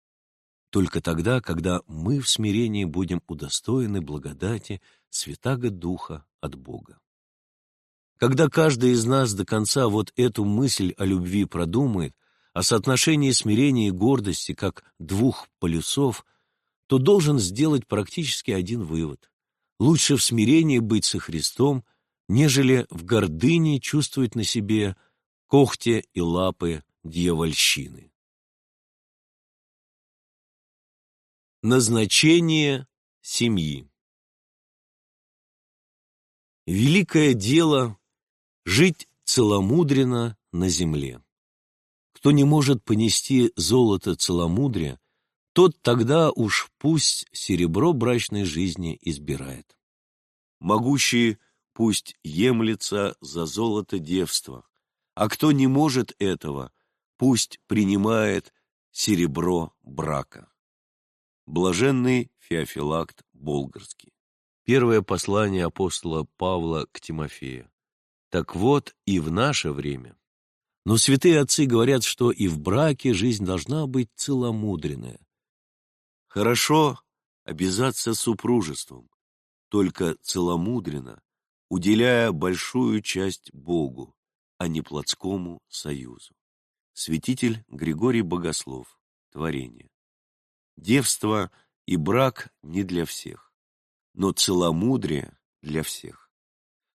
Только тогда, когда мы в смирении будем удостоены благодати Святаго Духа от Бога. Когда каждый из нас до конца вот эту мысль о любви продумает, о соотношении смирения и гордости как двух полюсов, то должен сделать практически один вывод. Лучше в смирении быть со Христом, нежели в гордыне чувствовать на себе когти и лапы дьявольщины. Назначение семьи Великое дело — жить целомудренно на земле. Кто не может понести золото целомудрия, тот тогда уж пусть серебро брачной жизни избирает. Могущий пусть емлется за золото девства, а кто не может этого, пусть принимает серебро брака. Блаженный Феофилакт Болгарский. Первое послание апостола Павла к Тимофею. Так вот и в наше время. Но святые отцы говорят, что и в браке жизнь должна быть целомудренная, Хорошо обязаться супружеством, только целомудренно, уделяя большую часть Богу, а не плотскому союзу. Святитель Григорий Богослов. Творение. Девство и брак не для всех, но целомудрие для всех.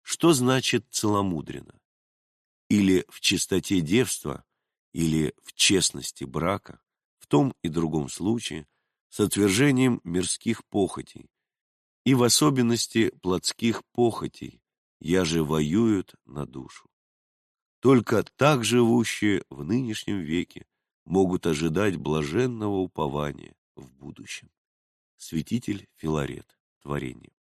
Что значит целомудренно? Или в чистоте девства, или в честности брака, в том и другом случае – с отвержением мирских похотей, и в особенности плотских похотей, я же воюют на душу. Только так живущие в нынешнем веке могут ожидать блаженного упования в будущем. Святитель Филарет. Творение.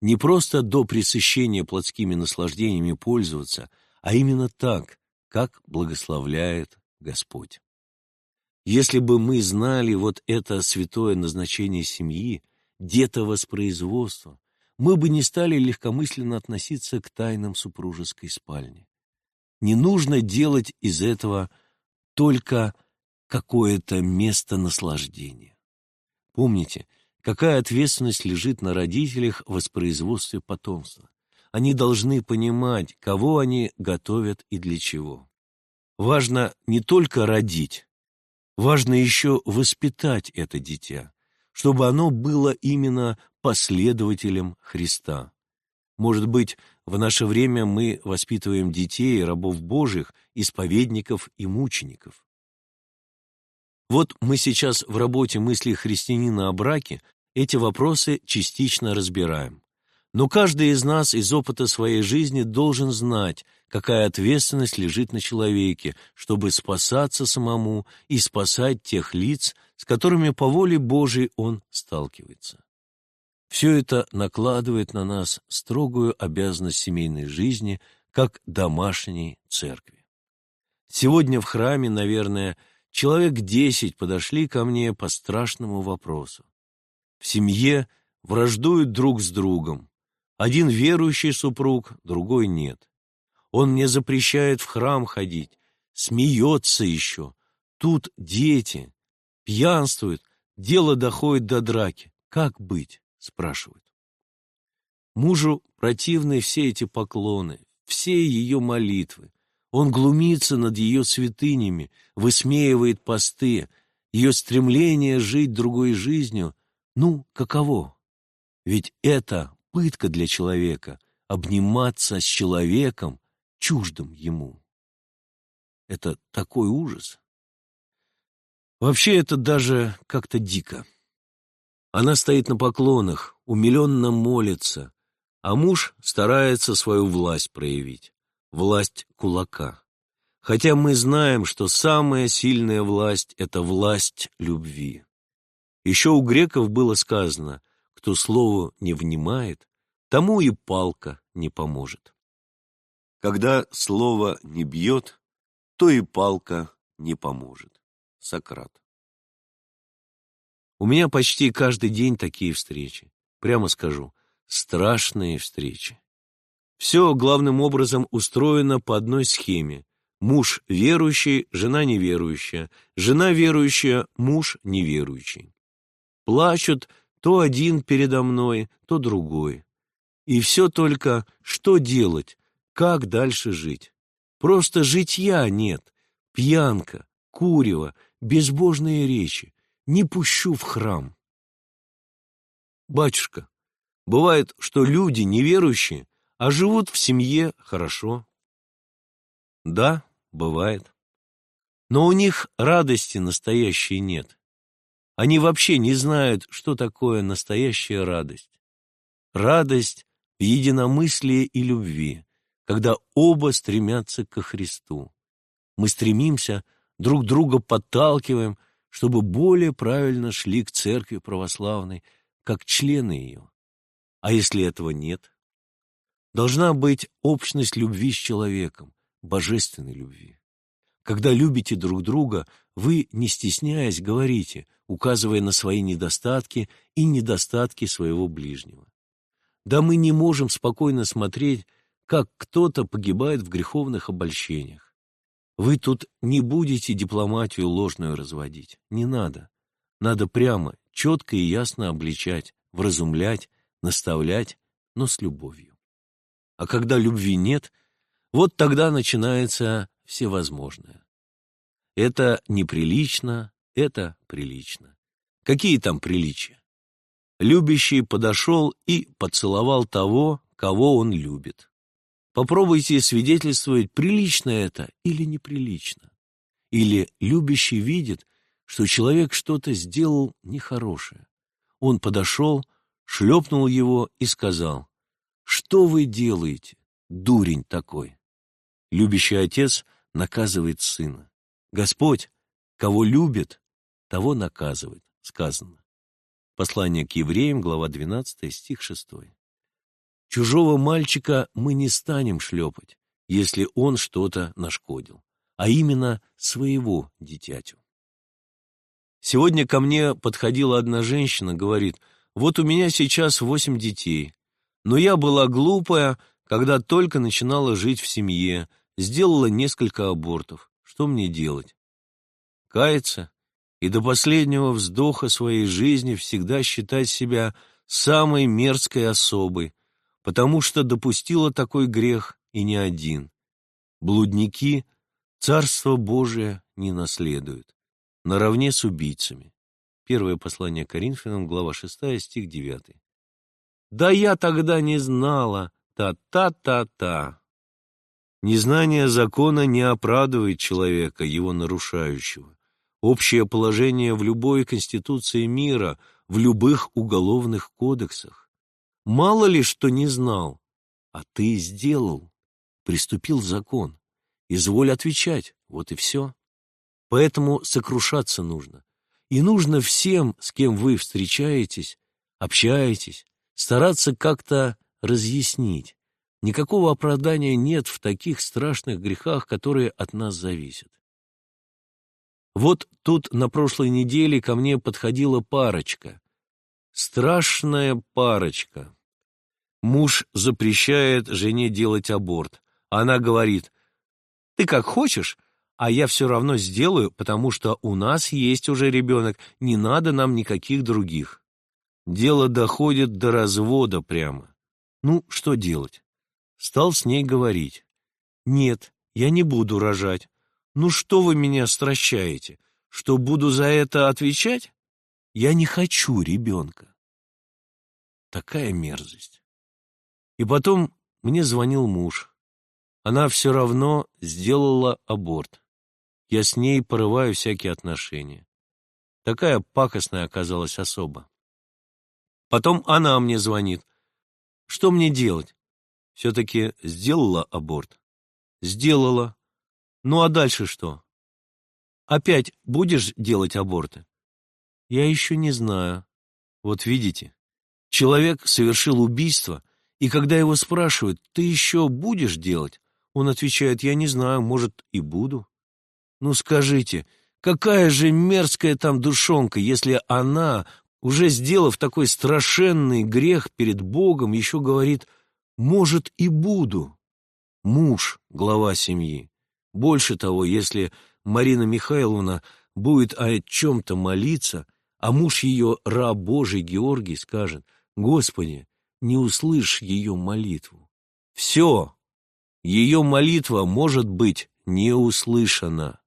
Не просто до пресыщения плотскими наслаждениями пользоваться, а именно так, как благословляет Господь. Если бы мы знали вот это святое назначение семьи, детовоспроизводство, мы бы не стали легкомысленно относиться к тайнам супружеской спальни. Не нужно делать из этого только какое-то место наслаждения. Помните, какая ответственность лежит на родителях в воспроизводстве потомства. Они должны понимать, кого они готовят и для чего. Важно не только родить, Важно еще воспитать это дитя, чтобы оно было именно последователем Христа. Может быть, в наше время мы воспитываем детей, рабов Божьих, исповедников и мучеников. Вот мы сейчас в работе мысли христианина о браке эти вопросы частично разбираем. Но каждый из нас из опыта своей жизни должен знать, какая ответственность лежит на человеке, чтобы спасаться самому и спасать тех лиц, с которыми по воле Божией он сталкивается. Все это накладывает на нас строгую обязанность семейной жизни, как домашней церкви. Сегодня в храме, наверное, человек десять подошли ко мне по страшному вопросу. В семье враждуют друг с другом, один верующий супруг, другой нет. Он мне запрещает в храм ходить, смеется еще. Тут дети, пьянствуют, дело доходит до драки. Как быть? спрашивают. Мужу противны все эти поклоны, все ее молитвы. Он глумится над ее святынями, высмеивает посты, ее стремление жить другой жизнью. Ну, каково? Ведь это пытка для человека обниматься с человеком, чуждым ему. Это такой ужас. Вообще это даже как-то дико. Она стоит на поклонах, умиленно молится, а муж старается свою власть проявить, власть кулака. Хотя мы знаем, что самая сильная власть — это власть любви. Еще у греков было сказано, кто слову не внимает, тому и палка не поможет. Когда слово не бьет, то и палка не поможет. Сократ. У меня почти каждый день такие встречи. Прямо скажу, страшные встречи. Все главным образом устроено по одной схеме. Муж верующий, жена неверующая, жена верующая, муж неверующий. Плачут то один передо мной, то другой. И все только, что делать, как дальше жить. Просто житья нет, пьянка, курево, безбожные речи. Не пущу в храм. Батюшка, бывает, что люди неверующие, а живут в семье хорошо. Да, бывает. Но у них радости настоящей нет. Они вообще не знают, что такое настоящая радость. Радость в единомыслии и любви, когда оба стремятся ко Христу. Мы стремимся, друг друга подталкиваем, чтобы более правильно шли к церкви православной, как члены ее. А если этого нет? Должна быть общность любви с человеком, божественной любви. Когда любите друг друга, вы, не стесняясь, говорите, указывая на свои недостатки и недостатки своего ближнего. Да мы не можем спокойно смотреть, как кто-то погибает в греховных обольщениях. Вы тут не будете дипломатию ложную разводить. Не надо. Надо прямо, четко и ясно обличать, вразумлять, наставлять, но с любовью. А когда любви нет, вот тогда начинается всевозможное. Это неприлично, это прилично. Какие там приличия? Любящий подошел и поцеловал того, кого он любит. Попробуйте свидетельствовать, прилично это или неприлично. Или любящий видит, что человек что-то сделал нехорошее. Он подошел, шлепнул его и сказал, «Что вы делаете, дурень такой?» Любящий отец наказывает сына. Господь, кого любит, того наказывает, сказано. Послание к евреям, глава 12, стих 6. Чужого мальчика мы не станем шлепать, если он что-то нашкодил, а именно своего дитятю. Сегодня ко мне подходила одна женщина, говорит, вот у меня сейчас восемь детей, но я была глупая, когда только начинала жить в семье, сделала несколько абортов. Что мне делать? Каяться и до последнего вздоха своей жизни всегда считать себя самой мерзкой особой, потому что допустила такой грех и не один. Блудники Царство Божие не наследуют, наравне с убийцами. Первое послание Коринфянам, глава 6, стих 9. «Да я тогда не знала, та-та-та-та». Незнание закона не оправдывает человека, его нарушающего. Общее положение в любой конституции мира, в любых уголовных кодексах. Мало ли, что не знал, а ты сделал, приступил закон. Изволь отвечать, вот и все. Поэтому сокрушаться нужно. И нужно всем, с кем вы встречаетесь, общаетесь, стараться как-то разъяснить, Никакого оправдания нет в таких страшных грехах, которые от нас зависят. Вот тут на прошлой неделе ко мне подходила парочка. Страшная парочка. Муж запрещает жене делать аборт. Она говорит, ты как хочешь, а я все равно сделаю, потому что у нас есть уже ребенок, не надо нам никаких других. Дело доходит до развода прямо. Ну, что делать? Стал с ней говорить. «Нет, я не буду рожать. Ну что вы меня стращаете? Что буду за это отвечать? Я не хочу ребенка». Такая мерзость. И потом мне звонил муж. Она все равно сделала аборт. Я с ней порываю всякие отношения. Такая пакостная оказалась особа. Потом она мне звонит. Что мне делать? Все-таки сделала аборт? Сделала. Ну а дальше что? Опять будешь делать аборты? Я еще не знаю. Вот видите, человек совершил убийство, и когда его спрашивают, ты еще будешь делать? Он отвечает, я не знаю, может, и буду. Ну скажите, какая же мерзкая там душонка, если она, уже сделав такой страшенный грех перед Богом, еще говорит, может, и буду. Муж, глава семьи. Больше того, если Марина Михайловна будет о чем-то молиться, а муж ее, раб Божий Георгий, скажет, «Господи, не услышь ее молитву». Все, ее молитва может быть не услышана.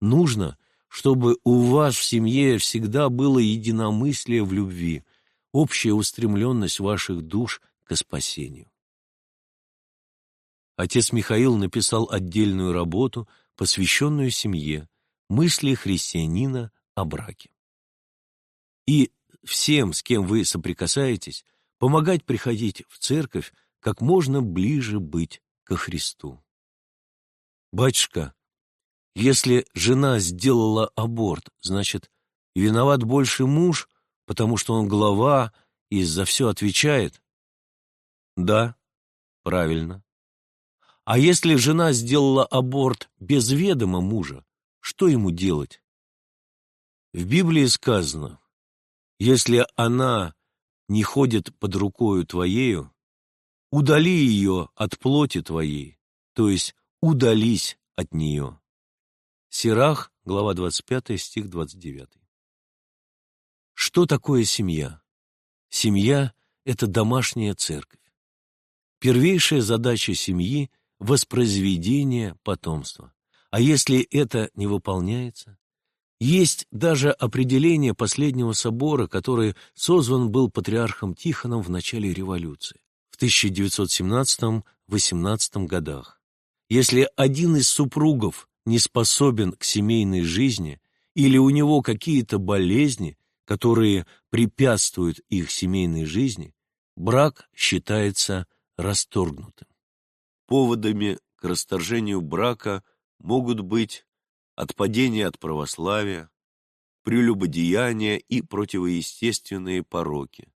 Нужно, чтобы у вас в семье всегда было единомыслие в любви, общая устремленность ваших душ к спасению. Отец Михаил написал отдельную работу, посвященную семье, мысли христианина о браке. И всем, с кем вы соприкасаетесь, помогать приходить в церковь, как можно ближе быть ко Христу. Батюшка, если жена сделала аборт, значит, виноват больше муж, потому что он глава и за все отвечает? Да, правильно. А если жена сделала аборт без ведома мужа, что ему делать? В Библии сказано, если она не ходит под рукою твоею, удали ее от плоти твоей, то есть удались от нее. Сирах, глава 25, стих 29. Что такое семья? Семья – это домашняя церковь. Первейшая задача семьи – воспроизведение потомства. А если это не выполняется? Есть даже определение последнего собора, который созван был патриархом Тихоном в начале революции в 1917-18 годах. Если один из супругов не способен к семейной жизни или у него какие-то болезни, которые препятствуют их семейной жизни, брак считается расторгнутым. Поводами к расторжению брака могут быть отпадение от православия, прелюбодеяние и противоестественные пороки,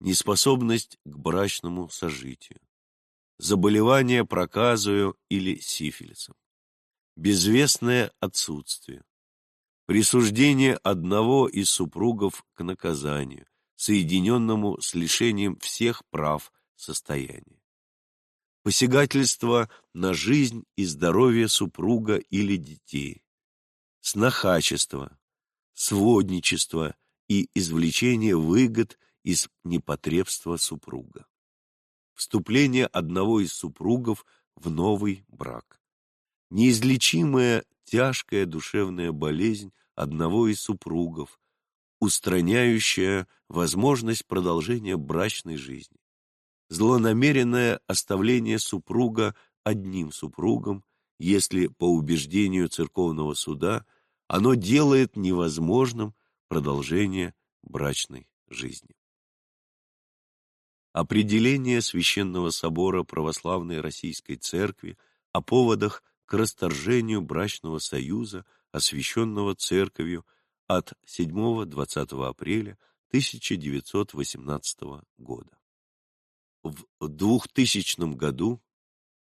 неспособность к брачному сожитию, заболевание проказою или сифилисом, безвестное отсутствие, присуждение одного из супругов к наказанию, соединенному с лишением всех прав состояния, посягательство на жизнь и здоровье супруга или детей, снохачество, сводничество и извлечение выгод из непотребства супруга. Вступление одного из супругов в новый брак. Неизлечимая тяжкая душевная болезнь одного из супругов, устраняющая возможность продолжения брачной жизни. Злонамеренное оставление супруга одним супругом, если по убеждению церковного суда оно делает невозможным продолжение брачной жизни. Определение Священного Собора Православной Российской Церкви о поводах к расторжению брачного союза, освященного Церковью от 7-20 апреля 1918 года. В 2000 году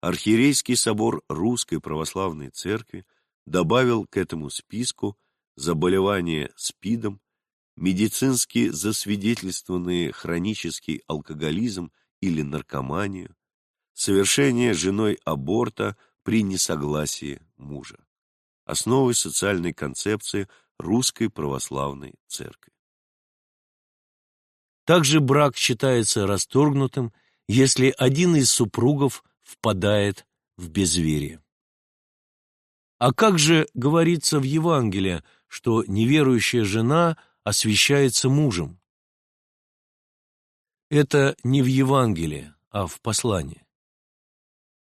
Архиерейский собор Русской Православной Церкви добавил к этому списку заболевания СПИДом медицински засвидетельствованные хронический алкоголизм или наркоманию, совершение женой аборта при несогласии мужа. Основой социальной концепции Русской Православной Церкви. Также брак считается расторгнутым, если один из супругов впадает в безверие. А как же говорится в Евангелии, что неверующая жена – освящается мужем. Это не в Евангелии, а в послании.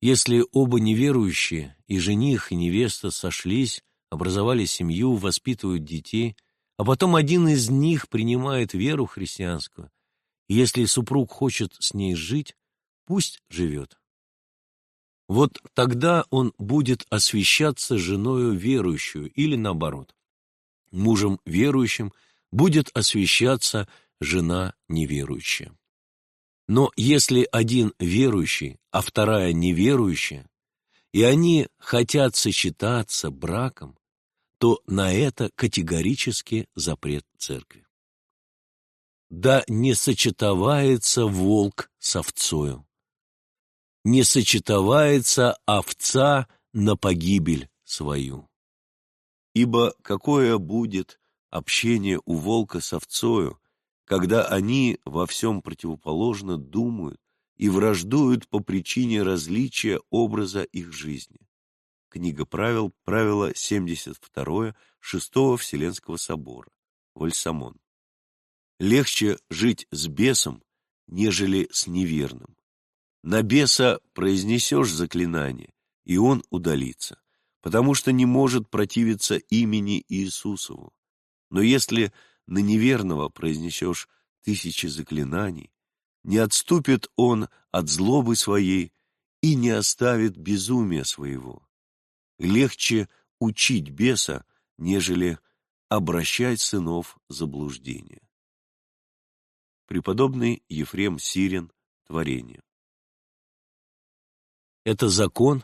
Если оба неверующие, и жених, и невеста сошлись, образовали семью, воспитывают детей, а потом один из них принимает веру христианскую, и если супруг хочет с ней жить, пусть живет. Вот тогда он будет освящаться женою верующую, или наоборот. Мужем верующим будет освящаться жена неверующая. Но если один верующий, а вторая неверующая, и они хотят сочетаться браком, то на это категорически запрет церкви. Да не сочетовается волк с овцою, не сочетовается овца на погибель свою. Ибо какое будет общение у волка с овцою, когда они во всем противоположно думают и враждуют по причине различия образа их жизни. Книга правил, правило 72 6 Вселенского собора, Вальсамон. Легче жить с бесом, нежели с неверным. На беса произнесешь заклинание, и он удалится, потому что не может противиться имени Иисусову. Но если на неверного произнесешь тысячи заклинаний, не отступит он от злобы своей и не оставит безумия своего. Легче учить беса, нежели обращать сынов заблуждения. Преподобный Ефрем Сирин, Творение. Это закон,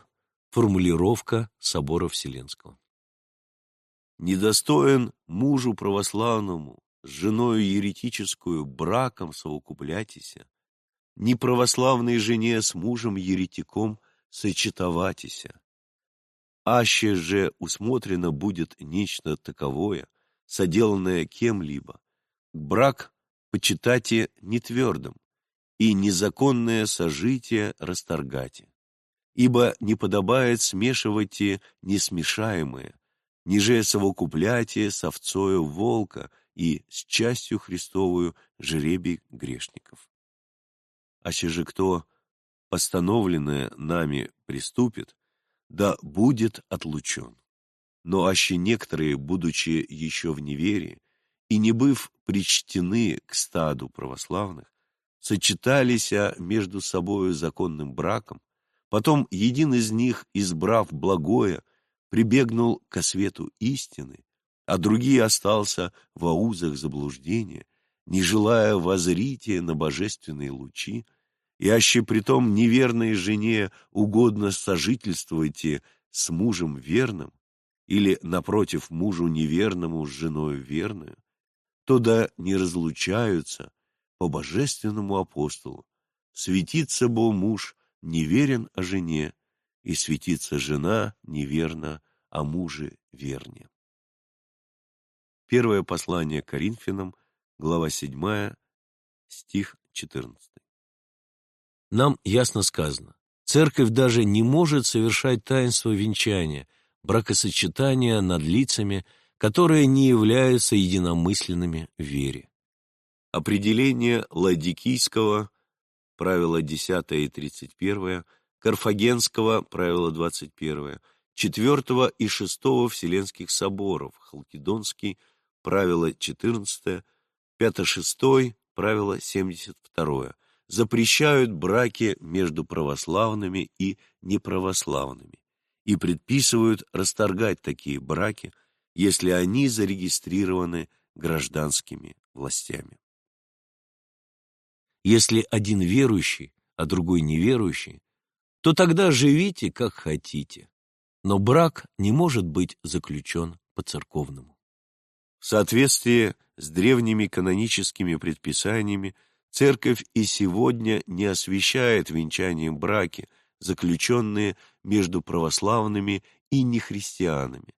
формулировка Собора Вселенского недостоин мужу православному с женою еретическую браком совокупляйтеся, ни православной жене с мужем еретиком сочетоватися. Аще же усмотрено будет нечто таковое, соделанное кем-либо, брак почитайте нетвердым, и незаконное сожитие расторгате. Ибо не подобает смешивать несмешаемое, ниже совокупляйте с овцою волка и с частью Христовую жребий грешников. Аще же кто постановленное нами приступит, да будет отлучен. Но аще некоторые, будучи еще в неверии, и не быв причтены к стаду православных, сочетались между собою законным браком, потом един из них, избрав благое, прибегнул к свету истины, а другие остался в аузах заблуждения, не желая возрития на божественные лучи, и аще притом неверной жене угодно сожительствуйте с мужем верным, или, напротив, мужу неверному с женою верную, то да не разлучаются по божественному апостолу. Светится бо муж неверен о жене, и светится жена неверна о муже верне. Первое послание Коринфянам, глава 7, стих 14. Нам ясно сказано, церковь даже не может совершать таинство венчания, бракосочетания над лицами, которые не являются единомысленными в вере. Определение Ладикийского, правило 10 и 31, Карфагенского, правило 21, четвертого и шестого Вселенских соборов, Халкидонский, правило 14, пято-шестой, правило 72, запрещают браки между православными и неправославными и предписывают расторгать такие браки, если они зарегистрированы гражданскими властями. Если один верующий, а другой неверующий, то тогда живите, как хотите, но брак не может быть заключен по-церковному. В соответствии с древними каноническими предписаниями церковь и сегодня не освящает венчанием браки, заключенные между православными и нехристианами,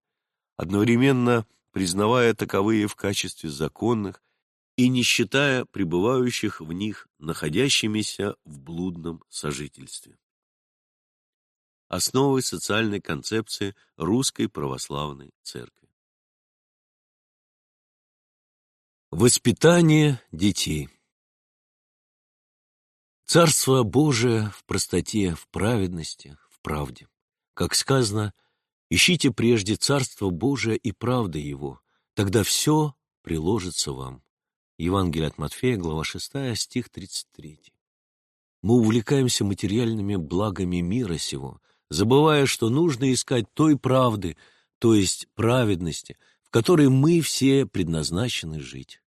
одновременно признавая таковые в качестве законных и не считая пребывающих в них находящимися в блудном сожительстве основой социальной концепции Русской Православной Церкви. Воспитание детей Царство Божие в простоте, в праведности, в правде. Как сказано, ищите прежде Царство Божие и правды Его, тогда все приложится вам. Евангелие от Матфея, глава 6, стих 33. Мы увлекаемся материальными благами мира сего, забывая, что нужно искать той правды, то есть праведности, в которой мы все предназначены жить.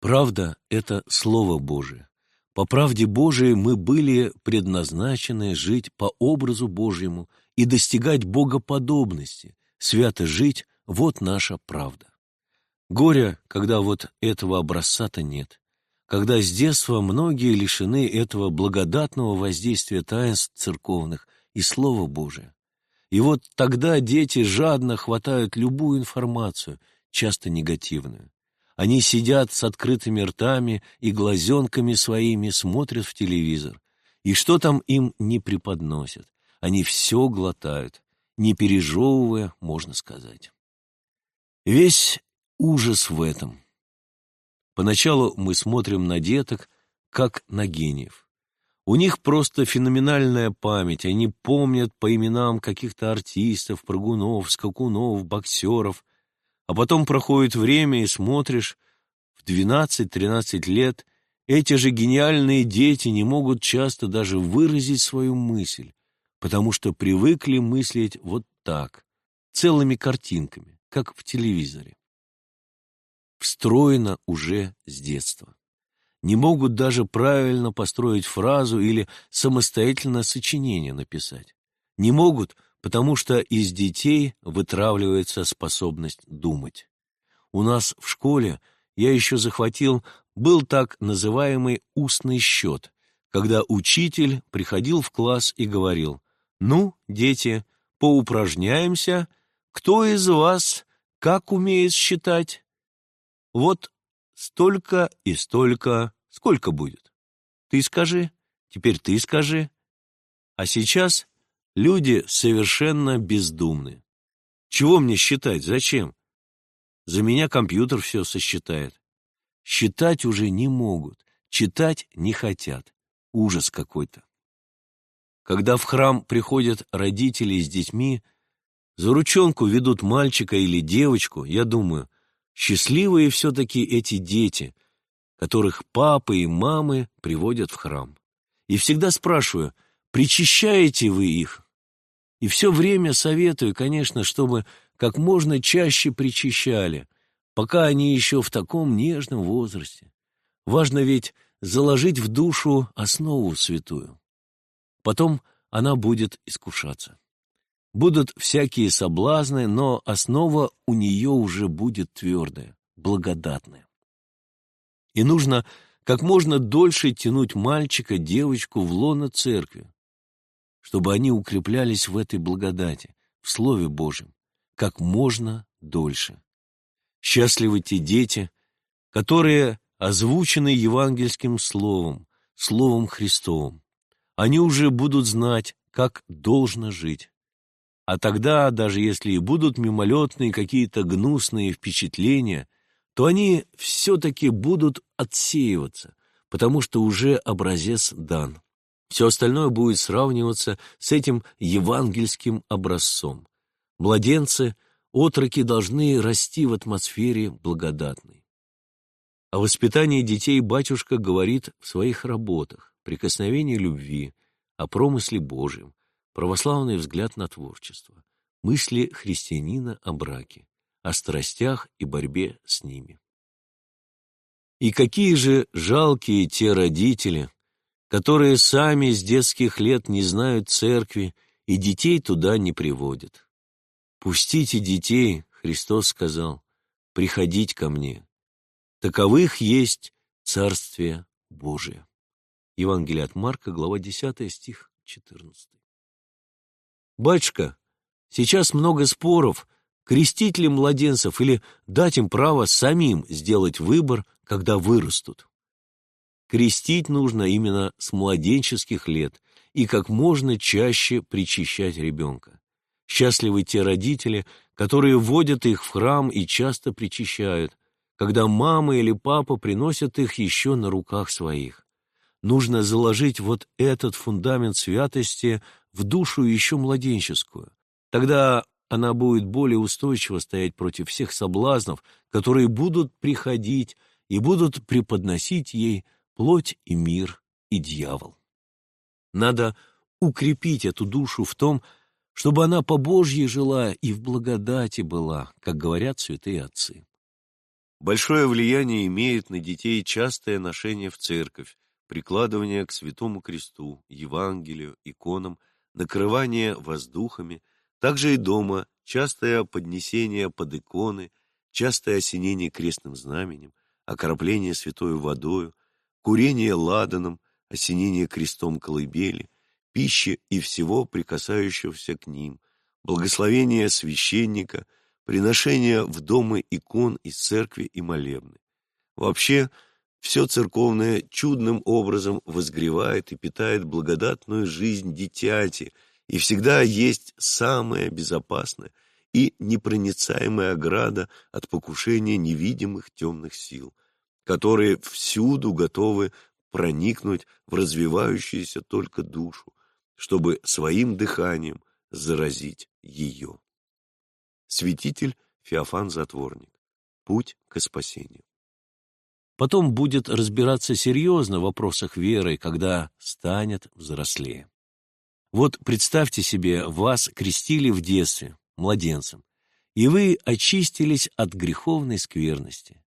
Правда — это Слово Божие. По правде Божией мы были предназначены жить по образу Божьему и достигать богоподобности, свято жить — вот наша правда. Горе, когда вот этого образца-то нет, когда с детства многие лишены этого благодатного воздействия таинств церковных и Слова Божия. И вот тогда дети жадно хватают любую информацию, часто негативную. Они сидят с открытыми ртами и глазенками своими смотрят в телевизор. И что там им не преподносят? Они все глотают, не пережевывая, можно сказать. Весь ужас в этом. Поначалу мы смотрим на деток, как на гениев. У них просто феноменальная память, они помнят по именам каких-то артистов, прыгунов, скакунов, боксеров. А потом проходит время, и смотришь, в 12-13 лет эти же гениальные дети не могут часто даже выразить свою мысль, потому что привыкли мыслить вот так, целыми картинками, как в телевизоре встроено уже с детства. Не могут даже правильно построить фразу или самостоятельно сочинение написать. Не могут, потому что из детей вытравливается способность думать. У нас в школе я еще захватил, был так называемый устный счет, когда учитель приходил в класс и говорил, «Ну, дети, поупражняемся, кто из вас как умеет считать?» Вот столько и столько. Сколько будет? Ты скажи, теперь ты скажи. А сейчас люди совершенно бездумны. Чего мне считать? Зачем? За меня компьютер все сосчитает. Считать уже не могут, читать не хотят. Ужас какой-то. Когда в храм приходят родители с детьми, за ручонку ведут мальчика или девочку, я думаю, Счастливые все-таки эти дети, которых папы и мамы приводят в храм. И всегда спрашиваю, причащаете вы их? И все время советую, конечно, чтобы как можно чаще причащали, пока они еще в таком нежном возрасте. Важно ведь заложить в душу основу святую. Потом она будет искушаться. Будут всякие соблазны, но основа у нее уже будет твердая, благодатная. И нужно как можно дольше тянуть мальчика, девочку в лоно церкви, чтобы они укреплялись в этой благодати, в Слове Божьем, как можно дольше. Счастливы те дети, которые озвучены евангельским словом, словом Христовым. Они уже будут знать, как должно жить. А тогда, даже если и будут мимолетные какие-то гнусные впечатления, то они все-таки будут отсеиваться, потому что уже образец дан. Все остальное будет сравниваться с этим евангельским образцом. Младенцы, отроки должны расти в атмосфере благодатной. О воспитании детей батюшка говорит в своих работах «Прикосновение любви», о промысле Божьем, православный взгляд на творчество, мысли христианина о браке, о страстях и борьбе с ними. И какие же жалкие те родители, которые сами с детских лет не знают церкви и детей туда не приводят. «Пустите детей», — Христос сказал, — «приходить ко мне. Таковых есть Царствие Божие». Евангелие от Марка, глава 10, стих 14. «Батюшка, сейчас много споров, крестить ли младенцев или дать им право самим сделать выбор, когда вырастут. Крестить нужно именно с младенческих лет и как можно чаще причащать ребенка. Счастливы те родители, которые водят их в храм и часто причащают, когда мама или папа приносят их еще на руках своих. нужно заложить вот этот фундамент святости в душу еще младенческую. Тогда она будет более устойчиво стоять против всех соблазнов, которые будут приходить и будут преподносить ей плоть и мир и дьявол. Надо укрепить эту душу в том, чтобы она по Божьей жила и в благодати была, как говорят святые отцы. Большое влияние имеет на детей частое ношение в церковь, прикладывание к святому кресту, Евангелию, иконам, накрывание воздухами, также и дома частое поднесение под иконы, частое осенение крестным знаменем, окропление святой водою, курение ладаном, осенение крестом колыбели, пищи и всего прикасающегося к ним, благословение священника, приношение в дома икон из церкви и молебны. Вообще, все церковное чудным образом возгревает и питает благодатную жизнь дитяти, и всегда есть самая безопасная и непроницаемая ограда от покушения невидимых темных сил, которые всюду готовы проникнуть в развивающуюся только душу, чтобы своим дыханием заразить ее. Святитель Феофан Затворник. Путь к спасению. Потом будет разбираться серьезно в вопросах веры, когда станет взрослее. Вот представьте себе, вас крестили в детстве, младенцем, и вы очистились от греховной скверности.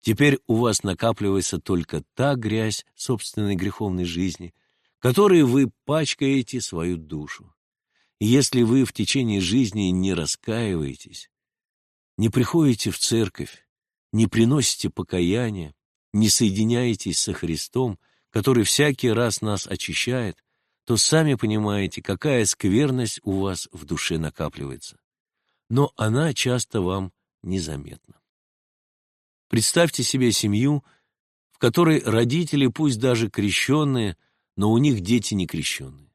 Теперь у вас накапливается только та грязь собственной греховной жизни, которой вы пачкаете свою душу. И если вы в течение жизни не раскаиваетесь, не приходите в церковь, не приносите покаяния, не соединяетесь со Христом, который всякий раз нас очищает, то сами понимаете, какая скверность у вас в душе накапливается. Но она часто вам незаметна. Представьте себе семью, в которой родители, пусть даже крещенные, но у них дети не крещенные.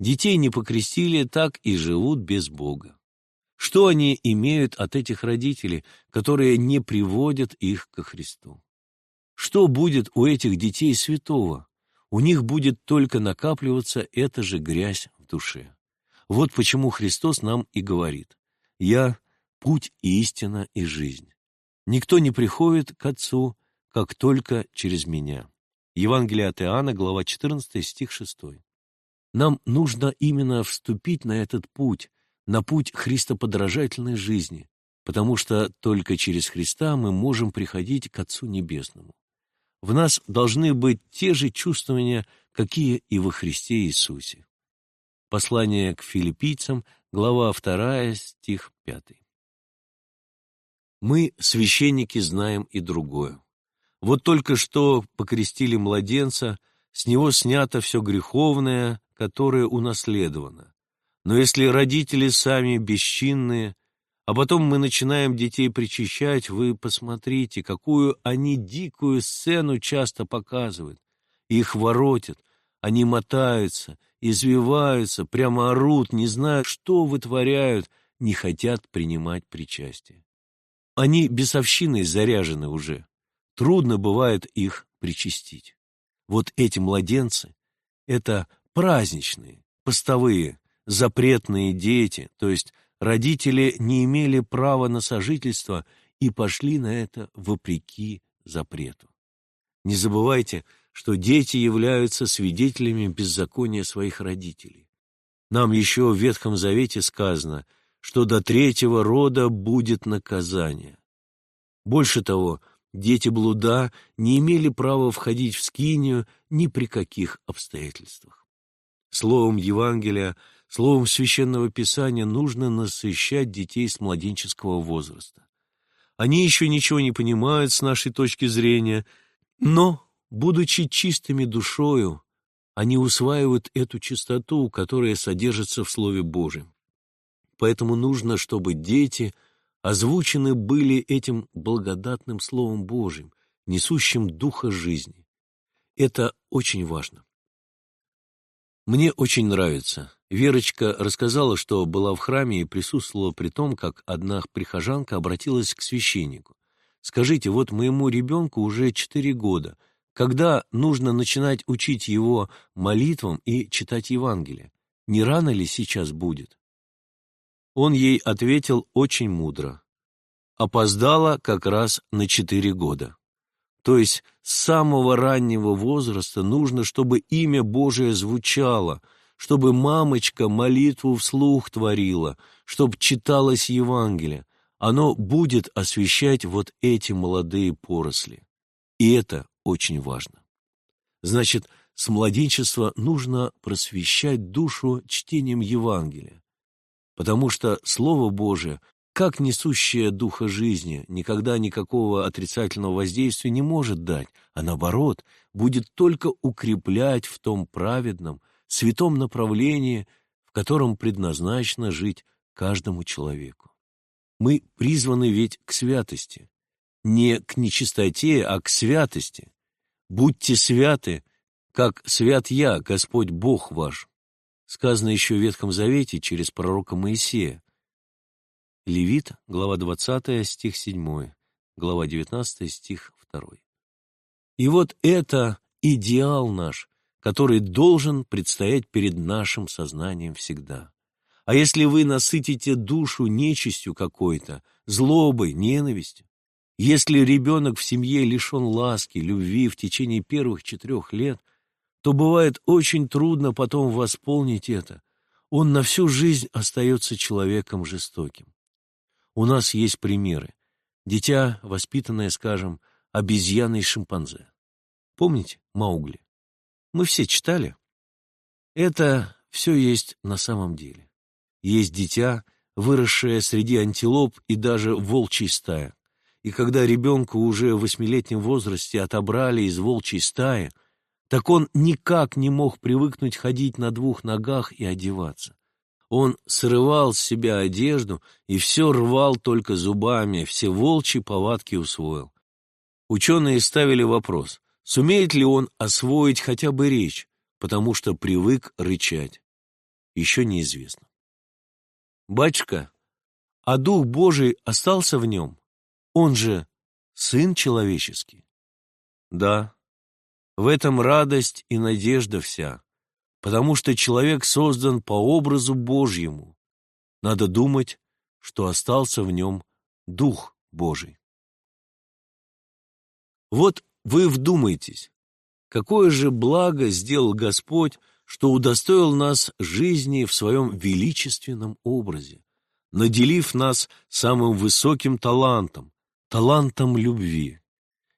Детей не покрестили, так и живут без Бога. Что они имеют от этих родителей, которые не приводят их ко Христу? Что будет у этих детей святого? У них будет только накапливаться эта же грязь в душе. Вот почему Христос нам и говорит «Я – путь, истина и жизнь. Никто не приходит к Отцу, как только через Меня». Евангелие от Иоанна, глава 14, стих 6. Нам нужно именно вступить на этот путь, на путь христоподражательной жизни, потому что только через Христа мы можем приходить к Отцу Небесному. В нас должны быть те же чувствования, какие и во Христе Иисусе. Послание к филиппийцам, глава 2, стих 5. Мы, священники, знаем и другое. Вот только что покрестили младенца, с него снято все греховное, которое унаследовано. Но если родители сами бесчинные, а потом мы начинаем детей причащать, вы посмотрите, какую они дикую сцену часто показывают. Их воротят, они мотаются, извиваются, прямо орут, не знают, что вытворяют, не хотят принимать причастие. Они бесовщиной заряжены уже. Трудно бывает их причастить. Вот эти младенцы — это праздничные, постовые, запретные дети, то есть родители не имели права на сожительство и пошли на это вопреки запрету. Не забывайте, что дети являются свидетелями беззакония своих родителей. Нам еще в Ветхом Завете сказано, что до третьего рода будет наказание. Больше того, дети блуда не имели права входить в скинию ни при каких обстоятельствах. Словом Евангелия Словом Священного Писания нужно насыщать детей с младенческого возраста. Они еще ничего не понимают с нашей точки зрения, но, будучи чистыми душою, они усваивают эту чистоту, которая содержится в Слове Божьем. Поэтому нужно, чтобы дети озвучены были этим благодатным Словом Божьим, несущим Духа жизни. Это очень важно. Мне очень нравится. Верочка рассказала, что была в храме и присутствовала при том, как одна прихожанка обратилась к священнику. «Скажите, вот моему ребенку уже четыре года. когда нужно начинать учить его молитвам и читать Евангелие? Не рано ли сейчас будет? Он ей ответил очень мудро. Опоздала как раз на четыре года. То есть с самого раннего возраста нужно, чтобы имя Божие звучало, чтобы мамочка молитву вслух творила, чтобы читалось Евангелие. Оно будет освещать вот эти молодые поросли. И это очень важно. Значит, с младенчества нужно просвещать душу чтением Евангелия, потому что Слово Божие как несущая духа жизни никогда никакого отрицательного воздействия не может дать, а наоборот, будет только укреплять в том праведном, святом направлении, в котором предназначено жить каждому человеку. Мы призваны ведь к святости, не к нечистоте, а к святости. Будьте святы, как свят я, Господь Бог ваш. Сказано еще в Ветхом Завете через пророка Моисея. Левит, глава 20, стих 7, глава 19, стих 2. И вот это идеал наш, который должен предстоять перед нашим сознанием всегда. А если вы насытите душу нечистью какой-то, злобой, ненавистью, если ребенок в семье лишен ласки, любви в течение первых четырех лет, то бывает очень трудно потом восполнить это. Он на всю жизнь остается человеком жестоким. У нас есть примеры. Дитя, воспитанное, скажем, обезьяной шимпанзе. Помните Маугли? Мы все читали. Это все есть на самом деле. Есть дитя, выросшее среди антилоп и даже волчьей стаи. И когда ребенку уже в восьмилетнем возрасте отобрали из волчьей стаи, так он никак не мог привыкнуть ходить на двух ногах и одеваться. Он срывал с себя одежду и все рвал только зубами, все волчьи повадки усвоил. Ученые ставили вопрос, сумеет ли он освоить хотя бы речь, потому что привык рычать. Еще неизвестно. Батюшка, а Дух Божий остался в нем? Он же Сын человеческий. Да, в этом радость и надежда вся потому что человек создан по образу Божьему. Надо думать, что остался в нем Дух Божий. Вот вы вдумайтесь, какое же благо сделал Господь, что удостоил нас жизни в своем величественном образе, наделив нас самым высоким талантом, талантом любви.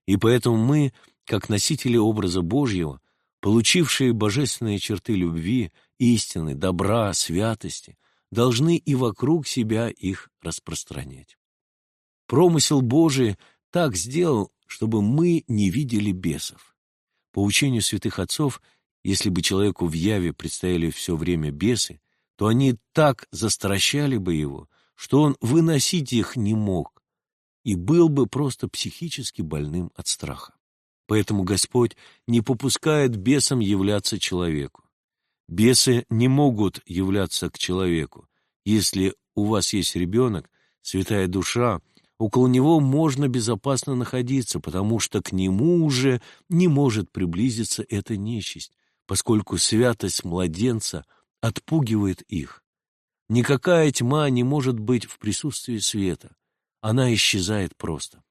И поэтому мы, как носители образа Божьего, получившие божественные черты любви, истины, добра, святости, должны и вокруг себя их распространять. Промысел Божий так сделал, чтобы мы не видели бесов. По учению святых отцов, если бы человеку в яве предстояли все время бесы, то они так застращали бы его, что он выносить их не мог и был бы просто психически больным от страха. Поэтому Господь не попускает бесам являться человеку. Бесы не могут являться к человеку. Если у вас есть ребенок, святая душа, около него можно безопасно находиться, потому что к нему уже не может приблизиться эта нечисть, поскольку святость младенца отпугивает их. Никакая тьма не может быть в присутствии света, она исчезает просто.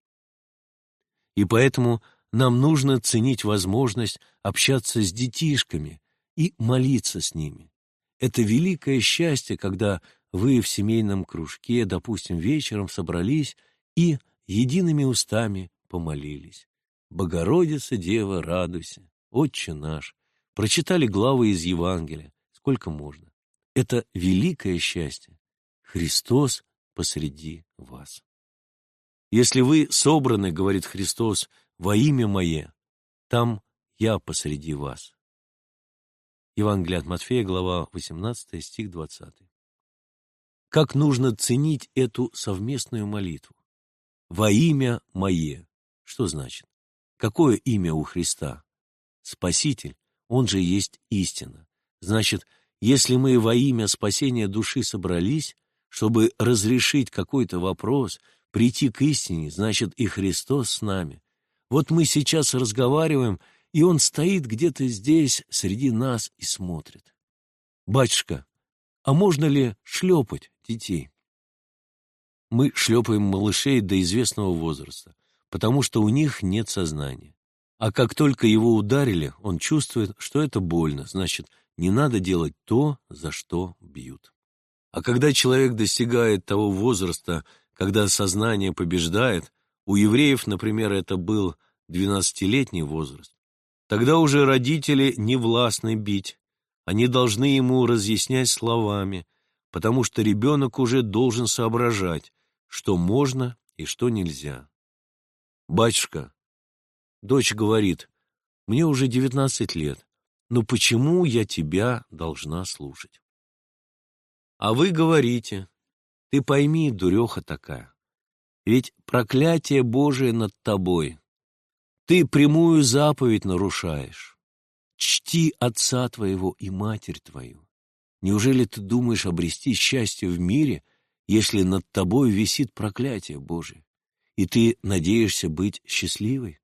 И поэтому нам нужно ценить возможность общаться с детишками и молиться с ними. Это великое счастье, когда вы в семейном кружке, допустим, вечером собрались и едиными устами помолились. «Богородица, Дева, радуйся, Отче наш!» Прочитали главы из Евангелия, сколько можно. Это великое счастье. Христос посреди вас. Если вы собраны, говорит Христос, во имя Мое, там я посреди вас. Евангелие от Матфея, глава 18, стих 20. Как нужно ценить эту совместную молитву? Во имя Мое. Что значит? Какое имя у Христа? Спаситель, Он же есть истина. Значит, если мы во имя спасения души собрались, чтобы разрешить какой-то вопрос, прийти к истине, значит и Христос с нами, вот мы сейчас разговариваем, и он стоит где-то здесь, среди нас, и смотрит. «Батюшка, а можно ли шлепать детей?» Мы шлепаем малышей до известного возраста, потому что у них нет сознания. А как только его ударили, он чувствует, что это больно, значит, не надо делать то, за что бьют. А когда человек достигает того возраста, когда сознание побеждает, у евреев, например, это был 12-летний возраст, тогда уже родители не властны бить, они должны ему разъяснять словами, потому что ребенок уже должен соображать, что можно и что нельзя. «Батюшка», дочь говорит, «Мне уже 19 лет, но почему я тебя должна слушать?» А вы говорите, ты пойми, дуреха такая, ведь проклятие Божие над тобой. Ты прямую заповедь нарушаешь. Чти отца твоего и матерь твою. Неужели ты думаешь обрести счастье в мире, если над тобой висит проклятие Божие, и ты надеешься быть счастливой?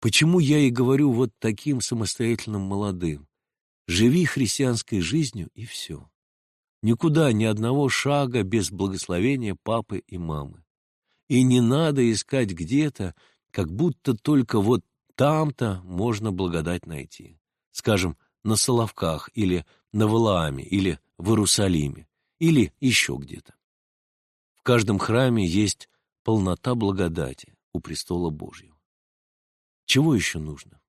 Почему я и говорю вот таким самостоятельным молодым? Живи христианской жизнью, и все. Никуда ни одного шага без благословения папы и мамы. И не надо искать где-то, как будто только вот там-то можно благодать найти. Скажем, на Соловках или на Валааме или в Иерусалиме или еще где-то. Каждом храме есть полнота благодати у престола Божьего. Чего еще нужно?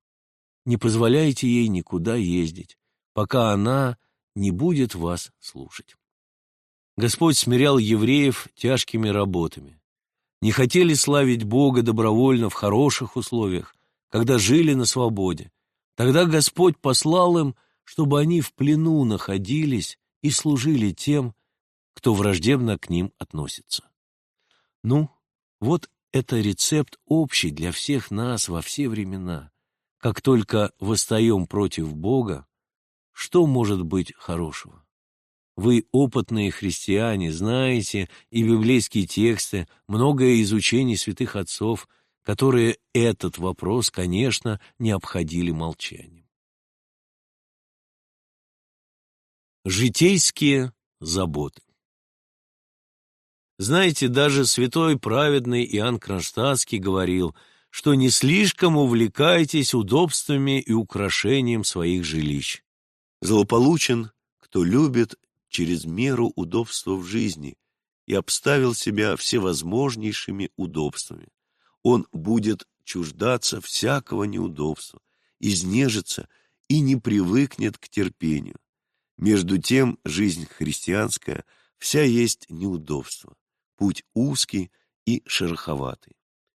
Не позволяйте ей никуда ездить, пока она не будет вас слушать. Господь смирял евреев тяжкими работами. Не хотели славить Бога добровольно в хороших условиях, когда жили на свободе. Тогда Господь послал им, чтобы они в плену находились и служили тем, кто враждебно к ним относится. Ну, вот это рецепт общий для всех нас во все времена. Как только восстаем против Бога, что может быть хорошего? Вы опытные христиане, знаете и библейские тексты, многое изучений святых отцов, которые этот вопрос, конечно, не обходили молчанием. Житейские заботы Знаете, даже святой праведный Иоанн Кронштадтский говорил, что не слишком увлекайтесь удобствами и украшением своих жилищ. Злополучен, кто любит через меру удобства в жизни и обставил себя всевозможнейшими удобствами. Он будет чуждаться всякого неудобства, изнежится и не привыкнет к терпению. Между тем, жизнь христианская вся есть неудобство, путь узкий и шероховатый.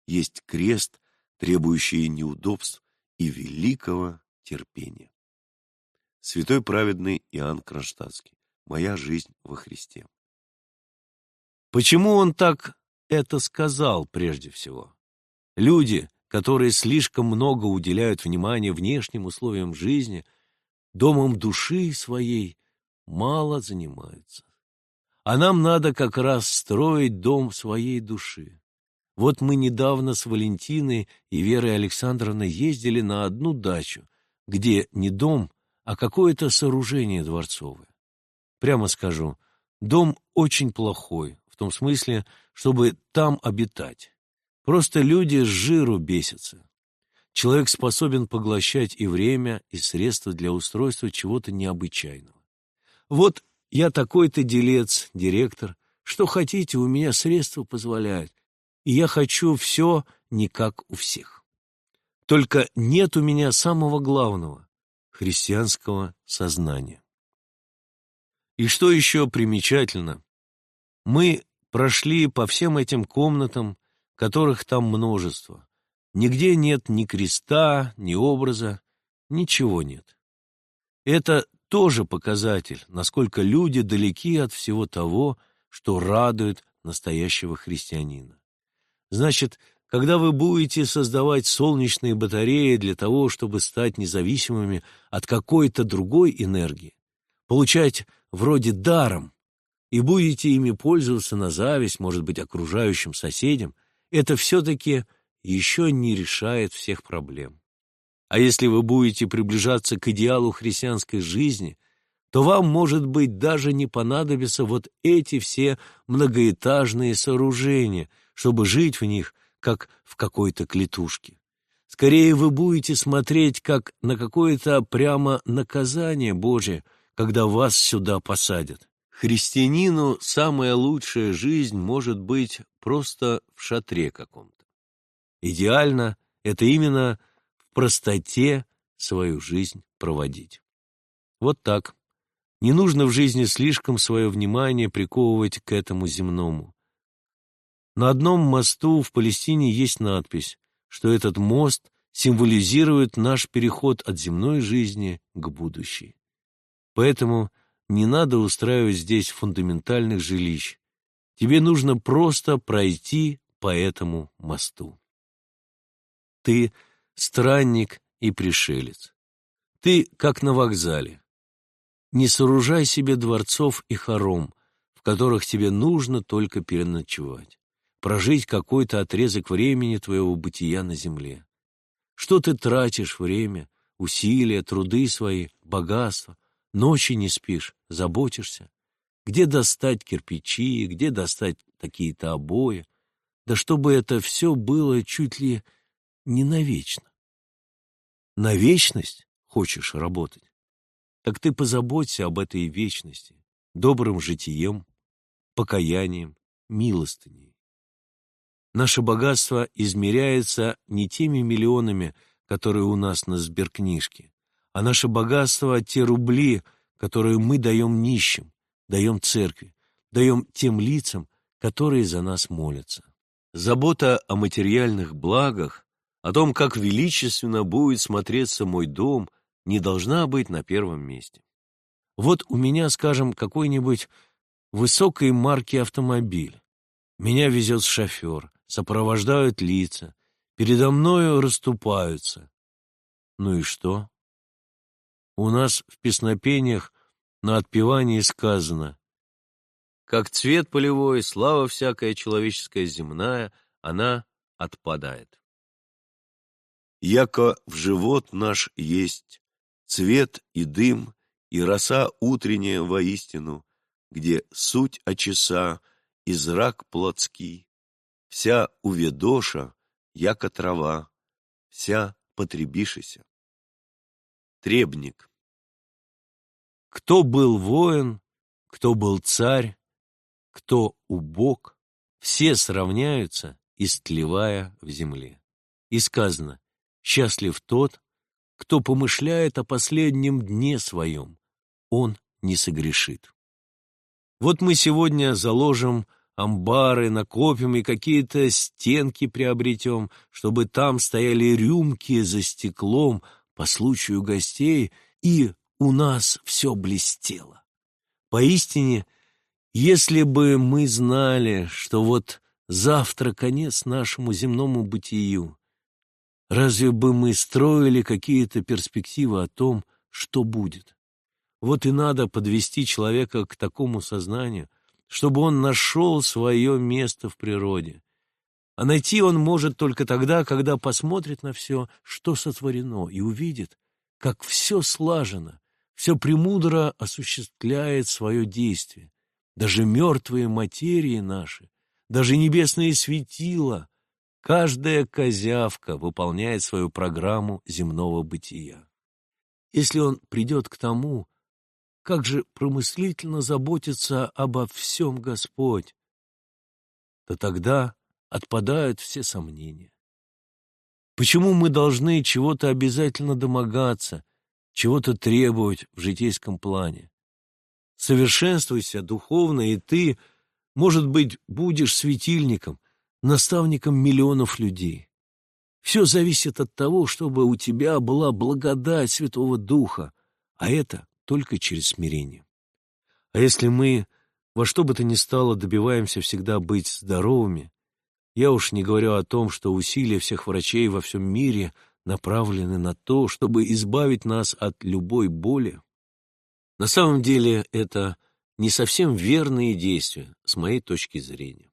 Есть крест, требующий неудобств и великого терпения. Святой праведный Иоанн Кронштадтский. Моя жизнь во Христе. Почему он так это сказал прежде всего? Люди, которые слишком много уделяют внимания внешним условиям жизни, домом души своей мало занимаются. А нам надо как раз строить дом своей души. Вот мы недавно с Валентиной и Верой Александровной ездили на одну дачу, где не дом, а какое-то сооружение дворцовое. Прямо скажу, дом очень плохой, в том смысле, чтобы там обитать. Просто люди с жиру бесятся. Человек способен поглощать и время, и средства для устройства чего-то необычайного. Вот я такой-то делец, директор, что хотите, у меня средства позволяют, и я хочу все не как у всех. Только нет у меня самого главного христианского сознания. И что еще примечательно, мы прошли по всем этим комнатам, которых там множество. Нигде нет ни креста, ни образа, ничего нет. Это тоже показатель, насколько люди далеки от всего того, что радует настоящего христианина. Значит, когда вы будете создавать солнечные батареи для того, чтобы стать независимыми от какой-то другой энергии, получать вроде даром, и будете ими пользоваться на зависть, может быть, окружающим соседям, это все-таки еще не решает всех проблем. А если вы будете приближаться к идеалу христианской жизни, то вам, может быть, даже не понадобятся вот эти все многоэтажные сооружения, чтобы жить в них, как в какой-то клетушке. Скорее вы будете смотреть как на какое-то прямо наказание Божие, когда вас сюда посадят. Христианину самая лучшая жизнь может быть просто в шатре каком-то. Идеально это именно простоте свою жизнь проводить. Вот так. Не нужно в жизни слишком свое внимание приковывать к этому земному. На одном мосту в Палестине есть надпись, что этот мост символизирует наш переход от земной жизни к будущей. Поэтому не надо устраивать здесь фундаментальных жилищ. Тебе нужно просто пройти по этому мосту. Ты странник и пришелец. Ты как на вокзале. Не сооружай себе дворцов и хором, в которых тебе нужно только переночевать, прожить какой-то отрезок времени твоего бытия на земле. Что ты тратишь время, усилия, труды свои, богатство, ночи не спишь, заботишься? Где достать кирпичи, где достать такие-то обои? Да чтобы это все было чуть ли не навечно. На вечность хочешь работать? так ты позаботься об этой вечности, добрым житием, покаянием, милостыней. Наше богатство измеряется не теми миллионами, которые у нас на сберкнижке, а наше богатство — те рубли, которые мы даем нищим, даем церкви, даем тем лицам, которые за нас молятся. Забота о материальных благах, о том, как величественно будет смотреться мой дом — не должна быть на первом месте. Вот у меня, скажем, какой-нибудь высокой марки автомобиль. Меня везет шофер, сопровождают лица, передо мною расступаются. Ну и что? У нас в песнопениях на отпевании сказано «Как цвет полевой, слава всякая человеческая земная, она отпадает». «Яко в живот наш есть Цвет и дым, и роса утренняя воистину, Где суть очеса и зрак плотский, Вся уведоша, яко трава, Вся потребишися. Требник. Кто был воин, кто был царь, кто убог, все сравняются, истлевая в земле. И сказано, счастлив тот, кто помышляет о последнем дне своем, он не согрешит. Вот мы сегодня заложим амбары, накопим и какие-то стенки приобретем, чтобы там стояли рюмки за стеклом по случаю гостей, и у нас все блестело. Поистине, если бы мы знали, что вот завтра конец нашему земному бытию, Разве бы мы строили какие-то перспективы о том, что будет? Вот и надо подвести человека к такому сознанию, чтобы он нашел свое место в природе. А найти он может только тогда, когда посмотрит на все, что сотворено, и увидит, как все слажено, все премудро осуществляет свое действие. Даже мертвые материи наши, даже небесные светила — Каждая козявка выполняет свою программу земного бытия. Если он придет к тому, как же промыслительно заботится обо всем Господь, то тогда отпадают все сомнения. Почему мы должны чего-то обязательно домогаться, чего-то требовать в житейском плане? Совершенствуйся духовно, и ты, может быть, будешь светильником, наставником миллионов людей. Все зависит от того, чтобы у тебя была благодать Святого Духа, а это только через смирение. А если мы во что бы то ни стало добиваемся всегда быть здоровыми, я уж не говорю о том, что усилия всех врачей во всем мире направлены на то, чтобы избавить нас от любой боли, на самом деле это не совсем верные действия, с моей точки зрения.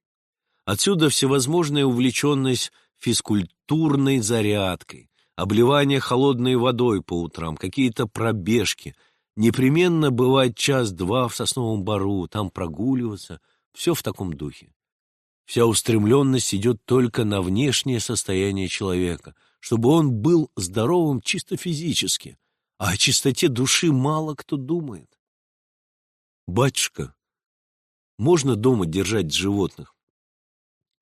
Отсюда всевозможная увлеченность физкультурной зарядкой, обливание холодной водой по утрам, какие-то пробежки. Непременно бывает час-два в сосновом бару, там прогуливаться. Все в таком духе. Вся устремленность идет только на внешнее состояние человека, чтобы он был здоровым чисто физически, а о чистоте души мало кто думает. Батюшка, можно дома держать животных?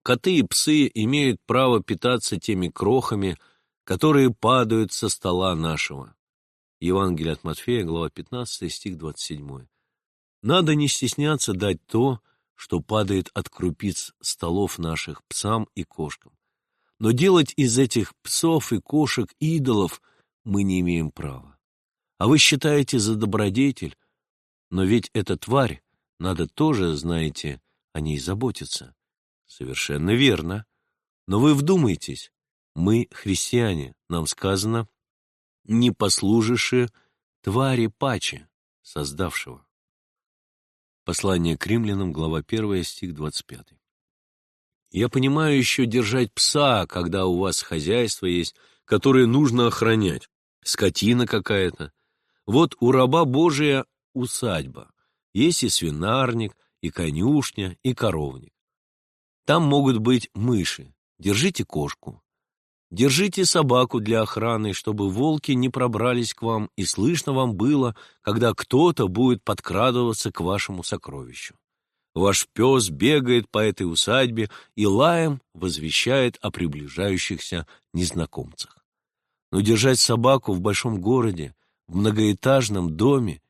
Коты и псы имеют право питаться теми крохами, которые падают со стола нашего. Евангелие от Матфея, глава 15, стих 27. Надо не стесняться дать то, что падает от крупиц столов наших псам и кошкам. Но делать из этих псов и кошек идолов мы не имеем права. А вы считаете за добродетель, но ведь эта тварь, надо тоже, знаете, о ней заботиться. Совершенно верно. Но вы вдумайтесь, мы христиане, нам сказано, не послужиши твари паче, создавшего. Послание к римлянам, глава 1, стих 25. Я понимаю еще держать пса, когда у вас хозяйство есть, которое нужно охранять, скотина какая-то. Вот у раба Божия усадьба, есть и свинарник, и конюшня, и коровник. Там могут быть мыши, держите кошку. Держите собаку для охраны, чтобы волки не пробрались к вам, и слышно вам было, когда кто-то будет подкрадываться к вашему сокровищу. Ваш пес бегает по этой усадьбе и лаем возвещает о приближающихся незнакомцах. Но держать собаку в большом городе, в многоэтажном доме,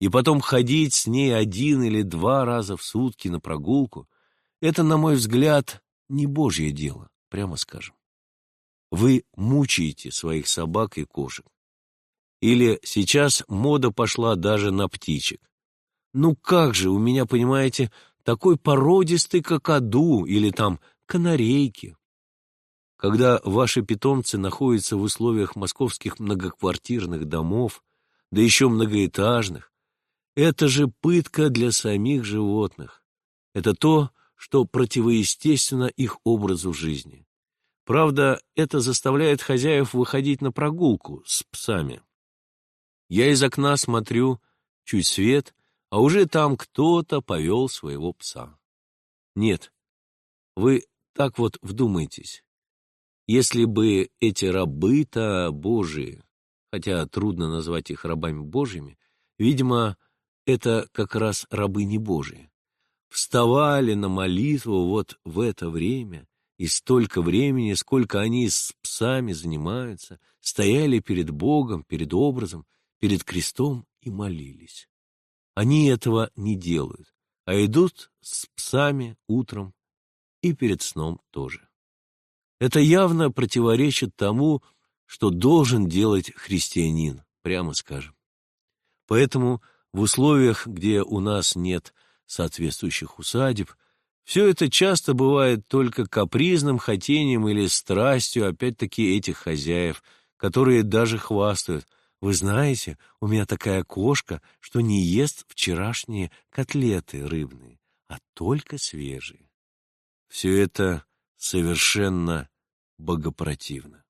и потом ходить с ней один или два раза в сутки на прогулку, это, на мой взгляд, не божье дело, прямо скажем. Вы мучаете своих собак и кошек. Или сейчас мода пошла даже на птичек. Ну как же, у меня, понимаете, такой породистый какаду или там канарейки. Когда ваши питомцы находятся в условиях московских многоквартирных домов, да еще многоэтажных, это же пытка для самих животных. Это то, что противоестественно их образу жизни. Правда, это заставляет хозяев выходить на прогулку с псами. Я из окна смотрю, чуть свет, а уже там кто-то повел своего пса. Нет, вы так вот вдумайтесь. Если бы эти рабы-то божии, хотя трудно назвать их рабами божьими, видимо, это как раз рабы не божии, вставали на молитву вот в это время и столько времени, сколько они с псами занимаются, стояли перед Богом, перед образом, перед крестом и молились. Они этого не делают, а идут с псами утром и перед сном тоже. Это явно противоречит тому, что должен делать христианин, прямо скажем. Поэтому в условиях, где у нас нет соответствующих усадеб, все это часто бывает только капризным хотением или страстью, опять-таки, этих хозяев, которые даже хвастают. Вы знаете, у меня такая кошка, что не ест вчерашние котлеты рыбные, а только свежие. Все это совершенно богопротивно.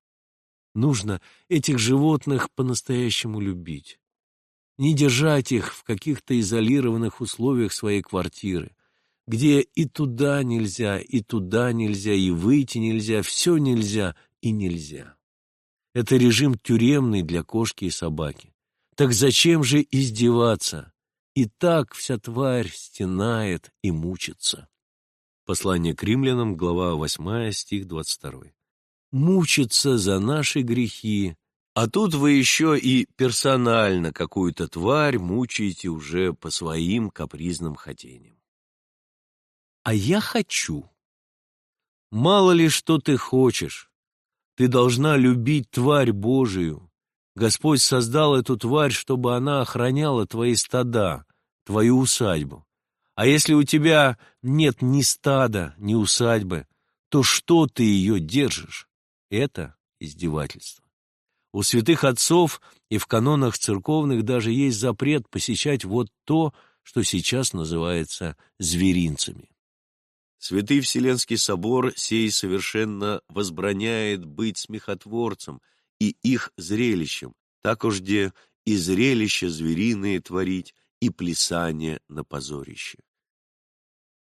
Нужно этих животных по-настоящему любить. Не держать их в каких-то изолированных условиях своей квартиры, где и туда нельзя, и туда нельзя, и выйти нельзя, все нельзя и нельзя. Это режим тюремный для кошки и собаки. Так зачем же издеваться? И так вся тварь стенает и мучится. Послание к римлянам, глава 8, стих 22. Мучится за наши грехи, а тут вы еще и персонально какую-то тварь мучаете уже по своим капризным хотениям а я хочу. Мало ли что ты хочешь. Ты должна любить тварь Божию. Господь создал эту тварь, чтобы она охраняла твои стада, твою усадьбу. А если у тебя нет ни стада, ни усадьбы, то что ты ее держишь? Это издевательство. У святых отцов и в канонах церковных даже есть запрет посещать вот то, что сейчас называется зверинцами. Святый Вселенский собор сей совершенно возбраняет быть смехотворцем и их зрелищем, так уж где и зрелища звериные творить, и плясание на позорище.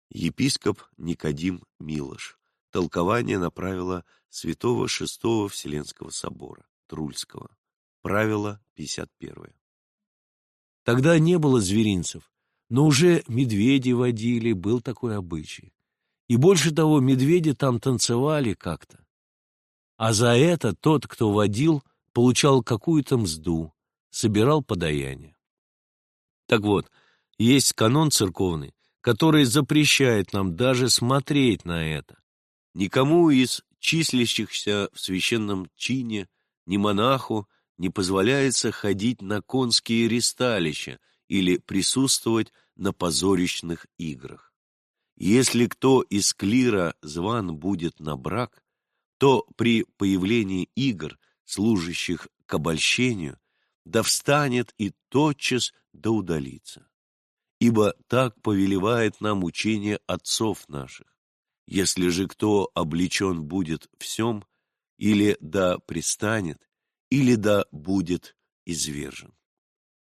Епископ Никодим Милош. Толкование на правила Святого Шестого Вселенского Собора, Трульского. Правило 51. Тогда не было зверинцев, но уже медведи водили, был такой обычай. И больше того, медведи там танцевали как-то. А за это тот, кто водил, получал какую-то мзду, собирал подаяние. Так вот, есть канон церковный, который запрещает нам даже смотреть на это. Никому из числящихся в священном чине, ни монаху, не позволяется ходить на конские ристалища или присутствовать на позорищных играх. Если кто из клира зван будет на брак, то при появлении игр, служащих к обольщению, да встанет и тотчас да удалится. Ибо так повелевает нам учение отцов наших. Если же кто облечен будет всем, или да пристанет, или да будет извержен.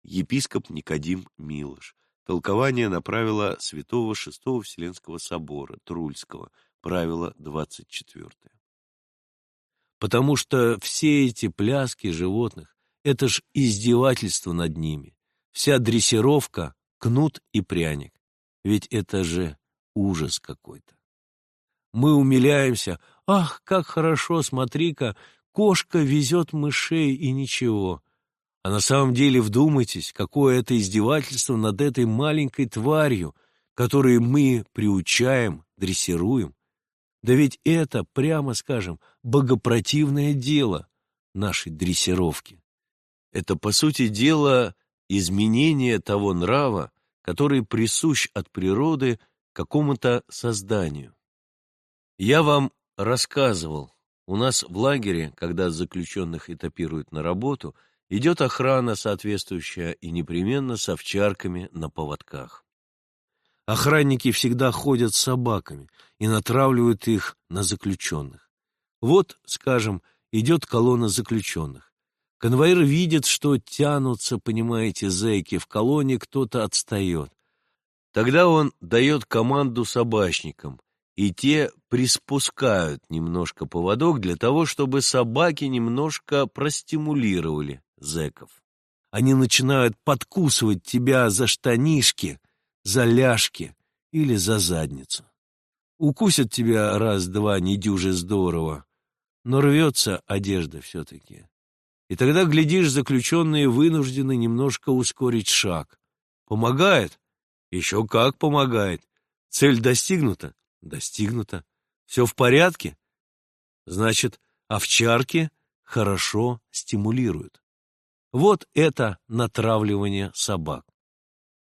Епископ Никодим Милош. Толкование на правила Святого Шестого Вселенского Собора Трульского, правило 24. Потому что все эти пляски животных — это ж издевательство над ними. Вся дрессировка — кнут и пряник. Ведь это же ужас какой-то. Мы умиляемся. Ах, как хорошо, смотри-ка, кошка везет мышей и ничего. А на самом деле вдумайтесь, какое это издевательство над этой маленькой тварью, которую мы приучаем, дрессируем. Да ведь это, прямо скажем, богопротивное дело нашей дрессировки. Это, по сути дела, изменение того нрава, который присущ от природы какому-то созданию. Я вам рассказывал, у нас в лагере, когда заключенных этапируют на работу – идет охрана соответствующая и непременно с овчарками на поводках. Охранники всегда ходят с собаками и натравливают их на заключенных. Вот, скажем, идет колонна заключенных. Конвоир видит, что тянутся, понимаете, зэки, в колонне кто-то отстает. Тогда он дает команду собачникам, и те приспускают немножко поводок для того, чтобы собаки немножко простимулировали зэков. Они начинают подкусывать тебя за штанишки, за ляжки или за задницу. Укусят тебя раз-два недюже здорово, но рвется одежда все-таки. И тогда, глядишь, заключенные вынуждены немножко ускорить шаг. Помогает? Еще как помогает. Цель достигнута? Достигнута. Все в порядке? Значит, овчарки хорошо стимулируют. Вот это натравливание собак.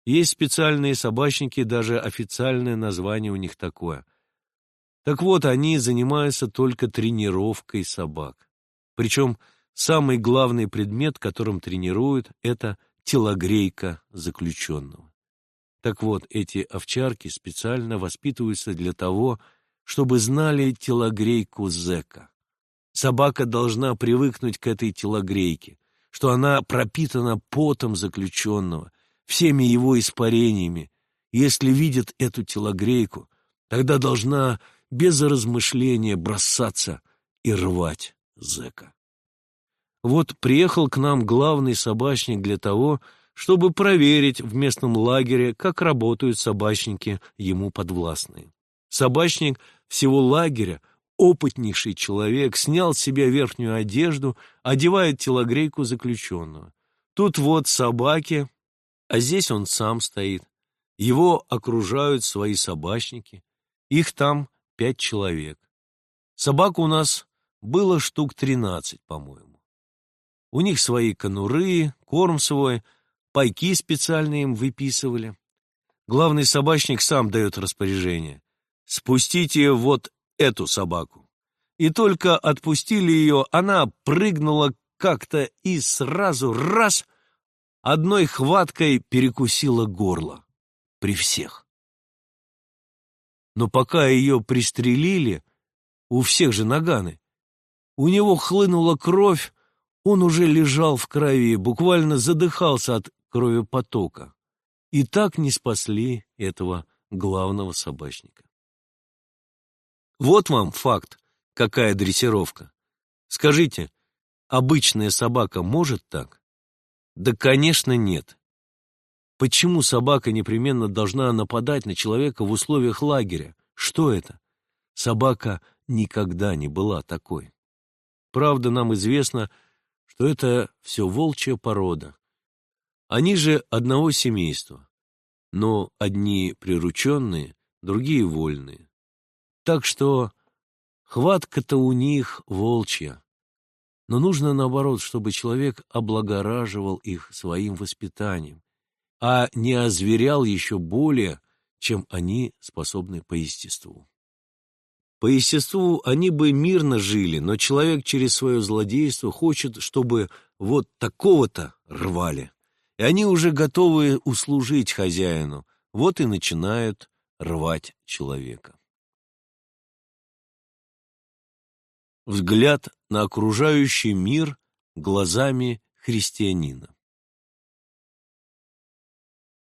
Есть специальные собачники, даже официальное название у них такое. Так вот, они занимаются только тренировкой собак. Причем самый главный предмет, которым тренируют, это телогрейка заключенного. Так вот, эти овчарки специально воспитываются для того, чтобы знали телогрейку зэка. Собака должна привыкнуть к этой телогрейке, что она пропитана потом заключенного, всеми его испарениями. Если видит эту телогрейку, тогда должна без размышления бросаться и рвать зэка. Вот приехал к нам главный собачник для того, чтобы проверить в местном лагере, как работают собачники ему подвластные. Собачник всего лагеря опытнейший человек снял с себя верхнюю одежду, одевает телогрейку заключенного. Тут вот собаки, а здесь он сам стоит. Его окружают свои собачники. Их там пять человек. Собак у нас было штук тринадцать, по-моему. У них свои конуры, корм свой, пайки специально им выписывали. Главный собачник сам дает распоряжение. Спустите вот эту собаку. И только отпустили ее, она прыгнула как-то и сразу раз одной хваткой перекусила горло. При всех. Но пока ее пристрелили, у всех же наганы, у него хлынула кровь, Он уже лежал в крови, буквально задыхался от кровопотока. И так не спасли этого главного собачника. Вот вам факт, какая дрессировка. Скажите, обычная собака может так? Да, конечно, нет. Почему собака непременно должна нападать на человека в условиях лагеря? Что это? Собака никогда не была такой. Правда, нам известно, что это все волчья порода. Они же одного семейства, но одни прирученные, другие вольные. Так что хватка-то у них волчья. Но нужно, наоборот, чтобы человек облагораживал их своим воспитанием, а не озверял еще более, чем они способны по естеству. По естеству они бы мирно жили, но человек через свое злодейство хочет, чтобы вот такого-то рвали. И они уже готовы услужить хозяину, вот и начинают рвать человека. Взгляд на окружающий мир глазами христианина.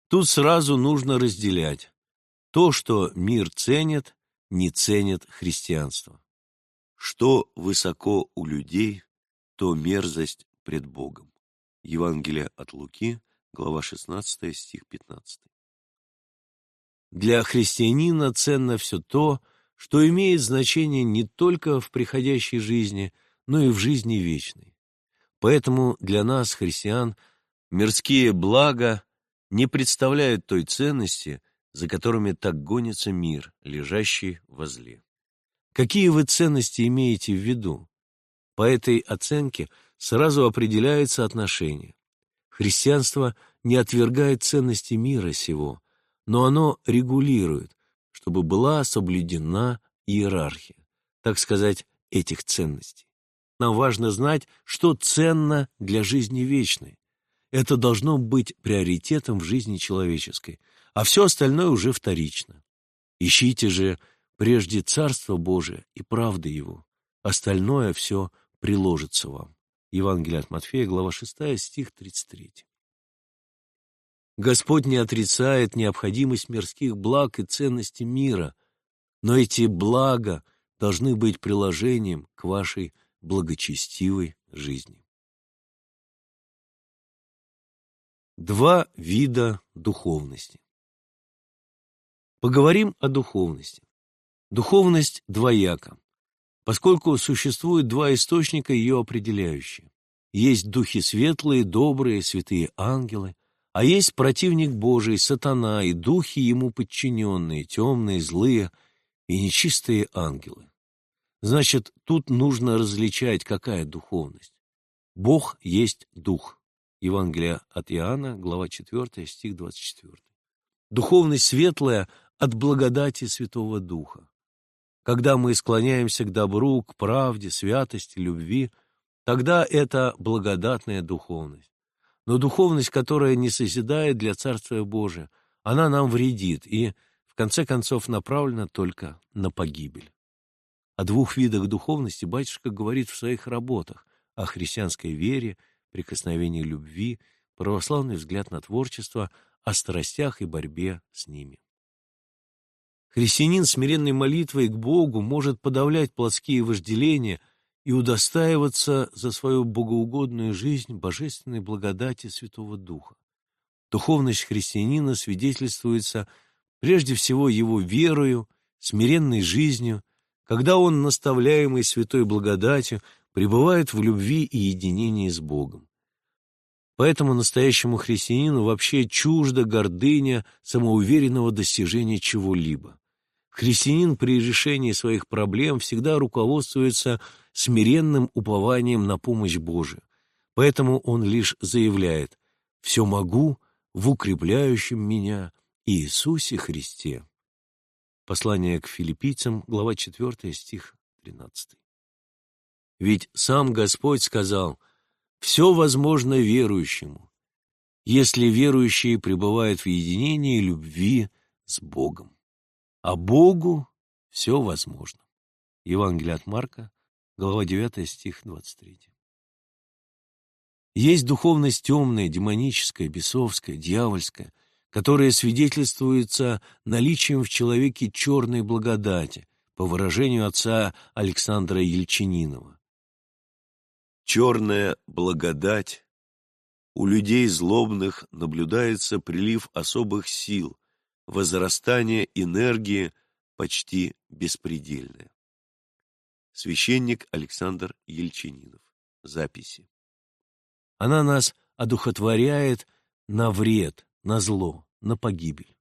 Тут сразу нужно разделять то, что мир ценит, не ценит христианство. Что высоко у людей, то мерзость пред Богом. Евангелие от Луки, глава 16, стих 15. Для христианина ценно все то, что имеет значение не только в приходящей жизни, но и в жизни вечной. Поэтому для нас, христиан, мирские блага не представляют той ценности, за которыми так гонится мир, лежащий возле. Какие вы ценности имеете в виду? По этой оценке сразу определяется отношение. Христианство не отвергает ценности мира сего, но оно регулирует, чтобы была соблюдена иерархия, так сказать, этих ценностей. Нам важно знать, что ценно для жизни вечной. Это должно быть приоритетом в жизни человеческой – а все остальное уже вторично. Ищите же прежде Царство Божие и правды Его, остальное все приложится вам. Евангелие от Матфея, глава 6, стих 33. Господь не отрицает необходимость мирских благ и ценностей мира, но эти блага должны быть приложением к вашей благочестивой жизни. Два вида духовности. Поговорим о духовности. Духовность двояка, поскольку существует два источника ее определяющие. Есть духи светлые, добрые, святые ангелы, а есть противник Божий, сатана, и духи ему подчиненные, темные, злые и нечистые ангелы. Значит, тут нужно различать, какая духовность. Бог есть дух. Евангелие от Иоанна, глава 4, стих 24. Духовность светлая – от благодати Святого Духа. Когда мы склоняемся к добру, к правде, святости, любви, тогда это благодатная духовность. Но духовность, которая не созидает для Царствия Божия, она нам вредит и, в конце концов, направлена только на погибель. О двух видах духовности батюшка говорит в своих работах о христианской вере, прикосновении любви, православный взгляд на творчество, о страстях и борьбе с ними. Христианин смиренной молитвой к Богу может подавлять плотские вожделения и удостаиваться за свою богоугодную жизнь божественной благодати Святого Духа. Духовность христианина свидетельствуется прежде всего его верою, смиренной жизнью, когда он, наставляемый святой благодатью, пребывает в любви и единении с Богом. Поэтому настоящему христианину вообще чужда гордыня самоуверенного достижения чего-либо. Христианин при решении своих проблем всегда руководствуется смиренным упованием на помощь Божию. Поэтому он лишь заявляет «все могу в укрепляющем меня Иисусе Христе». Послание к филиппийцам, глава 4, стих 13. Ведь сам Господь сказал «все возможно верующему», если верующий пребывает в единении любви с Богом а Богу все возможно. Евангелие от Марка, глава 9, стих 23. Есть духовность темная, демоническая, бесовская, дьявольская, которая свидетельствуется наличием в человеке черной благодати, по выражению отца Александра Ельчининова. Черная благодать. У людей злобных наблюдается прилив особых сил, возрастание энергии почти беспредельное. Священник Александр Ельчининов. Записи. Она нас одухотворяет на вред, на зло, на погибель.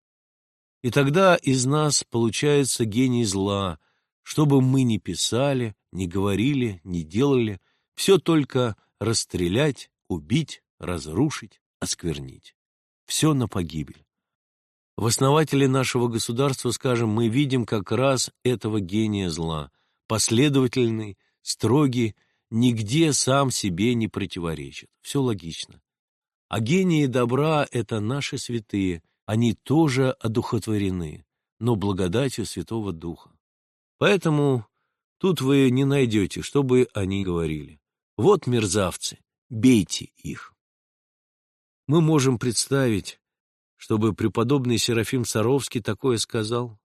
И тогда из нас получается гений зла, что бы мы ни писали, ни говорили, ни делали, все только расстрелять, убить, разрушить, осквернить. Все на погибель. В основателе нашего государства, скажем, мы видим как раз этого гения зла, последовательный, строгий, нигде сам себе не противоречит. Все логично. А гении добра — это наши святые, они тоже одухотворены, но благодатью Святого Духа. Поэтому тут вы не найдете, чтобы они говорили. Вот мерзавцы, бейте их. Мы можем представить, чтобы преподобный Серафим Саровский такое сказал?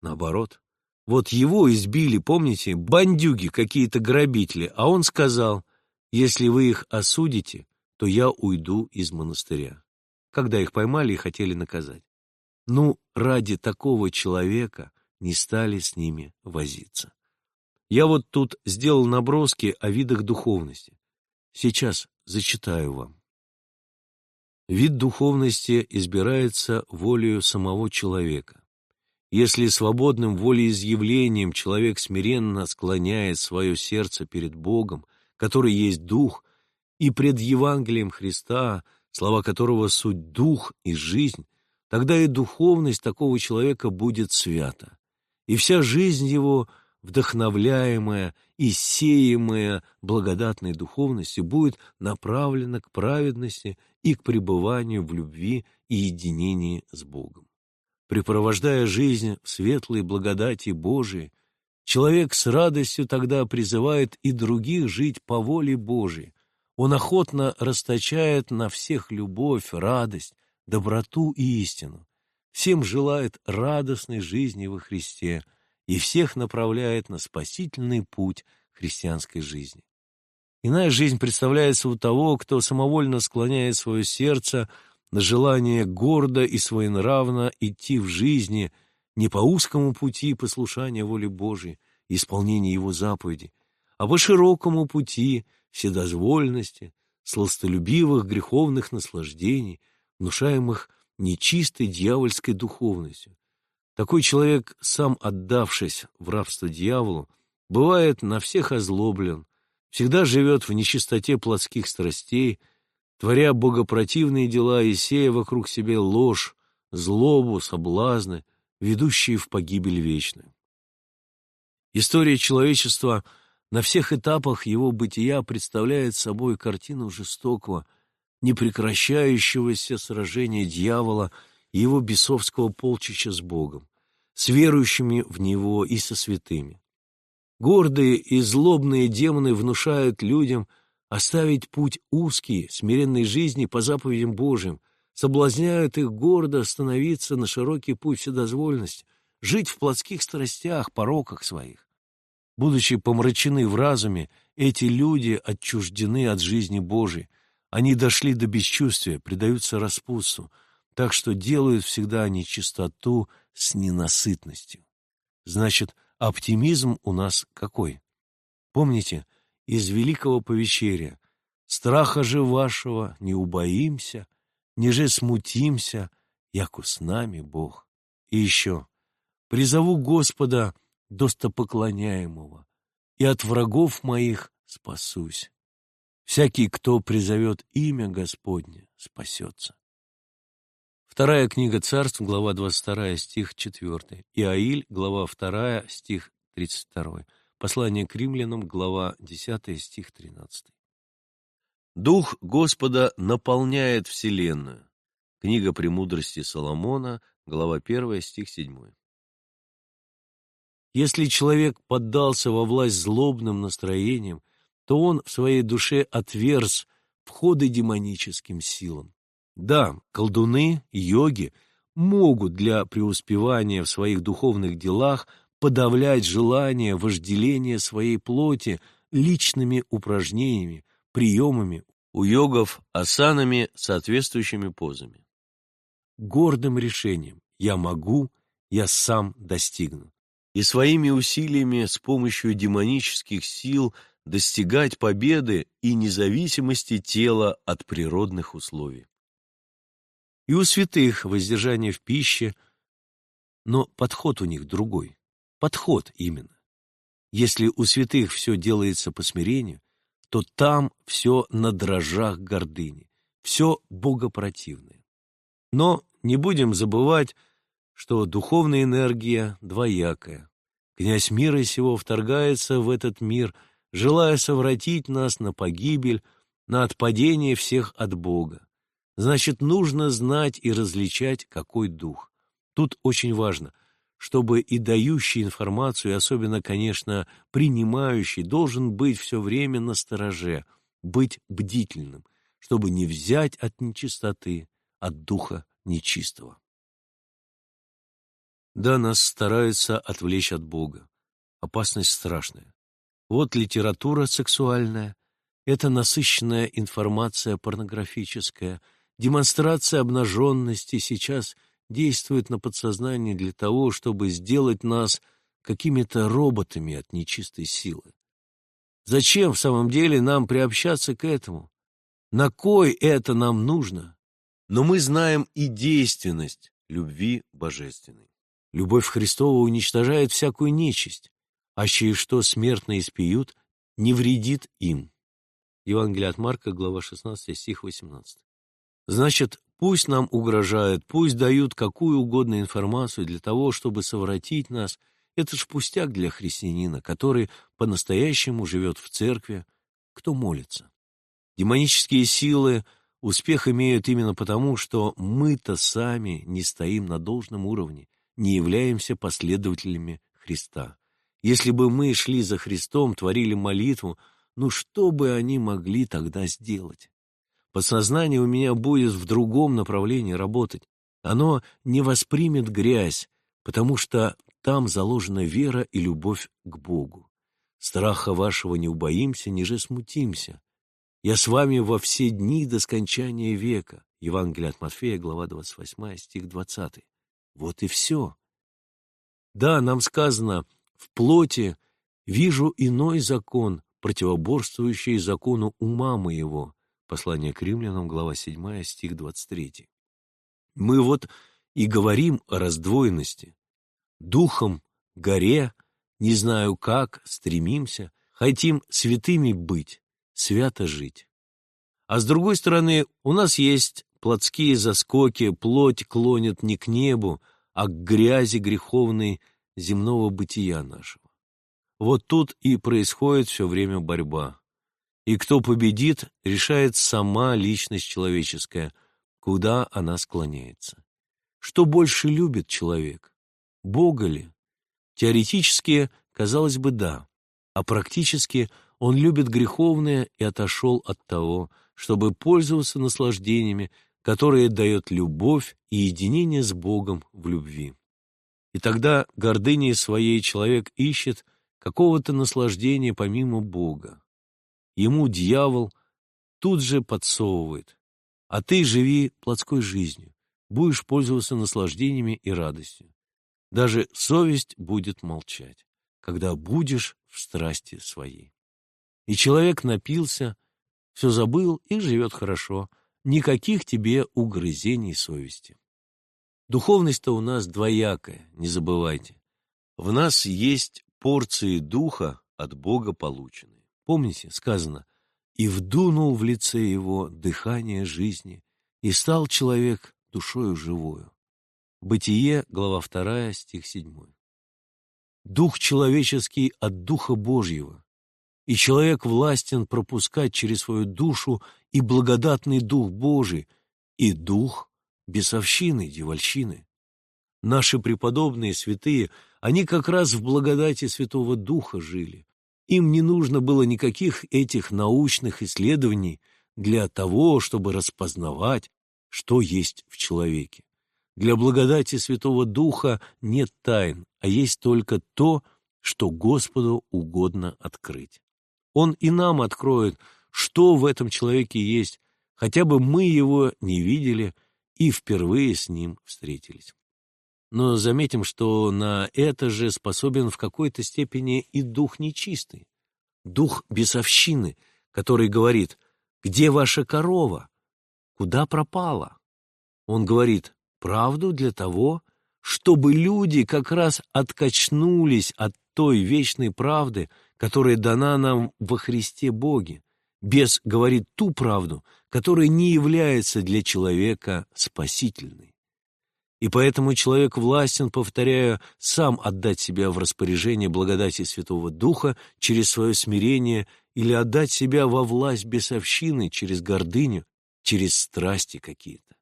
Наоборот. Вот его избили, помните, бандюги, какие-то грабители, а он сказал, если вы их осудите, то я уйду из монастыря. Когда их поймали и хотели наказать. Ну, ради такого человека не стали с ними возиться. Я вот тут сделал наброски о видах духовности. Сейчас зачитаю вам. Вид духовности избирается волею самого человека. Если свободным волеизъявлением человек смиренно склоняет свое сердце перед Богом, который есть Дух, и пред Евангелием Христа, слова которого суть Дух и жизнь, тогда и духовность такого человека будет свята, и вся жизнь его, вдохновляемая и сеемая благодатной духовностью, будет направлена к праведности и к пребыванию в любви и единении с Богом. Препровождая жизнь в светлой благодати Божией, человек с радостью тогда призывает и других жить по воле Божией. Он охотно расточает на всех любовь, радость, доброту и истину. Всем желает радостной жизни во Христе и всех направляет на спасительный путь христианской жизни. Иная жизнь представляется у того, кто самовольно склоняет свое сердце на желание гордо и своенравно идти в жизни не по узкому пути послушания воли Божией и исполнения Его заповедей, а по широкому пути вседозвольности, сластолюбивых греховных наслаждений, внушаемых нечистой дьявольской духовностью. Такой человек, сам отдавшись в рабство дьяволу, бывает на всех озлоблен, всегда живет в нечистоте плотских страстей, творя богопротивные дела и сея вокруг себя ложь, злобу, соблазны, ведущие в погибель вечную. История человечества на всех этапах его бытия представляет собой картину жестокого, непрекращающегося сражения дьявола и его бесовского полчища с Богом, с верующими в Него и со святыми. Гордые и злобные демоны внушают людям оставить путь узкий, смиренной жизни по заповедям Божьим, соблазняют их гордо становиться на широкий путь вседозвольности, жить в плотских страстях, пороках своих. Будучи помрачены в разуме, эти люди отчуждены от жизни Божией, они дошли до бесчувствия, предаются распутству, так что делают всегда они чистоту с ненасытностью. Значит, Оптимизм у нас какой? Помните, из великого повещерия «Страха же вашего не убоимся, не же смутимся, яко с нами Бог». И еще «Призову Господа достопоклоняемого, и от врагов моих спасусь. Всякий, кто призовет имя Господне, спасется». Вторая книга царств, глава 22, стих 4. Иаиль, глава 2, стих 32. Послание к римлянам, глава 10, стих 13. Дух Господа наполняет вселенную. Книга «Премудрости Соломона», глава 1, стих 7. Если человек поддался во власть злобным настроениям, то он в своей душе отверз входы демоническим силам. Да, колдуны, йоги могут для преуспевания в своих духовных делах подавлять желание вожделения своей плоти личными упражнениями, приемами, у йогов асанами, соответствующими позами. Гордым решением «я могу», «я сам достигну» и своими усилиями с помощью демонических сил достигать победы и независимости тела от природных условий. И у святых воздержание в пище, но подход у них другой. Подход именно. Если у святых все делается по смирению, то там все на дрожжах гордыни, все богопротивное. Но не будем забывать, что духовная энергия двоякая. Князь мира сего вторгается в этот мир, желая совратить нас на погибель, на отпадение всех от Бога. Значит, нужно знать и различать, какой дух. Тут очень важно, чтобы и дающий информацию, и особенно, конечно, принимающий, должен быть все время на стороже, быть бдительным, чтобы не взять от нечистоты, от духа нечистого. Да, нас стараются отвлечь от Бога. Опасность страшная. Вот литература сексуальная, это насыщенная информация порнографическая, демонстрация обнаженности сейчас действует на подсознание для того, чтобы сделать нас какими-то роботами от нечистой силы. Зачем в самом деле нам приобщаться к этому? На кой это нам нужно? Но мы знаем и действенность любви божественной. Любовь Христова уничтожает всякую нечисть, а через что смертно испьют, не вредит им. Евангелие от Марка, глава 16, стих 18. Значит, пусть нам угрожают, пусть дают какую угодно информацию для того, чтобы совратить нас. Это ж пустяк для христианина, который по-настоящему живет в церкви, кто молится. Демонические силы успех имеют именно потому, что мы-то сами не стоим на должном уровне, не являемся последователями Христа. Если бы мы шли за Христом, творили молитву, ну что бы они могли тогда сделать? Подсознание у меня будет в другом направлении работать. Оно не воспримет грязь, потому что там заложена вера и любовь к Богу. Страха вашего не убоимся, ниже смутимся. Я с вами во все дни до скончания века. Евангелие от Матфея, глава 28, стих 20. Вот и все. Да, нам сказано, в плоти вижу иной закон, противоборствующий закону ума моего. Послание к римлянам, глава 7, стих 23. Мы вот и говорим о раздвоенности. Духом, горе, не знаю как, стремимся, хотим святыми быть, свято жить. А с другой стороны, у нас есть Плотские заскоки, плоть клонит не к небу, а к грязи греховной земного бытия нашего. Вот тут и происходит все время борьба. И кто победит, решает сама личность человеческая, куда она склоняется. Что больше любит человек? Бога ли? Теоретически, казалось бы, да, а практически он любит греховное и отошел от того, чтобы пользоваться наслаждениями, которое дает любовь и единение с Богом в любви. И тогда гордыней своей человек ищет какого-то наслаждения помимо Бога. Ему дьявол тут же подсовывает, а ты живи плотской жизнью, будешь пользоваться наслаждениями и радостью. Даже совесть будет молчать, когда будешь в страсти своей. И человек напился, все забыл и живет хорошо, никаких тебе угрызений совести. Духовность-то у нас двоякая, не забывайте. В нас есть порции духа от Бога полученные. Помните, сказано, «И вдунул в лице его дыхание жизни, и стал человек душою живою». Бытие, глава 2, стих 7. Дух человеческий от Духа Божьего, и человек властен пропускать через свою душу и благодатный Дух Божий, и Дух бесовщины, девальщины. Наши преподобные святые, они как раз в благодати Святого Духа жили. Им не нужно было никаких этих научных исследований для того, чтобы распознавать, что есть в человеке. Для благодати Святого Духа нет тайн, а есть только то, что Господу угодно открыть. Он и нам откроет, что в этом человеке есть, хотя бы мы его не видели и впервые с ним встретились. Но заметим, что на это же способен в какой-то степени и дух нечистый, дух бесовщины, который говорит «Где ваша корова? Куда пропала?» Он говорит «Правду для того, чтобы люди как раз откачнулись от той вечной правды, которая дана нам во Христе Боге. Бес говорит ту правду, которая не является для человека спасительной. И поэтому человек властен, повторяю, сам отдать себя в распоряжение благодати Святого Духа через свое смирение или отдать себя во власть бесовщины через гордыню, через страсти какие-то.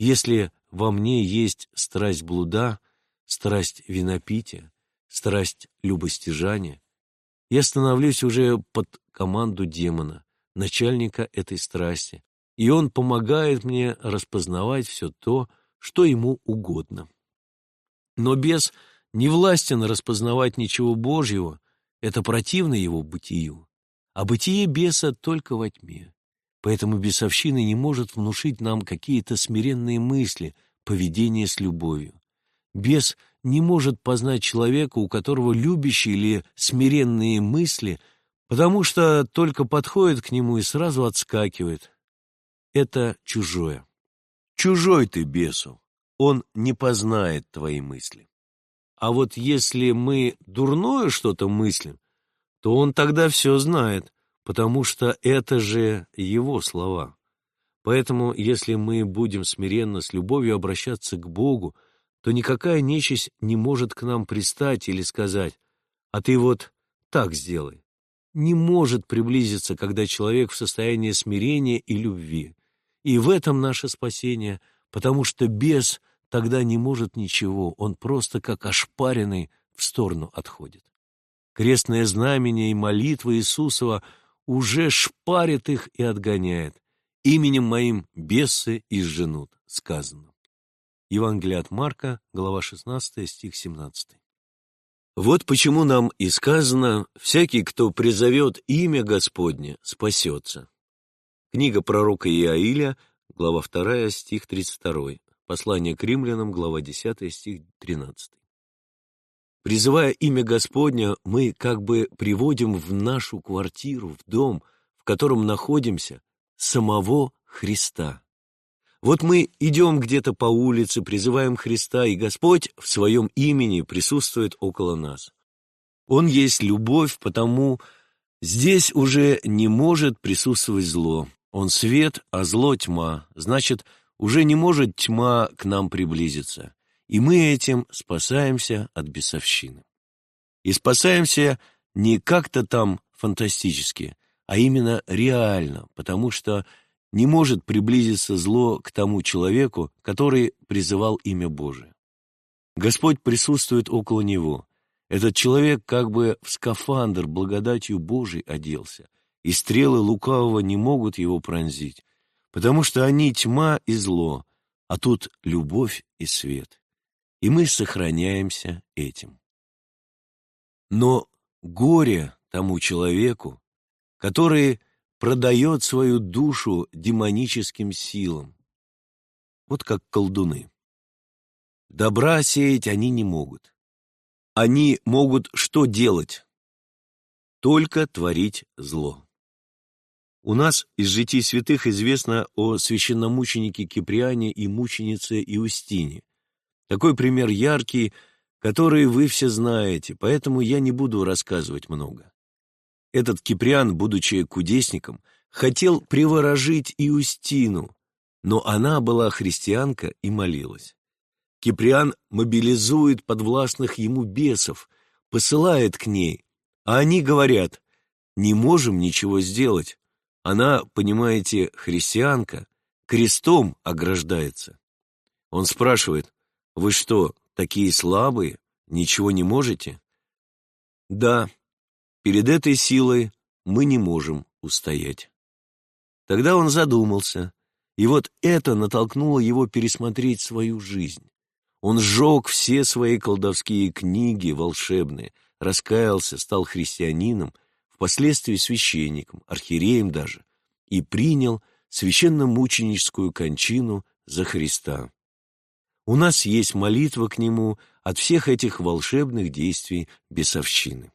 Если во мне есть страсть блуда, страсть винопития, страсть любостяжания, я становлюсь уже под команду демона, начальника этой страсти, и он помогает мне распознавать все то, что ему угодно. Но бес не властен распознавать ничего Божьего, это противно его бытию, а бытие беса только во тьме. Поэтому бесовщина не может внушить нам какие-то смиренные мысли, поведение с любовью. Бес не может познать человека, у которого любящие или смиренные мысли, потому что только подходит к нему и сразу отскакивает. Это чужое. Чужой ты бесу, он не познает твои мысли. А вот если мы дурное что-то мыслим, то он тогда все знает, потому что это же его слова. Поэтому, если мы будем смиренно с любовью обращаться к Богу, то никакая нечисть не может к нам пристать или сказать, а ты вот так сделай. Не может приблизиться, когда человек в состоянии смирения и любви. И в этом наше спасение, потому что бес тогда не может ничего, он просто как ошпаренный в сторону отходит. Крестное знамение и молитва Иисусова уже шпарит их и отгоняет. Именем моим бесы изженут, сказано. Евангелие от Марка, глава 16, стих 17. Вот почему нам и сказано, всякий, кто призовет имя Господне, спасется. Книга пророка Иаиля, глава 2, стих 32. Послание к римлянам, глава 10, стих 13. Призывая имя Господня, мы как бы приводим в нашу квартиру, в дом, в котором находимся, самого Христа. Вот мы идем где-то по улице, призываем Христа, и Господь в своем имени присутствует около нас. Он есть любовь, потому здесь уже не может присутствовать зло. Он свет, а зло тьма. Значит, уже не может тьма к нам приблизиться. И мы этим спасаемся от бесовщины. И спасаемся не как-то там фантастически, а именно реально, потому что не может приблизиться зло к тому человеку, который призывал имя Божие. Господь присутствует около него. Этот человек как бы в скафандр благодатью Божией оделся, и стрелы лукавого не могут его пронзить, потому что они тьма и зло, а тут любовь и свет. И мы сохраняемся этим. Но горе тому человеку, который продает свою душу демоническим силам. Вот как колдуны. Добра сеять они не могут. Они могут что делать? Только творить зло. У нас из житий святых известно о священномученике Киприане и мученице Иустине. Такой пример яркий, который вы все знаете, поэтому я не буду рассказывать много. Этот Киприан, будучи кудесником, хотел приворожить Иустину, но она была христианка и молилась. Киприан мобилизует подвластных ему бесов, посылает к ней, а они говорят, не можем ничего сделать, она, понимаете, христианка, крестом ограждается. Он спрашивает, вы что, такие слабые, ничего не можете? Да, перед этой силой мы не можем устоять. Тогда он задумался, и вот это натолкнуло его пересмотреть свою жизнь. Он сжег все свои колдовские книги волшебные, раскаялся, стал христианином, впоследствии священником, архиереем даже, и принял священно-мученическую кончину за Христа. У нас есть молитва к Нему от всех этих волшебных действий бесовщины.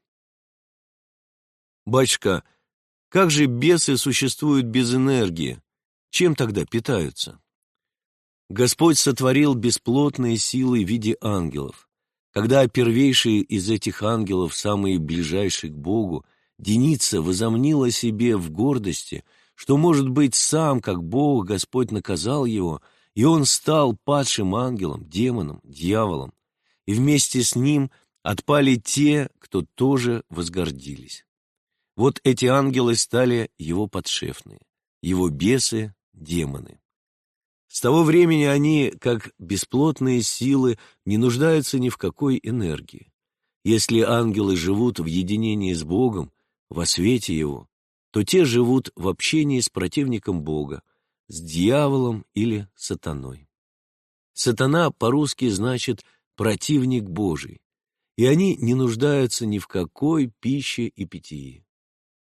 Батюшка, как же бесы существуют без энергии? Чем тогда питаются? Господь сотворил бесплотные силы в виде ангелов. Когда первейшие из этих ангелов, самые ближайшие к Богу, Деница возомнила себе в гордости, что, может быть, сам, как Бог, Господь наказал его, и он стал падшим ангелом, демоном, дьяволом, и вместе с ним отпали те, кто тоже возгордились. Вот эти ангелы стали его подшефные, его бесы, демоны. С того времени они, как бесплотные силы, не нуждаются ни в какой энергии. Если ангелы живут в единении с Богом, во свете Его, то те живут в общении с противником Бога, с дьяволом или сатаной. Сатана по-русски значит «противник Божий», и они не нуждаются ни в какой пище и питье.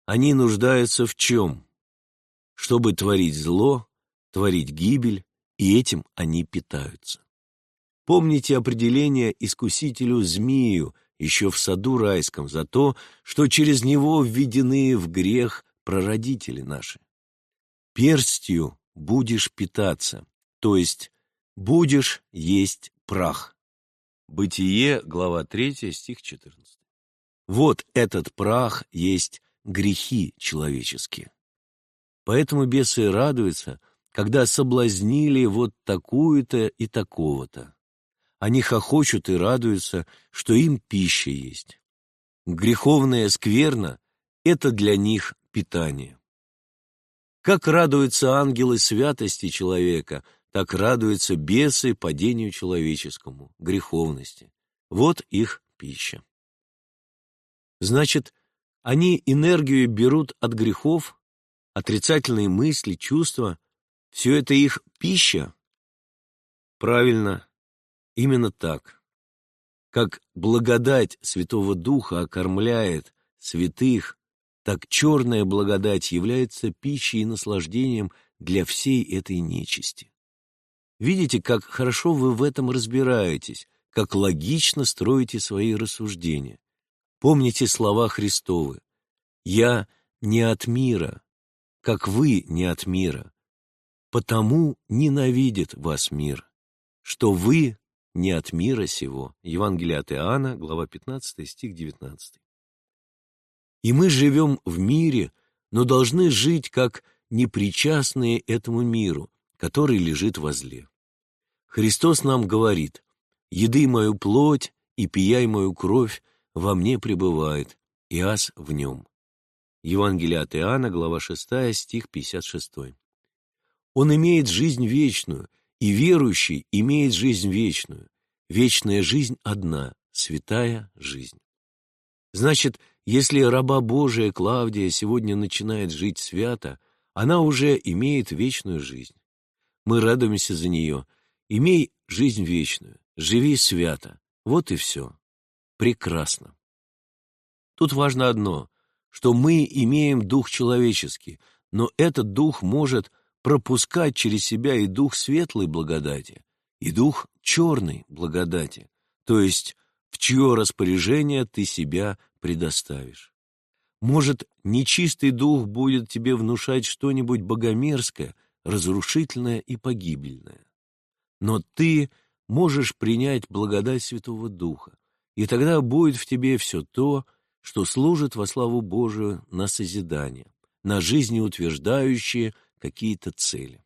Они нуждаются в чем? Чтобы творить зло, творить гибель, и этим они питаются. Помните определение искусителю змею еще в саду райском за то, что через него введены в грех прародители наши. Перстью будешь питаться, то есть будешь есть прах. Бытие, глава 3, стих 14. Вот этот прах есть грехи человеческие. Поэтому бесы радуются, когда соблазнили вот такую-то и такого-то. Они хохочут и радуются, что им пища есть. Греховная скверна — это для них питание. Как радуются ангелы святости человека, так радуются бесы падению человеческому, греховности. Вот их пища. Значит, они энергию берут от грехов, отрицательные мысли, чувства. Все это их пища? Правильно, Именно так. Как благодать Святого Духа окормляет святых, так черная благодать является пищей и наслаждением для всей этой нечисти. Видите, как хорошо вы в этом разбираетесь, как логично строите свои рассуждения. Помните слова Христовы «Я не от мира, как вы не от мира, потому ненавидит вас мир, что вы не от мира сего. Евангелие от Иоанна, глава 15, стих 19. И мы живем в мире, но должны жить как непричастные этому миру, который лежит возле. Христос нам говорит, «Еды мою плоть и пияй мою кровь во мне пребывает, и ас в нем». Евангелие от Иоанна, глава 6, стих 56. Он имеет жизнь вечную – и верующий имеет жизнь вечную. Вечная жизнь одна, святая жизнь. Значит, если раба Божия Клавдия сегодня начинает жить свято, она уже имеет вечную жизнь. Мы радуемся за нее. Имей жизнь вечную, живи свято. Вот и все. Прекрасно. Тут важно одно, что мы имеем дух человеческий, но этот дух может пропускать через себя и дух светлой благодати, и дух черной благодати, то есть в чье распоряжение ты себя предоставишь. Может, нечистый дух будет тебе внушать что-нибудь богомерзкое, разрушительное и погибельное. Но ты можешь принять благодать Святого Духа, и тогда будет в тебе все то, что служит во славу Божию на созидание, на жизнеутверждающее какие-то цели.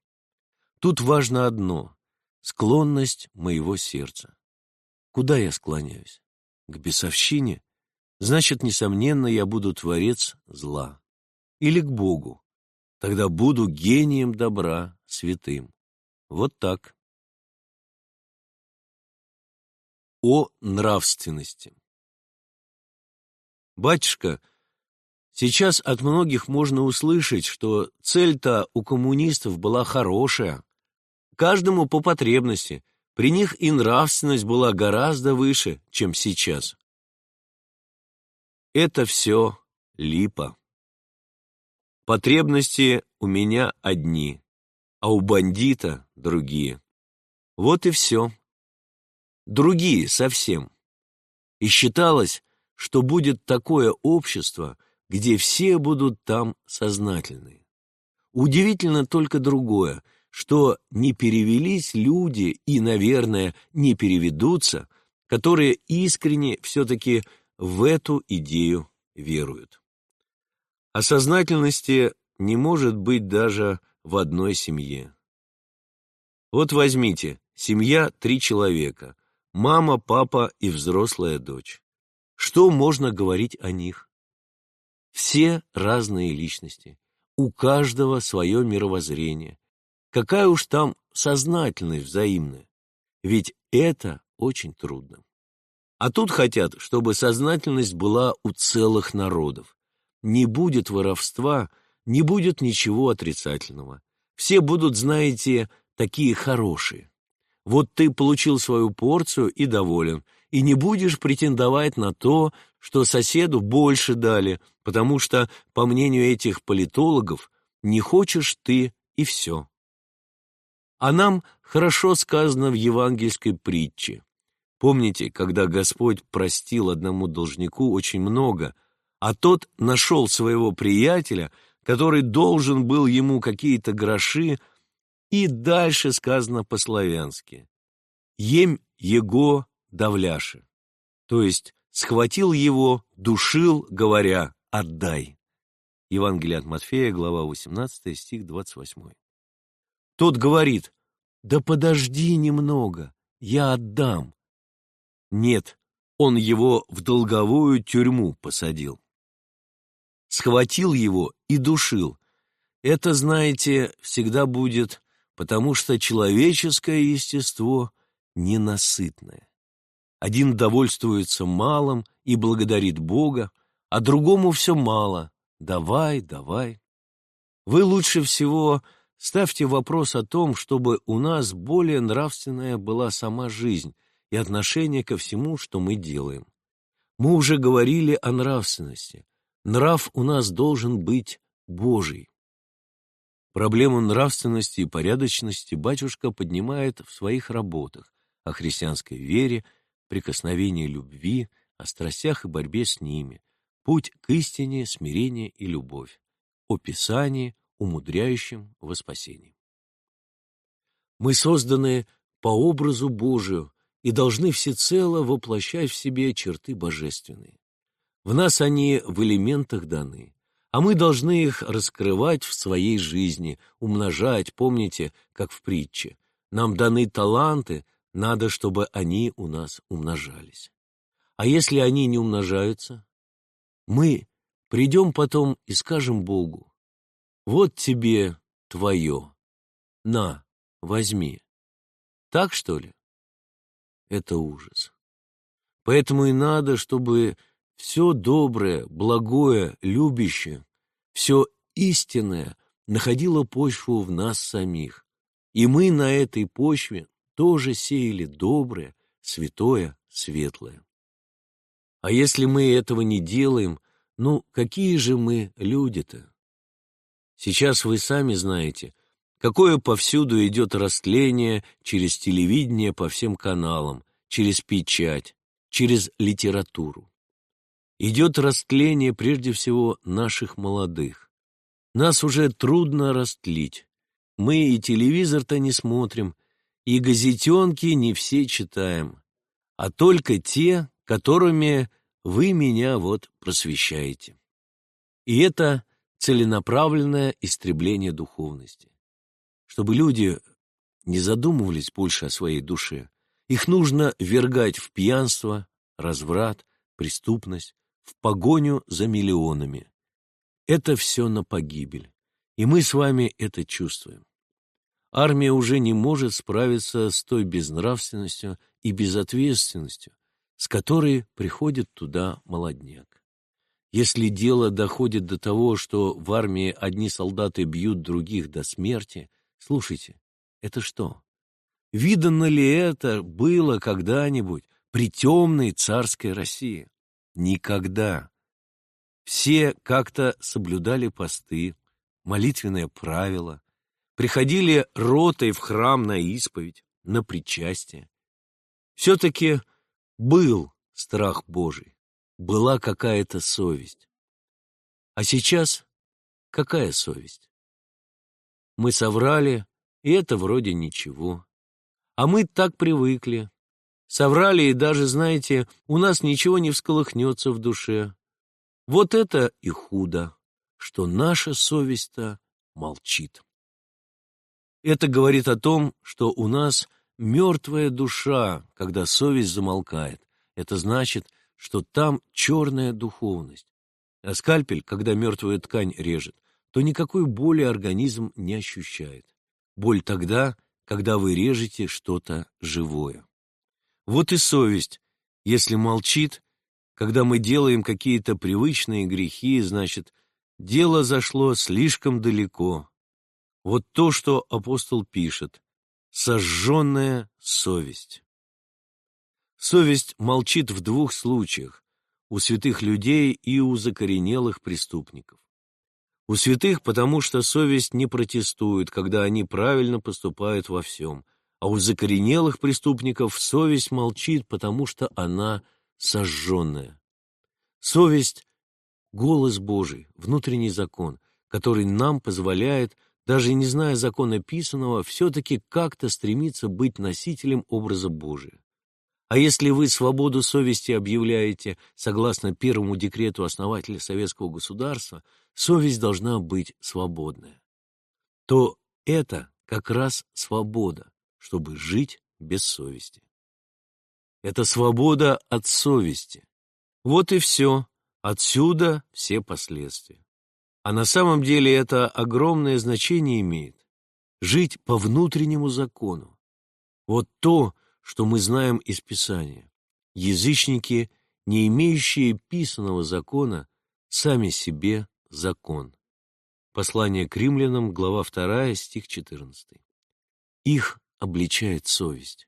Тут важно одно — склонность моего сердца. Куда я склоняюсь? К бесовщине? Значит, несомненно, я буду творец зла. Или к Богу. Тогда буду гением добра, святым. Вот так. О нравственности. Батюшка, Сейчас от многих можно услышать, что цель-то у коммунистов была хорошая. Каждому по потребности. При них и нравственность была гораздо выше, чем сейчас. Это все липа. Потребности у меня одни, а у бандита другие. Вот и все. Другие совсем. И считалось, что будет такое общество, где все будут там сознательны. Удивительно только другое, что не перевелись люди и, наверное, не переведутся, которые искренне все-таки в эту идею веруют. О сознательности не может быть даже в одной семье. Вот возьмите, семья три человека, мама, папа и взрослая дочь. Что можно говорить о них? Все разные личности, у каждого свое мировоззрение. Какая уж там сознательность взаимная, ведь это очень трудно. А тут хотят, чтобы сознательность была у целых народов. Не будет воровства, не будет ничего отрицательного. Все будут, знаете, такие хорошие. Вот ты получил свою порцию и доволен, и не будешь претендовать на то, что соседу больше дали, потому что, по мнению этих политологов, не хочешь ты и все. А нам хорошо сказано в евангельской притче. Помните, когда Господь простил одному должнику очень много, а тот нашел своего приятеля, который должен был ему какие-то гроши, и дальше сказано по-славянски «Ем его давляши», то есть схватил его, душил, говоря «отдай». Евангелие от Матфея, глава 18, стих 28. Тот говорит «Да подожди немного, я отдам». Нет, он его в долговую тюрьму посадил. Схватил его и душил. Это, знаете, всегда будет, потому что человеческое естество ненасытное. Один довольствуется малым и благодарит Бога, а другому все мало. Давай, давай. Вы лучше всего ставьте вопрос о том, чтобы у нас более нравственная была сама жизнь, и отношение ко всему, что мы делаем. Мы уже говорили о нравственности. Нрав у нас должен быть Божий. Проблему нравственности и порядочности батюшка поднимает в своих работах о христианской вере, прикосновении любви, о страстях и борьбе с ними, путь к истине, смирение и любовь, о Писании, умудряющем во спасении. Мы созданы по образу Божию, и должны всецело воплощать в себе черты божественные. В нас они в элементах даны, а мы должны их раскрывать в своей жизни, умножать, помните, как в притче. Нам даны таланты, надо, чтобы они у нас умножались. А если они не умножаются? Мы придем потом и скажем Богу, вот тебе твое, на, возьми. Так, что ли? это ужас. Поэтому и надо, чтобы все доброе, благое, любящее, все истинное находило почву в нас самих. И мы на этой почве тоже сеяли доброе, святое, светлое. А если мы этого не делаем, ну, какие же мы люди-то? Сейчас вы сами знаете, какое повсюду идет растление через телевидение по всем каналам, через печать, через литературу. Идет растление прежде всего наших молодых. Нас уже трудно растлить. Мы и телевизор-то не смотрим, и газетенки не все читаем, а только те, которыми вы меня вот просвещаете. И это целенаправленное истребление духовности чтобы люди не задумывались больше о своей душе. Их нужно вергать в пьянство, разврат, преступность, в погоню за миллионами. Это все на погибель, и мы с вами это чувствуем. Армия уже не может справиться с той безнравственностью и безответственностью, с которой приходит туда молодняк. Если дело доходит до того, что в армии одни солдаты бьют других до смерти, слушайте, это что? Видано ли это было когда-нибудь при темной царской России? Никогда. Все как-то соблюдали посты, молитвенное правило, приходили ротой в храм на исповедь, на причастие. Все-таки был страх Божий, была какая-то совесть. А сейчас какая совесть? Мы соврали, и это вроде ничего. А мы так привыкли. Соврали, и даже, знаете, у нас ничего не всколыхнется в душе. Вот это и худо, что наша совесть-то молчит. Это говорит о том, что у нас мертвая душа, когда совесть замолкает. Это значит, что там черная духовность. А скальпель, когда мертвую ткань режет, то никакой боли организм не ощущает. Боль тогда, когда вы режете что-то живое. Вот и совесть, если молчит, когда мы делаем какие-то привычные грехи, значит, дело зашло слишком далеко, вот то, что апостол пишет. Сожженная совесть. Совесть молчит в двух случаях – у святых людей и у закоренелых преступников. У святых, потому что совесть не протестует, когда они правильно поступают во всем, а у закоренелых преступников совесть молчит, потому что она сожженная. Совесть – голос Божий, внутренний закон, который нам позволяет даже не зная закона писанного, все-таки как-то стремится быть носителем образа Божия. А если вы свободу совести объявляете согласно первому декрету основателя советского государства, совесть должна быть свободная, то это как раз свобода, чтобы жить без совести. Это свобода от совести. Вот и все. Отсюда все последствия. А на самом деле это огромное значение имеет. Жить по внутреннему закону. Вот то, что мы знаем из Писания. Язычники, не имеющие писанного закона, сами себе закон. Послание к римлянам, глава 2, стих 14. Их обличает совесть.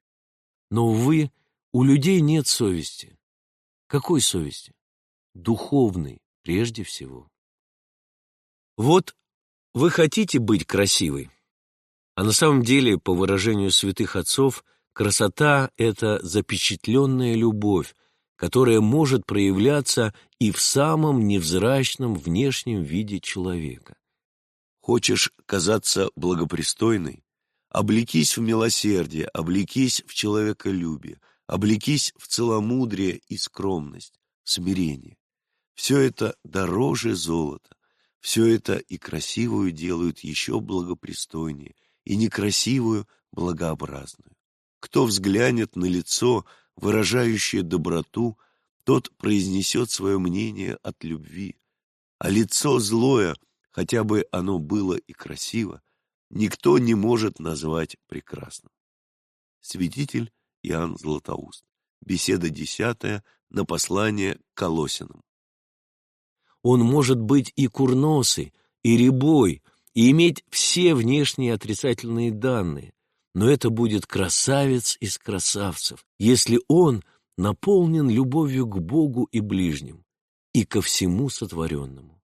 Но, увы, у людей нет совести. Какой совести? Духовной, прежде всего. Вот вы хотите быть красивой, а на самом деле, по выражению святых отцов, красота — это запечатленная любовь, которая может проявляться и в самом невзрачном внешнем виде человека. Хочешь казаться благопристойной? Облекись в милосердие, облекись в человеколюбие, облекись в целомудрие и скромность, смирение. Все это дороже золота. Все это и красивую делают еще благопристойнее, и некрасивую — благообразную. Кто взглянет на лицо, выражающее доброту, тот произнесет свое мнение от любви, а лицо злое, хотя бы оно было и красиво, никто не может назвать прекрасным. Святитель Иоанн Златоуст. Беседа десятая на послание к Колосинам. Он может быть и курносый, и рябой, и иметь все внешние отрицательные данные, но это будет красавец из красавцев, если он наполнен любовью к Богу и ближним, и ко всему сотворенному.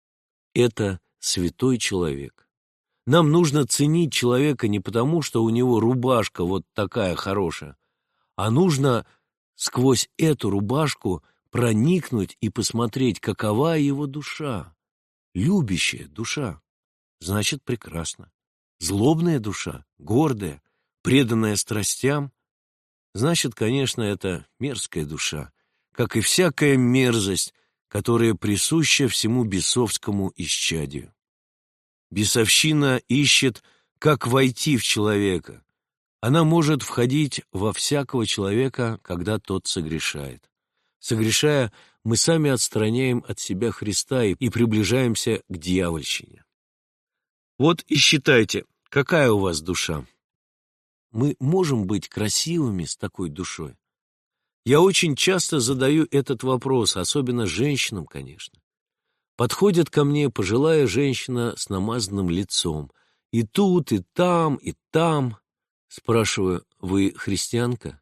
Это святой человек. Нам нужно ценить человека не потому, что у него рубашка вот такая хорошая, а нужно сквозь эту рубашку проникнуть и посмотреть, какова его душа. Любящая душа. Значит, прекрасно. Злобная душа, гордая, преданная страстям. Значит, конечно, это мерзкая душа, как и всякая мерзость, которая присуща всему бесовскому исчадию. Бесовщина ищет, как войти в человека. Она может входить во всякого человека, когда тот согрешает. Согрешая, мы сами отстраняем от себя Христа и приближаемся к дьявольщине. Вот и считайте, какая у вас душа. Мы можем быть красивыми с такой душой? Я очень часто задаю этот вопрос, особенно женщинам, конечно. Подходит ко мне пожилая женщина с намазанным лицом. И тут, и там, и там. Спрашиваю, вы христианка?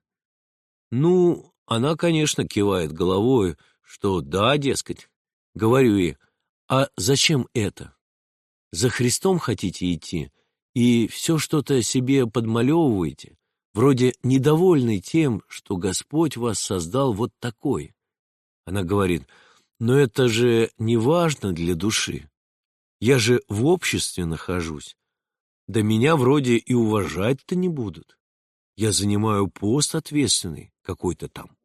Ну, она, конечно, кивает головой, что да, дескать. Говорю ей, а зачем это? За Христом хотите идти и все что-то себе подмалевываете, вроде недовольны тем, что Господь вас создал вот такой. Она говорит, но это же не важно для души. Я же в обществе нахожусь. Да меня вроде и уважать-то не будут. Я занимаю пост ответственный какой-то там.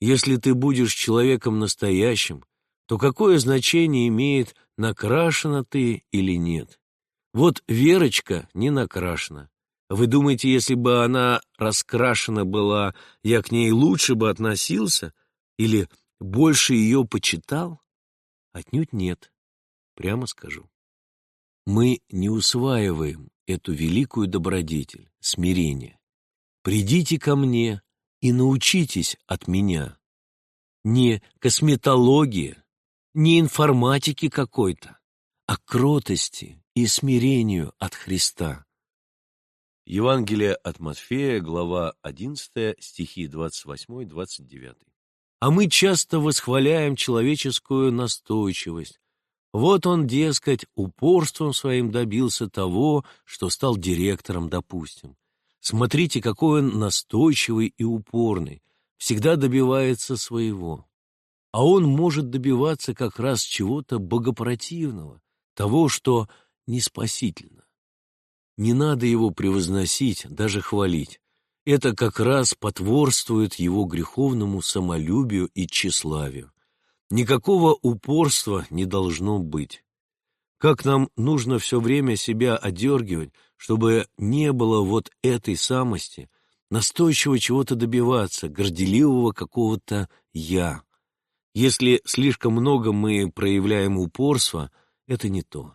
Если ты будешь человеком настоящим, то какое значение имеет, накрашена ты или нет? Вот Верочка не накрашена. Вы думаете, если бы она раскрашена была, я к ней лучше бы относился? Или больше ее почитал? Отнюдь нет, прямо скажу. Мы не усваиваем эту великую добродетель, смирение. Придите ко мне и научитесь от меня. Не косметология, не информатики какой-то, а кротости и смирению от Христа. Евангелие от Матфея, глава 11, стихи 28-29. А мы часто восхваляем человеческую настойчивость. Вот он, дескать, упорством своим добился того, что стал директором, допустим. Смотрите, какой он настойчивый и упорный, всегда добивается своего. А он может добиваться как раз чего-то богопротивного, того, что не спасительно. Не надо его превозносить, даже хвалить. Это как раз потворствует его греховному самолюбию и тщеславию. Никакого упорства не должно быть. Как нам нужно все время себя одергивать, чтобы не было вот этой самости, настойчиво чего-то добиваться, горделивого какого-то «я». Если слишком много мы проявляем упорства, это не то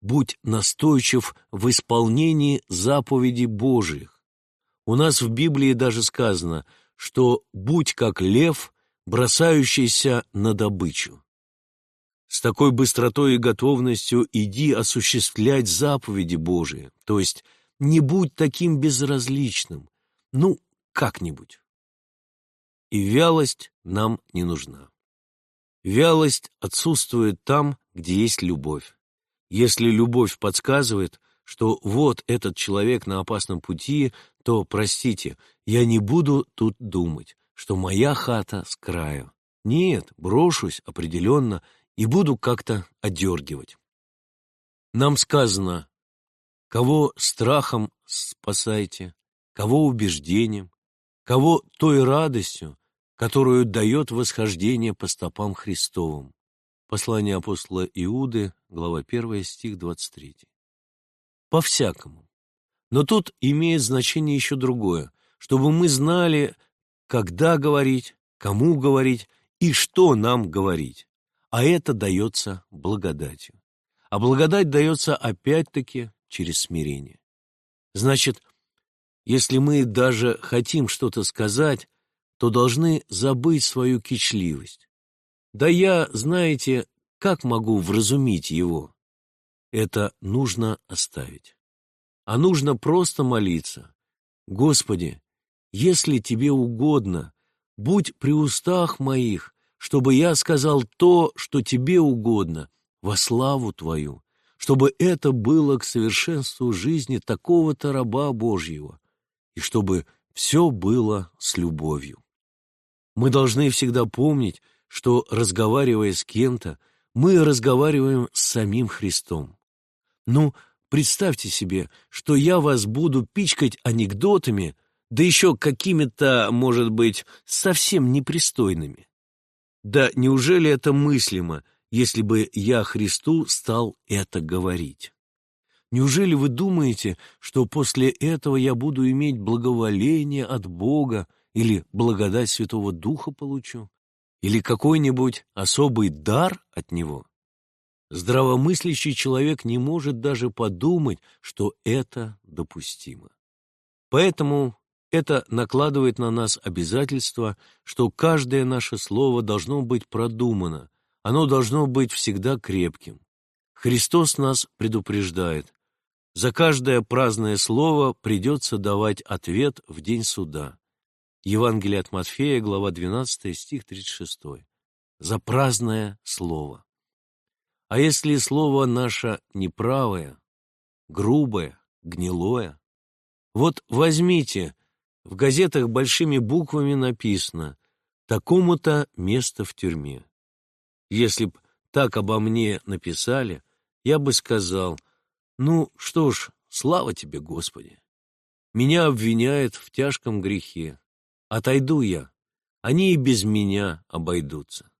будь настойчив в исполнении заповедей Божьих. У нас в Библии даже сказано, что «будь как лев, бросающийся на добычу». С такой быстротой и готовностью иди осуществлять заповеди Божии, то есть не будь таким безразличным, ну, как-нибудь. И вялость нам не нужна. Вялость отсутствует там, где есть любовь. Если любовь подсказывает, что вот этот человек на опасном пути, то, простите, я не буду тут думать, что моя хата с краю. Нет, брошусь определенно и буду как-то одергивать. Нам сказано, кого страхом спасайте, кого убеждением, кого той радостью, которую дает восхождение по стопам Христовым. Послание апостола Иуды, глава 1, стих 23. По-всякому. Но тут имеет значение еще другое, чтобы мы знали, когда говорить, кому говорить и что нам говорить. А это дается благодатью. А благодать дается опять-таки через смирение. Значит, если мы даже хотим что-то сказать, то должны забыть свою кичливость да я, знаете, как могу вразумить его? Это нужно оставить. А нужно просто молиться. Господи, если тебе угодно, будь при устах моих, чтобы я сказал то, что тебе угодно, во славу Твою, чтобы это было к совершенству жизни такого-то раба Божьего, и чтобы все было с любовью. Мы должны всегда помнить, что, разговаривая с кем-то, мы разговариваем с самим Христом. Ну, представьте себе, что я вас буду пичкать анекдотами, да еще какими-то, может быть, совсем непристойными. Да неужели это мыслимо, если бы я Христу стал это говорить? Неужели вы думаете, что после этого я буду иметь благоволение от Бога или благодать Святого Духа получу? или какой-нибудь особый дар от него, здравомыслящий человек не может даже подумать, что это допустимо. Поэтому это накладывает на нас обязательство, что каждое наше слово должно быть продумано, оно должно быть всегда крепким. Христос нас предупреждает. За каждое праздное слово придется давать ответ в день суда. Евангелие от Матфея, глава 12, стих 36. За праздное слово. А если слово наше неправое, грубое, гнилое? Вот возьмите, в газетах большими буквами написано «такому-то место в тюрьме». Если б так обо мне написали, я бы сказал, ну что ж, слава тебе, Господи. Меня обвиняют в тяжком грехе. Отойду я, они и без меня обойдутся.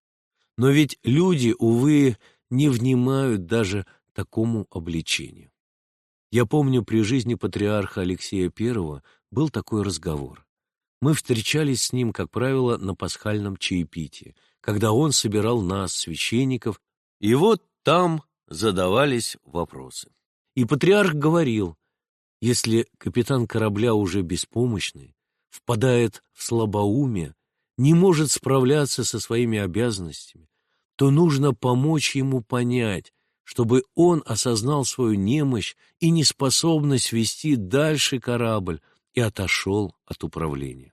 Но ведь люди, увы, не внимают даже такому обличению. Я помню, при жизни патриарха Алексея I был такой разговор. Мы встречались с ним, как правило, на пасхальном чаепитии, когда он собирал нас, священников, и вот там задавались вопросы. И патриарх говорил, если капитан корабля уже беспомощный, впадает в слабоумие, не может справляться со своими обязанностями, то нужно помочь ему понять, чтобы он осознал свою немощь и неспособность вести дальше корабль и отошел от управления.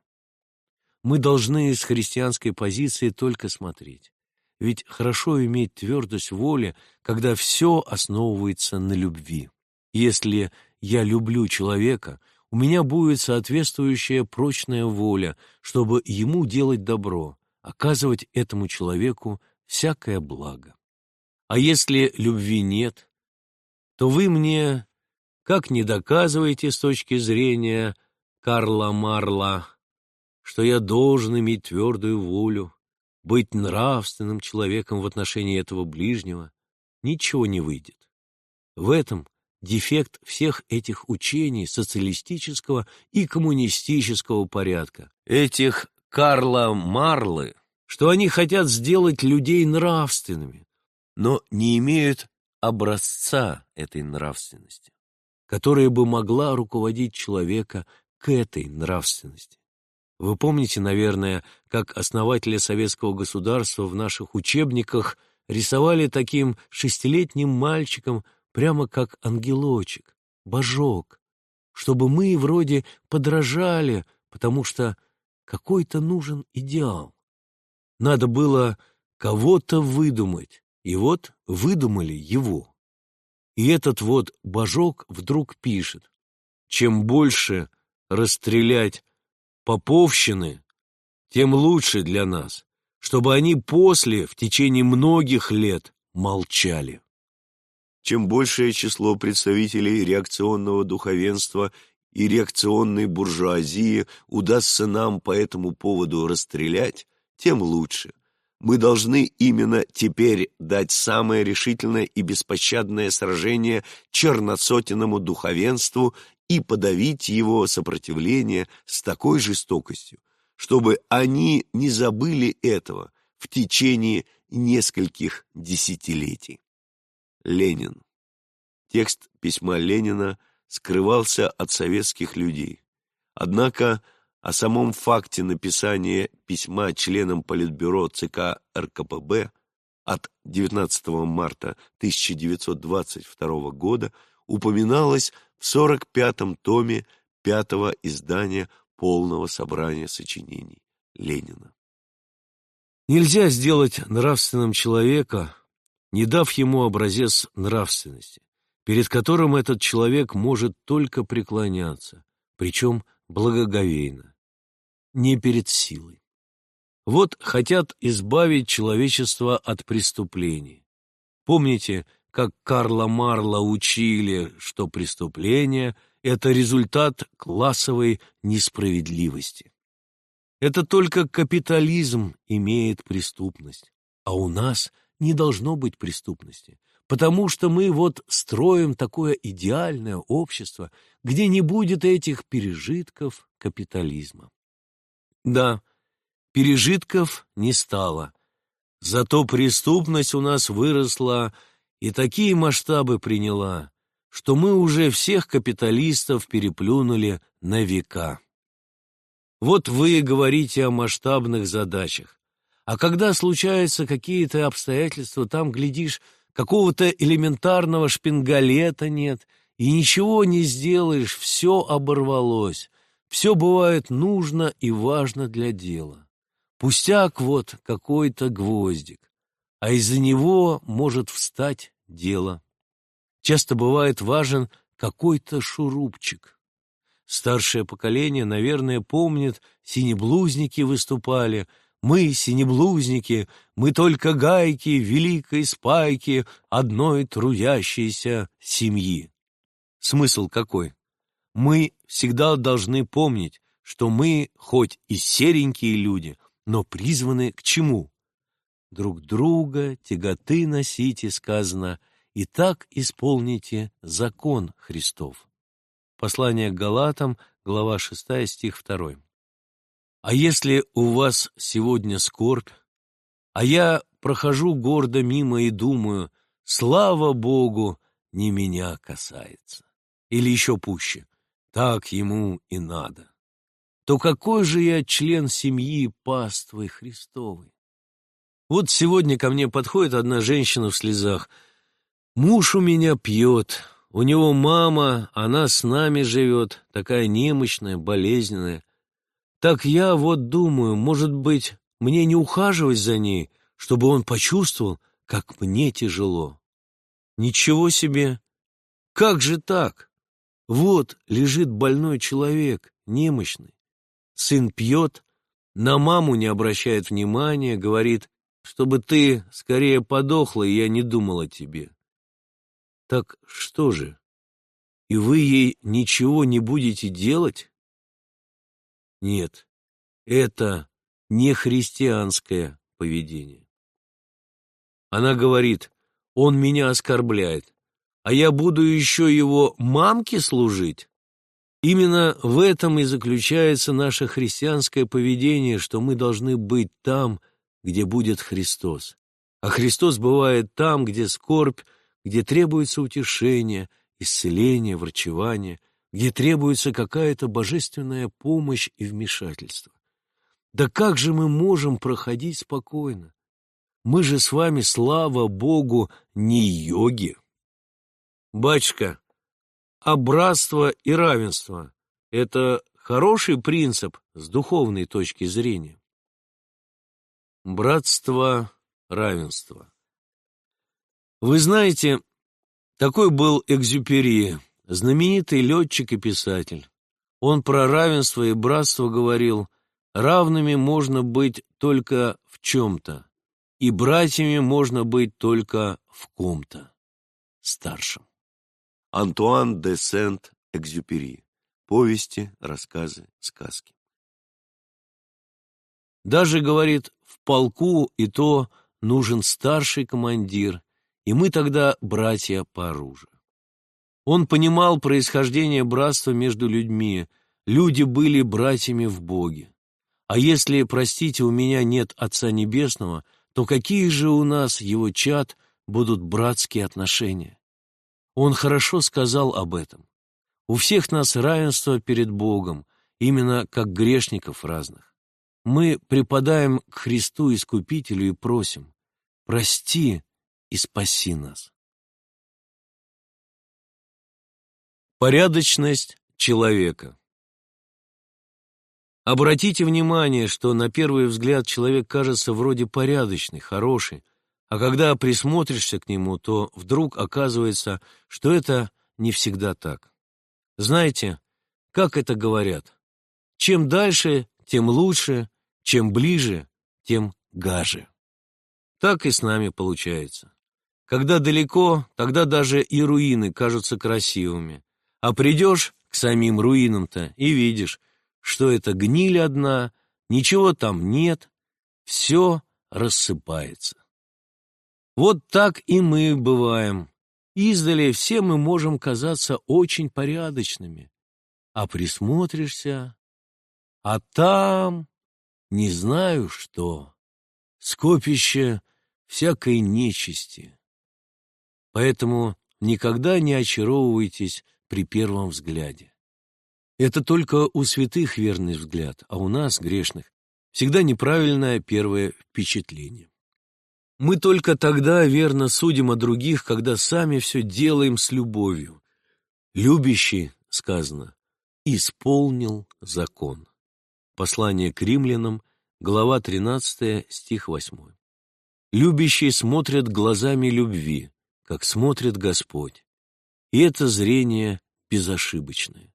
Мы должны с христианской позиции только смотреть. Ведь хорошо иметь твердость воли, когда все основывается на любви. Если я люблю человека, у меня будет соответствующая прочная воля, чтобы ему делать добро, оказывать этому человеку всякое благо. А если любви нет, то вы мне как не доказываете с точки зрения Карла Марла, что я должен иметь твердую волю, быть нравственным человеком в отношении этого ближнего, ничего не выйдет. В этом дефект всех этих учений социалистического и коммунистического порядка, этих Карла Марлы, что они хотят сделать людей нравственными, но не имеют образца этой нравственности, которая бы могла руководить человека к этой нравственности. Вы помните, наверное, как основатели советского государства в наших учебниках рисовали таким шестилетним мальчиком прямо как ангелочек, божок, чтобы мы вроде подражали, потому что какой-то нужен идеал. Надо было кого-то выдумать, и вот выдумали его. И этот вот божок вдруг пишет, чем больше расстрелять поповщины, тем лучше для нас, чтобы они после, в течение многих лет, молчали. Чем большее число представителей реакционного духовенства и реакционной буржуазии удастся нам по этому поводу расстрелять, тем лучше. Мы должны именно теперь дать самое решительное и беспощадное сражение черноцотенному духовенству и подавить его сопротивление с такой жестокостью, чтобы они не забыли этого в течение нескольких десятилетий. Ленин. Текст письма Ленина скрывался от советских людей. Однако о самом факте написания письма членам Политбюро ЦК РКПБ от 19 марта 1922 года упоминалось в 45-м томе пятого издания полного собрания сочинений Ленина. Нельзя сделать нравственным человека, не дав ему образец нравственности, перед которым этот человек может только преклоняться, причем благоговейно, не перед силой. Вот хотят избавить человечество от преступлений. Помните, как Карла Марла учили, что преступление — это результат классовой несправедливости. Это только капитализм имеет преступность, а у нас не должно быть преступности, потому что мы вот строим такое идеальное общество, где не будет этих пережитков капитализма. Да, пережитков не стало, зато преступность у нас выросла и такие масштабы приняла, что мы уже всех капиталистов переплюнули на века. Вот вы говорите о масштабных задачах, А когда случаются какие-то обстоятельства, там, глядишь, какого-то элементарного шпингалета нет, и ничего не сделаешь, все оборвалось, все бывает нужно и важно для дела. Пустяк вот какой-то гвоздик, а из-за него может встать дело. Часто бывает важен какой-то шурупчик. Старшее поколение, наверное, помнит, синеблузники выступали. Мы, синеблузники, мы только гайки великой спайки одной трудящейся семьи. Смысл какой? Мы всегда должны помнить, что мы хоть и серенькие люди, но призваны к чему? Друг друга тяготы носите, сказано, и так исполните закон Христов. Послание к Галатам, глава 6, стих 2. А если у вас сегодня скорбь, а я прохожу гордо мимо и думаю, слава Богу, не меня касается. Или еще пуще, так ему и надо то какой же я член семьи паствы Христовой? Вот сегодня ко мне подходит одна женщина в слезах. Муж у меня пьет, у него мама, она с нами живет, такая немощная, болезненная. Так я вот думаю, может быть, мне не ухаживать за ней, чтобы он почувствовал, как мне тяжело. Ничего себе! Как же так? Вот лежит больной человек, немощный. Сын пьет, на маму не обращает внимания, говорит, чтобы ты скорее подохла, и я не думал о тебе. Так что же, и вы ей ничего не будете делать? Нет, это не христианское поведение. Она говорит, он меня оскорбляет, а я буду еще его мамке служить? Именно в этом и заключается наше христианское поведение, что мы должны быть там, где будет Христос. А Христос бывает там, где скорбь, где требуется утешение, исцеление, врачевание, где требуется какая-то божественная помощь и вмешательство. Да как же мы можем проходить спокойно? Мы же с вами, слава Богу, не йоги. Батюшка, а братство и равенство – это хороший принцип с духовной точки зрения. Братство, равенство. Вы знаете, такой был Экзюпери, знаменитый летчик и писатель. Он про равенство и братство говорил, равными можно быть только в чем-то, и братьями можно быть только в ком-то, старшем. Антуан де Сент-Экзюпери. Повести, рассказы, сказки. Даже, говорит, полку и то нужен старший командир, и мы тогда братья по оружию. Он понимал происхождение братства между людьми, люди были братьями в Боге. А если, простите, у меня нет Отца Небесного, то какие же у нас, его чад, будут братские отношения? Он хорошо сказал об этом. У всех нас равенство перед Богом, именно как грешников разных. Мы припадаем к Христу Искупителю и просим, прости и спаси нас. Порядочность человека Обратите внимание, что на первый взгляд человек кажется вроде порядочный, хороший, а когда присмотришься к нему, то вдруг оказывается, что это не всегда так. Знаете, как это говорят? Чем дальше, тем лучше, чем ближе, тем гаже. Так и с нами получается. Когда далеко, тогда даже и руины кажутся красивыми. А придешь к самим руинам-то и видишь, что это гниль одна, ничего там нет, все рассыпается. Вот так и мы бываем. Издали все мы можем казаться очень порядочными, а присмотришься, а там не знаю что, скопище всякой нечисти. Поэтому никогда не очаровывайтесь при первом взгляде. Это только у святых верный взгляд, а у нас, грешных, всегда неправильное первое впечатление. Мы только тогда верно судим о других, когда сами все делаем с любовью. Любящий, сказано, исполнил закон. Послание к римлянам, глава 13, стих 8. Любящие смотрят глазами любви, как смотрит Господь. И это зрение безошибочное.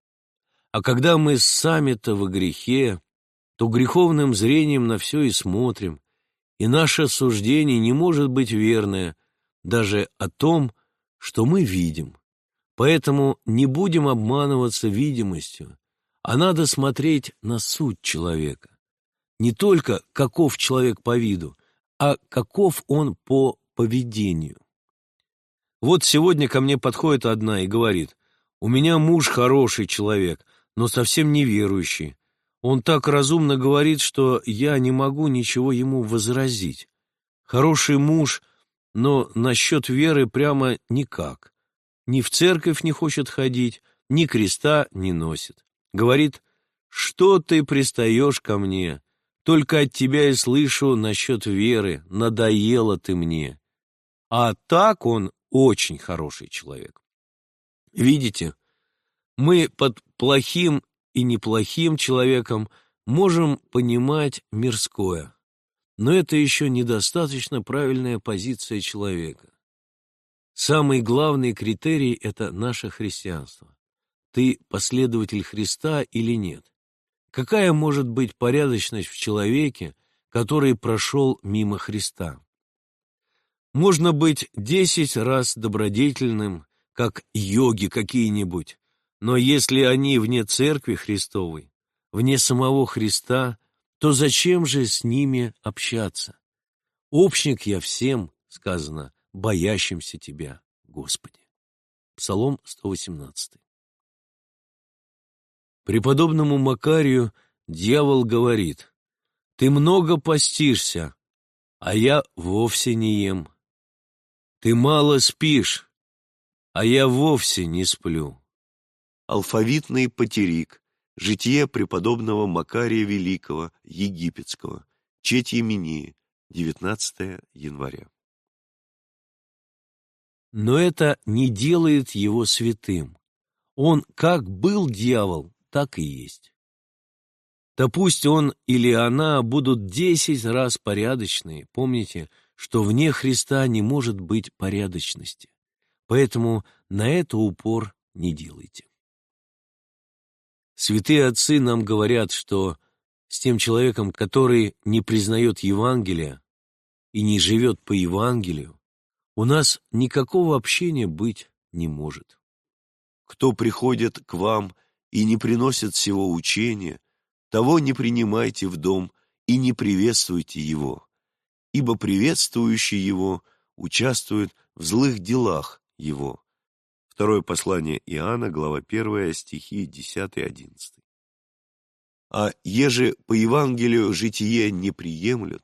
А когда мы сами-то во грехе, то греховным зрением на все и смотрим, и наше суждение не может быть верное даже о том, что мы видим. Поэтому не будем обманываться видимостью, а надо смотреть на суть человека. Не только каков человек по виду, а каков он по поведению. Вот сегодня ко мне подходит одна и говорит, «У меня муж хороший человек, но совсем неверующий. Он так разумно говорит, что я не могу ничего ему возразить. Хороший муж, но насчет веры прямо никак. Ни в церковь не хочет ходить, ни креста не носит. Говорит, что ты пристаешь ко мне? Только от тебя и слышу насчет веры, надоело ты мне. А так он очень хороший человек. Видите, мы под плохим и неплохим человеком можем понимать мирское, но это еще недостаточно правильная позиция человека. Самый главный критерий – это наше христианство. Ты последователь Христа или нет? Какая может быть порядочность в человеке, который прошел мимо Христа? Можно быть десять раз добродетельным, как йоги какие-нибудь, но если они вне Церкви Христовой, вне самого Христа, то зачем же с ними общаться? Общник я всем, сказано, боящимся Тебя, Господи. Псалом 118. Преподобному Макарию дьявол говорит, «Ты много постишься, а я вовсе не ем. Ты мало спишь, а я вовсе не сплю» алфавитный потерик, житие преподобного Макария Великого, Египетского, Четь Емени, 19 января. Но это не делает его святым. Он как был дьявол, так и есть. Да пусть он или она будут десять раз порядочные, помните, что вне Христа не может быть порядочности. Поэтому на это упор не делайте. Святые отцы нам говорят, что с тем человеком, который не признает Евангелия и не живет по Евангелию, у нас никакого общения быть не может. Кто приходит к вам и не приносит всего учения, того не принимайте в дом и не приветствуйте его, ибо приветствующий его участвует в злых делах его, Второе послание Иоанна, глава 1, стихи 10-11. А еже по Евангелию житие не приемлют,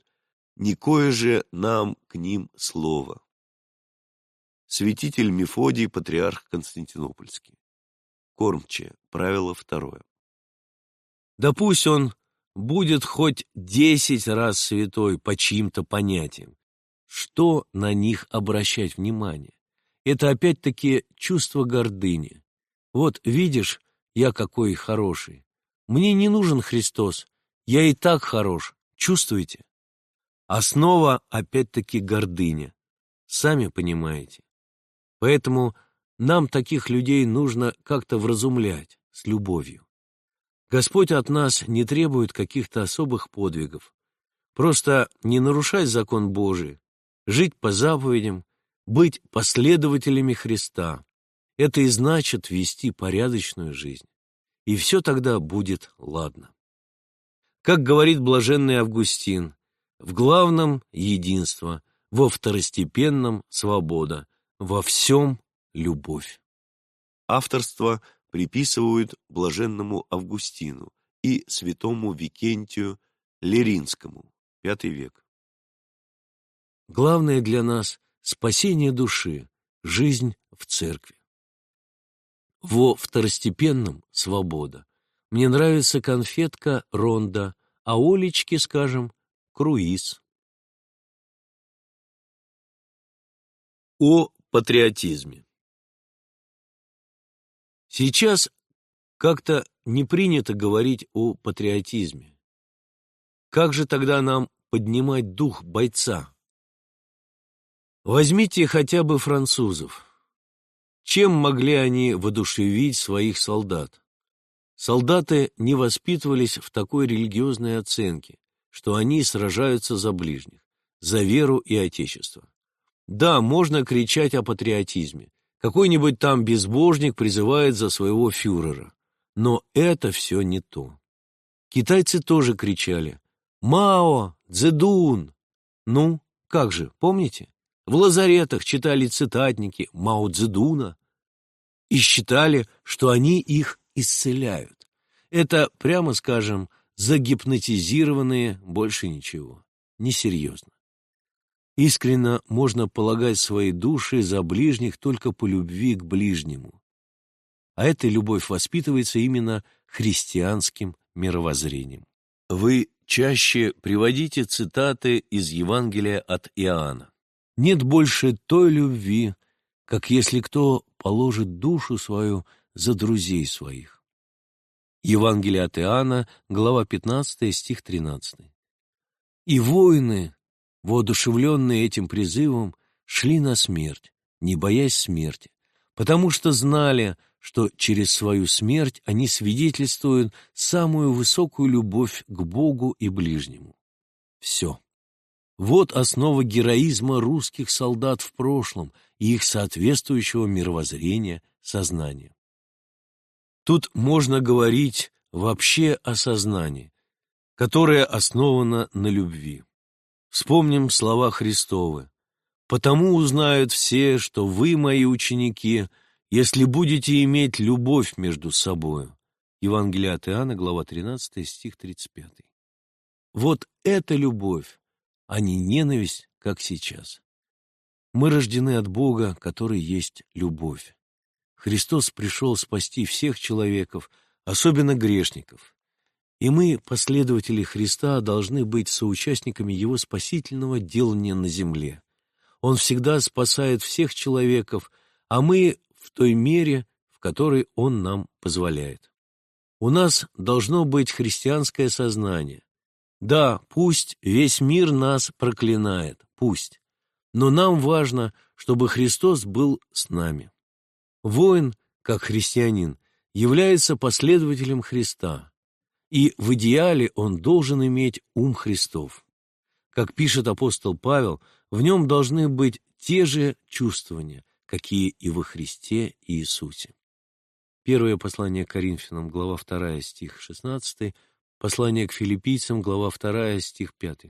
никое же нам к ним слово. Святитель Мефодий, патриарх Константинопольский. Кормче, правило второе. Да пусть он будет хоть десять раз святой по чьим-то понятиям. Что на них обращать внимание? Это опять-таки чувство гордыни. Вот, видишь, я какой хороший. Мне не нужен Христос, я и так хорош, чувствуете? Основа опять-таки гордыня. Сами понимаете. Поэтому нам таких людей нужно как-то вразумлять с любовью. Господь от нас не требует каких-то особых подвигов. Просто не нарушать закон Божий, жить по заповедям, быть последователями Христа. Это и значит вести порядочную жизнь. И все тогда будет ладно. Как говорит блаженный Августин, в главном – единство, во второстепенном – свобода, во всем – любовь. Авторство приписывают блаженному Августину и святому Викентию Леринскому, V век. Главное для нас спасение души, жизнь в церкви. Во второстепенном – свобода. Мне нравится конфетка Ронда а Олечке, скажем, круиз. О патриотизме Сейчас как-то не принято говорить о патриотизме. Как же тогда нам поднимать дух бойца? Возьмите хотя бы французов. Чем могли они воодушевить своих солдат? Солдаты не воспитывались в такой религиозной оценке, что они сражаются за ближних, за веру и отечество. Да, можно кричать о патриотизме. Какой-нибудь там безбожник призывает за своего фюрера. Но это все не то. Китайцы тоже кричали «Мао! Цзэдун!» Ну, как же, помните? В лазаретах читали цитатники Мао Цзэдуна и считали, что они их исцеляют. Это, прямо скажем, загипнотизированные, больше ничего. Несерьезно. Искренно можно полагать свои души за ближних только по любви к ближнему а эта любовь воспитывается именно христианским мировоззрением. Вы чаще приводите цитаты из Евангелия от Иоанна. «Нет больше той любви, как если кто положит душу свою за друзей своих». Евангелие от Иоанна, глава 15, стих 13. «И воины, воодушевленные этим призывом, шли на смерть, не боясь смерти, потому что знали, что через свою смерть они свидетельствуют самую высокую любовь к Богу и ближнему. Все. Вот основа героизма русских солдат в прошлом и их соответствующего мировоззрения, сознания. Тут можно говорить вообще о сознании, которое основано на любви. Вспомним слова Христовы. «Потому узнают все, что вы, мои ученики, — если будете иметь любовь между собою. Евангелие от Иоанна, глава 13, стих 35. Вот это любовь, а не ненависть, как сейчас. Мы рождены от Бога, который есть любовь. Христос пришел спасти всех человеков, особенно грешников. И мы, последователи Христа, должны быть соучастниками Его спасительного делания на земле. Он всегда спасает всех человеков, а мы в той мере, в которой Он нам позволяет. У нас должно быть христианское сознание. Да, пусть весь мир нас проклинает, пусть. Но нам важно, чтобы Христос был с нами. Воин, как христианин, является последователем Христа, и в идеале он должен иметь ум Христов. Как пишет апостол Павел, в нем должны быть те же чувствования, какие и во Христе Иисусе. Первое послание к Коринфянам, глава 2, стих 16, послание к филиппийцам, глава 2, стих 5.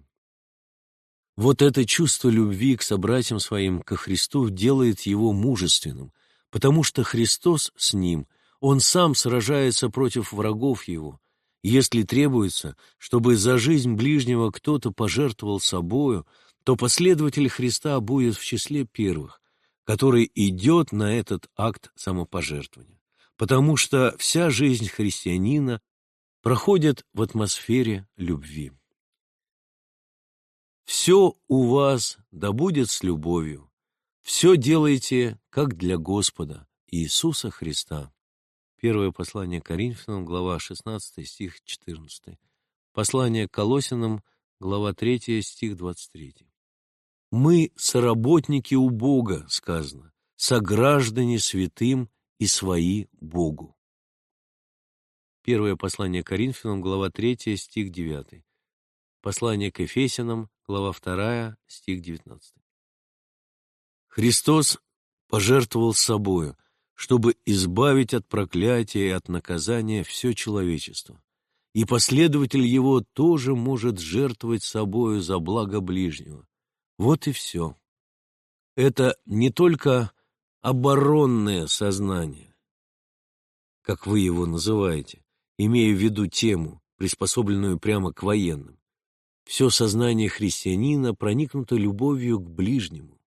Вот это чувство любви к собратьям своим, ко Христу, делает его мужественным, потому что Христос с ним, Он сам сражается против врагов его. Если требуется, чтобы за жизнь ближнего кто-то пожертвовал собою, то последователь Христа будет в числе первых, который идет на этот акт самопожертвования, потому что вся жизнь христианина проходит в атмосфере любви. Все у вас да будет с любовью, все делайте, как для Господа Иисуса Христа. Первое послание Коринфянам, глава 16, стих 14. Послание Колосинам, глава 3, стих 23. Мы соработники у Бога, сказано, сограждане святым и свои Богу. Первое послание Коринфянам, глава 3, стих 9. Послание к Ефесянам, глава 2, стих 19. Христос пожертвовал собою, чтобы избавить от проклятия и от наказания все человечество. И последователь его тоже может жертвовать собою за благо ближнего. Вот и все. Это не только оборонное сознание, как вы его называете, имея в виду тему, приспособленную прямо к военным. Все сознание христианина проникнуто любовью к ближнему.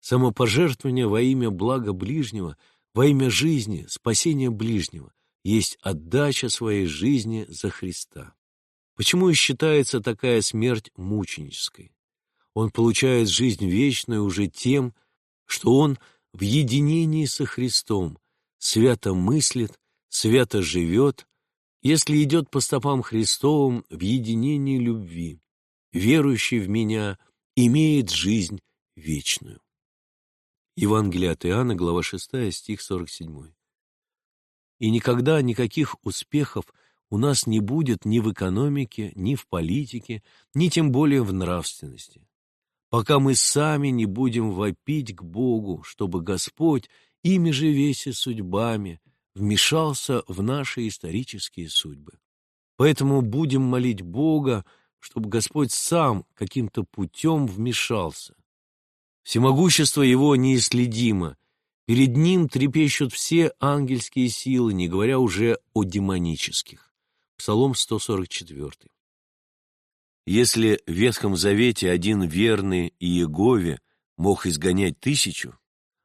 Самопожертвование во имя блага ближнего, во имя жизни, спасения ближнего, есть отдача своей жизни за Христа. Почему и считается такая смерть мученической? Он получает жизнь вечную уже тем, что он в единении со Христом свято мыслит, свято живет, если идет по стопам Христовым в единении любви. Верующий в меня имеет жизнь вечную. Евангелие от Иоанна, глава 6, стих 47. И никогда никаких успехов у нас не будет ни в экономике, ни в политике, ни тем более в нравственности, пока мы сами не будем вопить к Богу, чтобы Господь, ими же веси судьбами, вмешался в наши исторические судьбы. Поэтому будем молить Бога, чтобы Господь сам каким-то путем вмешался. Всемогущество Его неисследимо, перед Ним трепещут все ангельские силы, не говоря уже о демонических. Псалом 144. Если в Ветхом Завете один верный Иегове мог изгонять тысячу,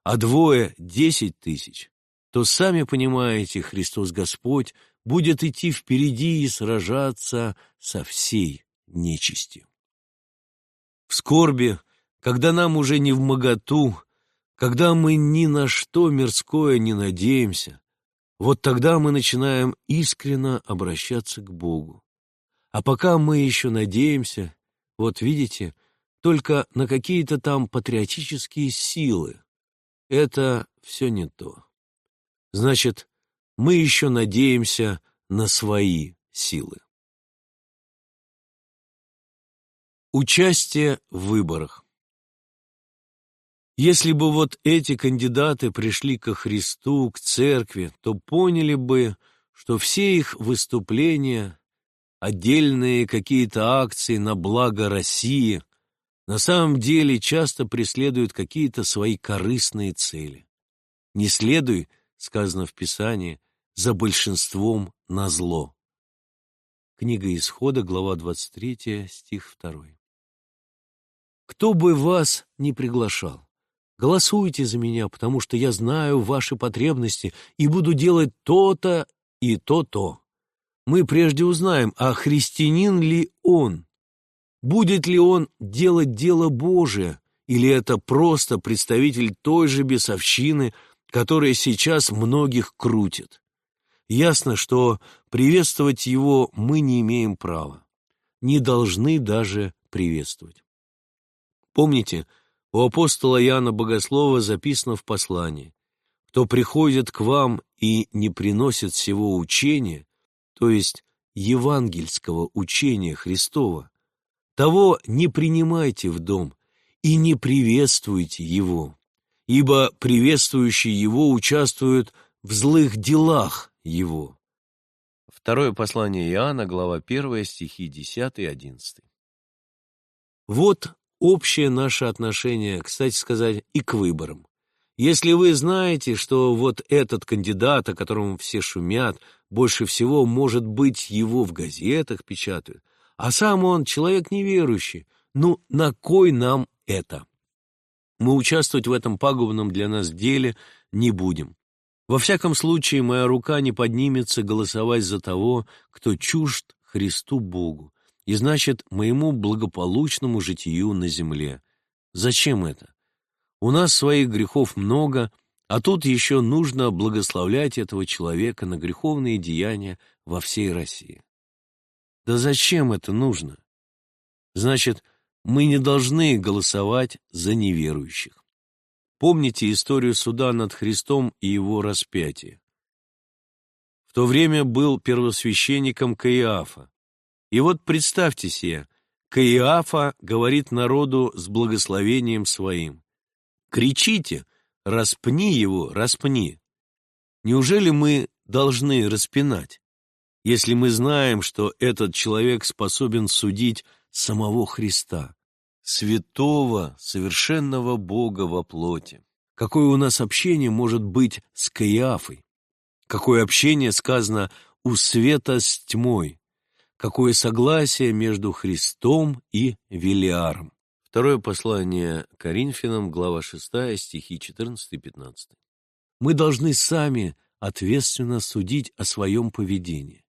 а двое — десять тысяч, то, сами понимаете, Христос Господь будет идти впереди и сражаться со всей нечистью. В скорби, когда нам уже не в моготу, когда мы ни на что мирское не надеемся, вот тогда мы начинаем искренно обращаться к Богу. А пока мы еще надеемся, вот видите, только на какие-то там патриотические силы, это все не то. Значит, мы еще надеемся на свои силы. Участие в выборах если бы вот эти кандидаты пришли ко Христу, к церкви, то поняли бы, что все их выступления, отдельные какие-то акции на благо России, на самом деле часто преследуют какие-то свои корыстные цели. «Не следуй», сказано в Писании, «за большинством на зло». Книга Исхода, глава 23, стих 2. Кто бы вас не приглашал, Голосуйте за меня, потому что я знаю ваши потребности и буду делать то-то и то-то. Мы прежде узнаем, а христианин ли он? Будет ли он делать дело Божие, или это просто представитель той же бесовщины, которая сейчас многих крутит? Ясно, что приветствовать его мы не имеем права, не должны даже приветствовать. Помните, у апостола Иоанна Богослова записано в послании, «Кто приходит к вам и не приносит всего учения, то есть евангельского учения Христова, того не принимайте в дом и не приветствуйте его, ибо приветствующие его участвуют в злых делах его». Второе послание Иоанна, глава 1, стихи 10-11. Вот общее наше отношение, кстати сказать, и к выборам. Если вы знаете, что вот этот кандидат, о котором все шумят, больше всего, может быть, его в газетах печатают, а сам он человек неверующий, ну, на кой нам это? Мы участвовать в этом пагубном для нас деле не будем. Во всяком случае, моя рука не поднимется голосовать за того, кто чужд Христу Богу, и значит моему благополучному житию на земле. Зачем это? У нас своих грехов много, а тут еще нужно благословлять этого человека на греховные деяния во всей России. Да зачем это нужно? Значит, мы не должны голосовать за неверующих. Помните историю суда над Христом и его распятие. В то время был первосвященником Каиафа, и вот представьте себе, Каиафа говорит народу с благословением своим. «Кричите, распни его, распни». Неужели мы должны распинать, если мы знаем, что этот человек способен судить самого Христа, святого, совершенного Бога во плоти? Какое у нас общение может быть с Каиафой? Какое общение сказано у света с тьмой? Какое согласие между Христом и Велиаром. Второе послание Коринфянам, глава 6, стихи 14-15. Мы должны сами ответственно судить о своем поведении.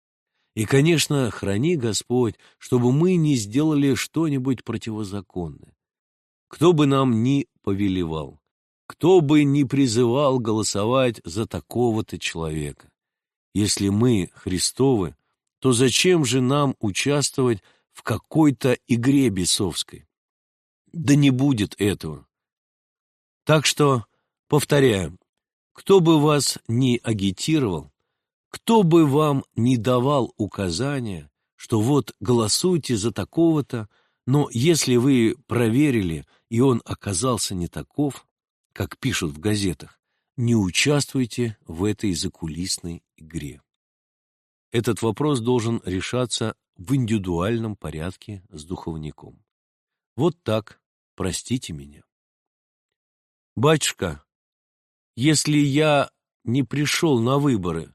И, конечно, храни Господь, чтобы мы не сделали что-нибудь противозаконное. Кто бы нам ни повелевал, кто бы ни призывал голосовать за такого-то человека. Если мы Христовы, то зачем же нам участвовать в какой-то игре бесовской? Да не будет этого. Так что, повторяю, кто бы вас ни агитировал, кто бы вам ни давал указания, что вот голосуйте за такого-то, но если вы проверили, и он оказался не таков, как пишут в газетах, не участвуйте в этой закулисной игре. Этот вопрос должен решаться в индивидуальном порядке с духовником. Вот так, простите меня. Батюшка, если я не пришел на выборы,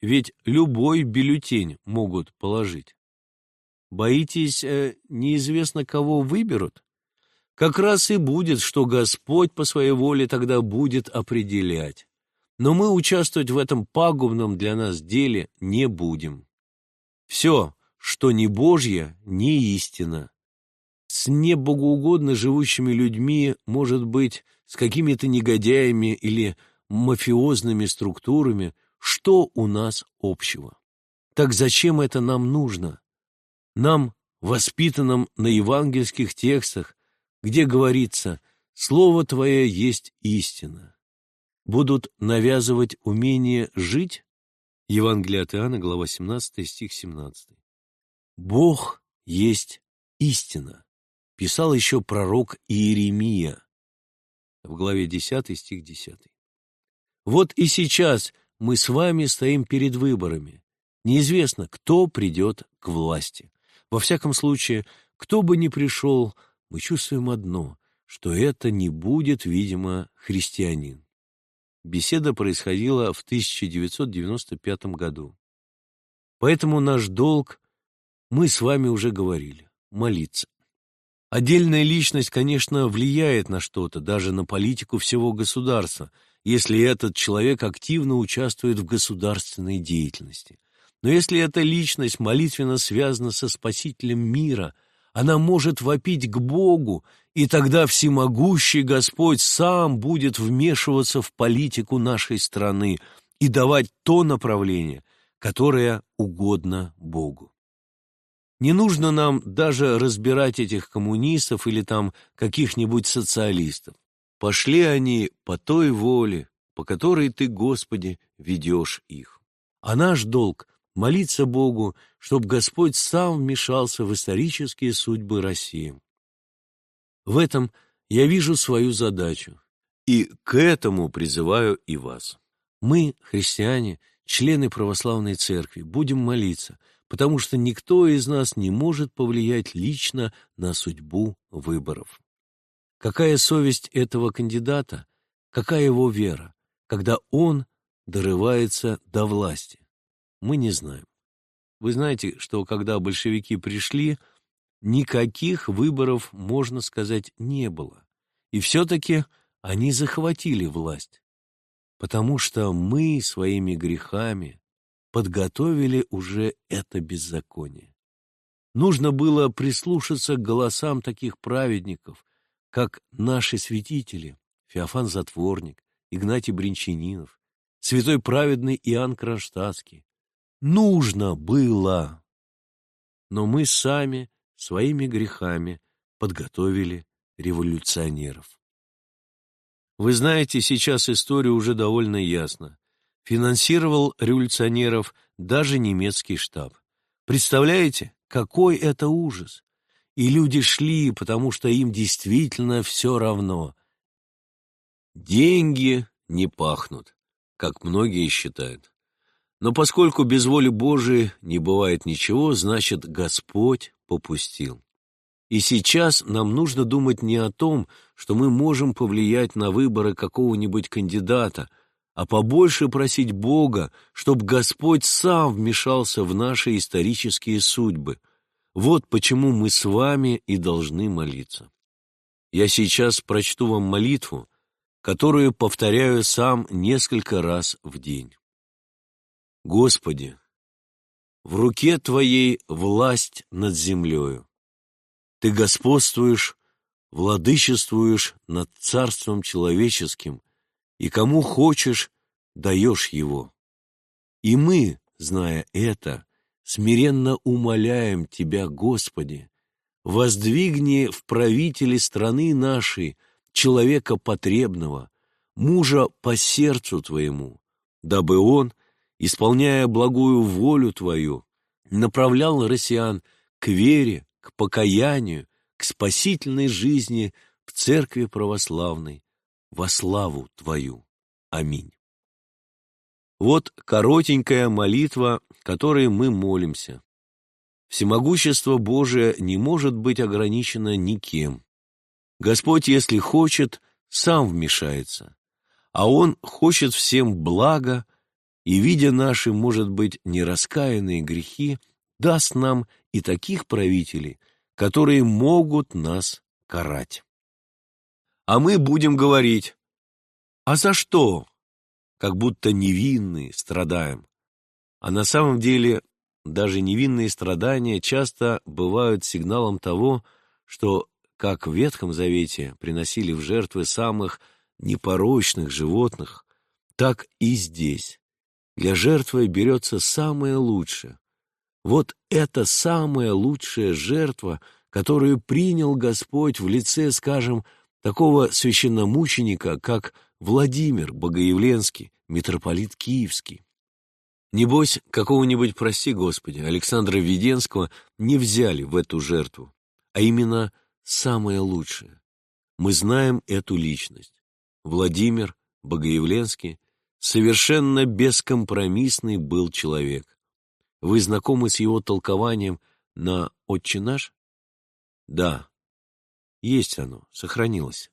ведь любой бюллетень могут положить. Боитесь, э, неизвестно кого выберут? Как раз и будет, что Господь по своей воле тогда будет определять. Но мы участвовать в этом пагубном для нас деле не будем. Все, что не Божье, не истина. С небогоугодно живущими людьми, может быть, с какими-то негодяями или мафиозными структурами – что у нас общего? Так зачем это нам нужно? Нам, воспитанным на евангельских текстах, где говорится «Слово Твое есть истина», будут навязывать умение жить? Евангелие от Иоанна, глава 17, стих 17. Бог есть истина, писал еще пророк Иеремия в главе 10, стих 10. Вот и сейчас мы с вами стоим перед выборами. Неизвестно, кто придет к власти. Во всяком случае, кто бы ни пришел, мы чувствуем одно, что это не будет, видимо, христианин. Беседа происходила в 1995 году. Поэтому наш долг, мы с вами уже говорили, молиться. Отдельная личность, конечно, влияет на что-то, даже на политику всего государства – если этот человек активно участвует в государственной деятельности. Но если эта личность молитвенно связана со Спасителем мира, она может вопить к Богу, и тогда всемогущий Господь сам будет вмешиваться в политику нашей страны и давать то направление, которое угодно Богу. Не нужно нам даже разбирать этих коммунистов или там каких-нибудь социалистов. Пошли они по той воле, по которой Ты, Господи, ведешь их. А наш долг — молиться Богу, чтобы Господь сам вмешался в исторические судьбы России. В этом я вижу свою задачу, и к этому призываю и вас. Мы, христиане, члены православной церкви, будем молиться, потому что никто из нас не может повлиять лично на судьбу выборов. Какая совесть этого кандидата, какая его вера, когда он дорывается до власти? Мы не знаем. Вы знаете, что когда большевики пришли, никаких выборов, можно сказать, не было. И все-таки они захватили власть, потому что мы своими грехами подготовили уже это беззаконие. Нужно было прислушаться к голосам таких праведников, как наши святители, Феофан Затворник, Игнатий Бринчанинов, святой праведный Иоанн Кронштадтский. Нужно было! Но мы сами своими грехами подготовили революционеров. Вы знаете, сейчас история уже довольно ясна. Финансировал революционеров даже немецкий штаб. Представляете, какой это ужас! и люди шли, потому что им действительно все равно. Деньги не пахнут, как многие считают. Но поскольку без воли Божией не бывает ничего, значит, Господь попустил. И сейчас нам нужно думать не о том, что мы можем повлиять на выборы какого-нибудь кандидата, а побольше просить Бога, чтобы Господь сам вмешался в наши исторические судьбы, вот почему мы с вами и должны молиться. Я сейчас прочту вам молитву, которую повторяю сам несколько раз в день. Господи, в руке Твоей власть над землею. Ты господствуешь, владычествуешь над царством человеческим, и кому хочешь, даешь его. И мы, зная это, смиренно умоляем Тебя, Господи, воздвигни в правители страны нашей человека потребного, мужа по сердцу Твоему, дабы он, исполняя благую волю Твою, направлял россиян к вере, к покаянию, к спасительной жизни в Церкви Православной, во славу Твою. Аминь. Вот коротенькая молитва, которой мы молимся. Всемогущество Божие не может быть ограничено никем. Господь, если хочет, сам вмешается, а Он хочет всем блага, и, видя наши, может быть, нераскаянные грехи, даст нам и таких правителей, которые могут нас карать. А мы будем говорить, а за что? Как будто невинные страдаем. А на самом деле даже невинные страдания часто бывают сигналом того, что, как в Ветхом Завете приносили в жертвы самых непорочных животных, так и здесь для жертвы берется самое лучшее. Вот это самая лучшая жертва, которую принял Господь в лице, скажем, такого священномученика, как Владимир Богоявленский, митрополит Киевский. Небось, какого-нибудь, прости Господи, Александра Введенского не взяли в эту жертву, а именно самое лучшее. Мы знаем эту личность. Владимир Богоявленский совершенно бескомпромиссный был человек. Вы знакомы с его толкованием на «Отче наш»? Да, есть оно, сохранилось.